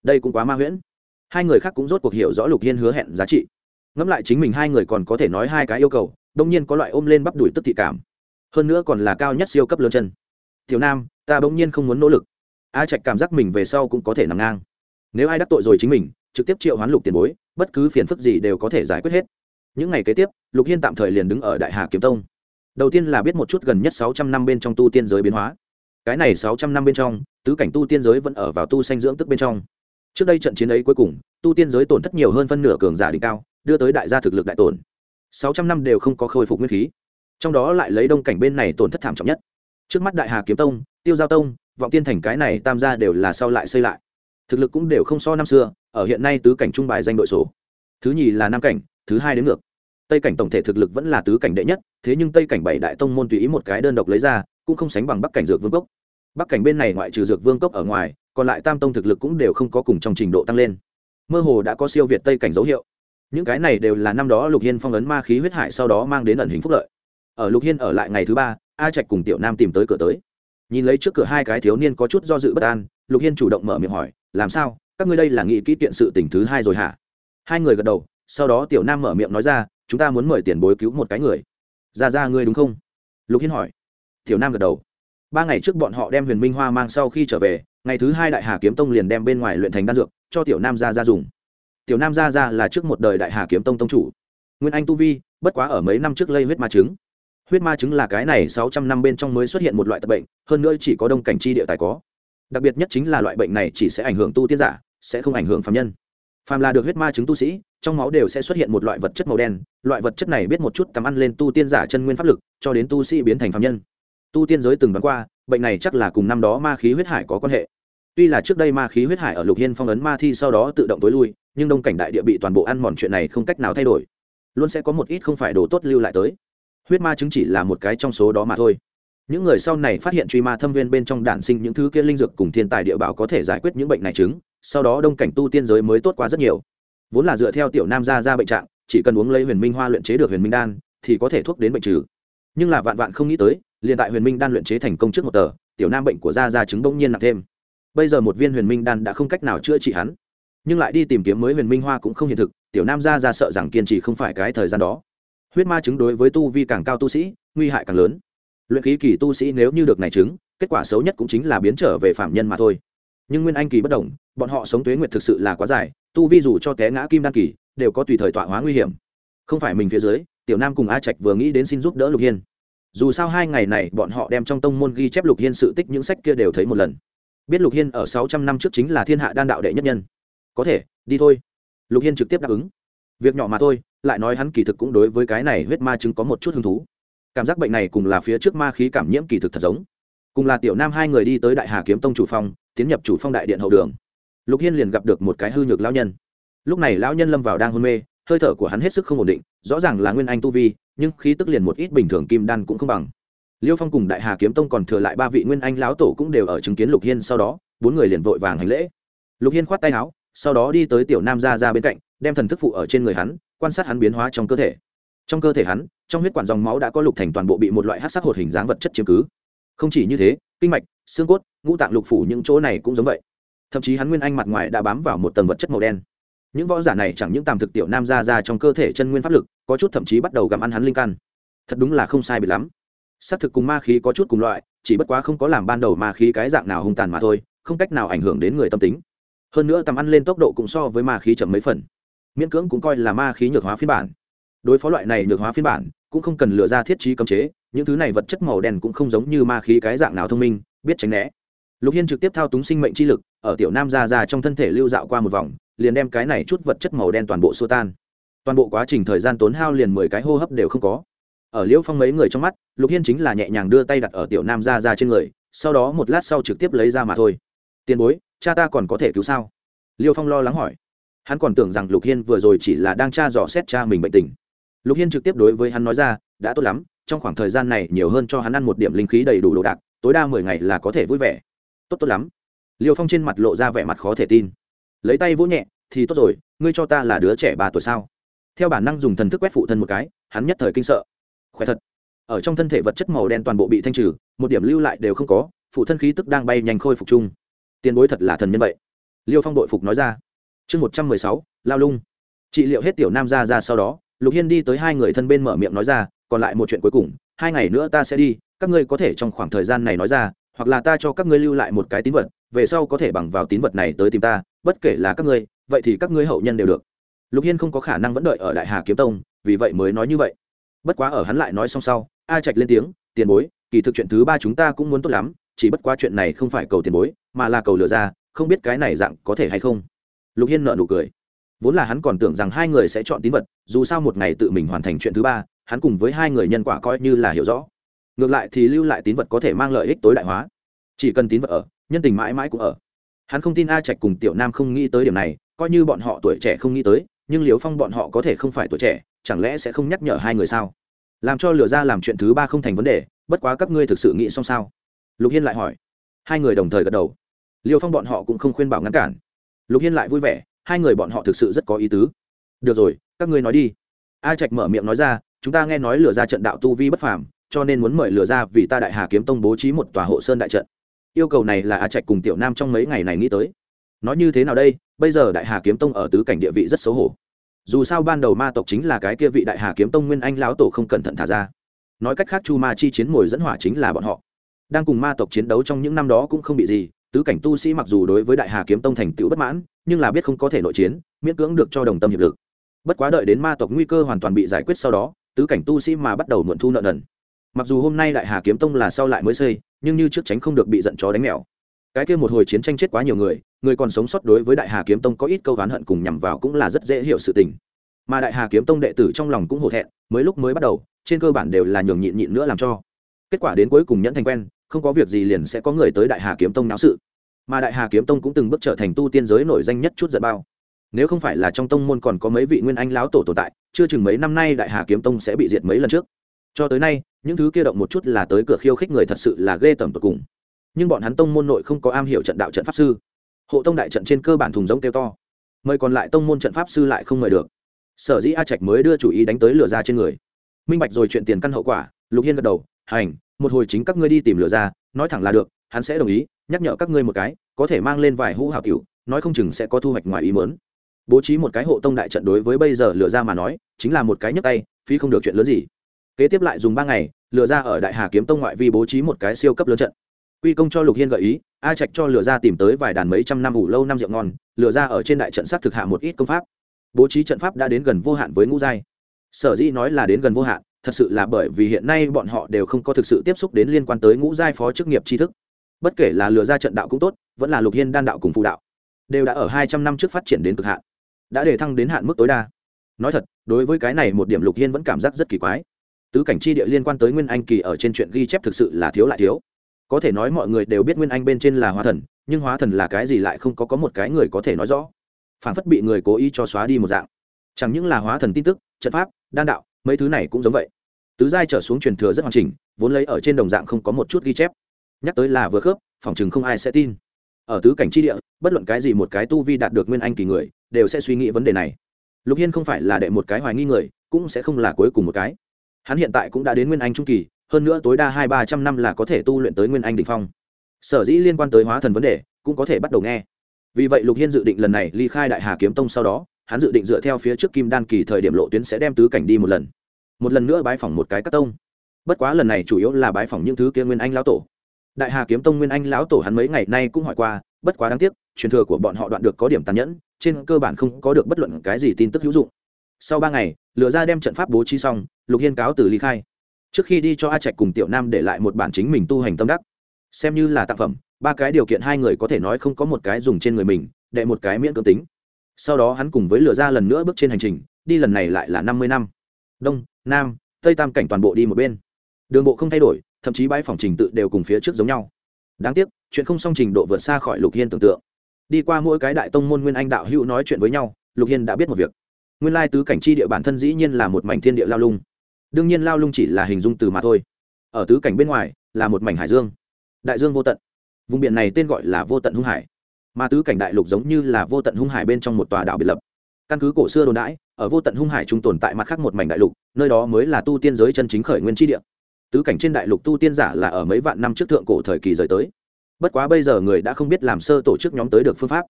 Đây cũng quá ma huyễn. Hai người khác cũng rốt cuộc hiểu rõ lục hiên hứa hẹn giá trị. Ngẫm lại chính mình hai người còn có thể nói hai cái yêu cầu, đông nhiên có loại ôm lên bắp đùi tức thị cảm. Hơn nữa còn là cao nhất siêu cấp lớn chân. Thiếu nam, ta bỗng nhiên không muốn nỗ lực. A trạch cảm giác mình về sau cũng có thể nằm ngang. Nếu ai đắc tội rồi chính mình trực tiếp triệu hoán lục tiền bối, bất cứ phiền phức gì đều có thể giải quyết hết. Những ngày kế tiếp, lục hiên tạm thời liền đứng ở đại hà kiếm tông. Đầu tiên là biết một chút gần nhất sáu trăm năm bên trong tu tiên giới biến hóa. Cái này sáu trăm năm bên trong, tứ cảnh tu tiên giới vẫn ở vào tu sanh dưỡng tức bên trong. Trước đây trận chiến ấy cuối cùng, tu tiên giới tổn thất nhiều hơn phân nửa cường giả đỉnh cao, đưa tới đại gia thực lực đại tổn. Sáu trăm năm đều không có khôi phục nguyên khí. Trong đó lại lấy đông cảnh bên này tổn thất thảm trọng nhất. Trước mắt đại hà kiếm tông, tiêu giao tông, vọng tiên thành cái này tam gia đều là sau lại xây lại thực lực cũng đều không so năm xưa, ở hiện nay tứ cảnh trung bài danh đội số. thứ nhì là nam cảnh, thứ hai đến ngược. Tây cảnh tổng thể thực lực vẫn là tứ cảnh đệ nhất, thế nhưng tây cảnh bảy đại tông môn tùy ý một cái đơn độc lấy ra, cũng không sánh bằng bắc cảnh dược vương cốc. Bắc cảnh bên này ngoại trừ dược vương cốc ở ngoài, còn lại tam tông thực lực cũng đều không có cùng trong trình độ tăng lên. Mơ hồ đã có siêu việt tây cảnh dấu hiệu. Những cái này đều là năm đó lục hiên phong ấn ma khí huyết hại sau đó mang đến ẩn hình phúc lợi. Ở lục hiên ở lại ngày thứ ba, a trạch cùng tiểu nam tìm tới cửa tới nhìn lấy trước cửa hai cái thiếu niên có chút do dự bất an, lục hiên chủ động mở miệng hỏi, làm sao? Các ngươi đây là nghị kỹ kiện sự tình thứ hai rồi hả? Hai người gật đầu, sau đó tiểu nam mở miệng nói ra, chúng ta muốn mời tiền bối cứu một cái người. Ra ra, ngươi đúng không? Lục hiên hỏi. Tiểu nam gật đầu. Ba ngày trước bọn họ đem huyền minh hoa mang sau khi trở về, ngày thứ hai đại hà kiếm tông liền đem bên ngoài luyện thành đan dược, cho tiểu nam ra ra dùng. Tiểu nam ra ra là trước một đời đại hà kiếm tông tông chủ. Nguyên anh tu vi, bất quá ở mấy năm trước lây huyết ma trứng huyết ma trứng là cái này sáu trăm năm bên trong mới xuất hiện một loại tật bệnh, hơn nữa chỉ có đông cảnh chi địa tài có. Đặc biệt nhất chính là loại bệnh này chỉ sẽ ảnh hưởng tu tiên giả, sẽ không ảnh hưởng phạm nhân. Phàm là được huyết ma chứng tu sĩ, trong máu đều sẽ xuất hiện một loại vật chất màu đen, loại vật chất này biết một chút tắm ăn lên tu tiên giả chân nguyên pháp lực, cho đến tu sĩ biến thành phạm nhân. Tu tiên giới từng đoán qua, bệnh này chắc là cùng năm đó ma khí huyết hải có quan hệ. Tuy là trước đây ma khí huyết hải ở lục hiên phong ấn ma thi sau đó tự động tối lui, nhưng đông cảnh đại địa bị toàn bộ ăn mòn chuyện này không cách nào thay đổi. Luôn sẽ có một ít không phải đồ tốt lưu lại tới huyết ma chứng chỉ là một cái trong số đó mà thôi. Những người sau này phát hiện truy ma thâm viên bên trong đản sinh những thứ kia linh dược cùng thiên tài địa bảo có thể giải quyết những bệnh này chứng, sau đó đông cảnh tu tiên giới mới tốt quá rất nhiều. Vốn là dựa theo tiểu nam gia ra bệnh trạng, chỉ cần uống lấy huyền minh hoa luyện chế được huyền minh đan, thì có thể thuốc đến bệnh trừ. Nhưng là vạn vạn không nghĩ tới, liền tại huyền minh đan luyện chế thành công trước một tờ, tiểu nam bệnh của gia gia chứng bỗng nhiên nặng thêm. Bây giờ một viên huyền minh đan đã không cách nào chữa trị hắn. Nhưng lại đi tìm kiếm mới huyền minh hoa cũng không hiện thực, tiểu nam gia gia sợ rằng kiên trì không phải cái thời gian đó huyết ma chứng đối với tu vi càng cao tu sĩ, nguy hại càng lớn. Luyện khí kỳ tu sĩ nếu như được này chứng, kết quả xấu nhất cũng chính là biến trở về phạm nhân mà thôi. Nhưng nguyên anh kỳ bất đồng, bọn họ sống tuế nguyệt thực sự là quá dài, tu vi dù cho té ngã kim đan kỳ, đều có tùy thời tọa hóa nguy hiểm. Không phải mình phía dưới, tiểu nam cùng a trạch vừa nghĩ đến xin giúp đỡ lục hiên. Dù sao hai ngày này bọn họ đem trong tông môn ghi chép lục hiên sự tích những sách kia đều thấy một lần. Biết lục hiên ở sáu trăm năm trước chính là thiên hạ đan đạo đệ nhất nhân. Có thể, đi thôi. Lục hiên trực tiếp đáp ứng việc nhỏ mà thôi, lại nói hắn kỳ thực cũng đối với cái này huyết ma chứng có một chút hứng thú. Cảm giác bệnh này cùng là phía trước ma khí cảm nhiễm kỳ thực thật giống. Cùng là tiểu nam hai người đi tới đại hà kiếm tông chủ phong tiến nhập chủ phong đại điện hậu đường. Lục hiên liền gặp được một cái hư nhược lão nhân. Lúc này lão nhân lâm vào đang hôn mê, hơi thở của hắn hết sức không ổn định, rõ ràng là nguyên anh tu vi, nhưng khí tức liền một ít bình thường kim đan cũng không bằng. Liêu phong cùng đại hà kiếm tông còn thừa lại ba vị nguyên anh lão tổ cũng đều ở chứng kiến lục hiên sau đó, bốn người liền vội vàng hành lễ. Lục hiên khoát tay áo, sau đó đi tới tiểu nam ra ra bên cạnh đem thần thức phụ ở trên người hắn, quan sát hắn biến hóa trong cơ thể. Trong cơ thể hắn, trong huyết quản dòng máu đã có lục thành toàn bộ bị một loại hát sắc hột hình dáng vật chất chiếm cứ. Không chỉ như thế, kinh mạch, xương cốt, ngũ tạng lục phủ những chỗ này cũng giống vậy. Thậm chí hắn nguyên anh mặt ngoài đã bám vào một tầng vật chất màu đen. Những võ giả này chẳng những tàm thực tiểu nam ra ra trong cơ thể chân nguyên pháp lực, có chút thậm chí bắt đầu gặm ăn hắn linh căn. Thật đúng là không sai bị lắm. Xác thực cùng ma khí có chút cùng loại, chỉ bất quá không có làm ban đầu ma khí cái dạng nào hung tàn mà thôi, không cách nào ảnh hưởng đến người tâm tính. Hơn nữa tầm ăn lên tốc độ cũng so với ma khí chậm mấy phần miễn cưỡng cũng coi là ma khí nhược hóa phiên bản. Đối phó loại này nhược hóa phiên bản, cũng không cần lựa ra thiết trí cấm chế, những thứ này vật chất màu đen cũng không giống như ma khí cái dạng nào thông minh, biết tránh né. Lục hiên trực tiếp thao túng sinh mệnh chi lực, ở tiểu nam ra ra trong thân thể lưu dạo qua một vòng, liền đem cái này chút vật chất màu đen toàn bộ xua tan. Toàn bộ quá trình thời gian tốn hao liền mười cái hô hấp đều không có. Ở liễu phong mấy người trong mắt, lục hiên chính là nhẹ nhàng đưa tay đặt ở tiểu nam ra ra trên người, sau đó một lát sau trực tiếp lấy ra mà thôi. Tiền bối, cha ta còn có thể cứu sao? Liêu phong lo lắng hỏi hắn còn tưởng rằng lục hiên vừa rồi chỉ là đang tra dò xét cha mình bệnh tình. Lục hiên trực tiếp đối với hắn nói ra, đã tốt lắm, trong khoảng thời gian này nhiều hơn cho hắn ăn một điểm linh khí đầy đủ đồ đạc, tối đa mười ngày là có thể vui vẻ. Tốt tốt lắm. Liêu phong trên mặt lộ ra vẻ mặt khó thể tin. Lấy tay vỗ nhẹ, thì tốt rồi, ngươi cho ta là đứa trẻ ba tuổi sao? Theo bản năng dùng thần thức quét phụ thân một cái, hắn nhất thời kinh sợ. Khỏe thật. Ở trong thân thể vật chất màu đen toàn bộ bị thanh trừ, một điểm lưu lại đều không có, phụ thân khí tức đang bay nhanh khôi phục chung. Tiền bối thật là thần nhân vậy. Liêu phong đội phục nói ra chương một trăm mười sáu, lao lung. Trị liệu hết tiểu nam ra ra sau đó, lục hiên đi tới hai người thân bên mở miệng nói ra, còn lại một chuyện cuối cùng, hai ngày nữa ta sẽ đi, các ngươi có thể trong khoảng thời gian này nói ra, hoặc là ta cho các ngươi lưu lại một cái tín vật, về sau có thể bằng vào tín vật này tới tìm ta, bất kể là các ngươi, vậy thì các ngươi hậu nhân đều được. Lục hiên không có khả năng vẫn đợi ở đại hà kiếm tông, vì vậy mới nói như vậy. Bất quá ở hắn lại nói xong sau, a trạch lên tiếng, tiền bối, kỳ thực chuyện thứ ba chúng ta cũng muốn tốt lắm, chỉ bất quá chuyện này không phải cầu tiền bối, mà là cầu lừa ra, không biết cái này dạng có thể hay không? Lục hiên nợ nụ cười. Vốn là hắn còn tưởng rằng hai người sẽ chọn tín vật, dù sao một ngày tự mình hoàn thành chuyện thứ ba, hắn cùng với hai người nhân quả coi như là hiểu rõ. Ngược lại thì lưu lại tín vật có thể mang lợi ích tối đại hóa. Chỉ cần tín vật ở, nhân tình mãi mãi cũng ở. Hắn không tin a trạch cùng tiểu nam không nghĩ tới điểm này, coi như bọn họ tuổi trẻ không nghĩ tới, nhưng liều phong bọn họ có thể không phải tuổi trẻ, chẳng lẽ sẽ không nhắc nhở hai người sao? Làm cho lừa ra làm chuyện thứ ba không thành vấn đề, bất quá các ngươi thực sự nghĩ xong sao? Lục hiên lại hỏi. Hai người đồng thời gật đầu. Liều phong bọn họ cũng không khuyên bảo ngăn cản lục hiên lại vui vẻ, hai người bọn họ thực sự rất có ý tứ. Được rồi, các ngươi nói đi. A trạch mở miệng nói ra, chúng ta nghe nói lừa ra trận đạo tu vi bất phàm, cho nên muốn mời lừa ra vì ta đại hà kiếm tông bố trí một tòa hộ sơn đại trận. Yêu cầu này là a trạch cùng tiểu nam trong mấy ngày này nghĩ tới. Nói như thế nào đây? Bây giờ đại hà kiếm tông ở tứ cảnh địa vị rất xấu hổ. Dù sao ban đầu ma tộc chính là cái kia vị đại hà kiếm tông nguyên anh lão tổ không cẩn thận thả ra. Nói cách khác chu ma chi chiến mồi dẫn hỏa chính là bọn họ. Đang cùng ma tộc chiến đấu trong những năm đó cũng không bị gì tứ cảnh tu sĩ mặc dù đối với đại hà kiếm tông thành tựu bất mãn, nhưng là biết không có thể nội chiến, miễn cưỡng được cho đồng tâm hiệp lực. Bất quá đợi đến ma tộc nguy cơ hoàn toàn bị giải quyết sau đó, tứ cảnh tu sĩ mà bắt đầu muộn thu nợ nần. Mặc dù hôm nay đại hà kiếm tông là sau lại mới xây, nhưng như trước tránh không được bị giận chó đánh mèo. Cái kia một hồi chiến tranh chết quá nhiều người người còn sống sót đối với đại hà kiếm tông có ít câu oán hận cùng nhằm vào cũng là rất dễ hiểu sự tình. Mà đại hà kiếm tông đệ tử trong lòng cũng hổ thẹn, mới lúc mới bắt đầu, trên cơ bản đều là nhường nhịn nhịn nữa làm cho. Kết quả đến cuối cùng nhẫn thành quen không có việc gì liền sẽ có người tới đại hà kiếm tông náo sự. Mà đại hà kiếm tông cũng từng bước trở thành tu tiên giới nổi danh nhất chút giận bao. Nếu không phải là trong tông môn còn có mấy vị nguyên anh lão tổ tồn tại, chưa chừng mấy năm nay đại hà kiếm tông sẽ bị diệt mấy lần trước. Cho tới nay, những thứ kia động một chút là tới cửa khiêu khích người thật sự là ghê tởm tột cùng. Nhưng bọn hắn tông môn nội không có am hiểu trận đạo trận pháp sư. Hộ tông đại trận trên cơ bản thùng giống kêu to. Mời còn lại tông môn trận pháp sư lại không mời được. Sở dĩ a trạch mới đưa chủ ý đánh tới lửa ra trên người. Minh bạch rồi chuyện tiền căn hậu quả, lục hiên gật đầu hành, một hồi chính các ngươi đi tìm lửa ra, nói thẳng là được, hắn sẽ đồng ý, nhắc nhở các ngươi một cái, có thể mang lên vài hũ hào tiểu, nói không chừng sẽ có thu hoạch ngoài ý mớn bố trí một cái hộ tông đại trận đối với bây giờ lửa ra mà nói, chính là một cái nhấp tay phi không được chuyện lớn gì. Kế tiếp lại dùng ba ngày, lửa ra ở đại hà kiếm tông ngoại vi bố trí một cái siêu cấp lớn trận. Quy công cho lục hiên gợi ý, a trạch cho lửa ra tìm tới vài đàn mấy trăm năm ủ lâu năm rượu ngon, lửa ra ở trên đại trận sát thực hạ một ít công pháp. Bố trí trận pháp đã đến gần vô hạn với ngũ giai. Sở dĩ nói là đến gần vô hạn thật sự là bởi vì hiện nay bọn họ đều không có thực sự tiếp xúc đến liên quan tới ngũ giai phó chức nghiệp tri thức. Bất kể là lừa ra trận đạo cũng tốt, vẫn là lục hiên đan đạo cùng phụ đạo, đều đã ở hai trăm năm trước phát triển đến cực hạn, đã để thăng đến hạn mức tối đa. Nói thật, đối với cái này một điểm lục hiên vẫn cảm giác rất kỳ quái. Tứ cảnh chi địa liên quan tới nguyên anh kỳ ở trên chuyện ghi chép thực sự là thiếu lại thiếu. Có thể nói mọi người đều biết nguyên anh bên trên là hóa thần, nhưng hóa thần là cái gì lại không có có một cái người có thể nói rõ. Phản phất bị người cố ý cho xóa đi một dạng. Chẳng những là hóa thần tin tức, trận pháp, đan đạo, mấy thứ này cũng giống vậy tứ giai trở xuống truyền thừa rất hoàn chỉnh, vốn lấy ở trên đồng dạng không có một chút ghi chép. Nhắc tới là vừa khớp, phòng chừng không ai sẽ tin. Ở tứ cảnh tri địa, bất luận cái gì một cái tu vi đạt được nguyên anh kỳ người, đều sẽ suy nghĩ vấn đề này. Lục hiên không phải là đệ một cái hoài nghi người, cũng sẽ không là cuối cùng một cái. Hắn hiện tại cũng đã đến nguyên anh trung kỳ, hơn nữa tối đa hai ba trăm năm là có thể tu luyện tới nguyên anh đ ỉ n h phong. Sở dĩ liên quan tới hóa thần vấn đề, cũng có thể bắt đầu nghe. Vì vậy lục hiên dự định lần này ly khai đại hà kiếm tông sau đó, hắn dự định dựa theo phía trước kim đan kỳ thời điểm lộ tuyến sẽ đem tứ cảnh đi một lần một lần nữa bái phỏng một cái cắt tông. Bất quá lần này chủ yếu là bái phỏng những thứ kia nguyên anh lão tổ. Đại hà kiếm tông nguyên anh lão tổ hắn mấy ngày nay cũng hỏi qua, bất quá đáng tiếc, truyền thừa của bọn họ đoạn được có điểm tàn nhẫn, trên cơ bản không có được bất luận cái gì tin tức hữu dụng. Sau ba ngày lừa ra đem trận pháp bố trí xong, lục hiên cáo từ ly khai. Trước khi đi cho a trạch cùng tiểu nam để lại một bản chính mình tu hành tâm đắc. Xem như là tác phẩm, ba cái điều kiện hai người có thể nói không có một cái dùng trên người mình, đệ một cái miễn cưỡng tính. Sau đó hắn cùng với lừa ra lần nữa bước trên hành trình, đi lần này lại là năm mươi năm. Đông nam, tây tam cảnh toàn bộ đi một bên. Đường bộ không thay đổi, thậm chí bãi phòng trình tự đều cùng phía trước giống nhau. Đáng tiếc, chuyện không song trình độ vượt xa khỏi lục hiên tưởng tượng. Đi qua mỗi cái đại tông môn nguyên anh đạo hữu nói chuyện với nhau, lục hiên đã biết một việc. Nguyên lai tứ cảnh chi địa bản thân dĩ nhiên là một mảnh thiên địa lao lung. Đương nhiên lao lung chỉ là hình dung từ mà thôi. Ở tứ cảnh bên ngoài, là một mảnh hải dương. Đại dương vô tận. Vùng biển này tên gọi là vô tận hung hải. Mà tứ cảnh đại lục giống như là vô tận hung hải bên trong một tòa đảo biệt lập căn cứ cổ xưa đồn đãi, ở vô tận hung hải trung tồn tại mặt khác một mảnh đại lục, nơi đó mới là tu tiên giới chân chính khởi nguyên tri địa. Tứ cảnh trên đại lục tu tiên giả là ở mấy vạn năm trước thượng cổ thời kỳ rời tới. Bất quá bây giờ người đã không biết làm sơ tổ chức nhóm tới được phương pháp.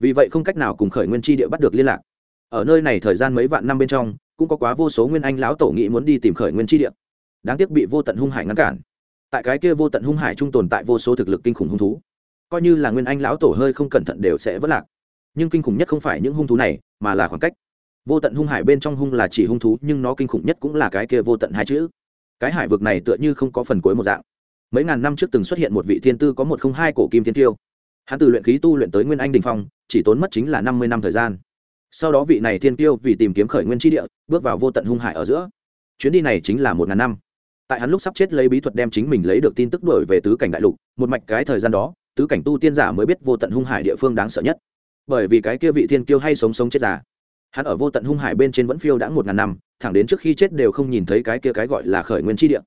Vì vậy không cách nào cùng khởi nguyên tri địa bắt được liên lạc. Ở nơi này thời gian mấy vạn năm bên trong, cũng có quá vô số nguyên anh lão tổ nghĩ muốn đi tìm khởi nguyên tri địa. Đáng tiếc bị vô tận hung hải ngăn cản. Tại cái kia vô tận hung hải trung tồn tại vô số thực lực kinh khủng hung thú. Coi như là nguyên anh lão tổ hơi không cẩn thận đều sẽ vất lạc nhưng kinh khủng nhất không phải những hung thú này, mà là khoảng cách. Vô tận hung hải bên trong hung là chỉ hung thú, nhưng nó kinh khủng nhất cũng là cái kia vô tận hai chữ. Cái hải vực này tựa như không có phần cuối một dạng. Mấy ngàn năm trước từng xuất hiện một vị thiên tư có một không hai cổ kim thiên tiêu. Hắn từ luyện khí tu luyện tới nguyên anh đình phong, chỉ tốn mất chính là năm mươi năm thời gian. Sau đó vị này thiên tiêu vì tìm kiếm khởi nguyên tri địa, bước vào vô tận hung hải ở giữa. Chuyến đi này chính là một ngàn năm. Tại hắn lúc sắp chết lấy bí thuật đem chính mình lấy được tin tức đổi về tứ cảnh đại lục, một mạch cái thời gian đó, tứ cảnh tu tiên giả mới biết vô tận hung hải địa phương đáng sợ nhất bởi vì cái kia vị thiên kiêu hay sống sống chết già. Hắn ở vô tận hung hải bên trên vẫn phiêu đã một ngàn năm, thẳng đến trước khi chết đều không nhìn thấy cái kia cái gọi là khởi nguyên tri địa.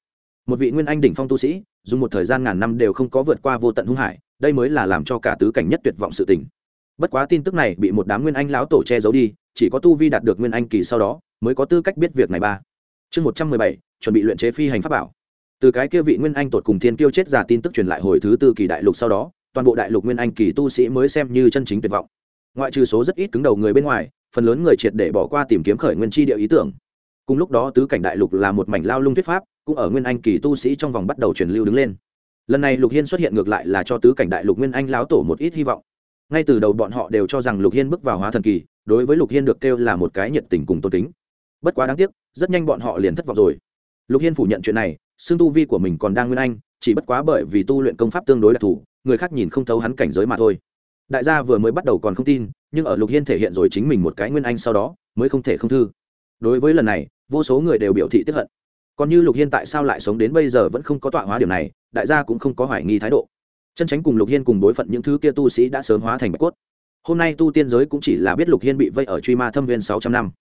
Một vị nguyên anh đỉnh phong tu sĩ, dùng một thời gian ngàn năm đều không có vượt qua vô tận hung hải, đây mới là làm cho cả tứ cảnh nhất tuyệt vọng sự tình. Bất quá tin tức này bị một đám nguyên anh lão tổ che giấu đi, chỉ có tu vi đạt được nguyên anh kỳ sau đó, mới có tư cách biết việc này ba. Chương một trăm mười bảy, chuẩn bị luyện chế phi hành pháp bảo. Từ cái kia vị nguyên anh tột cùng thiên kiêu chết giả tin tức truyền lại hồi thứ tư kỳ đại lục sau đó, toàn bộ đại lục nguyên anh kỳ tu sĩ mới xem như chân chính tuyệt vọng ngoại trừ số rất ít cứng đầu người bên ngoài, phần lớn người triệt để bỏ qua tìm kiếm khởi nguyên tri địa ý tưởng. Cùng lúc đó, tứ cảnh đại lục là một mảnh lao lung thuyết pháp, cũng ở nguyên anh kỳ tu sĩ trong vòng bắt đầu truyền lưu đứng lên. Lần này lục hiên xuất hiện ngược lại là cho tứ cảnh đại lục nguyên anh láo tổ một ít hy vọng. Ngay từ đầu bọn họ đều cho rằng lục hiên bước vào hóa thần kỳ, đối với lục hiên được kêu là một cái nhiệt tình cùng tôn kính. Bất quá đáng tiếc, rất nhanh bọn họ liền thất vọng rồi. Lục hiên phủ nhận chuyện này xương tu vi của mình còn đang nguyên anh, chỉ bất quá bởi vì tu luyện công pháp tương đối đặc thù, người khác nhìn không thấu hắn cảnh giới mà thôi đại gia vừa mới bắt đầu còn không tin, nhưng ở lục hiên thể hiện rồi chính mình một cái nguyên anh sau đó, mới không thể không thư. Đối với lần này, vô số người đều biểu thị tiếp hận. Còn như lục hiên tại sao lại sống đến bây giờ vẫn không có tọa hóa điểm này, đại gia cũng không có hoài nghi thái độ. Chân tránh cùng lục hiên cùng đối phận những thứ kia tu sĩ đã sớm hóa thành bạch cốt. Hôm nay tu tiên giới cũng chỉ là biết lục hiên bị vây ở truy ma thâm viên sáu trăm năm.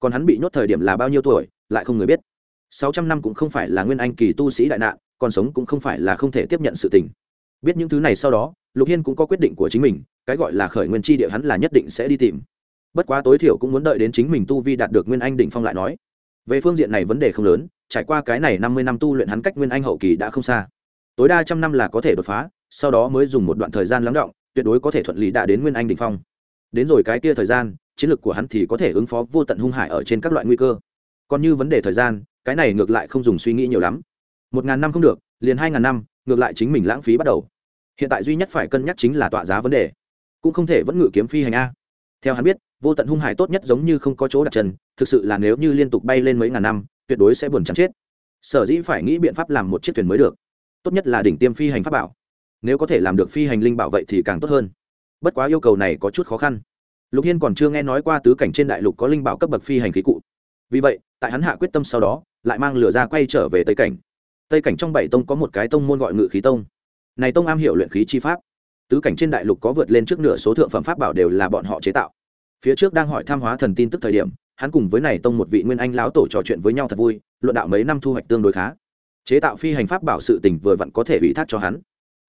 Còn hắn bị nhốt thời điểm là bao nhiêu tuổi, lại không người biết. Sáu trăm năm cũng không phải là nguyên anh kỳ tu sĩ đại nạn, còn sống cũng không phải là không thể tiếp nhận sự tình. Biết những thứ này sau đó lục hiên cũng có quyết định của chính mình, cái gọi là khởi nguyên tri địa hắn là nhất định sẽ đi tìm. Bất quá tối thiểu cũng muốn đợi đến chính mình tu vi đạt được nguyên anh đỉnh phong lại nói. Về phương diện này vấn đề không lớn, trải qua cái này năm mươi năm tu luyện hắn cách nguyên anh hậu kỳ đã không xa. Tối đa trăm năm là có thể đột phá, sau đó mới dùng một đoạn thời gian lắng động, tuyệt đối có thể thuận lý đã đến nguyên anh đỉnh phong. Đến rồi cái kia thời gian, chiến lược của hắn thì có thể ứng phó vô tận hung hải ở trên các loại nguy cơ. Còn như vấn đề thời gian, cái này ngược lại không dùng suy nghĩ nhiều lắm. Một ngàn năm không được, liền hai ngàn năm, ngược lại chính mình lãng phí bắt đầu hiện tại duy nhất phải cân nhắc chính là tọa giá vấn đề. Cũng không thể vẫn ngự kiếm phi hành a. Theo hắn biết, vô tận hung hải tốt nhất giống như không có chỗ đặt chân, thực sự là nếu như liên tục bay lên mấy ngàn năm, tuyệt đối sẽ buồn chán chết. Sở dĩ phải nghĩ biện pháp làm một chiếc thuyền mới được. Tốt nhất là đỉnh tiêm phi hành pháp bảo. Nếu có thể làm được phi hành linh bảo vậy thì càng tốt hơn. Bất quá yêu cầu này có chút khó khăn. Lục hiên còn chưa nghe nói qua tứ cảnh trên đại lục có linh bảo cấp bậc phi hành khí cụ. Vì vậy, tại hắn hạ quyết tâm sau đó, lại mang lửa ra quay trở về tây cảnh. Tây cảnh trong bảy tông có một cái tông môn gọi ngự khí tông này tông am hiểu luyện khí chi pháp. Tứ cảnh trên đại lục có vượt lên trước nửa số thượng phẩm pháp bảo đều là bọn họ chế tạo. Phía trước đang hỏi tham hóa thần tin tức thời điểm, hắn cùng với này tông một vị nguyên anh lão tổ trò chuyện với nhau thật vui, luận đạo mấy năm thu hoạch tương đối khá. Chế tạo phi hành pháp bảo sự tình vừa vặn có thể ủy thác cho hắn.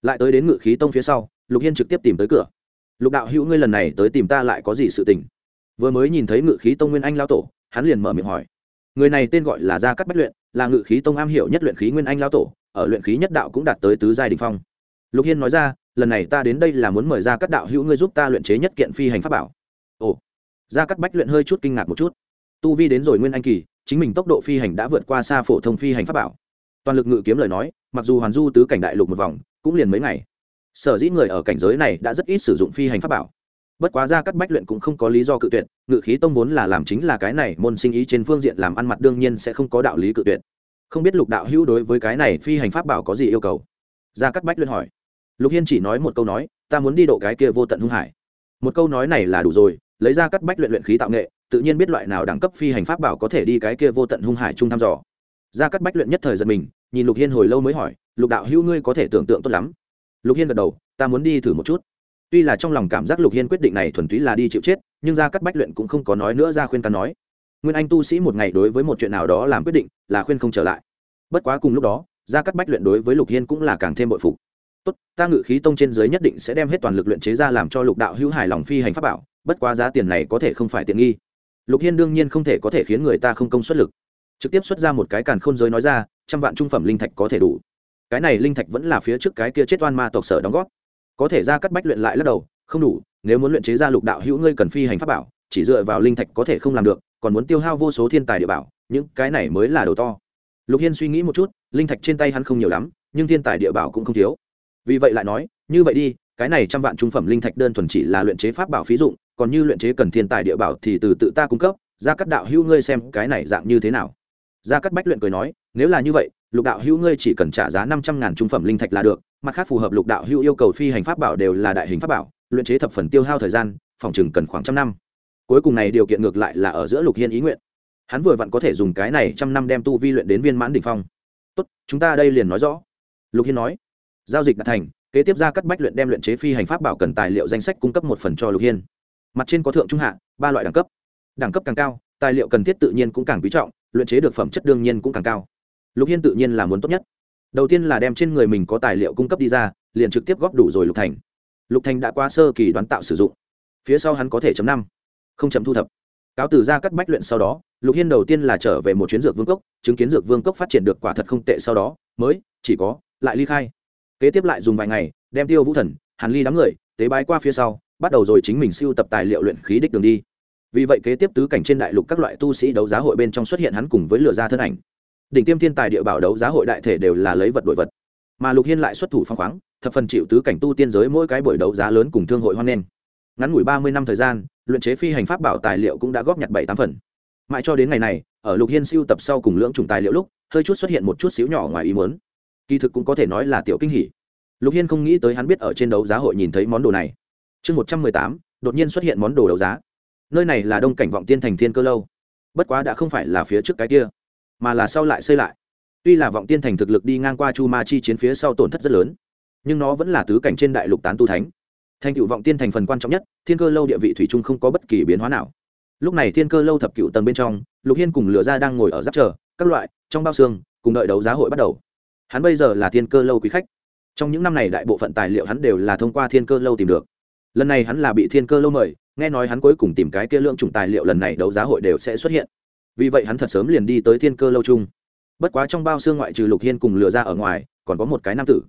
Lại tới đến ngự khí tông phía sau, lục hiên trực tiếp tìm tới cửa. Lục đạo hữu, ngươi lần này tới tìm ta lại có gì sự tình? Vừa mới nhìn thấy ngự khí tông nguyên anh lao tổ, hắn liền mở miệng hỏi. Người này tên gọi là gia cắt bách luyện, là ngự khí tông am hiểu nhất luyện khí nguyên anh lao tổ, ở luyện khí nhất đạo cũng đạt tới tứ giai đình phong lục hiên nói ra, lần này ta đến đây là muốn mời ra các đạo hữu ngươi giúp ta luyện chế nhất kiện phi hành pháp bảo. Ồ. Gia cắt bách luyện hơi chút kinh ngạc một chút. Tu vi đến rồi nguyên anh kỳ, chính mình tốc độ phi hành đã vượt qua xa phổ thông phi hành pháp bảo. Toàn lực ngự kiếm lời nói, mặc dù hoàn du tứ cảnh đại lục một vòng, cũng liền mấy ngày. Sở dĩ người ở cảnh giới này đã rất ít sử dụng phi hành pháp bảo. Bất quá ra cắt bách luyện cũng không có lý do cự tuyệt, ngự khí tông vốn là làm chính là cái này môn sinh ý trên phương diện làm ăn mặt đương nhiên sẽ không có đạo lý cự tuyệt. Không biết lục đạo hữu đối với cái này phi hành pháp bảo có gì yêu cầu? Gia cắt bách luyện hỏi lục hiên chỉ nói một câu nói, ta muốn đi độ cái kia vô tận hung hải. Một câu nói này là đủ rồi, lấy ra cắt bách luyện luyện khí tạo nghệ, tự nhiên biết loại nào đẳng cấp phi hành pháp bảo có thể đi cái kia vô tận hung hải chung thăm dò. Ra cắt bách luyện nhất thời giật mình, nhìn lục hiên hồi lâu mới hỏi, lục đạo hữu ngươi có thể tưởng tượng tốt lắm. Lục hiên gật đầu, ta muốn đi thử một chút. Tuy là trong lòng cảm giác lục hiên quyết định này thuần túy là đi chịu chết, nhưng ra cắt bách luyện cũng không có nói nữa ra khuyên ta nói. Nguyên anh tu sĩ một ngày đối với một chuyện nào đó làm quyết định, là khuyên không trở lại. Bất quá cùng lúc đó, ra cắt bách luyện đối với lục hiên cũng là càng thêm bội phục tốt, ta ngự khí tông trên giới nhất định sẽ đem hết toàn lực luyện chế ra làm cho lục đạo hữu hài lòng phi hành pháp bảo, bất quá giá tiền này có thể không phải tiện nghi. Lục hiên đương nhiên không thể có thể khiến người ta không công suất lực. Trực tiếp xuất ra một cái càn khôn giới nói ra, trăm vạn trung phẩm linh thạch có thể đủ. Cái này linh thạch vẫn là phía trước cái kia chết oan ma tộc sở đóng góp. Có thể ra cắt bách luyện lại lắc đầu, không đủ, nếu muốn luyện chế ra lục đạo hữu ngươi cần phi hành pháp bảo, chỉ dựa vào linh thạch có thể không làm được, còn muốn tiêu hao vô số thiên tài địa bảo, những cái này mới là đồ to. Lục hiên suy nghĩ một chút, linh thạch trên tay hắn không nhiều lắm, nhưng thiên tài địa bảo cũng không thiếu vì vậy lại nói, như vậy đi, cái này trăm vạn trung phẩm linh thạch đơn thuần chỉ là luyện chế pháp bảo phí dụng, còn như luyện chế cần thiên tài địa bảo thì từ tự ta cung cấp ra các đạo hữu ngươi xem cái này dạng như thế nào? Gia các bách luyện cười nói, nếu là như vậy, lục đạo hữu ngươi chỉ cần trả giá năm trăm ngàn trung phẩm linh thạch là được, mặt khác phù hợp lục đạo hữu yêu cầu phi hành pháp bảo đều là đại hình pháp bảo, luyện chế thập phần tiêu hao thời gian, phòng chừng cần khoảng trăm năm. Cuối cùng này điều kiện ngược lại là ở giữa lục hiên ý nguyện. Hắn vừa vặn có thể dùng cái này trăm năm đem tu vi luyện đến viên mãn đ ỉ n h phong. Tốt, chúng ta đây liền nói rõ. Lục hiên nói giao dịch đã thành, kế tiếp ra cắt bách luyện đem luyện chế phi hành pháp bảo cần tài liệu danh sách cung cấp một phần cho lục hiên. Mặt trên có thượng trung hạ, ba loại đẳng cấp. Đẳng cấp càng cao, tài liệu cần thiết tự nhiên cũng càng quý trọng, luyện chế được phẩm chất đương nhiên cũng càng cao. Lục hiên tự nhiên là muốn tốt nhất. Đầu tiên là đem trên người mình có tài liệu cung cấp đi ra, liền trực tiếp góp đủ rồi lục thành. Lục thành đã qua sơ kỳ đoán tạo sử dụng. Phía sau hắn có thể chấm năm. Không chấm thu thập. Cáo từ ra cắt bách luyện sau đó, lục hiên đầu tiên là trở về một chuyến dược vương cốc, chứng kiến dược vương cốc phát triển được quả thật không tệ sau đó, mới, chỉ có, lại ly khai kế tiếp lại dùng vài ngày, đem tiêu vũ thần, hàn ly đám người, tế bái qua phía sau, bắt đầu rồi chính mình siêu tập tài liệu luyện khí đích đường đi. Vì vậy kế tiếp tứ cảnh trên đại lục các loại tu sĩ đấu giá hội bên trong xuất hiện hắn cùng với lửa ra thân ảnh. Đỉnh tiêm thiên tài địa bảo đấu giá hội đại thể đều là lấy vật đổi vật. Mà lục hiên lại xuất thủ phong khoáng, thập phần chịu tứ cảnh tu tiên giới mỗi cái buổi đấu giá lớn cùng thương hội hoan nghênh. Ngắn ngủi ba mươi năm thời gian, luyện chế phi hành pháp bảo tài liệu cũng đã góp nhặt bảy tám phần. Mãi cho đến ngày này, ở lục hiên siêu tập sau cùng lưỡng trùng tài liệu lúc, hơi chút xuất hiện một chút xíu nhỏ ngoài ý muốn kỳ thực cũng có thể nói là tiểu kinh hỉ. Lục hiên không nghĩ tới hắn biết ở trên đấu giá hội nhìn thấy món đồ này. Chương một trăm mười tám, đột nhiên xuất hiện món đồ đấu giá. Nơi này là đông cảnh vọng tiên thành thiên cơ lâu. Bất quá đã không phải là phía trước cái kia, mà là sau lại xây lại. Tuy là vọng tiên thành thực lực đi ngang qua chu ma chi chiến phía sau tổn thất rất lớn, nhưng nó vẫn là tứ cảnh trên đại lục tán tu thánh. Thành cựu vọng tiên thành phần quan trọng nhất, thiên cơ lâu địa vị thủy chung không có bất kỳ biến hóa nào. Lúc này thiên cơ lâu thập cựu tầng bên trong, lục hiên cùng lửa ra đang ngồi ở giáp chờ, các loại, trong bao xương, cùng đợi đấu giá hội bắt đầu hắn bây giờ là thiên cơ lâu quý khách. Trong những năm này đại bộ phận tài liệu hắn đều là thông qua thiên cơ lâu tìm được. Lần này hắn là bị thiên cơ lâu mời, nghe nói hắn cuối cùng tìm cái kia lượng chủng tài liệu lần này đấu giá hội đều sẽ xuất hiện. Vì vậy hắn thật sớm liền đi tới thiên cơ lâu chung. Bất quá trong bao xương ngoại trừ lục hiên cùng lừa ra ở ngoài, còn có một cái nam tử.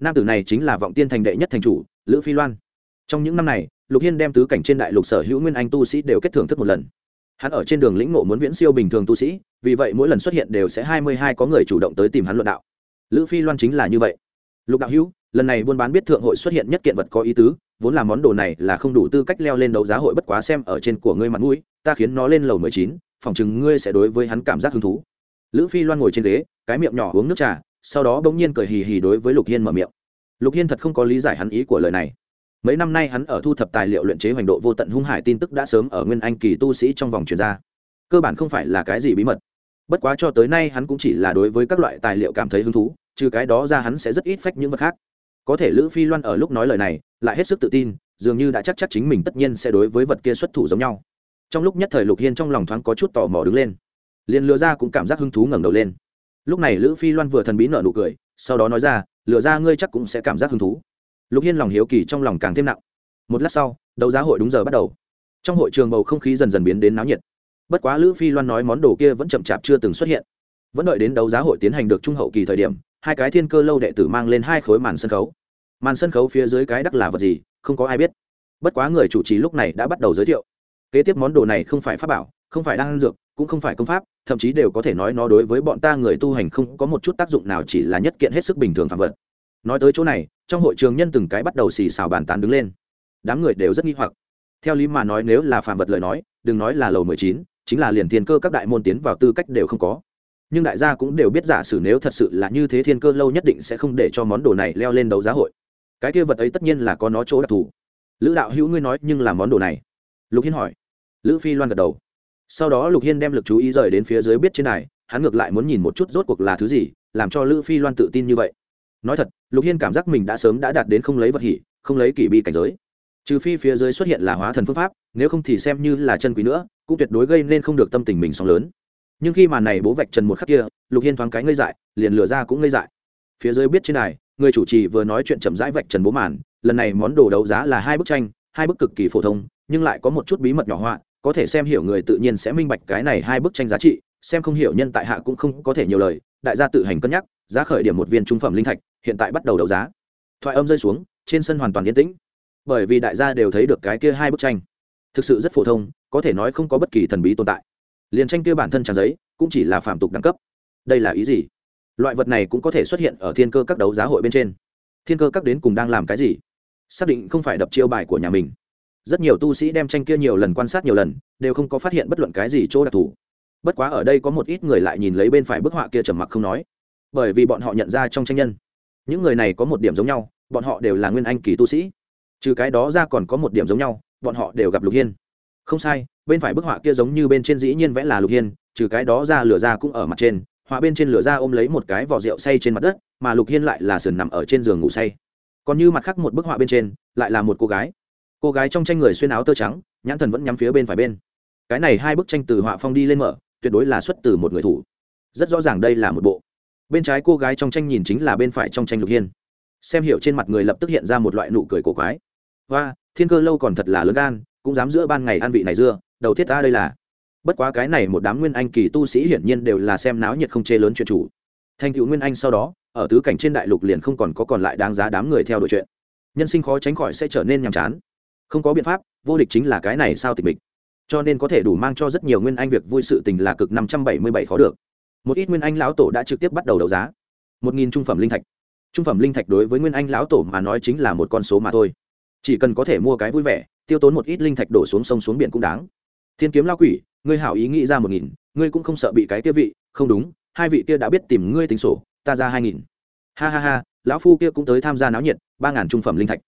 Nam tử này chính là vọng tiên thành đệ nhất thành chủ, lữ phi loan. Trong những năm này, lục hiên đem tứ cảnh trên đại lục sở hữu nguyên anh tu sĩ đều kết thưởng thức một lần. Hắn ở trên đường lĩnh ngộ muốn viễn siêu bình thường tu sĩ, vì vậy mỗi lần xuất hiện đều sẽ hai mươi hai có người chủ động tới tìm hắn luận đạo lữ phi loan chính là như vậy. Lục đạo hữu, lần này buôn bán biết thượng hội xuất hiện nhất kiện vật có ý tứ, vốn là món đồ này là không đủ tư cách leo lên đấu giá hội bất quá xem ở trên của ngươi mặt mũi, ta khiến nó lên lầu mười chín phỏng chừng ngươi sẽ đối với hắn cảm giác hứng thú. Lữ phi loan ngồi trên ghế, cái miệng nhỏ uống nước trà, sau đó bỗng nhiên cười hì hì đối với lục hiên mở miệng. Lục hiên thật không có lý giải hắn ý của lời này. Mấy năm nay hắn ở thu thập tài liệu luyện chế hoành độ vô tận hung hải tin tức đã sớm ở nguyên anh kỳ tu sĩ trong vòng truyền ra. Cơ bản không phải là cái gì bí mật. Bất quá cho tới nay hắn cũng chỉ là đối với các loại tài liệu cảm thấy hứng thú trừ cái đó ra hắn sẽ rất ít phách những vật khác. Có thể lữ phi loan ở lúc nói lời này, lại hết sức tự tin, dường như đã chắc chắc chính mình tất nhiên sẽ đối với vật kia xuất thủ giống nhau. Trong lúc nhất thời lục hiên trong lòng thoáng có chút tò mò đứng lên. Liền lừa ra cũng cảm giác hứng thú ngẩng đầu lên. Lúc này lữ phi loan vừa thần bí nợ nụ cười, sau đó nói ra lừa ra ngươi chắc cũng sẽ cảm giác hứng thú. Lục hiên lòng hiếu kỳ trong lòng càng thêm nặng. Một lát sau, đấu giá hội đúng giờ bắt đầu. Trong hội trường bầu không khí dần dần biến đến náo nhiệt. Bất quá lữ phi loan nói món đồ kia vẫn chậm chạp chưa từng xuất hiện. Vẫn đợi đến đấu giá hội tiến hành được trung hậu kỳ thời điểm hai cái thiên cơ lâu đệ tử mang lên hai khối màn sân khấu. Màn sân khấu phía dưới cái đắc là vật gì, không có ai biết. Bất quá người chủ trì lúc này đã bắt đầu giới thiệu. Kế tiếp món đồ này không phải pháp bảo, không phải đan dược, cũng không phải công pháp, thậm chí đều có thể nói nó đối với bọn ta người tu hành không có một chút tác dụng nào, chỉ là nhất kiện hết sức bình thường phạm vật. Nói tới chỗ này, trong hội trường nhân từng cái bắt đầu xì xào bàn tán đứng lên. Đám người đều rất nghi hoặc. Theo lý mà nói nếu là phạm vật lời nói, đừng nói là lầu mười chín, chính là liền thiên cơ các đại môn tiến vào tư cách đều không có nhưng đại gia cũng đều biết giả sử nếu thật sự là như thế thiên cơ lâu nhất định sẽ không để cho món đồ này leo lên đấu giá hội. Cái kia vật ấy tất nhiên là có nó chỗ đặc thù. Lữ đạo hữu ngươi nói nhưng là món đồ này? Lục hiên hỏi. Lữ phi loan gật đầu. Sau đó lục hiên đem l ự c chú ý rời đến phía dưới biết trên này, hắn ngược lại muốn nhìn một chút rốt cuộc là thứ gì, làm cho lữ phi loan tự tin như vậy. Nói thật, lục hiên cảm giác mình đã sớm đã đạt đến không lấy vật hỉ, không lấy kỷ bi cảnh giới. Trừ phi phía dưới xuất hiện là hóa thần phương pháp, nếu không thì xem như là chân quý nữa, cũng tuyệt đối gây nên không được tâm tình mình sóng lớn nhưng khi màn này bố vạch trần một khắc kia, lục hiên thoáng cái ngây dại, liền lừa ra cũng ngây dại. Phía dưới biết trên này người chủ trì vừa nói chuyện chậm rãi vạch trần bố màn, lần này món đồ đấu giá là hai bức tranh, hai bức cực kỳ phổ thông, nhưng lại có một chút bí mật nhỏ họa, có thể xem hiểu người tự nhiên sẽ minh bạch cái này hai bức tranh giá trị, xem không hiểu nhân tại hạ cũng không có thể nhiều lời, đại gia tự hành cân nhắc, giá khởi điểm một viên trung phẩm linh thạch, hiện tại bắt đầu đấu giá. Thoại âm rơi xuống, trên sân hoàn toàn yên tĩnh. Bởi vì đại gia đều thấy được cái kia hai bức tranh. Thực sự rất phổ thông, có thể nói không có bất kỳ thần bí tồn tại liền tranh kia bản thân trang giấy cũng chỉ là phạm tục đẳng cấp. Đây là ý gì? Loại vật này cũng có thể xuất hiện ở thiên cơ các đấu giá hội bên trên. Thiên cơ các đến cùng đang làm cái gì? Xác định không phải đập chiêu bài của nhà mình. Rất nhiều tu sĩ đem tranh kia nhiều lần quan sát nhiều lần, đều không có phát hiện bất luận cái gì chỗ đặc thù. Bất quá ở đây có một ít người lại nhìn lấy bên phải bức họa kia trầm mặc không nói. Bởi vì bọn họ nhận ra trong tranh nhân. Những người này có một điểm giống nhau, bọn họ đều là nguyên anh kỳ tu sĩ. Trừ cái đó ra còn có một điểm giống nhau, bọn họ đều gặp lục hiên không sai, bên phải bức họa kia giống như bên trên dĩ nhiên vẽ là lục hiên, trừ cái đó ra lửa ra cũng ở mặt trên, họa bên trên lửa ra ôm lấy một cái vỏ rượu say trên mặt đất, mà lục hiên lại là sườn nằm ở trên giường ngủ say. Còn như mặt khác một bức họa bên trên, lại là một cô gái. Cô gái trong tranh người xuyên áo tơ trắng, nhãn thần vẫn nhắm phía bên phải bên. Cái này hai bức tranh từ họa phong đi lên mở, tuyệt đối là xuất từ một người thủ. Rất rõ ràng đây là một bộ. Bên trái cô gái trong tranh nhìn chính là bên phải trong tranh lục hiên. Xem hiểu trên mặt người lập tức hiện ra một loại nụ cười cổ quái. Hoa, thiên cơ lâu còn thật là lớn gan cũng dám giữa ban ngày ăn vị này dưa, đầu thiết ta đây là. Bất quá cái này một đám nguyên anh kỳ tu sĩ hiển nhiên đều là xem náo nhiệt không chê lớn chuyện chủ. Thành cựu nguyên anh sau đó, ở tứ cảnh trên đại lục liền không còn có còn lại đáng giá đám người theo đuổi chuyện. Nhân sinh khó tránh khỏi sẽ trở nên nhàm chán. Không có biện pháp, vô địch chính là cái này sao tịch mịch. Cho nên có thể đủ mang cho rất nhiều nguyên anh việc vui sự tình là cực năm trăm bảy mươi bảy khó được. Một ít nguyên anh lão tổ đã trực tiếp bắt đầu đấu giá. Một nghìn trung phẩm linh thạch. Trung phẩm linh thạch đối với nguyên anh lão tổ mà nói chính là một con số mà thôi chỉ cần có thể mua cái vui vẻ, tiêu tốn một ít linh thạch đổ xuống sông xuống biển cũng đáng. Thiên kiếm lao quỷ, ngươi hảo ý nghĩ ra một nghìn, ngươi cũng không sợ bị cái kia vị, không đúng, hai vị kia đã biết tìm ngươi tính sổ, ta ra hai nghìn. Ha ha ha, lão phu kia cũng tới tham gia náo nhiệt, ba ngàn trung phẩm linh thạch.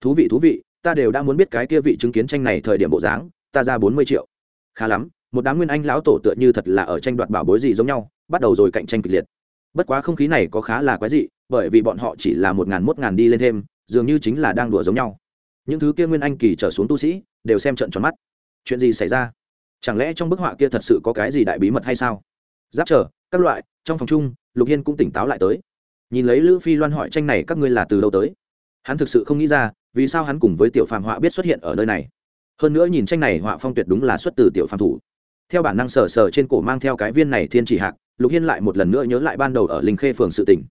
Thú vị thú vị, ta đều đã muốn biết cái kia vị chứng kiến tranh này thời điểm bộ dáng, ta ra bốn mươi triệu. Khá lắm, một đám nguyên anh lão tổ tựa như thật là ở tranh đoạt bảo bối gì giống nhau, bắt đầu rồi cạnh tranh kịch liệt. Bất quá không khí này có khá là quái dị, bởi vì bọn họ chỉ là một ngàn mốt ngàn đi lên thêm, dường như chính là đang đùa giống nhau những thứ kia nguyên anh kỳ trở xuống tu sĩ, đều xem trận tròn mắt. Chuyện gì xảy ra? Chẳng lẽ trong bức họa kia thật sự có cái gì đại bí mật hay sao? Giáp trở, các loại, trong phòng chung, lục hiên cũng tỉnh táo lại tới. Nhìn lấy lữ phi loan hỏi tranh này các ngươi là từ đâu tới? Hắn thực sự không nghĩ ra, vì sao hắn cùng với tiểu phàm họa biết xuất hiện ở nơi này. Hơn nữa nhìn tranh này họa phong tuyệt đúng là xuất từ tiểu phàm thủ. Theo bản năng sờ sờ trên cổ mang theo cái viên này thiên chỉ hạc, lục hiên lại một lần nữa nhớ lại ban đầu ở linh khê phường sự tỉnh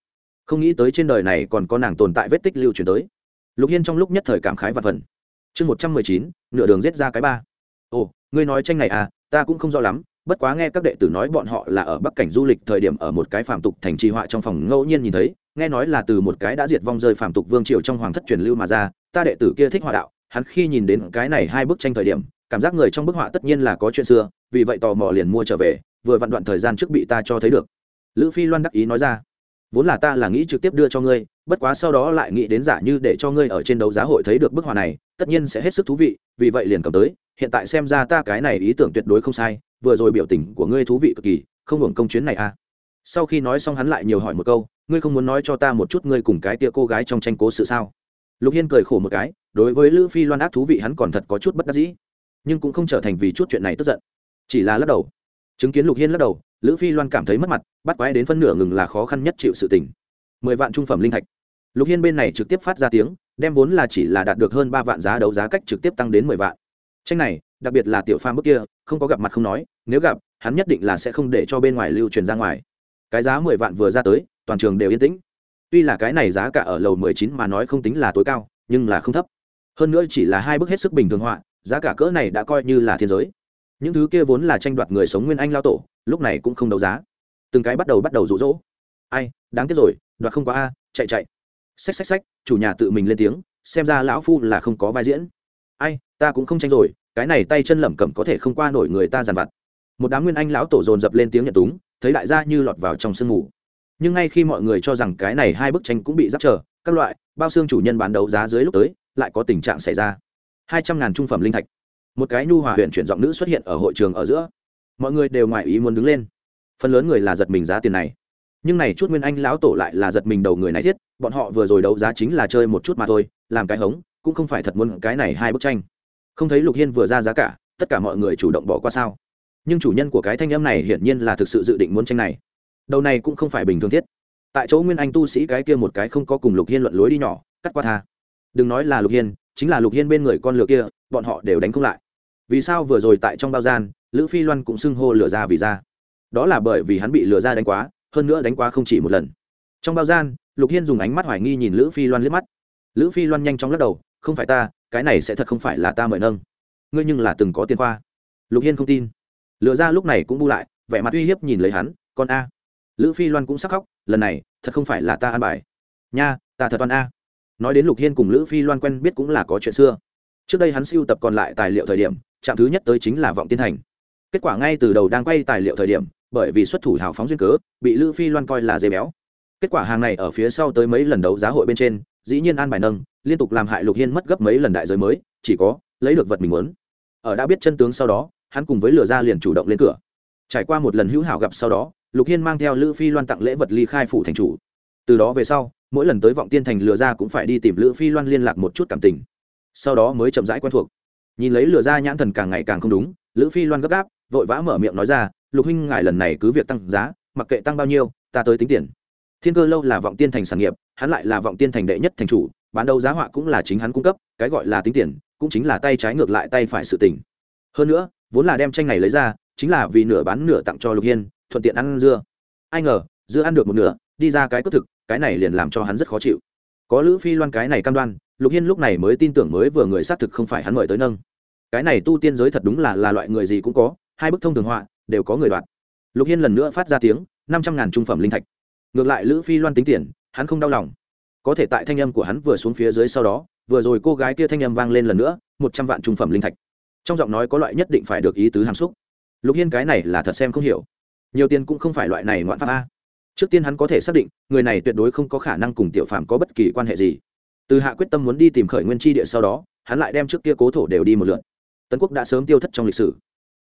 không nghĩ tới trên đời này còn có nàng tồn tại vết tích lưu truyền tới lục hiên trong lúc nhất thời cảm khái và phần. Chương một trăm mười chín, nửa đường giết ra cái ba. Ồ, ngươi nói tranh này à ta cũng không rõ lắm, bất quá nghe các đệ tử nói bọn họ là ở bắc cảnh du lịch thời điểm ở một cái phạm tục thành trì họa trong phòng ngẫu nhiên nhìn thấy, nghe nói là từ một cái đã diệt vong rơi phạm tục vương triều trong hoàng thất truyền lưu mà ra, ta đệ tử kia thích họa đạo, hắn khi nhìn đến cái này hai bức tranh thời điểm, cảm giác người trong bức họa tất nhiên là có chuyện xưa, vì vậy tò mò liền mua trở về, vừa vặn đoạn thời gian trước bị ta cho thấy được. Lữ phi loan đắc ý nói ra, vốn là ta là nghĩ trực tiếp đưa cho ngươi bất quá sau đó lại nghĩ đến giả như để cho ngươi ở trên đấu giá hội thấy được bức họa này, tất nhiên sẽ hết sức thú vị, vì vậy liền cầm tới. Hiện tại xem ra ta cái này ý tưởng tuyệt đối không sai, vừa rồi biểu tình của ngươi thú vị cực kỳ, không hưởng công chuyến này à. Sau khi nói xong hắn lại nhiều hỏi một câu, ngươi không muốn nói cho ta một chút ngươi cùng cái tia cô gái trong tranh cố sự sao? Lục hiên cười khổ một cái, đối với lữ phi loan ác thú vị hắn còn thật có chút bất đắc dĩ, nhưng cũng không trở thành vì chút chuyện này tức giận, chỉ là lắc đầu. Chứng kiến lục hiên lắc đầu, lữ phi loan cảm thấy mất mặt, bắt quái đến phân nửa ngừng là khó khăn nhất chịu sự tình. Mười vạn trung phẩm linh thạch lục hiên bên này trực tiếp phát ra tiếng, đem vốn là chỉ là đạt được hơn ba vạn giá đấu giá cách trực tiếp tăng đến mười vạn. Tranh này, đặc biệt là tiểu pha bước kia, không có gặp mặt không nói, nếu gặp, hắn nhất định là sẽ không để cho bên ngoài lưu truyền ra ngoài. Cái giá mười vạn vừa ra tới, toàn trường đều yên tĩnh. Tuy là cái này giá cả ở lầu mười chín mà nói không tính là tối cao, nhưng là không thấp. Hơn nữa chỉ là hai bức hết sức bình thường họa, giá cả cỡ này đã coi như là thiên giới. Những thứ kia vốn là tranh đoạt người sống nguyên anh lao tổ, lúc này cũng không đấu giá. Từng cái bắt đầu bắt đầu rụ rỗ. Ai, đáng tiếc rồi, đoạt không quá a, chạy chạy xách xách xách, chủ nhà tự mình lên tiếng, xem ra lão phu là không có vai diễn. Ai, ta cũng không tranh rồi, cái này tay chân lẩm cẩm có thể không qua nổi người ta giàn vặt. Một đám nguyên anh lão tổ dồn dập lên tiếng nhận túng, thấy đại gia như lọt vào trong sương mù. Nhưng ngay khi mọi người cho rằng cái này hai bức tranh cũng bị giáp trở, các loại, bao xương chủ nhân bán đấu giá dưới lúc tới, lại có tình trạng xảy ra. Hai trăm ngàn trung phẩm linh thạch. Một cái nhu hòa huyện chuyển giọng nữ xuất hiện ở hội trường ở giữa. Mọi người đều ngoài ý muốn đứng lên. Phần lớn người là giật mình giá tiền này. Nhưng này chút nguyên anh lão tổ lại là giật mình đầu người này thiết bọn họ vừa rồi đấu giá chính là chơi một chút mà thôi, làm cái hống, cũng không phải thật muốn cái này hai bức tranh. Không thấy lục hiên vừa ra giá cả, tất cả mọi người chủ động bỏ qua sao? Nhưng chủ nhân của cái thanh âm này hiển nhiên là thực sự dự định muốn tranh này. Đầu này cũng không phải bình thường thiết. Tại chỗ nguyên anh tu sĩ cái kia một cái không có cùng lục hiên luận lối đi nhỏ, cắt qua tha. Đừng nói là lục hiên, chính là lục hiên bên người con lửa kia, bọn họ đều đánh không lại. Vì sao vừa rồi tại trong bao gian, lữ phi loan cũng xưng hô lừa ra vì ra? Đó là bởi vì hắn bị lừa ra đánh quá, hơn nữa đánh quá không chỉ một lần. Trong bao gian lục hiên dùng ánh mắt hoài nghi nhìn lữ phi loan liếc mắt. Lữ phi loan nhanh chóng lắc đầu, không phải ta, cái này sẽ thật không phải là ta mời nâng. Ngươi nhưng là từng có tiền khoa. Lục hiên không tin. Lựa ra lúc này cũng bu lại, vẻ mặt uy hiếp nhìn lấy hắn, con a. Lữ phi loan cũng sắc khóc, lần này, thật không phải là ta ăn bài. Nha, ta thật oan a. Nói đến lục hiên cùng lữ phi loan quen biết cũng là có chuyện xưa. Trước đây hắn siêu tập còn lại tài liệu thời điểm, trạm thứ nhất tới chính là vọng tiên thành. Kết quả ngay từ đầu đang quay tài liệu thời điểm, bởi vì xuất thủ hào phóng duyên cớ, bị lữ phi loan coi là dây béo kết quả hàng này ở phía sau tới mấy lần đấu giá hội bên trên, dĩ nhiên an bài nâng, liên tục làm hại lục hiên mất gấp mấy lần đại giới mới, chỉ có lấy được vật mình muốn. Ở đã biết chân tướng sau đó, hắn cùng với lừa ra liền chủ động lên cửa. Trải qua một lần hữu hảo gặp sau đó, lục hiên mang theo lữ phi loan tặng lễ vật ly khai phủ thành chủ. Từ đó về sau, mỗi lần tới vọng tiên thành lừa ra cũng phải đi tìm lữ phi loan liên lạc một chút cảm tình. Sau đó mới chậm rãi quen thuộc. Nhìn lấy lừa ra nhãn thần càng ngày càng không đúng, lữ phi loan gấp gáp, vội vã mở miệng nói ra, lục huynh ngài lần này cứ việc tăng giá, mặc kệ tăng bao nhiêu, ta tới tính tiền thiên cơ lâu là vọng tiên thành sản nghiệp, hắn lại là vọng tiên thành đệ nhất thành chủ, bán đấu giá họa cũng là chính hắn cung cấp, cái gọi là tính tiền, cũng chính là tay trái ngược lại tay phải sự tỉnh hơn nữa, vốn là đem tranh này lấy ra, chính là vì nửa bán nửa tặng cho lục hiên, thuận tiện ăn dưa. Ai ngờ, dưa ăn được một nửa, đi ra cái cất thực, cái này liền làm cho hắn rất khó chịu. Có lữ phi loan cái này cam đoan, lục hiên lúc này mới tin tưởng mới vừa người xác thực không phải hắn mời tới nâng. Cái này tu tiên giới thật đúng là là loại người gì cũng có, hai bức thông thường họa, đều có người đoạt. Lục hiên lần nữa phát ra tiếng, năm trăm ngàn trung phẩm linh thạch ngược lại lữ phi loan tính tiền, hắn không đau lòng. Có thể tại thanh âm của hắn vừa xuống phía dưới sau đó, vừa rồi cô gái kia thanh âm vang lên lần nữa, một trăm vạn trung phẩm linh thạch. Trong giọng nói có loại nhất định phải được ý tứ hàm xúc. Lục hiên cái này là thật xem không hiểu. Nhiều tiền cũng không phải loại này ngoạn pháp a. Trước tiên hắn có thể xác định, người này tuyệt đối không có khả năng cùng tiểu phạm có bất kỳ quan hệ gì. Từ hạ quyết tâm muốn đi tìm khởi nguyên tri địa sau đó, hắn lại đem trước kia cố thổ đều đi một lượt. Tấn quốc đã sớm tiêu thất trong lịch sử.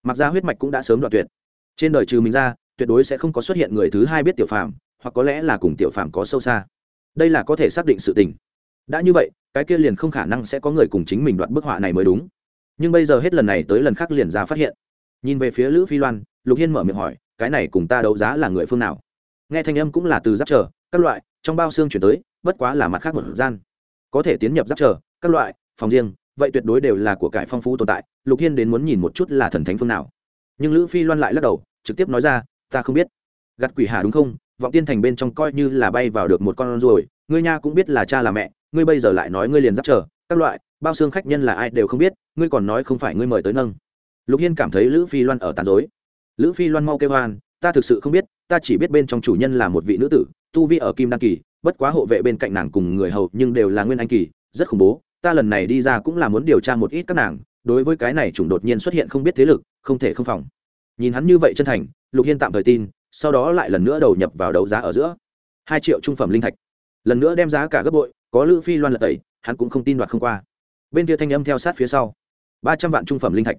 Mặc ra huyết mạch cũng đã sớm đoạn tuyệt. Trên đời trừ mình ra, tuyệt đối sẽ không có xuất hiện người thứ hai biết tiểu phạm hoặc có lẽ là cùng tiểu phạm có sâu xa. Đây là có thể xác định sự tình. Đã như vậy, cái kia liền không khả năng sẽ có người cùng chính mình đoạn bức họa này mới đúng. Nhưng bây giờ hết lần này tới lần khác liền ra phát hiện. Nhìn về phía lữ phi loan, lục hiên mở miệng hỏi, cái này cùng ta đấu giá là người phương nào? Nghe thanh âm cũng là từ giáp trở các loại, trong bao xương chuyển tới, bất quá là mặt khác một gian. Có thể tiến nhập giáp trở các loại, phòng riêng, vậy tuyệt đối đều là của cải phong phú tồn tại, lục hiên đến muốn nhìn một chút là thần thánh phương nào. Nhưng lữ phi loan lại lắc đầu, trực tiếp nói ra, ta không biết. Gặt quỷ hà đúng không? Vọng tiên thành bên trong coi như là bay vào được một con rồi ngươi nha cũng biết là cha là mẹ ngươi bây giờ lại nói ngươi liền giáp chờ, các loại bao xương khách nhân là ai đều không biết ngươi còn nói không phải ngươi mời tới nâng. Lục hiên cảm thấy lữ phi loan ở tàn dối. Lữ phi loan mau kêu hoan ta thực sự không biết ta chỉ biết bên trong chủ nhân là một vị nữ tử tu vi ở kim Đan kỳ bất quá hộ vệ bên cạnh nàng cùng người hầu nhưng đều là nguyên anh kỳ rất khủng bố ta lần này đi ra cũng là muốn điều tra một ít các nàng đối với cái này chủng đột nhiên xuất hiện không biết thế lực không thể không phòng. Nhìn hắn như vậy chân thành lục hiên tạm thời tin sau đó lại lần nữa đầu nhập vào đấu giá ở giữa. Hai triệu trung phẩm linh thạch. Lần nữa đem giá cả gấp bội, có lữ phi loan lật tẩy, hắn cũng không tin đoạt không qua. Bên kia thanh âm theo sát phía sau. Ba trăm vạn trung phẩm linh thạch.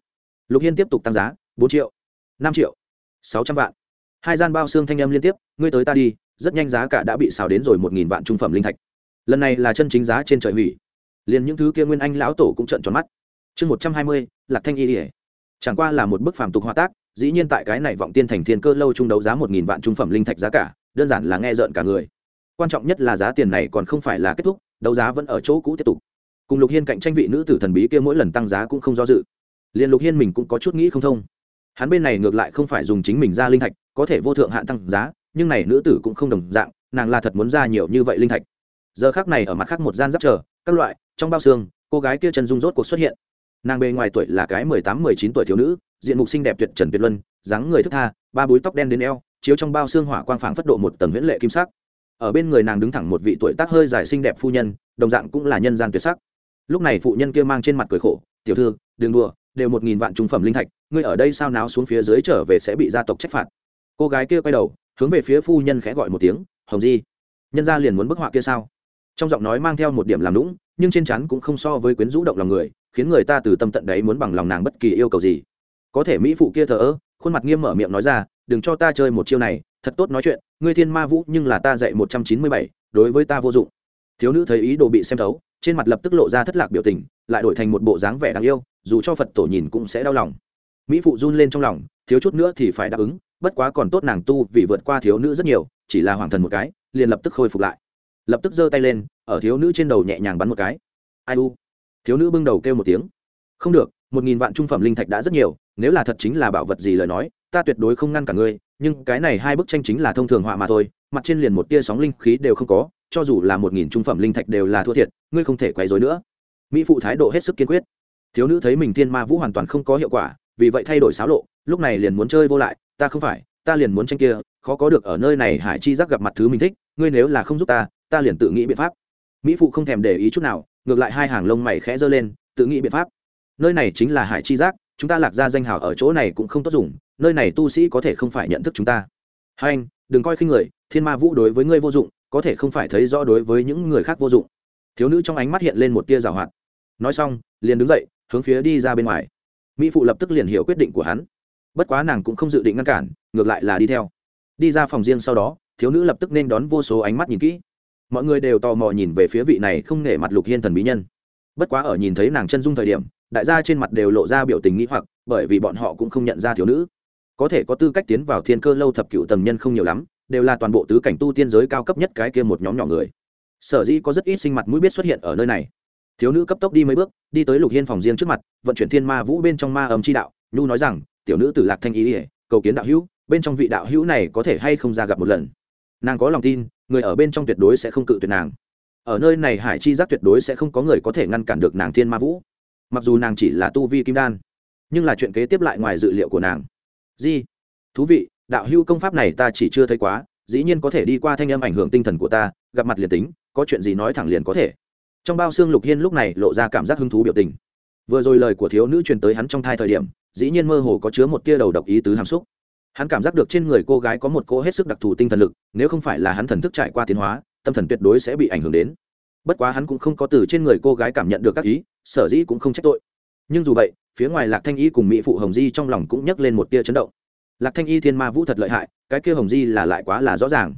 Lục hiên tiếp tục tăng giá, bốn triệu, năm triệu, sáu trăm vạn. Hai gian bao xương thanh âm liên tiếp, ngươi tới ta đi, rất nhanh giá cả đã bị xào đến rồi một nghìn vạn trung phẩm linh thạch. Lần này là chân chính giá trên trời hủy. Liền những thứ kia nguyên anh lão tổ cũng trợn tròn mắt. Chương một trăm hai mươi, lạc thanh y ỉa chẳng qua là một bức phàm tục hóa tác, dĩ nhiên tại cái này vọng tiên thành thiên cơ lâu trung đấu giá một nghìn vạn trung phẩm linh thạch giá cả, đơn giản là nghe rợn cả người. Quan trọng nhất là giá tiền này còn không phải là kết thúc, đấu giá vẫn ở chỗ cũ tiếp tục. Cùng lục hiên cạnh tranh vị nữ tử thần bí kia mỗi lần tăng giá cũng không do dự. Liền lục hiên mình cũng có chút nghĩ không thông. Hắn bên này ngược lại không phải dùng chính mình ra linh thạch, có thể vô thượng hạn tăng giá, nhưng này nữ tử cũng không đồng dạng, nàng là thật muốn ra nhiều như vậy linh thạch. Giờ khác này ở mặt khác một gian giáp chờ, các loại, trong bao xương, cô gái kia chân dung rốt cuộc xuất hiện nàng bề ngoài tuổi là cái mười tám, mười chín tuổi thiếu nữ, diện mục xinh đẹp tuyệt trần tuyệt luân, dáng người thức tha, ba búi tóc đen đến eo, chiếu trong bao xương hỏa quang phảng phất độ một tầng huyễn lệ kim sắc. Ở bên người nàng đứng thẳng một vị tuổi tác hơi dài xinh đẹp phu nhân, đồng dạng cũng là nhân gian tuyệt sắc. Lúc này phụ nhân kia mang trên mặt cười khổ, tiểu thư đường đùa, đều một nghìn vạn trung phẩm linh thạch, ngươi ở đây sao náo xuống phía dưới trở về sẽ bị gia tộc trách phạt? Cô gái kia quay đầu, hướng về phía phu nhân khẽ gọi một tiếng, hồng di, nhân gia liền muốn bức họa kia sao? Trong giọng nói mang theo một điểm làm lũng nhưng trên chắn cũng không so với quyến rũ động lòng người, khiến người ta từ tâm tận đấy muốn bằng lòng nàng bất kỳ yêu cầu gì. Có thể mỹ phụ kia thờ ơ, khuôn mặt nghiêm mở miệng nói ra, đừng cho ta chơi một chiêu này, thật tốt nói chuyện, ngươi thiên ma vũ nhưng là ta dạy một trăm chín mươi bảy, đối với ta vô dụng. Thiếu nữ thấy ý đồ bị xem thấu, trên mặt lập tức lộ ra thất lạc biểu tình, lại đổi thành một bộ dáng vẻ đáng yêu, dù cho phật tổ nhìn cũng sẽ đau lòng. Mỹ phụ run lên trong lòng, thiếu chút nữa thì phải đáp ứng, bất quá còn tốt nàng tu vì vượt qua thiếu nữ rất nhiều, chỉ là hoàng thần một cái, liền lập tức khôi phục lại lập tức giơ tay lên, ở thiếu nữ trên đầu nhẹ nhàng bắn một cái. Ai u? Thiếu nữ bưng đầu kêu một tiếng. Không được, một nghìn vạn trung phẩm linh thạch đã rất nhiều, nếu là thật chính là bảo vật gì lời nói, ta tuyệt đối không ngăn cả ngươi, nhưng cái này hai bức tranh chính là thông thường họa mà thôi, mặt trên liền một tia sóng linh khí đều không có, cho dù là một nghìn trung phẩm linh thạch đều là thua thiệt, ngươi không thể quấy dối nữa. Mỹ phụ thái độ hết sức kiên quyết. Thiếu nữ thấy mình thiên ma vũ hoàn toàn không có hiệu quả, vì vậy thay đổi xáo lộ, lúc này liền muốn chơi vô lại, ta không phải, ta liền muốn tranh kia, khó có được ở nơi này hải chi giác gặp mặt thứ mình thích, ngươi nếu là không giúp ta ta liền tự nghĩ biện pháp. Mỹ phụ không thèm để ý chút nào, ngược lại hai hàng lông mày khẽ giơ lên, tự nghĩ biện pháp. Nơi này chính là hải chi giác, chúng ta lạc ra danh hào ở chỗ này cũng không tốt dùng, nơi này tu sĩ có thể không phải nhận thức chúng ta. Hai anh, đừng coi khinh người, thiên ma vũ đối với ngươi vô dụng, có thể không phải thấy rõ đối với những người khác vô dụng. Thiếu nữ trong ánh mắt hiện lên một tia rào hoạt. Nói xong, liền đứng dậy, hướng phía đi ra bên ngoài. Mỹ phụ lập tức liền hiểu quyết định của hắn. Bất quá nàng cũng không dự định ngăn cản, ngược lại là đi theo. Đi ra phòng riêng sau đó, thiếu nữ lập tức nên đón vô số ánh mắt nhìn kỹ mọi người đều tò mò nhìn về phía vị này không nể mặt lục hiên thần bí nhân. Bất quá ở nhìn thấy nàng chân dung thời điểm, đại gia trên mặt đều lộ ra biểu tình nghĩ hoặc, bởi vì bọn họ cũng không nhận ra thiếu nữ. Có thể có tư cách tiến vào thiên cơ lâu thập cựu tầng nhân không nhiều lắm, đều là toàn bộ tứ cảnh tu tiên giới cao cấp nhất cái kia một nhóm nhỏ người. Sở dĩ có rất ít sinh mặt mũi biết xuất hiện ở nơi này. Thiếu nữ cấp tốc đi mấy bước, đi tới lục hiên phòng riêng trước mặt, vận chuyển thiên ma vũ bên trong ma âm chi đạo. Nhu nói rằng, tiểu nữ tử lạc thanh ý ỉa cầu kiến đạo hữu, bên trong vị đạo hữu này có thể hay không ra gặp một lần? Nàng có lòng tin, người ở bên trong tuyệt đối sẽ không cự tuyệt nàng. Ở nơi này hải chi giác tuyệt đối sẽ không có người có thể ngăn cản được nàng thiên ma vũ. Mặc dù nàng chỉ là tu vi kim đan, nhưng là chuyện kế tiếp lại ngoài dự liệu của nàng. Di, thú vị, đạo hưu công pháp này ta chỉ chưa thấy quá, dĩ nhiên có thể đi qua thanh âm ảnh hưởng tinh thần của ta, gặp mặt liền tính, có chuyện gì nói thẳng liền có thể. Trong bao xương lục hiên lúc này lộ ra cảm giác hứng thú biểu tình. Vừa rồi lời của thiếu nữ truyền tới hắn trong thai thời điểm, dĩ nhiên mơ hồ có chứa một tia đầu độc ý tứ hàm xúc hắn cảm giác được trên người cô gái có một cô hết sức đặc thù tinh thần lực, nếu không phải là hắn thần thức trải qua tiến hóa, tâm thần tuyệt đối sẽ bị ảnh hưởng đến. Bất quá hắn cũng không có từ trên người cô gái cảm nhận được các ý, sở dĩ cũng không trách tội. Nhưng dù vậy, phía ngoài lạc thanh y cùng mỹ phụ hồng di trong lòng cũng nhấc lên một tia chấn động. Lạc thanh y thiên ma vũ thật lợi hại, cái kia hồng di là lại quá là rõ ràng.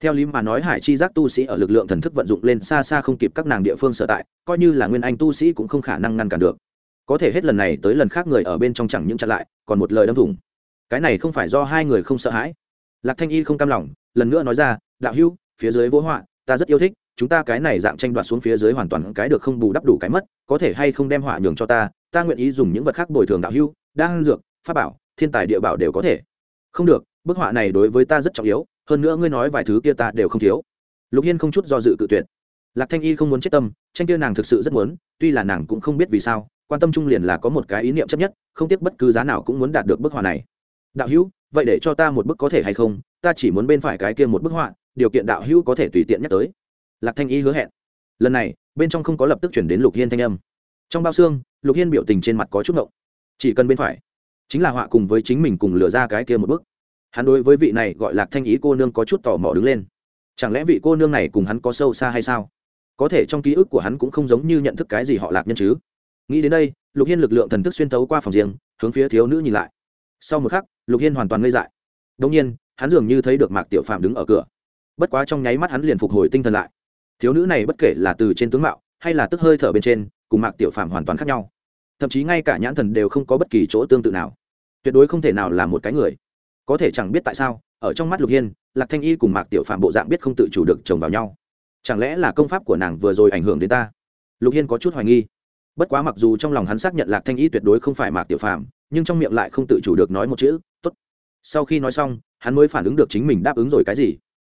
Theo lý mà nói hải chi giác tu sĩ ở lực lượng thần thức vận dụng lên xa xa không kịp các nàng địa phương sở tại, coi như là nguyên anh tu sĩ cũng không khả năng ngăn cản được. Có thể hết lần này tới lần khác người ở bên trong chẳng những chặn lại, còn một lời đâm thủng cái này không phải do hai người không sợ hãi. Lạc thanh y không cam lòng lần nữa nói ra đạo hưu, phía dưới vỗ họa ta rất yêu thích chúng ta cái này dạng tranh đoạt xuống phía dưới hoàn toàn cái được không bù đắp đủ cái mất có thể hay không đem họa nhường cho ta ta nguyện ý dùng những vật khác bồi thường đạo hưu, đang dược pháp bảo thiên tài địa bảo đều có thể. Không được bức họa này đối với ta rất trọng yếu hơn nữa ngươi nói vài thứ kia ta đều không thiếu. Lục hiên không chút do dự cự tuyệt. Lạc thanh y không muốn chết tâm tranh kia nàng thực sự rất muốn tuy là nàng cũng không biết vì sao quan tâm trung liền là có một cái ý niệm chấp nhất không tiếc bất cứ giá nào cũng muốn đạt được bức họa này đạo hữu, vậy để cho ta một bức có thể hay không? Ta chỉ muốn bên phải cái kia một bức họa, điều kiện đạo hữu có thể tùy tiện nhắc tới. Lạc thanh y hứa hẹn. Lần này, bên trong không có lập tức chuyển đến lục hiên thanh âm. Trong bao xương, lục hiên biểu tình trên mặt có chút ngộng. Chỉ cần bên phải, chính là họa cùng với chính mình cùng lừa ra cái kia một bức. Hắn đối với vị này gọi lạc thanh ý cô nương có chút tò mò đứng lên. Chẳng lẽ vị cô nương này cùng hắn có sâu xa hay sao? Có thể trong ký ức của hắn cũng không giống như nhận thức cái gì họ lạc nhân chứ. Nghĩ đến đây, lục hiên lực lượng thần thức xuyên tấu qua phòng riêng, hướng phía thiếu nữ nhìn lại sau một khắc, lục hiên hoàn toàn ngây dại. Đông nhiên, hắn dường như thấy được mạc tiểu phạm đứng ở cửa. Bất quá trong nháy mắt hắn liền phục hồi tinh thần lại. Thiếu nữ này bất kể là từ trên tướng mạo, hay là tức hơi thở bên trên, cùng mạc tiểu phạm hoàn toàn khác nhau. Thậm chí ngay cả nhãn thần đều không có bất kỳ chỗ tương tự nào. Tuyệt đối không thể nào là một cái người. Có thể chẳng biết tại sao, ở trong mắt lục hiên, lạc thanh y cùng mạc tiểu phạm bộ dạng biết không tự chủ được chồng vào nhau. Chẳng lẽ là công pháp của nàng vừa rồi ảnh hưởng đến ta? Lục hiên có chút hoài nghi bất quá mặc dù trong lòng hắn xác nhận lạc thanh y tuyệt đối không phải mạc tiểu phạm nhưng trong miệng lại không tự chủ được nói một chữ t ố t sau khi nói xong, hắn mới phản ứng được chính mình đáp ứng rồi cái gì.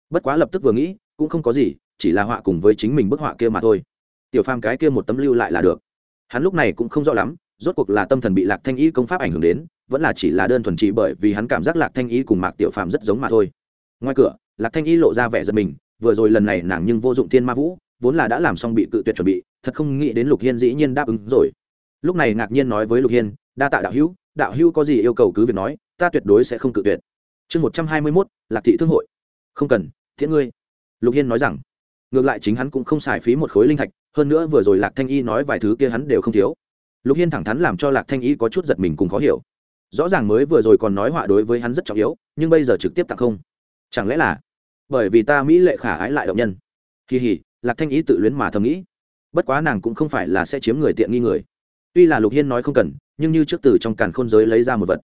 Bất quá lập tức vừa nghĩ, cũng không có gì, chỉ là họa cùng với chính mình bức họa kia mà thôi. Tiểu phàm cái kia một tấm lưu lại là được. Hắn lúc này cũng không rõ lắm, rốt cuộc là tâm thần bị lạc thanh y công pháp ảnh hưởng đến, vẫn là chỉ là đơn thuần chỉ bởi vì hắn cảm giác lạc thanh y cùng mạc tiểu phàm rất giống mà thôi. Ngoài cửa, lạc thanh y lộ ra vẻ giật mình, vừa rồi lần này nàng nhưng vô dụng thiên ma vũ, vốn là đã làm xong bị cự tuyệt chuẩn bị thật không nghĩ đến lục hiên dĩ nhiên đáp ứng rồi. Lúc này ngạc nhiên nói với lục hiên, đa tạ đạo hữu đạo hữu có gì yêu cầu cứ việc nói, ta tuyệt đối sẽ không cự tuyệt. Chương một trăm hai mươi mốt, lạc thị thương hội. Không cần, thiện ngươi. Lục hiên nói rằng, ngược lại chính hắn cũng không xài phí một khối linh thạch, hơn nữa vừa rồi lạc thanh y nói vài thứ kia hắn đều không thiếu. Lục hiên thẳng thắn làm cho lạc thanh y có chút giật mình cùng khó hiểu. Rõ ràng mới vừa rồi còn nói họa đối với hắn rất trọng yếu, nhưng bây giờ trực tiếp tặng không. Chẳng lẽ là bởi vì ta mỹ lệ khả ái lại động nhân? Kỳ hỉ, lạc thanh y tự luyến mà thầm nghĩ bất quá nàng cũng không phải là sẽ chiếm người tiện nghi người. Tuy là lục hiên nói không cần, nhưng như trước từ trong càn khôn giới lấy ra một vật.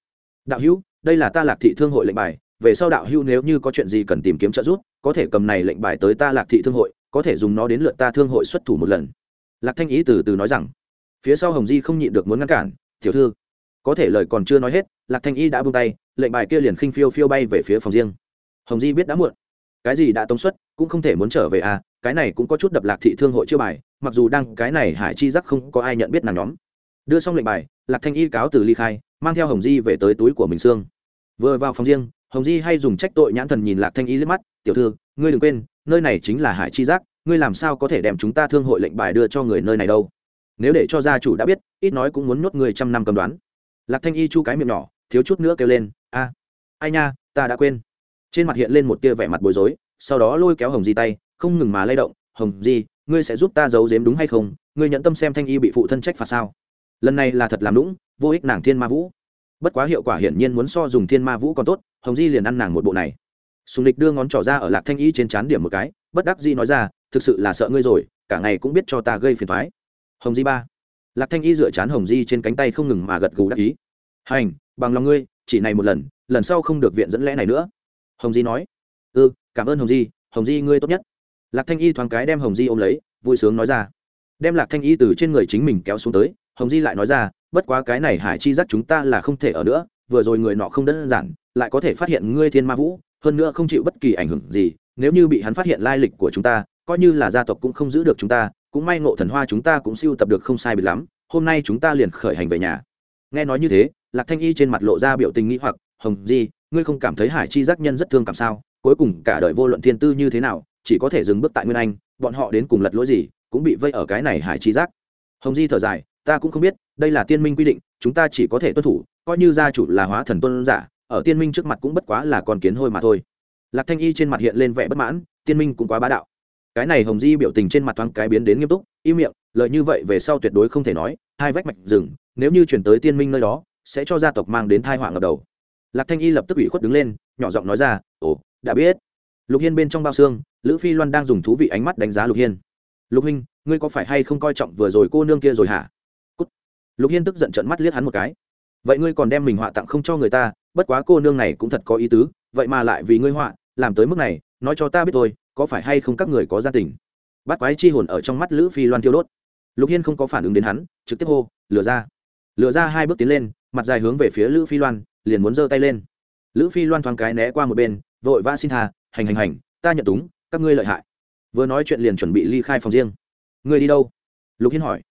Đạo hữu, đây là ta lạc thị thương hội lệnh bài, về sau đạo hữu nếu như có chuyện gì cần tìm kiếm trợ giúp, có thể cầm này lệnh bài tới ta lạc thị thương hội, có thể dùng nó đến lượt ta thương hội xuất thủ một lần. Lạc thanh ý từ từ nói rằng. Phía sau hồng di không nhịn được muốn ngăn cản, tiểu thư, có thể lời còn chưa nói hết, lạc thanh y đã buông tay, lệnh bài kia liền khinh phiêu phiêu bay về phía phòng riêng. Hồng di biết đã muộn. Cái gì đã tống xuất, cũng không thể muốn trở về à cái này cũng có chút đập lạc thị thương hội chưa bài, mặc dù đang cái này hải chi giác không có ai nhận biết nàng nhóm. Đưa xong lệnh bài, lạc thanh y cáo từ ly khai, mang theo hồng di về tới túi của mình xương. Vừa vào phòng riêng, hồng di hay dùng trách tội nhãn thần nhìn lạc thanh y liếc mắt, tiểu thư, ngươi đừng quên, nơi này chính là hải chi giác, ngươi làm sao có thể đem chúng ta thương hội lệnh bài đưa cho người nơi này đâu? Nếu để cho gia chủ đã biết, ít nói cũng muốn nhốt người trăm năm cầm đoán. Lạc thanh y chu cái miệng nhỏ, thiếu chút nữa kêu lên, a, ai nha, ta đã quên. Trên mặt hiện lên một tia vẻ mặt bối rối, sau đó lôi kéo hồng di tay không ngừng mà lay động hồng di ngươi sẽ giúp ta giấu giếm đúng hay không? Ngươi nhận tâm xem thanh y bị phụ thân trách phạt sao? Lần này là thật làm lũng vô ích nàng thiên ma vũ. Bất quá hiệu quả hiển nhiên muốn so dùng thiên ma vũ còn tốt hồng di liền ăn nàng một bộ này. Sùng địch đưa ngón trỏ ra ở lạc thanh y trên trán điểm một cái bất đắc di nói ra thực sự là sợ ngươi rồi cả ngày cũng biết cho ta gây phiền thoái hồng di ba. Lạc thanh y dựa chán hồng di trên cánh tay không ngừng mà gật gù đắc ý. Hành bằng lòng ngươi chỉ này một lần lần sau không được viện dẫn lẽ này nữa. Hồng di nói. Ư ừ, cảm ơn hồng di hồng di ngươi tốt nhất lạc thanh y thoáng cái đem hồng di ôm lấy, vui sướng nói ra. Đem lạc thanh y từ trên người chính mình kéo xuống tới, hồng di lại nói ra, bất quá cái này hải chi giác chúng ta là không thể ở nữa, vừa rồi người nọ không đơn giản, lại có thể phát hiện ngươi thiên ma vũ, hơn nữa không chịu bất kỳ ảnh hưởng gì, nếu như bị hắn phát hiện lai lịch của chúng ta, coi như là gia tộc cũng không giữ được chúng ta, cũng may ngộ thần hoa chúng ta cũng siêu tập được không sai biệt lắm, hôm nay chúng ta liền khởi hành về nhà. Nghe nói như thế, lạc thanh y trên mặt lộ ra biểu tình nghĩ hoặc, hồng di, ngươi không cảm thấy hải chi giác nhân rất thương cảm sao? Cuối cùng cả đời vô luận thiên tư như thế nào chỉ có thể dừng bước tại nguyên anh, bọn họ đến cùng lật lỗi gì, cũng bị vây ở cái này hải chi giác. Hồng di thở dài, ta cũng không biết, đây là tiên minh quy định, chúng ta chỉ có thể tuân thủ, coi như gia chủ là hóa thần tuân giả, ở tiên minh trước mặt cũng bất quá là con kiến hôi mà thôi. Lạc thanh y trên mặt hiện lên vẻ bất mãn, tiên minh cũng quá bá đạo. Cái này hồng di biểu tình trên mặt thoáng cái biến đến nghiêm túc, im miệng lợi như vậy về sau tuyệt đối không thể nói, hai vách mạch rừng, nếu như chuyển tới tiên minh nơi đó, sẽ cho gia tộc mang đến thai họa ngập đầu. Lạc thanh y lập tức ủy khuất đứng lên, nhỏ giọng nói ra, ồ, đã biết lục hiên bên trong bao xương, lữ phi loan đang dùng thú vị ánh mắt đánh giá lục hiên. Lục huynh, ngươi có phải hay không coi trọng vừa rồi cô nương kia rồi hả? Cút. lục hiên tức giận trận mắt liếc hắn một cái. Vậy ngươi còn đem mình họa tặng không cho người ta, bất quá cô nương này cũng thật có ý tứ, vậy mà lại vì ngươi họa, làm tới mức này, nói cho ta biết thôi, có phải hay không các người có gia tình? Bắt quái chi hồn ở trong mắt lữ phi loan thiêu đốt. Lục hiên không có phản ứng đến hắn, trực tiếp hô lừa ra. Lừa ra hai bước tiến lên, mặt dài hướng về phía lữ phi loan, liền muốn giơ tay lên. Lữ phi loan thoáng cái né qua một bên, vội vã xin tha hành hành hành, ta nhận túng, các ngươi lợi hại. Vừa nói chuyện liền chuẩn bị ly khai phòng riêng. Ngươi đi đâu? Lục hiên hỏi.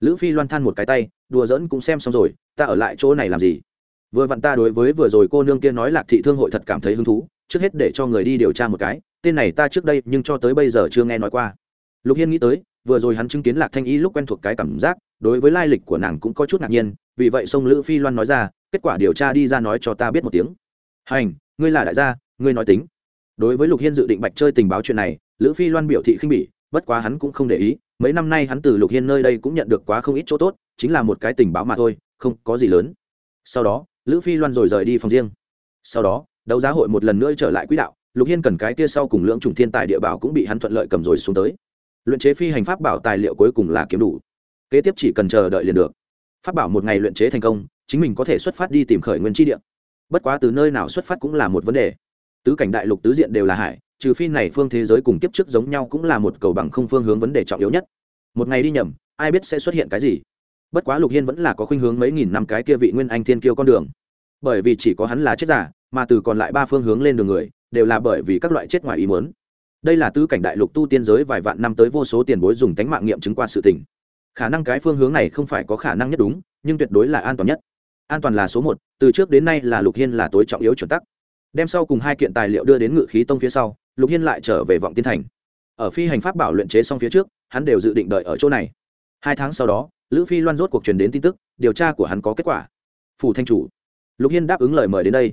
Lữ phi loan than một cái tay, đùa giỡn cũng xem xong rồi, ta ở lại chỗ này làm gì? Vừa vặn ta đối với vừa rồi cô nương kia nói lạc thị thương hội thật cảm thấy hứng thú, trước hết để cho người đi điều tra một cái, tên này ta trước đây nhưng cho tới bây giờ chưa nghe nói qua. Lục hiên nghĩ tới, vừa rồi hắn chứng kiến lạc thanh y lúc quen thuộc cái cảm giác, đối với lai lịch của nàng cũng có chút ngạc nhiên, vì vậy sông lữ phi loan nói ra, kết quả điều tra đi ra nói cho ta biết một tiếng. Hành, ngươi là đại gia, ngươi nói tính đối với lục hiên dự định bạch chơi tình báo chuyện này, lữ phi loan biểu thị khinh bỉ, bất quá hắn cũng không để ý, mấy năm nay hắn từ lục hiên nơi đây cũng nhận được quá không ít chỗ tốt, chính là một cái tình báo mà thôi, không có gì lớn. Sau đó, lữ phi loan rồi rời đi phòng riêng. Sau đó, đấu giá hội một lần nữa trở lại quỹ đạo, lục hiên cần cái kia sau cùng lưỡng chủng thiên tài địa bảo cũng bị hắn thuận lợi cầm rồi xuống tới. Luyện chế phi hành pháp bảo tài liệu cuối cùng là kiếm đủ. Kế tiếp chỉ cần chờ đợi liền được. Pháp bảo một ngày luyện chế thành công, chính mình có thể xuất phát đi tìm khởi nguyên tri địa. Bất quá từ nơi nào xuất phát cũng là một vấn đề tứ cảnh đại lục tứ diện đều là hải, trừ phi này phương thế giới cùng kiếp trước giống nhau cũng là một cầu bằng không phương hướng vấn đề trọng yếu nhất. Một ngày đi nhầm, ai biết sẽ xuất hiện cái gì. Bất quá lục hiên vẫn là có khuynh hướng mấy nghìn năm cái kia vị nguyên anh thiên kiêu con đường. Bởi vì chỉ có hắn là chết giả, mà từ còn lại ba phương hướng lên đường người, đều là bởi vì các loại chết ngoài ý muốn. Đây là tứ cảnh đại lục tu tiên giới vài vạn năm tới vô số tiền bối dùng tánh mạng nghiệm chứng qua sự tình. Khả năng cái phương hướng này không phải có khả năng nhất đúng, nhưng tuyệt đối là an toàn nhất. An toàn là số một, từ trước đến nay là lục hiên là tối trọng yếu chuẩn tắc đem sau cùng hai kiện tài liệu đưa đến ngự khí tông phía sau, lục hiên lại trở về vọng tiên thành. Ở phi hành pháp bảo luyện chế xong phía trước, hắn đều dự định đợi ở chỗ này. Hai tháng sau đó, lữ phi loan rốt cuộc truyền đến tin tức, điều tra của hắn có kết quả. Phủ thanh chủ. Lục hiên đáp ứng lời mời đến đây.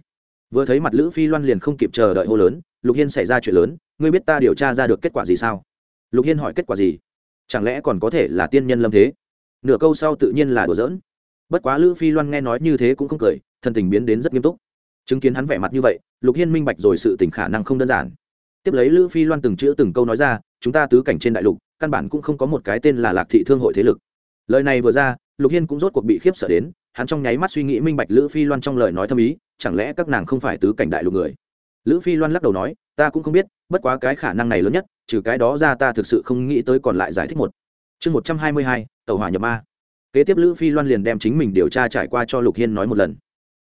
Vừa thấy mặt lữ phi loan liền không kịp chờ đợi hô lớn, lục hiên xảy ra chuyện lớn, ngươi biết ta điều tra ra được kết quả gì sao? Lục hiên hỏi, kết quả gì? Chẳng lẽ còn có thể là tiên nhân lâm thế? Nửa câu sau tự nhiên là đùa giỡn. Bất quá lữ phi loan nghe nói như thế cũng không cười, thần tình biến đến rất nghiêm túc chứng kiến hắn vẻ mặt như vậy, lục hiên minh bạch rồi sự tỉnh khả năng không đơn giản. Tiếp lấy lữ phi loan từng chữ từng câu nói ra, chúng ta tứ cảnh trên đại lục, căn bản cũng không có một cái tên là lạc thị thương hội thế lực. Lời này vừa ra, lục hiên cũng rốt cuộc bị khiếp sợ đến, hắn trong nháy mắt suy nghĩ minh bạch lữ phi loan trong lời nói thâm ý, chẳng lẽ các nàng không phải tứ cảnh đại lục người? Lữ phi loan lắc đầu nói, ta cũng không biết, bất quá cái khả năng này lớn nhất, trừ cái đó ra ta thực sự không nghĩ tới còn lại giải thích một. Chương một trăm hai mươi hai, tàu hỏa nhập ma. Kế tiếp lữ phi loan liền đem chính mình điều tra trải qua cho lục hiên nói một lần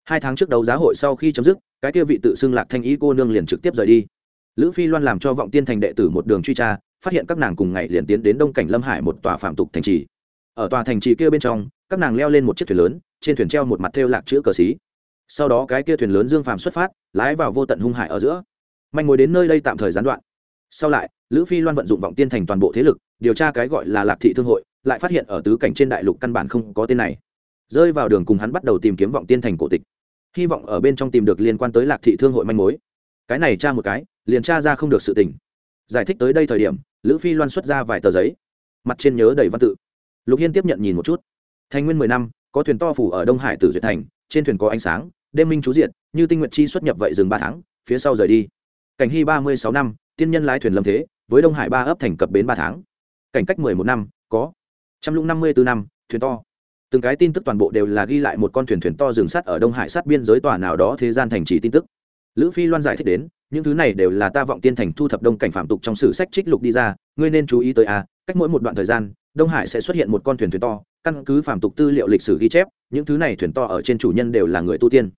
hai tháng trước đấu giá hội sau khi chấm dứt, cái kia vị tự xưng lạc thanh ý cô nương liền trực tiếp rời đi. Lữ phi loan làm cho vọng tiên thành đệ tử một đường truy tra, phát hiện các nàng cùng ngày liền tiến đến đông cảnh lâm hải một tòa phạm tục thành trì. Ở tòa thành trì kia bên trong, các nàng leo lên một chiếc thuyền lớn, trên thuyền treo một mặt thêu lạc chữ cờ xí. Sau đó cái kia thuyền lớn dương phàm xuất phát, lái vào vô tận hung hải ở giữa. Manh ngồi đến nơi đây tạm thời gián đoạn. Sau lại, lữ phi loan vận dụng vọng tiên thành toàn bộ thế lực, điều tra cái gọi là lạc thị thương hội, lại phát hiện ở tứ cảnh trên đại lục căn bản không có tên này. Rơi vào đường cùng hắn bắt đầu tìm kiếm vọng tiên thành cổ tịch hy vọng ở bên trong tìm được liên quan tới lạc thị thương hội manh mối. Cái này tra một cái, liền tra ra không được sự tình. Giải thích tới đây thời điểm, lữ phi loan xuất ra vài tờ giấy. Mặt trên nhớ đầy văn tự. Lục hiên tiếp nhận nhìn một chút. Thành nguyên mười năm, có thuyền to phủ ở đông hải tử duyệt thành, trên thuyền có ánh sáng, đêm minh chú diệt, như tinh nguyện chi xuất nhập vậy dừng ba tháng, phía sau rời đi. Cảnh hy ba mươi sáu năm, tiên nhân lái thuyền lâm thế, với đông hải ba ấp thành cập bến ba tháng. Cảnh cách mười một năm, có. Trăm lũng năm mươi bốn năm, thuyền to từng cái tin tức toàn bộ đều là ghi lại một con thuyền thuyền to dừng sắt ở đông hải sát biên giới tòa nào đó thế gian thành trì tin tức. Lữ phi loan giải thích đến, những thứ này đều là ta vọng tiên thành thu thập đông cảnh phạm tục trong sử sách trích lục đi ra, ngươi nên chú ý tới a, cách mỗi một đoạn thời gian, đông hải sẽ xuất hiện một con thuyền thuyền to, căn cứ phạm tục tư liệu lịch sử ghi chép, những thứ này thuyền to ở trên chủ nhân đều là người tu tiên.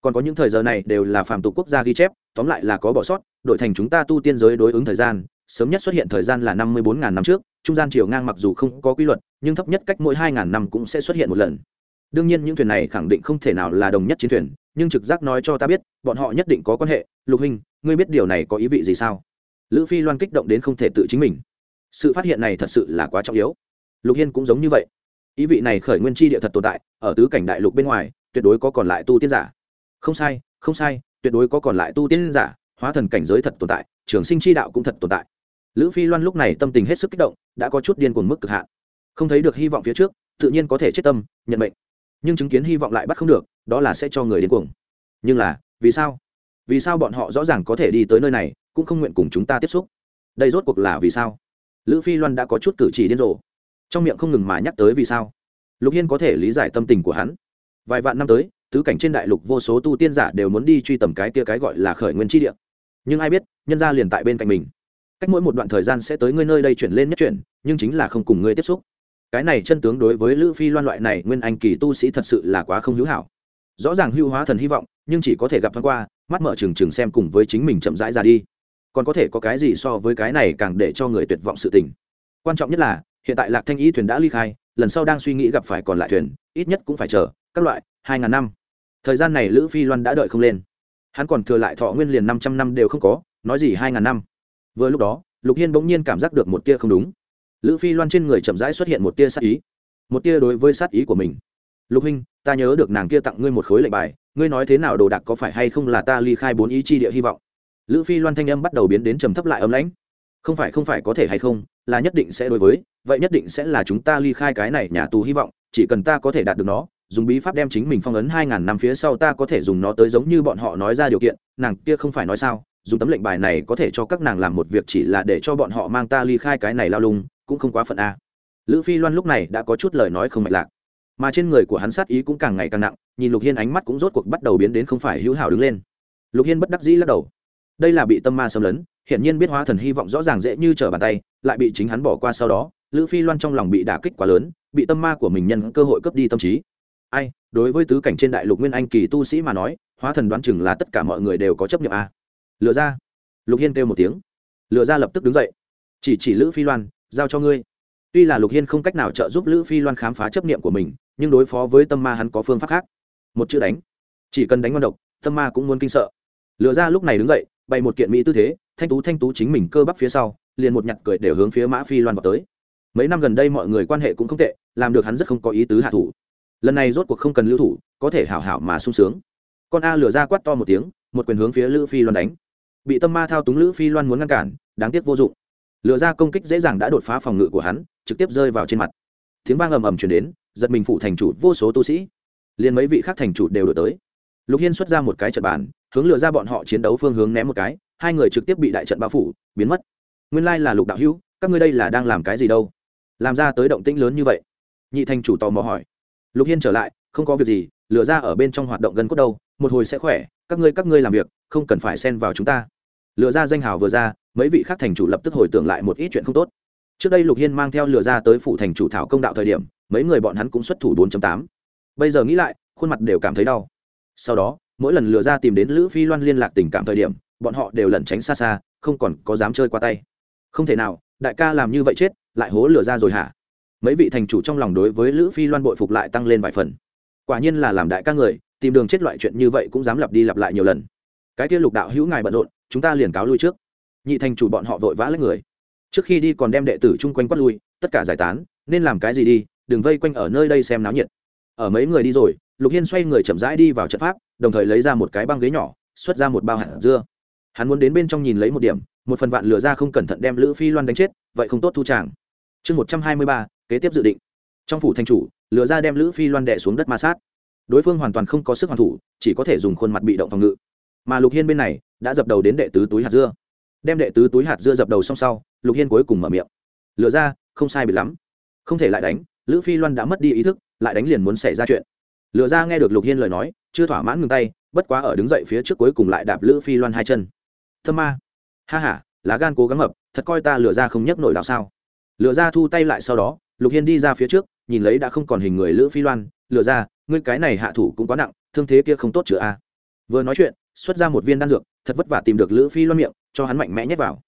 Còn có những thời giờ này đều là phạm tục quốc gia ghi chép, tóm lại là có bỏ sót, đổi thành chúng ta tu tiên giới đối ứng thời gian sớm nhất xuất hiện thời gian là năm mươi bốn ngàn năm trước, trung gian chiều ngang mặc dù không có quy luật, nhưng thấp nhất cách mỗi hai ngàn năm cũng sẽ xuất hiện một lần. Đương nhiên những thuyền này khẳng định không thể nào là đồng nhất chiến thuyền, nhưng trực giác nói cho ta biết, bọn họ nhất định có quan hệ. Lục hình, ngươi biết điều này có ý vị gì sao? Lữ phi loan kích động đến không thể tự chính mình. Sự phát hiện này thật sự là quá trọng yếu. Lục hiên cũng giống như vậy. Ý vị này khởi nguyên chi địa thật tồn tại, ở tứ cảnh đại lục bên ngoài, tuyệt đối có còn lại tu tiên giả. Không sai không sai, tuyệt đối có còn lại tu tiên giả, hóa thần cảnh giới thật tồn tại, trường sinh chi đạo cũng thật tồn tại lữ phi loan lúc này tâm tình hết sức kích động, đã có chút điên cuồng mức cực hạn. Không thấy được hy vọng phía trước, tự nhiên có thể chết tâm, nhận mệnh. Nhưng chứng kiến hy vọng lại bắt không được, đó là sẽ cho người điên cuồng. Nhưng là, vì sao? Vì sao bọn họ rõ ràng có thể đi tới nơi này, cũng không nguyện cùng chúng ta tiếp xúc? Đây rốt cuộc là vì sao? Lữ phi loan đã có chút cử chỉ điên rồ. Trong miệng không ngừng mà nhắc tới vì sao. Lục hiên có thể lý giải tâm tình của hắn. Vài vạn năm tới, tứ cảnh trên đại lục vô số tu tiên giả đều muốn đi truy tầm cái kia cái gọi là khởi nguyên chi địa. Nhưng ai biết, nhân ra liền tại bên cạnh mình cách mỗi một đoạn thời gian sẽ tới ngươi nơi đây chuyển lên nhất chuyển, nhưng chính là không cùng ngươi tiếp xúc. Cái này chân tướng đối với lữ phi loan loại này nguyên anh kỳ tu sĩ thật sự là quá không hữu hảo. Rõ ràng hưu hóa thần hy vọng, nhưng chỉ có thể gặp thoáng qua, mắt mở trừng trừng xem cùng với chính mình chậm rãi ra đi. Còn có thể có cái gì so với cái này càng để cho người tuyệt vọng sự tình. Quan trọng nhất là, hiện tại lạc thanh y thuyền đã ly khai, lần sau đang suy nghĩ gặp phải còn lại thuyền, ít nhất cũng phải chờ các loại hai ngàn năm. Thời gian này lữ phi loan đã đợi không lên. Hắn còn thừa lại thọ nguyên liền năm trăm năm đều không có, nói gì hai ngàn năm vừa lúc đó, lục hiên bỗng nhiên cảm giác được một tia không đúng. Lữ phi loan trên người chậm rãi xuất hiện một tia sát ý. Một tia đối với sát ý của mình. Lục huynh, ta nhớ được nàng kia tặng ngươi một khối lệnh bài, ngươi nói thế nào đồ đạc có phải hay không là ta ly khai bốn ý chi địa hy vọng? Lữ phi loan thanh âm bắt đầu biến đến trầm thấp lại ấm lãnh. Không phải không phải có thể hay không, là nhất định sẽ đối với, vậy nhất định sẽ là chúng ta ly khai cái này nhà tù hy vọng, chỉ cần ta có thể đạt được nó, dùng bí pháp đem chính mình phong ấn hai ngàn năm phía sau ta có thể dùng nó tới giống như bọn họ nói ra điều kiện, nàng kia không phải nói sao? Dùng tấm lệnh bài này có thể cho các nàng làm một việc chỉ là để cho bọn họ mang ta ly khai cái này lao lung, cũng không quá phận a. Lữ phi loan lúc này đã có chút lời nói không mạch lạc. Mà trên người của hắn sát ý cũng càng ngày càng nặng, nhìn lục hiên ánh mắt cũng rốt cuộc bắt đầu biến đến không phải hữu hảo đứng lên. Lục hiên bất đắc dĩ lắc đầu. Đây là bị tâm ma xâm lấn, hiển nhiên biết hóa thần hy vọng rõ ràng dễ như trở bàn tay, lại bị chính hắn bỏ qua sau đó, lữ phi loan trong lòng bị đả kích quá lớn, bị tâm ma của mình nhân cơ hội cướp đi tâm trí. Ai, đối với tứ cảnh trên đại lục nguyên anh kỳ tu sĩ mà nói, hóa thần đoán chừng là tất cả mọi người đều có chấp nhận a. à lừa ra. Lục hiên kêu một tiếng. Lừa ra lập tức đứng dậy. Chỉ chỉ lữ phi loan, giao cho ngươi. Tuy là lục hiên không cách nào trợ giúp lữ phi loan khám phá chấp niệm của mình, nhưng đối phó với tâm ma hắn có phương pháp khác. Một chữ đánh. Chỉ cần đánh ngon độc, tâm ma cũng muốn kinh sợ. Lừa ra lúc này đứng dậy, bày một kiện mỹ tư thế, thanh tú thanh tú chính mình cơ bắp phía sau, liền một nhặt cười đều hướng phía mã phi loan vào tới. Mấy năm gần đây mọi người quan hệ cũng không tệ, làm được hắn rất không có ý tứ hạ thủ. Lần này rốt cuộc không cần lưu thủ, có thể hảo hảo mà sung sướng. Con a lừa ra quát to một tiếng, một quyền hướng phía lữ phi loan đánh bị tâm ma thao túng lữ phi loan muốn ngăn cản, đáng tiếc vô dụng. Lừa ra công kích dễ dàng đã đột phá phòng ngự của hắn, trực tiếp rơi vào trên mặt. Tiếng vang ầm ầm chuyển đến, giật mình phụ thành chủ vô số tu sĩ. Liền mấy vị khác thành chủ đều đổi tới. Lục hiên xuất ra một cái trận bàn, hướng lừa ra bọn họ chiến đấu phương hướng ném một cái, hai người trực tiếp bị đại trận bao phủ, biến mất. Nguyên lai là lục đạo hữu, các ngươi đây là đang làm cái gì đâu? Làm ra tới động tĩnh lớn như vậy. Nhị thành chủ tò mò hỏi. Lục hiên trở lại, không có việc gì lừa ra ở bên trong hoạt động gần cốt đâu, một hồi sẽ khỏe, các ngươi các ngươi làm việc không cần phải xen vào chúng ta. Lừa ra danh hào vừa ra, mấy vị khác thành chủ lập tức hồi tưởng lại một ít chuyện không tốt. Trước đây lục hiên mang theo lừa ra tới phủ thành chủ thảo công đạo thời điểm, mấy người bọn hắn cũng xuất thủ 4 tám. Bây giờ nghĩ lại, khuôn mặt đều cảm thấy đau. Sau đó, mỗi lần lừa ra tìm đến lữ phi loan liên lạc tình cảm thời điểm, bọn họ đều lẩn tránh xa xa, không còn có dám chơi qua tay. Không thể nào, đại ca làm như vậy chết, lại hố lừa ra rồi hả? Mấy vị thành chủ trong lòng đối với lữ phi loan bội phục lại tăng lên vài phần. Quả nhiên là làm đại ca người, tìm đường chết loại chuyện như vậy cũng dám lặp đi lặp lại nhiều lần cái kia lục đạo hữu ngài bận rộn, chúng ta liền cáo lui trước. Nhị thành chủ bọn họ vội vã lấy người. Trước khi đi còn đem đệ tử chung quanh quát lui, tất cả giải tán, nên làm cái gì đi, đừng vây quanh ở nơi đây xem náo nhiệt. Ở mấy người đi rồi, lục hiên xoay người chậm rãi đi vào trận pháp, đồng thời lấy ra một cái băng ghế nhỏ, xuất ra một bao hạt dưa. Hắn muốn đến bên trong nhìn lấy một điểm, một phần vạn lửa ra không cẩn thận đem lữ phi loan đánh chết, vậy không tốt thu tràng. Chương một trăm hai mươi ba, kế tiếp dự định. Trong phủ thanh chủ lửa ra đem lữ phi loan đẻ xuống đất ma sát. Đối phương hoàn toàn không có sức hoàn thủ, chỉ có thể dùng khuôn mặt bị động phòng ngự mà lục hiên bên này đã dập đầu đến đệ tứ túi hạt dưa đem đệ tứ túi hạt dưa dập đầu xong sau lục hiên cuối cùng mở miệng lựa ra không sai bị lắm không thể lại đánh lữ phi loan đã mất đi ý thức lại đánh liền muốn xảy ra chuyện lựa ra nghe được lục hiên lời nói chưa thỏa mãn ngừng tay bất quá ở đứng dậy phía trước cuối cùng lại đạp lữ phi loan hai chân thâm ma ha h a lá gan cố gắng mập thật coi ta lựa ra không nhấc nổi đạo sao lựa ra thu tay lại sau đó lục hiên đi ra phía trước nhìn lấy đã không còn hình người lữ phi loan lựa ra ngươi cái này hạ thủ cũng quá nặng thương thế kia không tốt chữa a vừa nói chuyện xuất ra một viên đan dược, thật vất vả tìm được lữ phi loan miệng, cho hắn mạnh mẽ nhét vào.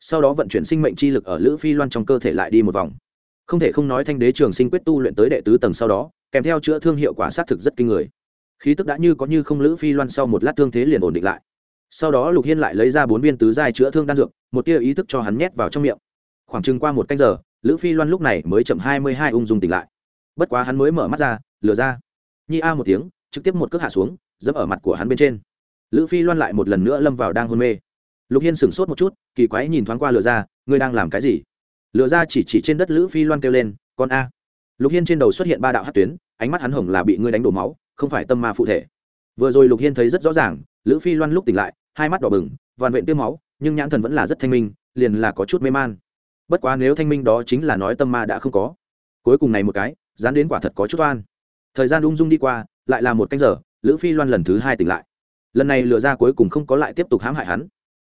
Sau đó vận chuyển sinh mệnh chi lực ở lữ phi loan trong cơ thể lại đi một vòng. Không thể không nói thanh đế trường sinh quyết tu luyện tới đệ tứ tầng sau đó, kèm theo chữa thương hiệu quả xác thực rất kinh người. Khí tức đã như có như không lữ phi loan sau một lát thương thế liền ổn định lại. Sau đó lục hiên lại lấy ra bốn viên tứ giai chữa thương đan dược, một tia ý thức cho hắn nhét vào trong miệng. Khoảng chừng qua một canh giờ, lữ phi loan lúc này mới chậm hai mươi hai ung dung tỉnh lại. Bất quá hắn mới mở mắt ra, lừa ra. Nhi a một tiếng, trực tiếp một cước hạ xuống, dẫm ở mặt của hắn bên trên lữ phi loan lại một lần nữa lâm vào đang hôn mê. Lục hiên sửng sốt một chút, kỳ quái nhìn thoáng qua lừa ra, ngươi đang làm cái gì? Lừa ra chỉ chỉ trên đất lữ phi loan kêu lên, con a. Lục hiên trên đầu xuất hiện ba đạo hát tuyến, ánh mắt hắn hồng là bị ngươi đánh đổ máu, không phải tâm ma phụ thể. Vừa rồi lục hiên thấy rất rõ ràng, lữ phi loan lúc tỉnh lại, hai mắt đỏ bừng vằn vện tiêu máu, nhưng nhãn thần vẫn là rất thanh minh, liền là có chút mê man. Bất quá nếu thanh minh đó chính là nói tâm ma đã không có. Cuối cùng này một cái, dán đến quả thật có chút oan. Thời gian ung dung đi qua, lại là một canh giờ, lữ phi loan lần thứ hai tỉnh lại lần này lừa ra cuối cùng không có lại tiếp tục hãm hại hắn.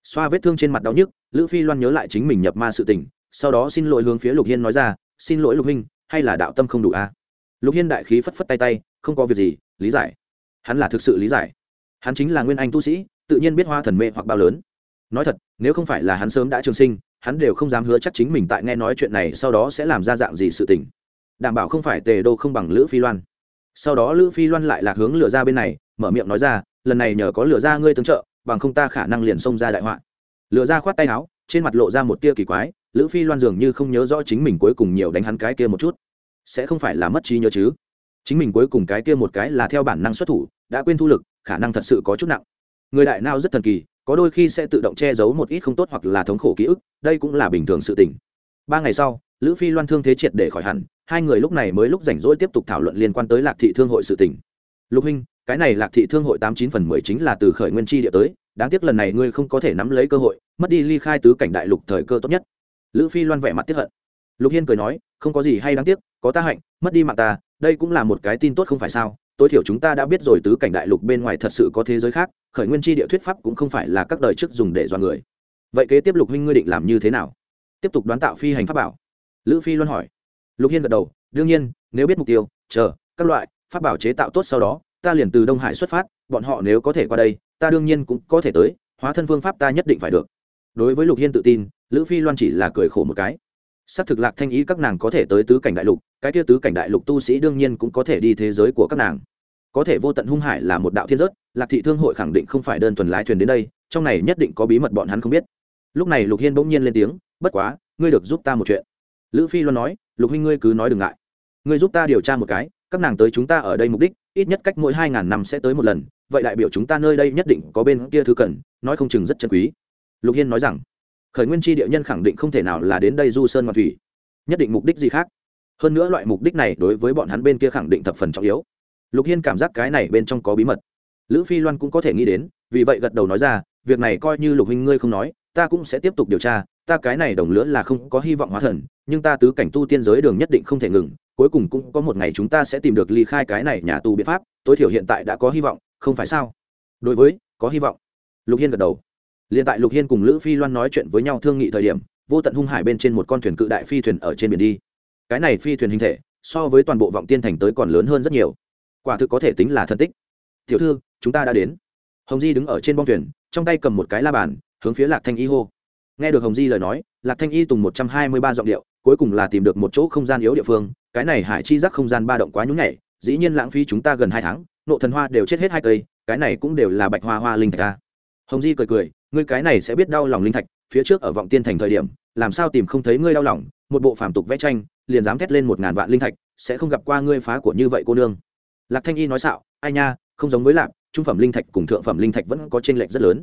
Xoa vết thương trên mặt đau nhức, lữ phi loan nhớ lại chính mình nhập ma sự tỉnh sau đó xin lỗi hướng phía lục hiên nói ra, xin lỗi lục huynh, hay là đạo tâm không đủ a? À? lục hiên đại khí phất phất tay tay, không có việc gì, lý giải. Hắn là thực sự lý giải. Hắn chính là nguyên anh tu sĩ, tự nhiên biết hoa thần mê hoặc bao lớn. Nói thật, nếu không phải là hắn sớm đã trường sinh, hắn đều không dám hứa chắc chính mình tại nghe nói chuyện này sau đó sẽ làm ra dạng gì sự tình. Đảm bảo không phải tề đô không bằng lữ phi loan sau đó lữ phi loan lại lạc hướng lửa ra bên này, mở miệng nói ra, lần này nhờ có lửa ra ngươi tương trợ, bằng không ta khả năng liền xông ra đại họa. Lửa ra khoát tay áo, trên mặt lộ ra một tia kỳ quái, lữ phi loan dường như không nhớ rõ chính mình cuối cùng nhiều đánh hắn cái kia một chút. Sẽ không phải là mất trí nhớ chứ? Chính mình cuối cùng cái kia một cái là theo bản năng xuất thủ, đã quên thu lực, khả năng thật sự có chút nặng. Người đại nao rất thần kỳ, có đôi khi sẽ tự động che giấu một ít không tốt hoặc là thống khổ ký ức, đây cũng là bình thường sự tình. Ba ngày sau, lữ phi loan thương thế triệt để khỏi hẳn hai người lúc này mới lúc rảnh rỗi tiếp tục thảo luận liên quan tới lạc thị thương hội sự tình. Lục huynh, cái này lạc thị thương hội tám chín phần mười chính là từ khởi nguyên chi địa tới, đáng tiếc lần này ngươi không có thể nắm lấy cơ hội, mất đi ly khai tứ cảnh đại lục thời cơ tốt nhất. Lữ phi loan vẻ mặt tiếp hận. Lục hiên cười nói, không có gì hay đáng tiếc, có ta hạnh, mất đi mạng ta, đây cũng là một cái tin tốt không phải sao? Tối thiểu chúng ta đã biết rồi tứ cảnh đại lục bên ngoài thật sự có thế giới khác, khởi nguyên chi địa thuyết pháp cũng không phải là các đời trước dùng để dọa người. Vậy kế tiếp lục huynh ngươi định làm như thế nào? Tiếp tục đoán tạo phi hành pháp bảo. Lữ phi loan hỏi lục hiên gật đầu, đương nhiên, nếu biết mục tiêu, chờ, các loại, pháp bảo chế tạo tốt sau đó, ta liền từ đông hải xuất phát, bọn họ nếu có thể qua đây, ta đương nhiên cũng có thể tới, hóa thân phương pháp ta nhất định phải được. Đối với lục hiên tự tin, lữ phi loan chỉ là cười khổ một cái. S ắ c thực lạc thanh ý các nàng có thể tới tứ cảnh đại lục, cái tia tứ cảnh đại lục tu sĩ đương nhiên cũng có thể đi thế giới của các nàng. Có thể vô tận hung hải là một đạo thiên rớt lạc thị thương hội khẳng định không phải đơn thuần lái thuyền đến đây, trong này nhất định có bí mật bọn hắn không biết. Lúc này lục hiên bỗng nhiên lên tiếng, bất quá, ngươi được giúp ta một chuyện lữ phi loan nói, lục huynh ngươi cứ nói đừng ngại. Ngươi giúp ta điều tra một cái, các nàng tới chúng ta ở đây mục đích, ít nhất cách mỗi hai ngàn năm sẽ tới một lần, vậy đại biểu chúng ta nơi đây nhất định có bên kia thứ cần, nói không chừng rất chân quý. Lục hiên nói rằng, khởi nguyên tri địa nhân khẳng định không thể nào là đến đây du sơn ngoạn thủy, nhất định mục đích gì khác? Hơn nữa loại mục đích này đối với bọn hắn bên kia khẳng định thập phần trọng yếu. Lục hiên cảm giác cái này bên trong có bí mật. Lữ phi loan cũng có thể nghĩ đến, vì vậy gật đầu nói ra, việc này coi như lục huynh ngươi không nói ta cũng sẽ tiếp tục điều tra, ta cái này đồng lứa là không có hy vọng hóa thần, nhưng ta tứ cảnh tu tiên giới đường nhất định không thể ngừng, cuối cùng cũng có một ngày chúng ta sẽ tìm được ly khai cái này nhà tù biện pháp, tối thiểu hiện tại đã có hy vọng, không phải sao? Đối với, có hy vọng. Lục hiên gật đầu. Liền tại lục hiên cùng lữ phi loan nói chuyện với nhau thương nghị thời điểm, vô tận hung hải bên trên một con thuyền cự đại phi thuyền ở trên biển đi. Cái này phi thuyền hình thể, so với toàn bộ vọng tiên thành tới còn lớn hơn rất nhiều. Quả thực có thể tính là thân tích. Tiểu thư, chúng ta đã đến. Hồng di đứng ở trên bong thuyền, trong tay cầm một cái la bàn hướng phía lạc thanh y hô. Nghe được hồng di lời nói, lạc thanh y tùng một trăm hai mươi ba giọng điệu, cuối cùng là tìm được một chỗ không gian yếu địa phương, cái này hải chi giác không gian ba động quá nhún nhảy, dĩ nhiên lãng phí chúng ta gần hai tháng, nộ thần hoa đều chết hết hai cây, cái này cũng đều là bạch hoa hoa linh thạch ta hồng di cười cười, ngươi cái này sẽ biết đau lòng linh thạch, phía trước ở vọng tiên thành thời điểm, làm sao tìm không thấy ngươi đau lòng, một bộ phàm tục vẽ tranh, liền dám thét lên một ngàn vạn linh thạch, sẽ không gặp qua ngươi phá của như vậy cô nương. Lạc thanh y nói xạo, ai nha, không giống với lạc, trung phẩm linh thạch cùng thượng phẩm linh thạch vẫn có t r ê n lệch rất lớn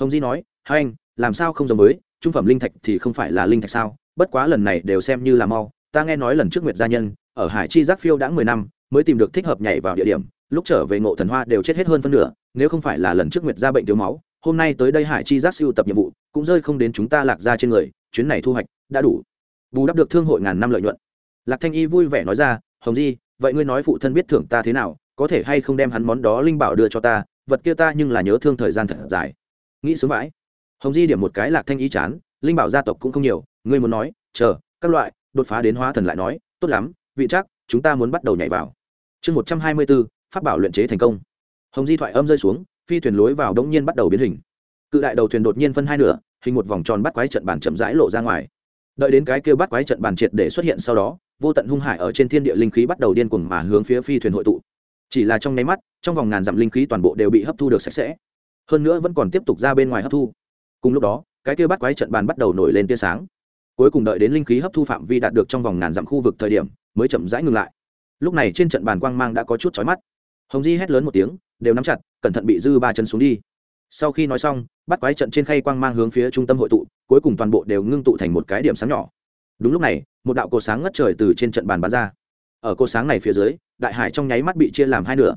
hồng di nói, hai anh, làm sao không giống với, trung phẩm linh thạch thì không phải là linh thạch sao? Bất quá lần này đều xem như là mau. Ta nghe nói lần trước nguyệt gia nhân, ở hải chi giác phiêu đã mười năm, mới tìm được thích hợp nhảy vào địa điểm. Lúc trở về ngộ thần hoa đều chết hết hơn phân nửa, nếu không phải là lần trước nguyệt gia bệnh thiếu máu, hôm nay tới đây hải chi giác siêu tập nhiệm vụ, cũng rơi không đến chúng ta lạc ra trên người, chuyến này thu hoạch đã đủ. Bù đắp được thương hội ngàn năm lợi nhuận. Lạc thanh y vui vẻ nói ra, hồng di, vậy ngươi nói phụ thân biết thưởng ta thế nào, có thể hay không đem hắn món đó linh bảo đưa cho ta? Vật kia ta nhưng là nhớ thương thời gian thật dài nghĩ sướng vãi. Hồng di điểm một cái lạc thanh ý chán, linh bảo gia tộc cũng không nhiều, ngươi muốn nói, chờ, các loại, đột phá đến hóa thần lại nói, tốt lắm, vị chắc, chúng ta muốn bắt đầu nhảy vào. Chương một trăm hai mươi bốn, pháp bảo luyện chế thành công. Hồng di thoại âm rơi xuống, phi thuyền lối vào đống nhiên bắt đầu biến hình. Cự đại đầu thuyền đột nhiên phân hai nửa, hình một vòng tròn bắt quái trận bàn chậm rãi lộ ra ngoài. Đợi đến cái kêu bắt quái trận bàn triệt để xuất hiện sau đó, vô tận hung hải ở trên thiên địa linh khí bắt đầu điên cuồng mà hướng phía phi thuyền hội tụ. Chỉ là trong nháy mắt, trong vòng ngàn dặm linh khí toàn bộ đều bị hấp thu được sạch sẽ hơn nữa vẫn còn tiếp tục ra bên ngoài hấp thu. Cùng lúc đó, cái kia bắt quái trận bàn bắt đầu nổi lên tia sáng. Cuối cùng đợi đến linh khí hấp thu phạm vi đạt được trong vòng ngàn dặm khu vực thời điểm, mới chậm rãi ngừng lại. Lúc này trên trận bàn quang mang đã có chút chói mắt. Hồng di hét lớn một tiếng, đều nắm chặt, cẩn thận bị dư ba chân xuống đi. Sau khi nói xong bắt quái trận trên khay quang mang hướng phía trung tâm hội tụ, cuối cùng toàn bộ đều ngưng tụ thành một cái điểm sáng nhỏ. Đúng lúc này, một đạo cột sáng ngất trời từ trên trận bàn bắn ra. Ở cột sáng này phía dưới, đại hải trong nháy mắt bị chia làm hai nửa.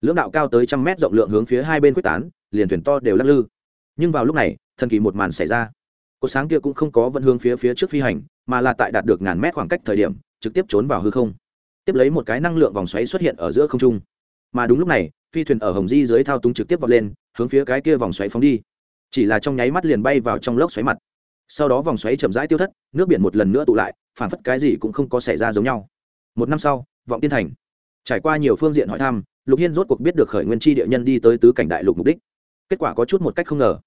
Lưỡng đạo cao tới trăm mét rộng lượng hướng phía hai bên quyết tán liền thuyền to đều lắc lư. Nhưng vào lúc này, thần kỳ một màn xảy ra. Cột sáng kia cũng không có vẫn hướng phía phía trước phi hành, mà là tại đạt được ngàn mét khoảng cách thời điểm, trực tiếp trốn vào hư không. Tiếp lấy một cái năng lượng vòng xoáy xuất hiện ở giữa không trung. Mà đúng lúc này, phi thuyền ở hồng di dưới thao túng trực tiếp vọt lên, hướng phía cái kia vòng xoáy phóng đi. Chỉ là trong nháy mắt liền bay vào trong lốc xoáy mặt. Sau đó vòng xoáy chậm rãi tiêu thất, nước biển một lần nữa tụ lại, phản phất cái gì cũng không có xảy ra giống nhau. Một năm sau, vọng tiên thành. Trải qua nhiều phương diện hỏi thăm, lục hiên rốt cuộc biết được khởi nguyên tri địa nhân đi tới tứ cảnh đại lục mục đích kết quả có chút một cách không ngờ.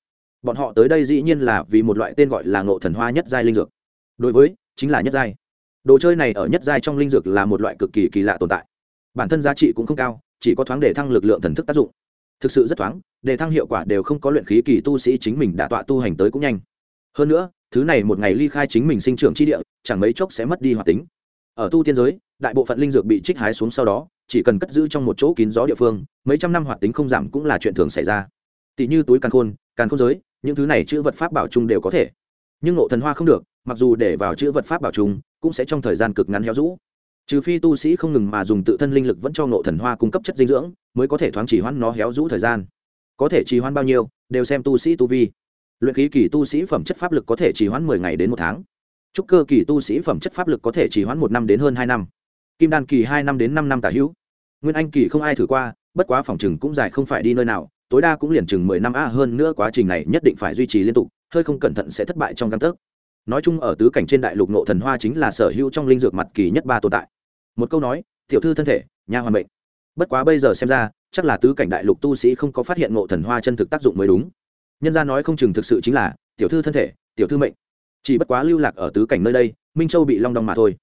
Bọn họ tới đây dĩ nhiên là vì một loại tên gọi là ngộ thần hoa nhất giai linh dược. Đối với, chính là nhất giai. Đồ chơi này ở nhất giai trong linh dược là một loại cực kỳ kỳ lạ tồn tại. Bản thân giá trị cũng không cao, chỉ có thoáng để thăng lực lượng thần thức tác dụng. Thực sự rất thoáng, để thăng hiệu quả đều không có luyện khí kỳ tu sĩ chính mình đã tọa tu hành tới cũng nhanh. Hơn nữa, thứ này một ngày ly khai chính mình sinh trưởng chi địa, chẳng mấy chốc sẽ mất đi hoạt tính. Ở tu tiên giới, đại bộ phận linh dược bị trích hái xuống sau đó, chỉ cần cất giữ trong một chỗ kín gió địa phương, mấy trăm năm hoạt tính không giảm cũng là chuyện thường xảy ra tỷ như túi càn khôn càn khôn giới, những thứ này chữ vật pháp bảo chung đều có thể. Nhưng ngộ thần hoa không được, mặc dù để vào chữ vật pháp bảo chung, cũng sẽ trong thời gian cực ngắn héo rũ. Trừ phi tu sĩ không ngừng mà dùng tự thân linh lực vẫn cho ngộ thần hoa cung cấp chất dinh dưỡng, mới có thể thoáng chỉ hoãn nó héo rũ thời gian. Có thể trì hoãn bao nhiêu, đều xem tu sĩ tu vi. Luyện khí kỳ tu sĩ phẩm chất pháp lực có thể trì hoãn mười ngày đến một tháng. Trúc cơ kỳ tu sĩ phẩm chất pháp lực có thể trì hoãn một năm đến hơn hai năm. Kim đan kỳ hai năm đến năm năm tả hữu. Nguyên anh kỳ không ai thử qua, bất quá phòng chừng cũng dài không phải đi nơi nào tối đa cũng liền chừng mười năm a, hơn nữa quá trình này nhất định phải duy trì liên tục, hơi không cẩn thận sẽ thất bại trong căn tấc nói chung ở tứ cảnh trên đại lục nộ thần hoa chính là sở hữu trong linh dược mặt kỳ nhất ba tồn tại. Một câu nói, tiểu thư thân thể, nha hoàn bệnh bất quá bây giờ xem ra, chắc là tứ cảnh đại lục tu sĩ không có phát hiện ngộ thần hoa chân thực tác dụng mới đúng. Nhân gia nói không chừng thực sự chính là, tiểu thư thân thể, tiểu thư mệnh. Chỉ bất quá lưu lạc ở tứ cảnh nơi đây, minh châu bị long đong mà thôi.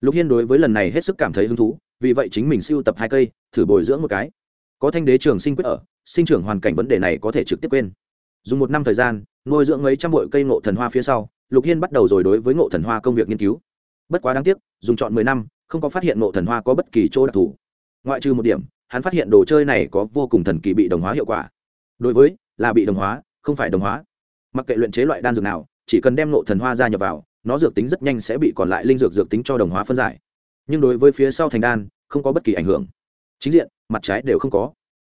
Lục hiên đối với lần này hết sức cảm thấy hứng thú, vì vậy chính mình siêu tập hai cây, thử bồi dưỡng một cái. Có thanh đế trường sinh quyết ở sinh trưởng hoàn cảnh vấn đề này có thể trực tiếp quên. Dùng một năm thời gian, nuôi dưỡng mấy trăm bội cây ngộ thần hoa phía sau, lục hiên bắt đầu rồi đối với ngộ thần hoa công việc nghiên cứu. Bất quá đáng tiếc, dùng chọn mười năm, không có phát hiện ngộ thần hoa có bất kỳ chỗ đặc thù. Ngoại trừ một điểm, hắn phát hiện đồ chơi này có vô cùng thần kỳ bị đồng hóa hiệu quả. Đối với, là bị đồng hóa, không phải đồng hóa. Mặc kệ luyện chế loại đan dược nào, chỉ cần đem ngộ thần hoa ra nhập vào, nó dược tính rất nhanh sẽ bị còn lại linh dược dược tính cho đồng hóa phân giải. Nhưng đối với phía sau thành đan, không có bất kỳ ảnh hưởng. Chính diện, mặt trái đều không có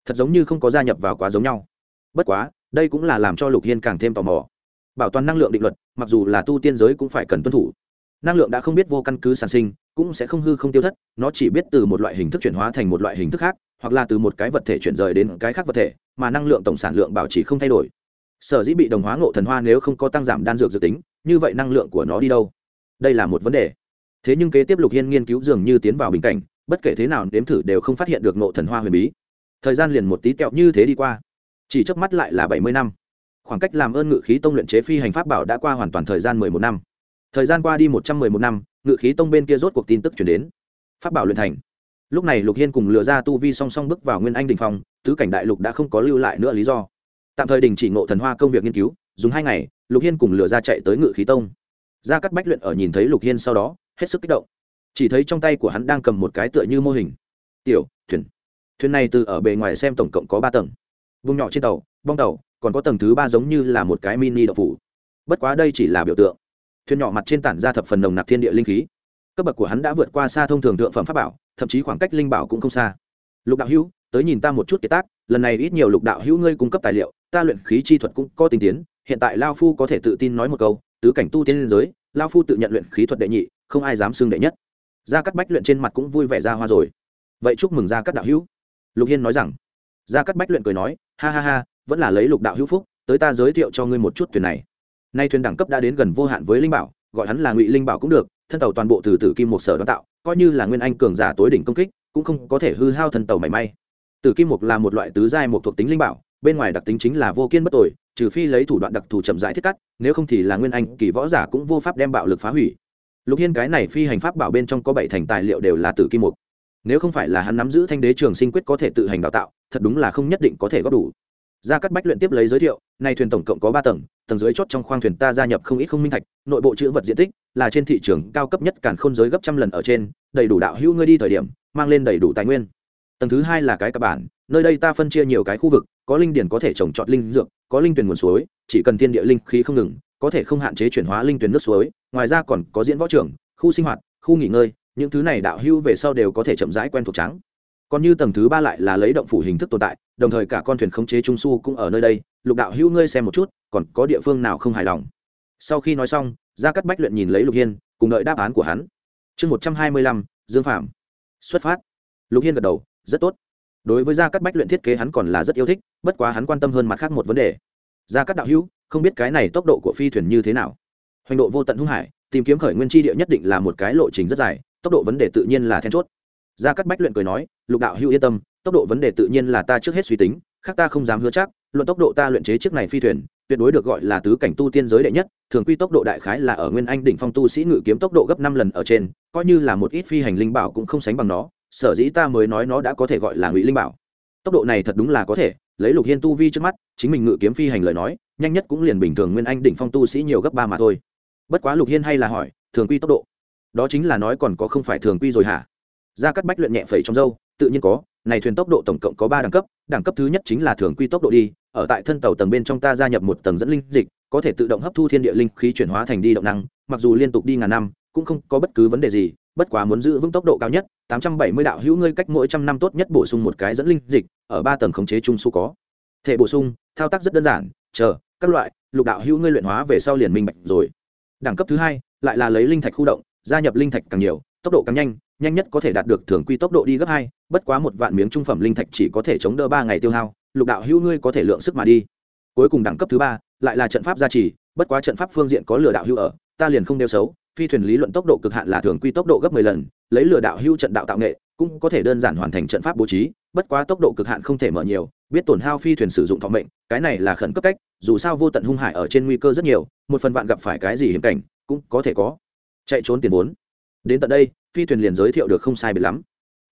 thật giống như không có gia nhập vào quá giống nhau. Bất quá, đây cũng là làm cho lục hiên càng thêm tò mò. Bảo toàn năng lượng định luật, mặc dù là tu tiên giới cũng phải cần tuân thủ. Năng lượng đã không biết vô căn cứ sản sinh, cũng sẽ không hư không tiêu thất, nó chỉ biết từ một loại hình thức chuyển hóa thành một loại hình thức khác, hoặc là từ một cái vật thể chuyển rời đến cái khác vật thể, mà năng lượng tổng sản lượng bảo trì không thay đổi. Sở dĩ bị đồng hóa ngộ thần hoa nếu không có tăng giảm đan dược dự tính, như vậy năng lượng của nó đi đâu? Đây là một vấn đề. Thế nhưng kế tiếp lục hiên nghiên cứu dường như tiến vào bình cảnh, bất kể thế nào, nếm thử đều không phát hiện được ngộ thần hoa huyền bí thời gian liền một tí tẹo như thế đi qua. Chỉ chớp mắt lại là bảy mươi năm. Khoảng cách làm ơn ngự khí tông luyện chế phi hành pháp bảo đã qua hoàn toàn thời gian mười một năm. Thời gian qua đi một trăm mười một năm, ngự khí tông bên kia rốt cuộc tin tức chuyển đến. Pháp bảo luyện thành. Lúc này lục hiên cùng lừa ra tu vi song song bước vào nguyên anh đình phong, tứ cảnh đại lục đã không có lưu lại nữa lý do. Tạm thời đình chỉ ngộ thần hoa công việc nghiên cứu, dùng hai ngày, lục hiên cùng lừa ra chạy tới ngự khí tông. Ra cắt bách luyện ở nhìn thấy lục hiên sau đó, hết sức kích động. Chỉ thấy trong tay của hắn đang cầm một cái tựa như mô hình. Tiểu, thuyền thuyền này từ ở bề ngoài xem tổng cộng có ba tầng. Vùng nhỏ trên tàu, bong tàu, còn có tầng thứ ba giống như là một cái mini đậu phủ. Bất quá đây chỉ là biểu tượng. Thuyền nhỏ mặt trên tản ra thập phần nồng nặc thiên địa linh khí. Cấp bậc của hắn đã vượt qua xa thông thường thượng phẩm pháp bảo, thậm chí khoảng cách linh bảo cũng không xa. Lục đạo hữu, tới nhìn ta một chút kế tác, lần này ít nhiều lục đạo hữu ngươi cung cấp tài liệu, ta luyện khí chi thuật cũng có tình tiến, hiện tại lao phu có thể tự tin nói một câu, tứ cảnh tu tiên liên giới, lao phu tự nhận luyện khí thuật đệ nhị, không ai dám xưng đệ nhất. Gia cắt bách luyện trên mặt cũng vui vẻ ra hoa rồi. Vậy chúc mừng gia cắt đạo hữu lục hiên nói rằng, gia cắt bách luyện cười nói, ha ha ha, vẫn là lấy lục đạo hữu phúc, tới ta giới thiệu cho ngươi một chút thuyền này. Nay thuyền đẳng cấp đã đến gần vô hạn với linh bảo, gọi hắn là ngụy linh bảo cũng được, thân tàu toàn bộ từ tử kim một sở đón tạo, coi như là nguyên anh cường giả tối đỉnh công kích, cũng không có thể hư hao thân tàu mảy may. Tử kim mục là một loại tứ giai một thuộc tính linh bảo, bên ngoài đặc tính chính là vô kiên bất tội trừ phi lấy thủ đoạn đặc thù chậm rãi thiết cắt, nếu không thì là nguyên anh kỳ võ giả cũng vô pháp đem bạo lực phá hủy. Lục hiên cái này phi hành pháp bảo bên trong có bảy thành tài liệu đều là tử kim mục nếu không phải là hắn nắm giữ thanh đế trường sinh quyết có thể tự hành đào tạo, thật đúng là không nhất định có thể góp đủ. Gia cắt bách luyện tiếp lấy giới thiệu nay thuyền tổng cộng có ba tầng tầng dưới chót trong khoang thuyền ta gia nhập không ít không minh thạch, nội bộ chữ vật diện tích là trên thị trường cao cấp nhất cản khôn giới gấp trăm lần ở trên, đầy đủ đạo hữu ngươi đi thời điểm, mang lên đầy đủ tài nguyên. Tầng thứ hai là cái cơ bản, nơi đây ta phân chia nhiều cái khu vực, có linh điển có thể trồng trọt linh dược, có linh tuyển nguồn suối, chỉ cần thiên địa linh khí không ngừng, có thể không hạn chế chuyển hóa linh tuyển nước suối, ngoài ra còn có diễn võ trường, khu sinh hoạt, khu nghỉ ngơi những thứ này đạo hữu về sau đều có thể chậm rãi quen thuộc trắng. Còn như tầng thứ ba lại là lấy động phủ hình thức tồn tại, đồng thời cả con thuyền khống chế trung su cũng ở nơi đây, lục đạo hữu ngươi xem một chút, còn có địa phương nào không hài lòng? Sau khi nói xong, gia cắt bách luyện nhìn lấy lục hiên, cùng đợi đáp án của hắn. Chương một trăm hai mươi lăm, dương phạm xuất phát. Lục hiên gật đầu, rất tốt. Đối với gia cắt bách luyện thiết kế hắn còn là rất yêu thích, bất quá hắn quan tâm hơn mặt khác một vấn đề. Gia cắt đạo hữu, không biết cái này tốc độ của phi thuyền như thế nào? Hoành độ vô tận hung hải, tìm kiếm khởi nguyên tri địa nhất định là một cái lộ trình rất dài tốc độ vấn đề tự nhiên là then chốt. Gia cắt bách luyện cười nói, lục đạo hữu yên tâm, tốc độ vấn đề tự nhiên là ta trước hết suy tính, khác ta không dám hứa chắc, luận tốc độ ta luyện chế chiếc này phi thuyền, tuyệt đối được gọi là tứ cảnh tu tiên giới đệ nhất, thường quy tốc độ đại khái là ở nguyên anh đỉnh phong tu sĩ ngự kiếm tốc độ gấp năm lần ở trên, coi như là một ít phi hành linh bảo cũng không sánh bằng nó, sở dĩ ta mới nói nó đã có thể gọi là ngụy linh bảo. Tốc độ này thật đúng là có thể, lấy lục hiên tu vi trước mắt, chính mình ngự kiếm phi hành lời nói, nhanh nhất cũng liền bình thường nguyên anh đỉnh phong tu sĩ nhiều gấp ba mà thôi. Bất quá lục hiên hay là hỏi, thường quy tốc độ? Đó chính là nói còn có không phải thường quy rồi hả? Ra cắt bách luyện nhẹ phẩy trong dâu, tự nhiên có, này thuyền tốc độ tổng cộng có ba đẳng cấp đẳng cấp thứ nhất chính là thường quy tốc độ đi, ở tại thân tàu tầng bên trong ta gia nhập một tầng dẫn linh dịch, có thể tự động hấp thu thiên địa linh khí chuyển hóa thành đi động năng, mặc dù liên tục đi ngàn năm, cũng không có bất cứ vấn đề gì, bất quá muốn giữ vững tốc độ cao nhất, tám trăm bảy mươi đạo hữu ngươi cách mỗi trăm năm tốt nhất bổ sung một cái dẫn linh dịch, ở ba tầng khống chế trung su có. Thể bổ sung, thao tác rất đơn giản, chờ, các loại, lục đạo hữu ngươi luyện hóa về sau liền minh bạch rồi. Đẳng cấp thứ hai, lại là lấy linh thạch khu động gia nhập linh thạch càng nhiều, tốc độ càng nhanh nhanh nhất có thể đạt được thường quy tốc độ đi gấp hai, bất quá một vạn miếng trung phẩm linh thạch chỉ có thể chống đỡ ba ngày tiêu hao, lục đạo hữu ngươi có thể lượng sức mà đi. Cuối cùng đẳng cấp thứ ba, lại là trận pháp gia trì, bất quá trận pháp phương diện có lừa đạo hữu ở, ta liền không đeo xấu, phi thuyền lý luận tốc độ cực hạn là thường quy tốc độ gấp mười lần, lấy lừa đạo hữu trận đạo tạo nghệ, cũng có thể đơn giản hoàn thành trận pháp bố trí, bất quá tốc độ cực hạn không thể mở nhiều, biết tổn hao phi thuyền sử dụng thọ mệnh, cái này là khẩn cấp cách, dù sao vô tận hung hải ở trên nguy cơ rất nhiều, một phần vạn gặp phải cái gì hiểm cảnh, cũng có thể có chạy trốn tiền vốn. Đến tận đây, phi thuyền liền giới thiệu được không sai biệt lắm.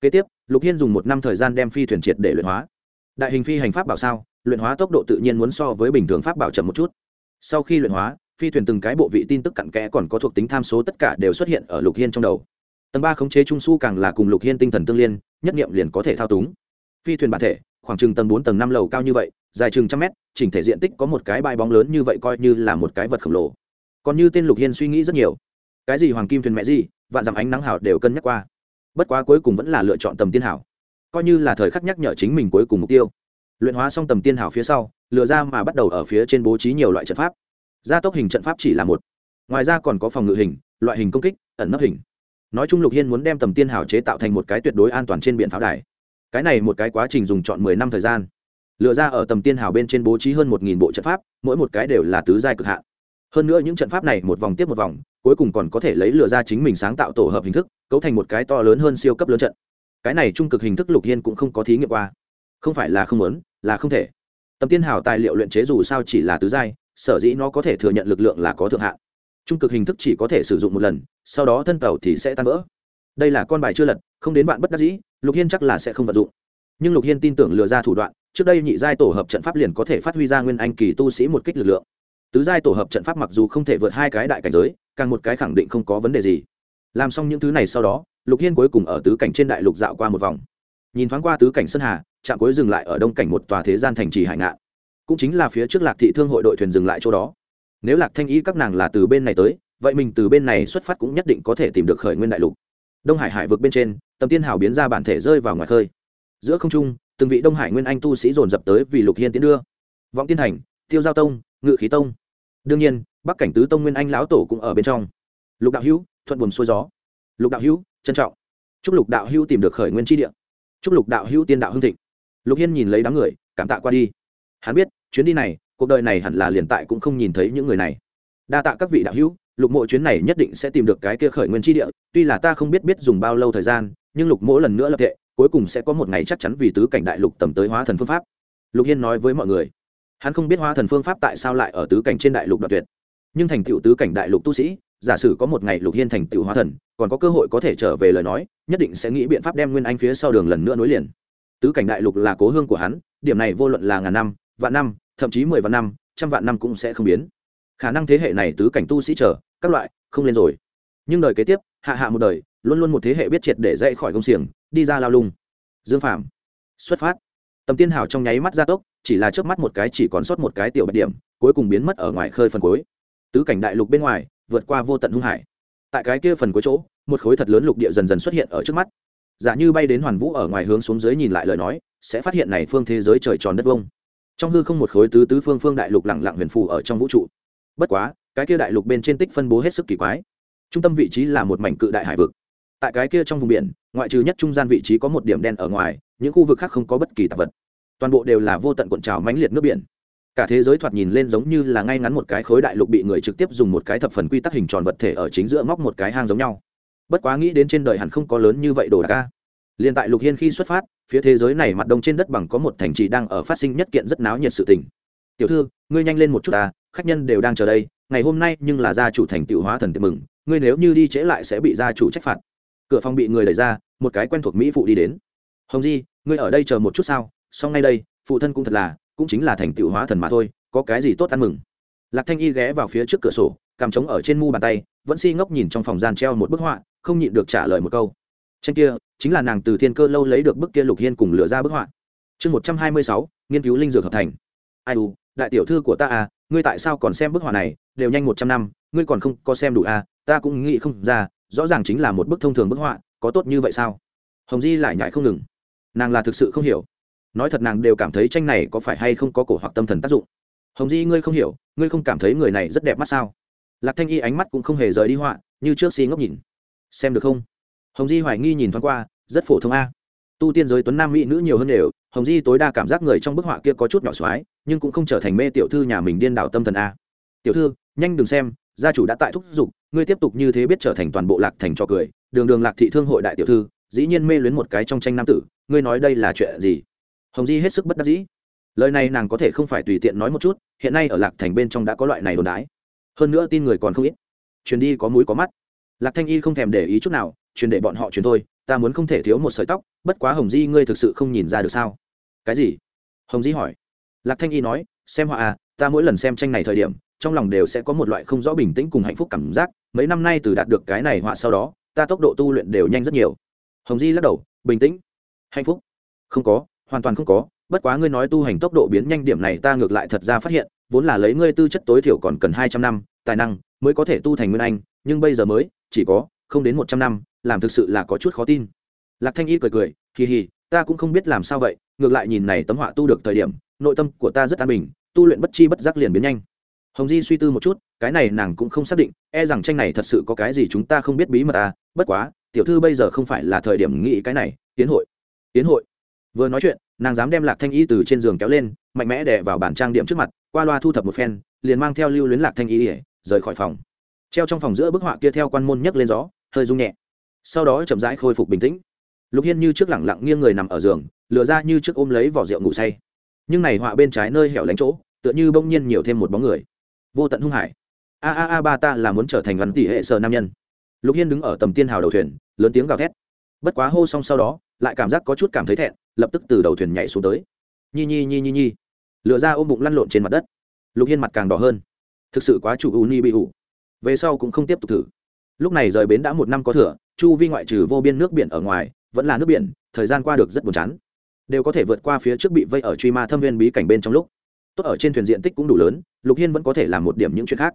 Kế tiếp, lục hiên dùng một năm thời gian đem phi thuyền triệt để luyện hóa. Đại hình phi hành pháp bảo sao, luyện hóa tốc độ tự nhiên muốn so với bình thường pháp bảo chậm một chút. Sau khi luyện hóa, phi thuyền từng cái bộ vị tin tức cặn kẽ còn có thuộc tính tham số tất cả đều xuất hiện ở lục hiên trong đầu. Tầng ba khống chế trung su càng là cùng lục hiên tinh thần tương liên, nhất nghiệm liền có thể thao túng. Phi thuyền bản thể, khoảng chừng tầng bốn tầng năm lầu cao như vậy, dài chừng trăm mét, chỉnh thể diện tích có một cái bãi bóng lớn như vậy coi như là một cái vật khổng lồ. Còn như tên lục hiên suy nghĩ rất nhiều cái gì hoàng kim thuyền mẹ gì, vạn dặm ánh nắng hảo đều cân nhắc qua. Bất quá cuối cùng vẫn là lựa chọn tầm tiên hảo coi như là thời khắc nhắc nhở chính mình cuối cùng mục tiêu. Luyện hóa xong tầm tiên hảo phía sau lựa ra mà bắt đầu ở phía trên bố trí nhiều loại trận pháp. Gia tốc hình trận pháp chỉ là một. Ngoài ra còn có phòng ngự hình, loại hình công kích, ẩn nấp hình. Nói chung lục hiên muốn đem tầm tiên hảo chế tạo thành một cái tuyệt đối an toàn trên biển pháo đài. Cái này một cái quá trình dùng chọn mười năm thời gian. Lựa ra ở tầm tiên hảo bên trên bố trí hơn một nghìn bộ trận pháp, mỗi một cái đều là tứ giai cực hạn. Hơn nữa những trận pháp này một vòng tiếp một vòng cuối cùng còn có thể lấy lựa ra chính mình sáng tạo tổ hợp hình thức, cấu thành một cái to lớn hơn siêu cấp lớn trận. Cái này trung cực hình thức lục hiên cũng không có thí nghiệm qua. Không phải là không muốn, là không thể. Tầm tiên hào tài liệu luyện chế dù sao chỉ là tứ giai, sở dĩ nó có thể thừa nhận lực lượng là có thượng hạn. Trung cực hình thức chỉ có thể sử dụng một lần, sau đó thân tàu thì sẽ tan vỡ. Đây là con bài chưa lật, không đến bạn bất đắc dĩ, lục hiên chắc là sẽ không vận dụng. Nhưng lục hiên tin tưởng lừa ra thủ đoạn, trước đây nhị giai tổ hợp trận pháp liền có thể phát huy ra nguyên anh kỳ tu sĩ một kích lực lượng. Tứ giai tổ hợp trận pháp mặc dù không thể vượt hai cái đại cảnh giới càng một cái khẳng định không có vấn đề gì. Làm xong những thứ này sau đó, lục hiên cuối cùng ở tứ cảnh trên đại lục dạo qua một vòng. Nhìn thoáng qua tứ cảnh sơn hà, trạm cuối dừng lại ở đông cảnh một tòa thế gian thành trì hải ngạn. Cũng chính là phía trước lạc thị thương hội đội thuyền dừng lại chỗ đó. Nếu lạc thanh ý các nàng là từ bên này tới, vậy mình từ bên này xuất phát cũng nhất định có thể tìm được khởi nguyên đại lục. Đông hải hải vực bên trên, tầm tiên hào biến ra bản thể rơi vào ngoài khơi. Giữa không trung, từng vị đông hải nguyên anh tu sĩ dồn dập tới vì lục hiên tiến đưa. Vọng tiên thành, tiêu giao tông, ngự khí tông đương nhiên, bắc cảnh tứ tông nguyên anh lão tổ cũng ở bên trong. Lục đạo hữu, thuận buồm xuôi gió. Lục đạo hữu, trân trọng. Chúc lục đạo hữu tìm được khởi nguyên tri địa. Chúc lục đạo hữu tiên đạo hưng thịnh. Lục hiên nhìn lấy đám người, cảm tạ qua đi. Hắn biết, chuyến đi này, cuộc đời này hẳn là liền tại cũng không nhìn thấy những người này. Đa tạ các vị đạo hữu, lục mộ chuyến này nhất định sẽ tìm được cái kia khởi nguyên tri địa, tuy là ta không biết biết dùng bao lâu thời gian, nhưng lục mỗ lần nữa lập tệ cuối cùng sẽ có một ngày chắc chắn vì tứ cảnh đại lục tầm tới hóa thần phương pháp. Lục hiên nói với mọi người hắn không biết hóa thần phương pháp tại sao lại ở tứ cảnh trên đại lục đoạn tuyệt. Nhưng thành tựu tứ cảnh đại lục tu sĩ, giả sử có một ngày lục hiên thành tựu hóa thần, còn có cơ hội có thể trở về lời nói, nhất định sẽ nghĩ biện pháp đem nguyên anh phía sau đường lần nữa nối liền. Tứ cảnh đại lục là cố hương của hắn, điểm này vô luận là ngàn năm, vạn năm, thậm chí mười vạn năm, trăm vạn năm cũng sẽ không biến. Khả năng thế hệ này tứ cảnh tu sĩ chờ, các loại, không lên rồi. Nhưng đời kế tiếp, hạ hạ một đời, luôn luôn một thế hệ biết triệt để dậy khỏi công xiềng, đi ra lao lung. Dương phạm xuất phát tầm tiên hào trong nháy mắt gia tốc, chỉ là trước mắt một cái chỉ còn sót một cái tiểu bạch điểm, cuối cùng biến mất ở ngoài khơi phần cuối. Tứ cảnh đại lục bên ngoài, vượt qua vô tận hung hải. Tại cái kia phần cuối chỗ, một khối thật lớn lục địa dần dần xuất hiện ở trước mắt. Giả như bay đến hoàn vũ ở ngoài hướng xuống dưới nhìn lại lời nói, sẽ phát hiện này phương thế giới trời tròn đất vông. Trong hư không một khối tứ tứ phương phương đại lục lẳng lặng huyền phù ở trong vũ trụ. Bất quá, cái kia đại lục bên trên tích phân bố hết sức kỳ quái. Trung tâm vị trí là một mảnh cự đại hải vực. Tại cái kia trong vùng biển, ngoại trừ nhất trung gian vị trí có một điểm đen ở ngoài những khu vực khác không có bất kỳ tạp vật. Toàn bộ đều là vô tận cuộn trào mãnh liệt nước biển. Cả thế giới thoạt nhìn lên giống như là ngay ngắn một cái khối đại lục bị người trực tiếp dùng một cái thập phần quy tắc hình tròn vật thể ở chính giữa móc một cái hang giống nhau. Bất quá nghĩ đến trên đời hẳn không có lớn như vậy đồ đạc ca liền tại lục hiên khi xuất phát, phía thế giới này mặt đông trên đất bằng có một thành trì đang ở phát sinh nhất kiện rất náo nhiệt sự tình. Tiểu thư, ngươi nhanh lên một chút ta, khách nhân đều đang chờ đây, ngày hôm nay nhưng là gia chủ thành tựu hóa thần tiệc mừng, ngươi nếu như đi trễ lại sẽ bị gia chủ trách phạt. Cửa phòng bị người đẩy ra, một cái quen thuộc mỹ phụ đi đến. Hồng di ngươi ở đây chờ một chút sao? Xong ngay đây, phụ thân cũng thật là, cũng chính là thành tựu hóa thần mà thôi, có cái gì tốt ăn mừng? Lạc thanh y ghé vào phía trước cửa sổ cằm trống ở trên mu bàn tay, vẫn si ngốc nhìn trong phòng gian treo một bức họa, không nhịn được trả lời một câu. Tranh kia, chính là nàng từ thiên cơ lâu lấy được bức kia lục hiên cùng lựa ra bức họa. Chương một trăm hai mươi sáu, nghiên cứu linh dược hợp thành. Ai u, đại tiểu thư của ta à ngươi tại sao còn xem bức họa này, đều nhanh một trăm năm, ngươi còn không có xem đủ à ta cũng nghĩ không ra, rõ ràng chính là một bức thông thường bức họa, có tốt như vậy sao? Hồng di lại nhại không ngừng nàng là thực sự không hiểu. Nói thật nàng đều cảm thấy tranh này có phải hay không có cổ hoặc tâm thần tác dụng. Hồng di, ngươi không hiểu, ngươi không cảm thấy người này rất đẹp mắt sao? Lạc thanh y ánh mắt cũng không hề rời đi họa, như trước xi ngốc nhìn. Xem được không? Hồng di hoài nghi nhìn thoáng qua, rất phổ thông a. Tu tiên giới tuấn nam mỹ nữ nhiều hơn đều, hồng di tối đa cảm giác người trong bức họa kia có chút nhỏ x nhưng cũng không trở thành mê tiểu thư nhà mình điên đảo tâm thần a. Tiểu thư, nhanh đừng xem, gia chủ đã tại thúc giục, ngươi tiếp tục như thế biết trở thành toàn bộ lạc thành trò cười, đường đường lạc thị thương hội đại tiểu thư dĩ nhiên mê luyến một cái trong tranh nam tử, ngươi nói đây là chuyện gì? Hồng di hết sức bất đắc dĩ. Lời này nàng có thể không phải tùy tiện nói một chút, hiện nay ở lạc thành bên trong đã có loại này đồn đái hơn nữa tin người còn không ít. Chuyến đi có mũi có mắt. Lạc thanh y không thèm để ý chút nào, truyền để bọn họ truyền thôi, ta muốn không thể thiếu một sợi tóc, bất quá hồng di ngươi thực sự không nhìn ra được sao? Cái gì? Hồng di hỏi. Lạc thanh y nói, xem họa à ta mỗi lần xem tranh này thời điểm, trong lòng đều sẽ có một loại không rõ bình tĩnh cùng hạnh phúc cảm giác, mấy năm nay từ đạt được cái này họa sau đó, ta tốc độ tu luyện đều nhanh rất nhiều hồng di lắc đầu, bình tĩnh. Hạnh phúc. Không có, hoàn toàn không có. Bất quá ngươi nói tu hành tốc độ biến nhanh điểm này ta ngược lại thật ra phát hiện, vốn là lấy ngươi tư chất tối thiểu còn cần hai trăm năm, tài năng mới có thể tu thành nguyên anh, nhưng bây giờ mới chỉ có không đến một trăm năm, làm thực sự là có chút khó tin. Lạc thanh y cười cười hì hì, ta cũng không biết làm sao vậy, ngược lại nhìn này tấm họa tu được thời điểm, nội tâm của ta rất an bình, tu luyện bất chi bất giác liền biến nhanh. Hồng di suy tư một chút, cái này nàng cũng không xác định e rằng tranh này thật sự có cái gì chúng ta không biết bí mật à bất quá tiểu thư bây giờ không phải là thời điểm nghĩ cái này, tiến hội tiến hội. Vừa nói chuyện, nàng dám đem lạc thanh y từ trên giường kéo lên, mạnh mẽ đè vào bản trang điểm trước mặt, qua loa thu thập một phen, liền mang theo lưu luyến lạc thanh y ỉa rời khỏi phòng. Treo trong phòng giữa bức họa kia theo quan môn nhấc lên gió, hơi rung nhẹ. Sau đó chậm rãi khôi phục bình tĩnh. Lục hiên như trước lẳng lặng nghiêng người nằm ở giường, lừa ra như trước ôm lấy vỏ rượu ngủ say. Nhưng này họa bên trái nơi hẻo lánh chỗ, tựa như bỗng nhiên nhiều thêm một bóng người. Vô tận hung hải. A a a ba ta là muốn trở thành văn tỷ hệ sở nam nhân lục hiên đứng ở tầm tiên hào đầu thuyền, lớn tiếng gào thét. Bất quá hô xong sau đó, lại cảm giác có chút cảm thấy thẹn, lập tức từ đầu thuyền nhảy xuống tới. Nhi nhi nhi nhi nhi. Lựa ra ôm bụng lăn lộn trên mặt đất. Lục hiên mặt càng đỏ hơn. Thực sự quá chủ u ni bị ủ về sau cũng không tiếp tục thử. Lúc này rời bến đã một năm có thừa, chu vi ngoại trừ vô biên nước biển ở ngoài, vẫn là nước biển, thời gian qua được rất buồn chán. Đều có thể vượt qua phía trước bị vây ở truy ma thâm viên bí cảnh bên trong lúc. Tốt ở trên thuyền diện tích cũng đủ lớn, lục hiên vẫn có thể làm một điểm những chuyện khác.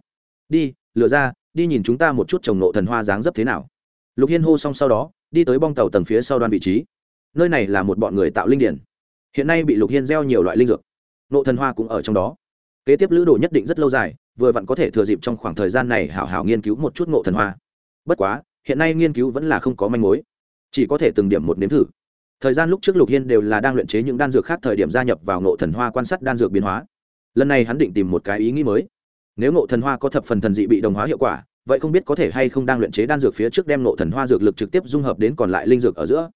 Đi lừa ra đi nhìn chúng ta một chút trồng nộ thần hoa dáng dấp thế nào. Lục hiên hô xong sau đó, đi tới bong tàu tầng phía sau đoan vị trí. Nơi này là một bọn người tạo linh điển. Hiện nay bị lục hiên gieo nhiều loại linh dược. Nộ thần hoa cũng ở trong đó. Kế tiếp lữ đồ nhất định rất lâu dài, vừa vặn có thể thừa dịp trong khoảng thời gian này hảo hảo nghiên cứu một chút ngộ thần hoa. Bất quá, hiện nay nghiên cứu vẫn là không có manh mối. Chỉ có thể từng điểm một nếm thử. Thời gian lúc trước lục hiên đều là đang luyện chế những đan dược khác thời điểm gia nhập vào ngộ thần hoa quan sát đan dược biến hóa. Lần này hắn định tìm một cái ý nghĩ mới nếu ngộ thần hoa có thập phần thần dị bị đồng hóa hiệu quả, vậy không biết có thể hay không đang luyện chế đan dược phía trước đem ngộ thần hoa dược lực trực tiếp dung hợp đến còn lại linh dược ở giữa.